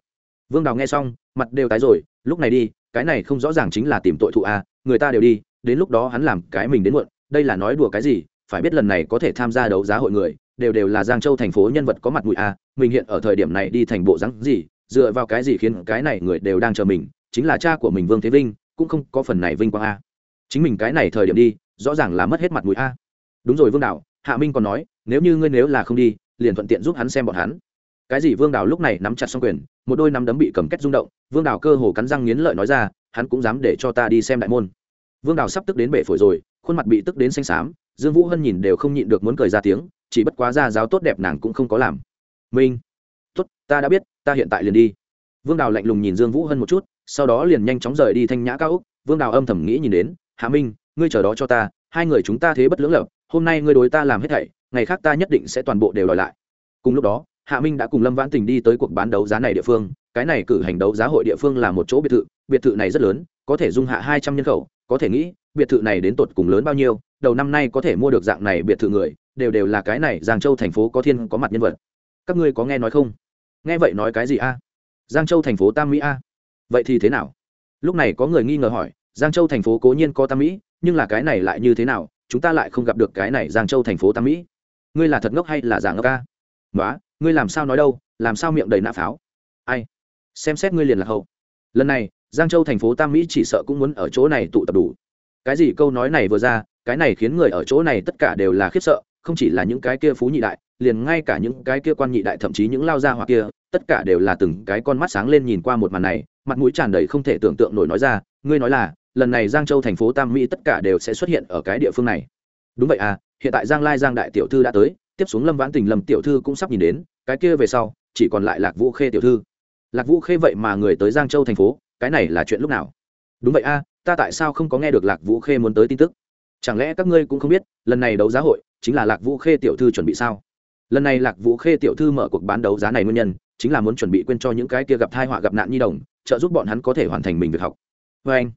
Vương đào nghe xong mặt đều tái rồi lúc này đi cái này không rõ ràng chính là tìm tội thụ a à, người ta đều đi đến lúc đó hắn làm cái mình đến muộn đây là nói đùa cái gì phải biết lần này có thể tham gia đấu giá hội người đều đều là giang châu thành phố nhân vật có mặt mũi a à, mình hiện ở thời điểm này đi thành bộ rắn gì dựa vào cái gì khiến cái này người đều đang chờ mình chính là cha của mình vương thế vinh cũng không có phần này vinh quang a. Chính mình cái này thời điểm đi rõ ràng là mất hết mặt mũi a. Đúng rồi vương đạo hạ minh còn nói nếu như ngươi nếu là không đi liền thuận tiện giúp hắn xem bọn hắn. Cái gì vương đào lúc này nắm chặt xong quyền một đôi nắm đấm bị cầm kết rung động vương đào cơ hồ cắn răng nghiến lợi nói ra hắn cũng dám để cho ta đi xem đại môn. Vương đào sắp tức đến bể phổi rồi khuôn mặt bị tức đến xanh xám dương vũ hân nhìn đều không nhịn được muốn cười ra tiếng chỉ bất quá ra giáo tốt đẹp nàng cũng không có làm. Minh, tốt, ta đã biết, ta hiện tại liền đi. Vương đào lạnh lùng nhìn dương vũ hân một chút, sau đó liền nhanh chóng rời đi thanh nhã cao úc vương đào âm thầm nghĩ nhìn đến, hạ minh, ngươi chờ đó cho ta, hai người chúng ta thế bất lưỡng lập, hôm nay ngươi đối ta làm hết thảy, ngày khác ta nhất định sẽ toàn bộ đều đòi lại. Cùng lúc đó, hạ minh đã cùng lâm vãn tình đi tới cuộc bán đấu giá này địa phương, cái này cử hành đấu giá hội địa phương là một chỗ biệt thự biệt thự này rất lớn, có thể dung hạ hai trăm nhân khẩu, có thể nghĩ, biệt thự này đến tột cùng lớn bao nhiêu, đầu năm nay có thể mua được dạng này biệt thự người đều đều là cái này giang châu thành phố có thiên có mặt nhân vật. Các ngươi có nghe nói không? Nghe vậy nói cái gì a? Giang châu thành phố tam mỹ a? Vậy thì thế nào? Lúc này có người nghi ngờ hỏi, giang châu thành phố cố nhiên có tam mỹ, nhưng là cái này lại như thế nào? Chúng ta lại không gặp được cái này giang châu thành phố tam mỹ. Ngươi là thật ngốc hay là giả ngốc a? Nói ngươi làm sao nói đâu? Làm sao miệng đầy nạ pháo? Ai? Xem xét ngươi liền là hậu. Lần này, giang châu thành phố tam mỹ chỉ sợ cũng muốn ở chỗ này tụ tập đủ. Cái gì câu nói này vừa ra, cái này khiến người ở chỗ này tất cả đều là khiếp sợ không chỉ là những cái kia phú nhị đại, liền ngay cả những cái kia quan nhị đại, thậm chí những lao gia hoặc kia, tất cả đều là từng cái con mắt sáng lên nhìn qua một màn này, mặt mũi tràn đầy không thể tưởng tượng nổi nói ra, ngươi nói là, lần này giang châu thành phố tam mỹ tất cả đều sẽ xuất hiện ở cái địa phương này. Đúng vậy à hiện tại giang lai giang đại tiểu thư đã tới, tiếp xuống lâm vãn tình lâm tiểu thư cũng sắp nhìn đến, cái kia về sau, chỉ còn lại lạc vũ khê tiểu thư. Lạc vũ khê vậy mà người tới giang châu thành phố, cái này là chuyện lúc nào? Đúng vậy a ta tại sao không có nghe được lạc vũ khê muốn tới tin tức? Chẳng lẽ các ngươi cũng không biết, lần này đấu giá hội chính là lạc vũ khê tiểu thư chuẩn bị sao? Lần này lạc vũ khê tiểu thư mở cuộc bán đấu giá này nguyên nhân, chính là muốn chuẩn bị quên cho những cái kia gặp thai họa gặp nạn nhi đồng, trợ giúp bọn hắn có thể hoàn thành mình việc học. Vê anh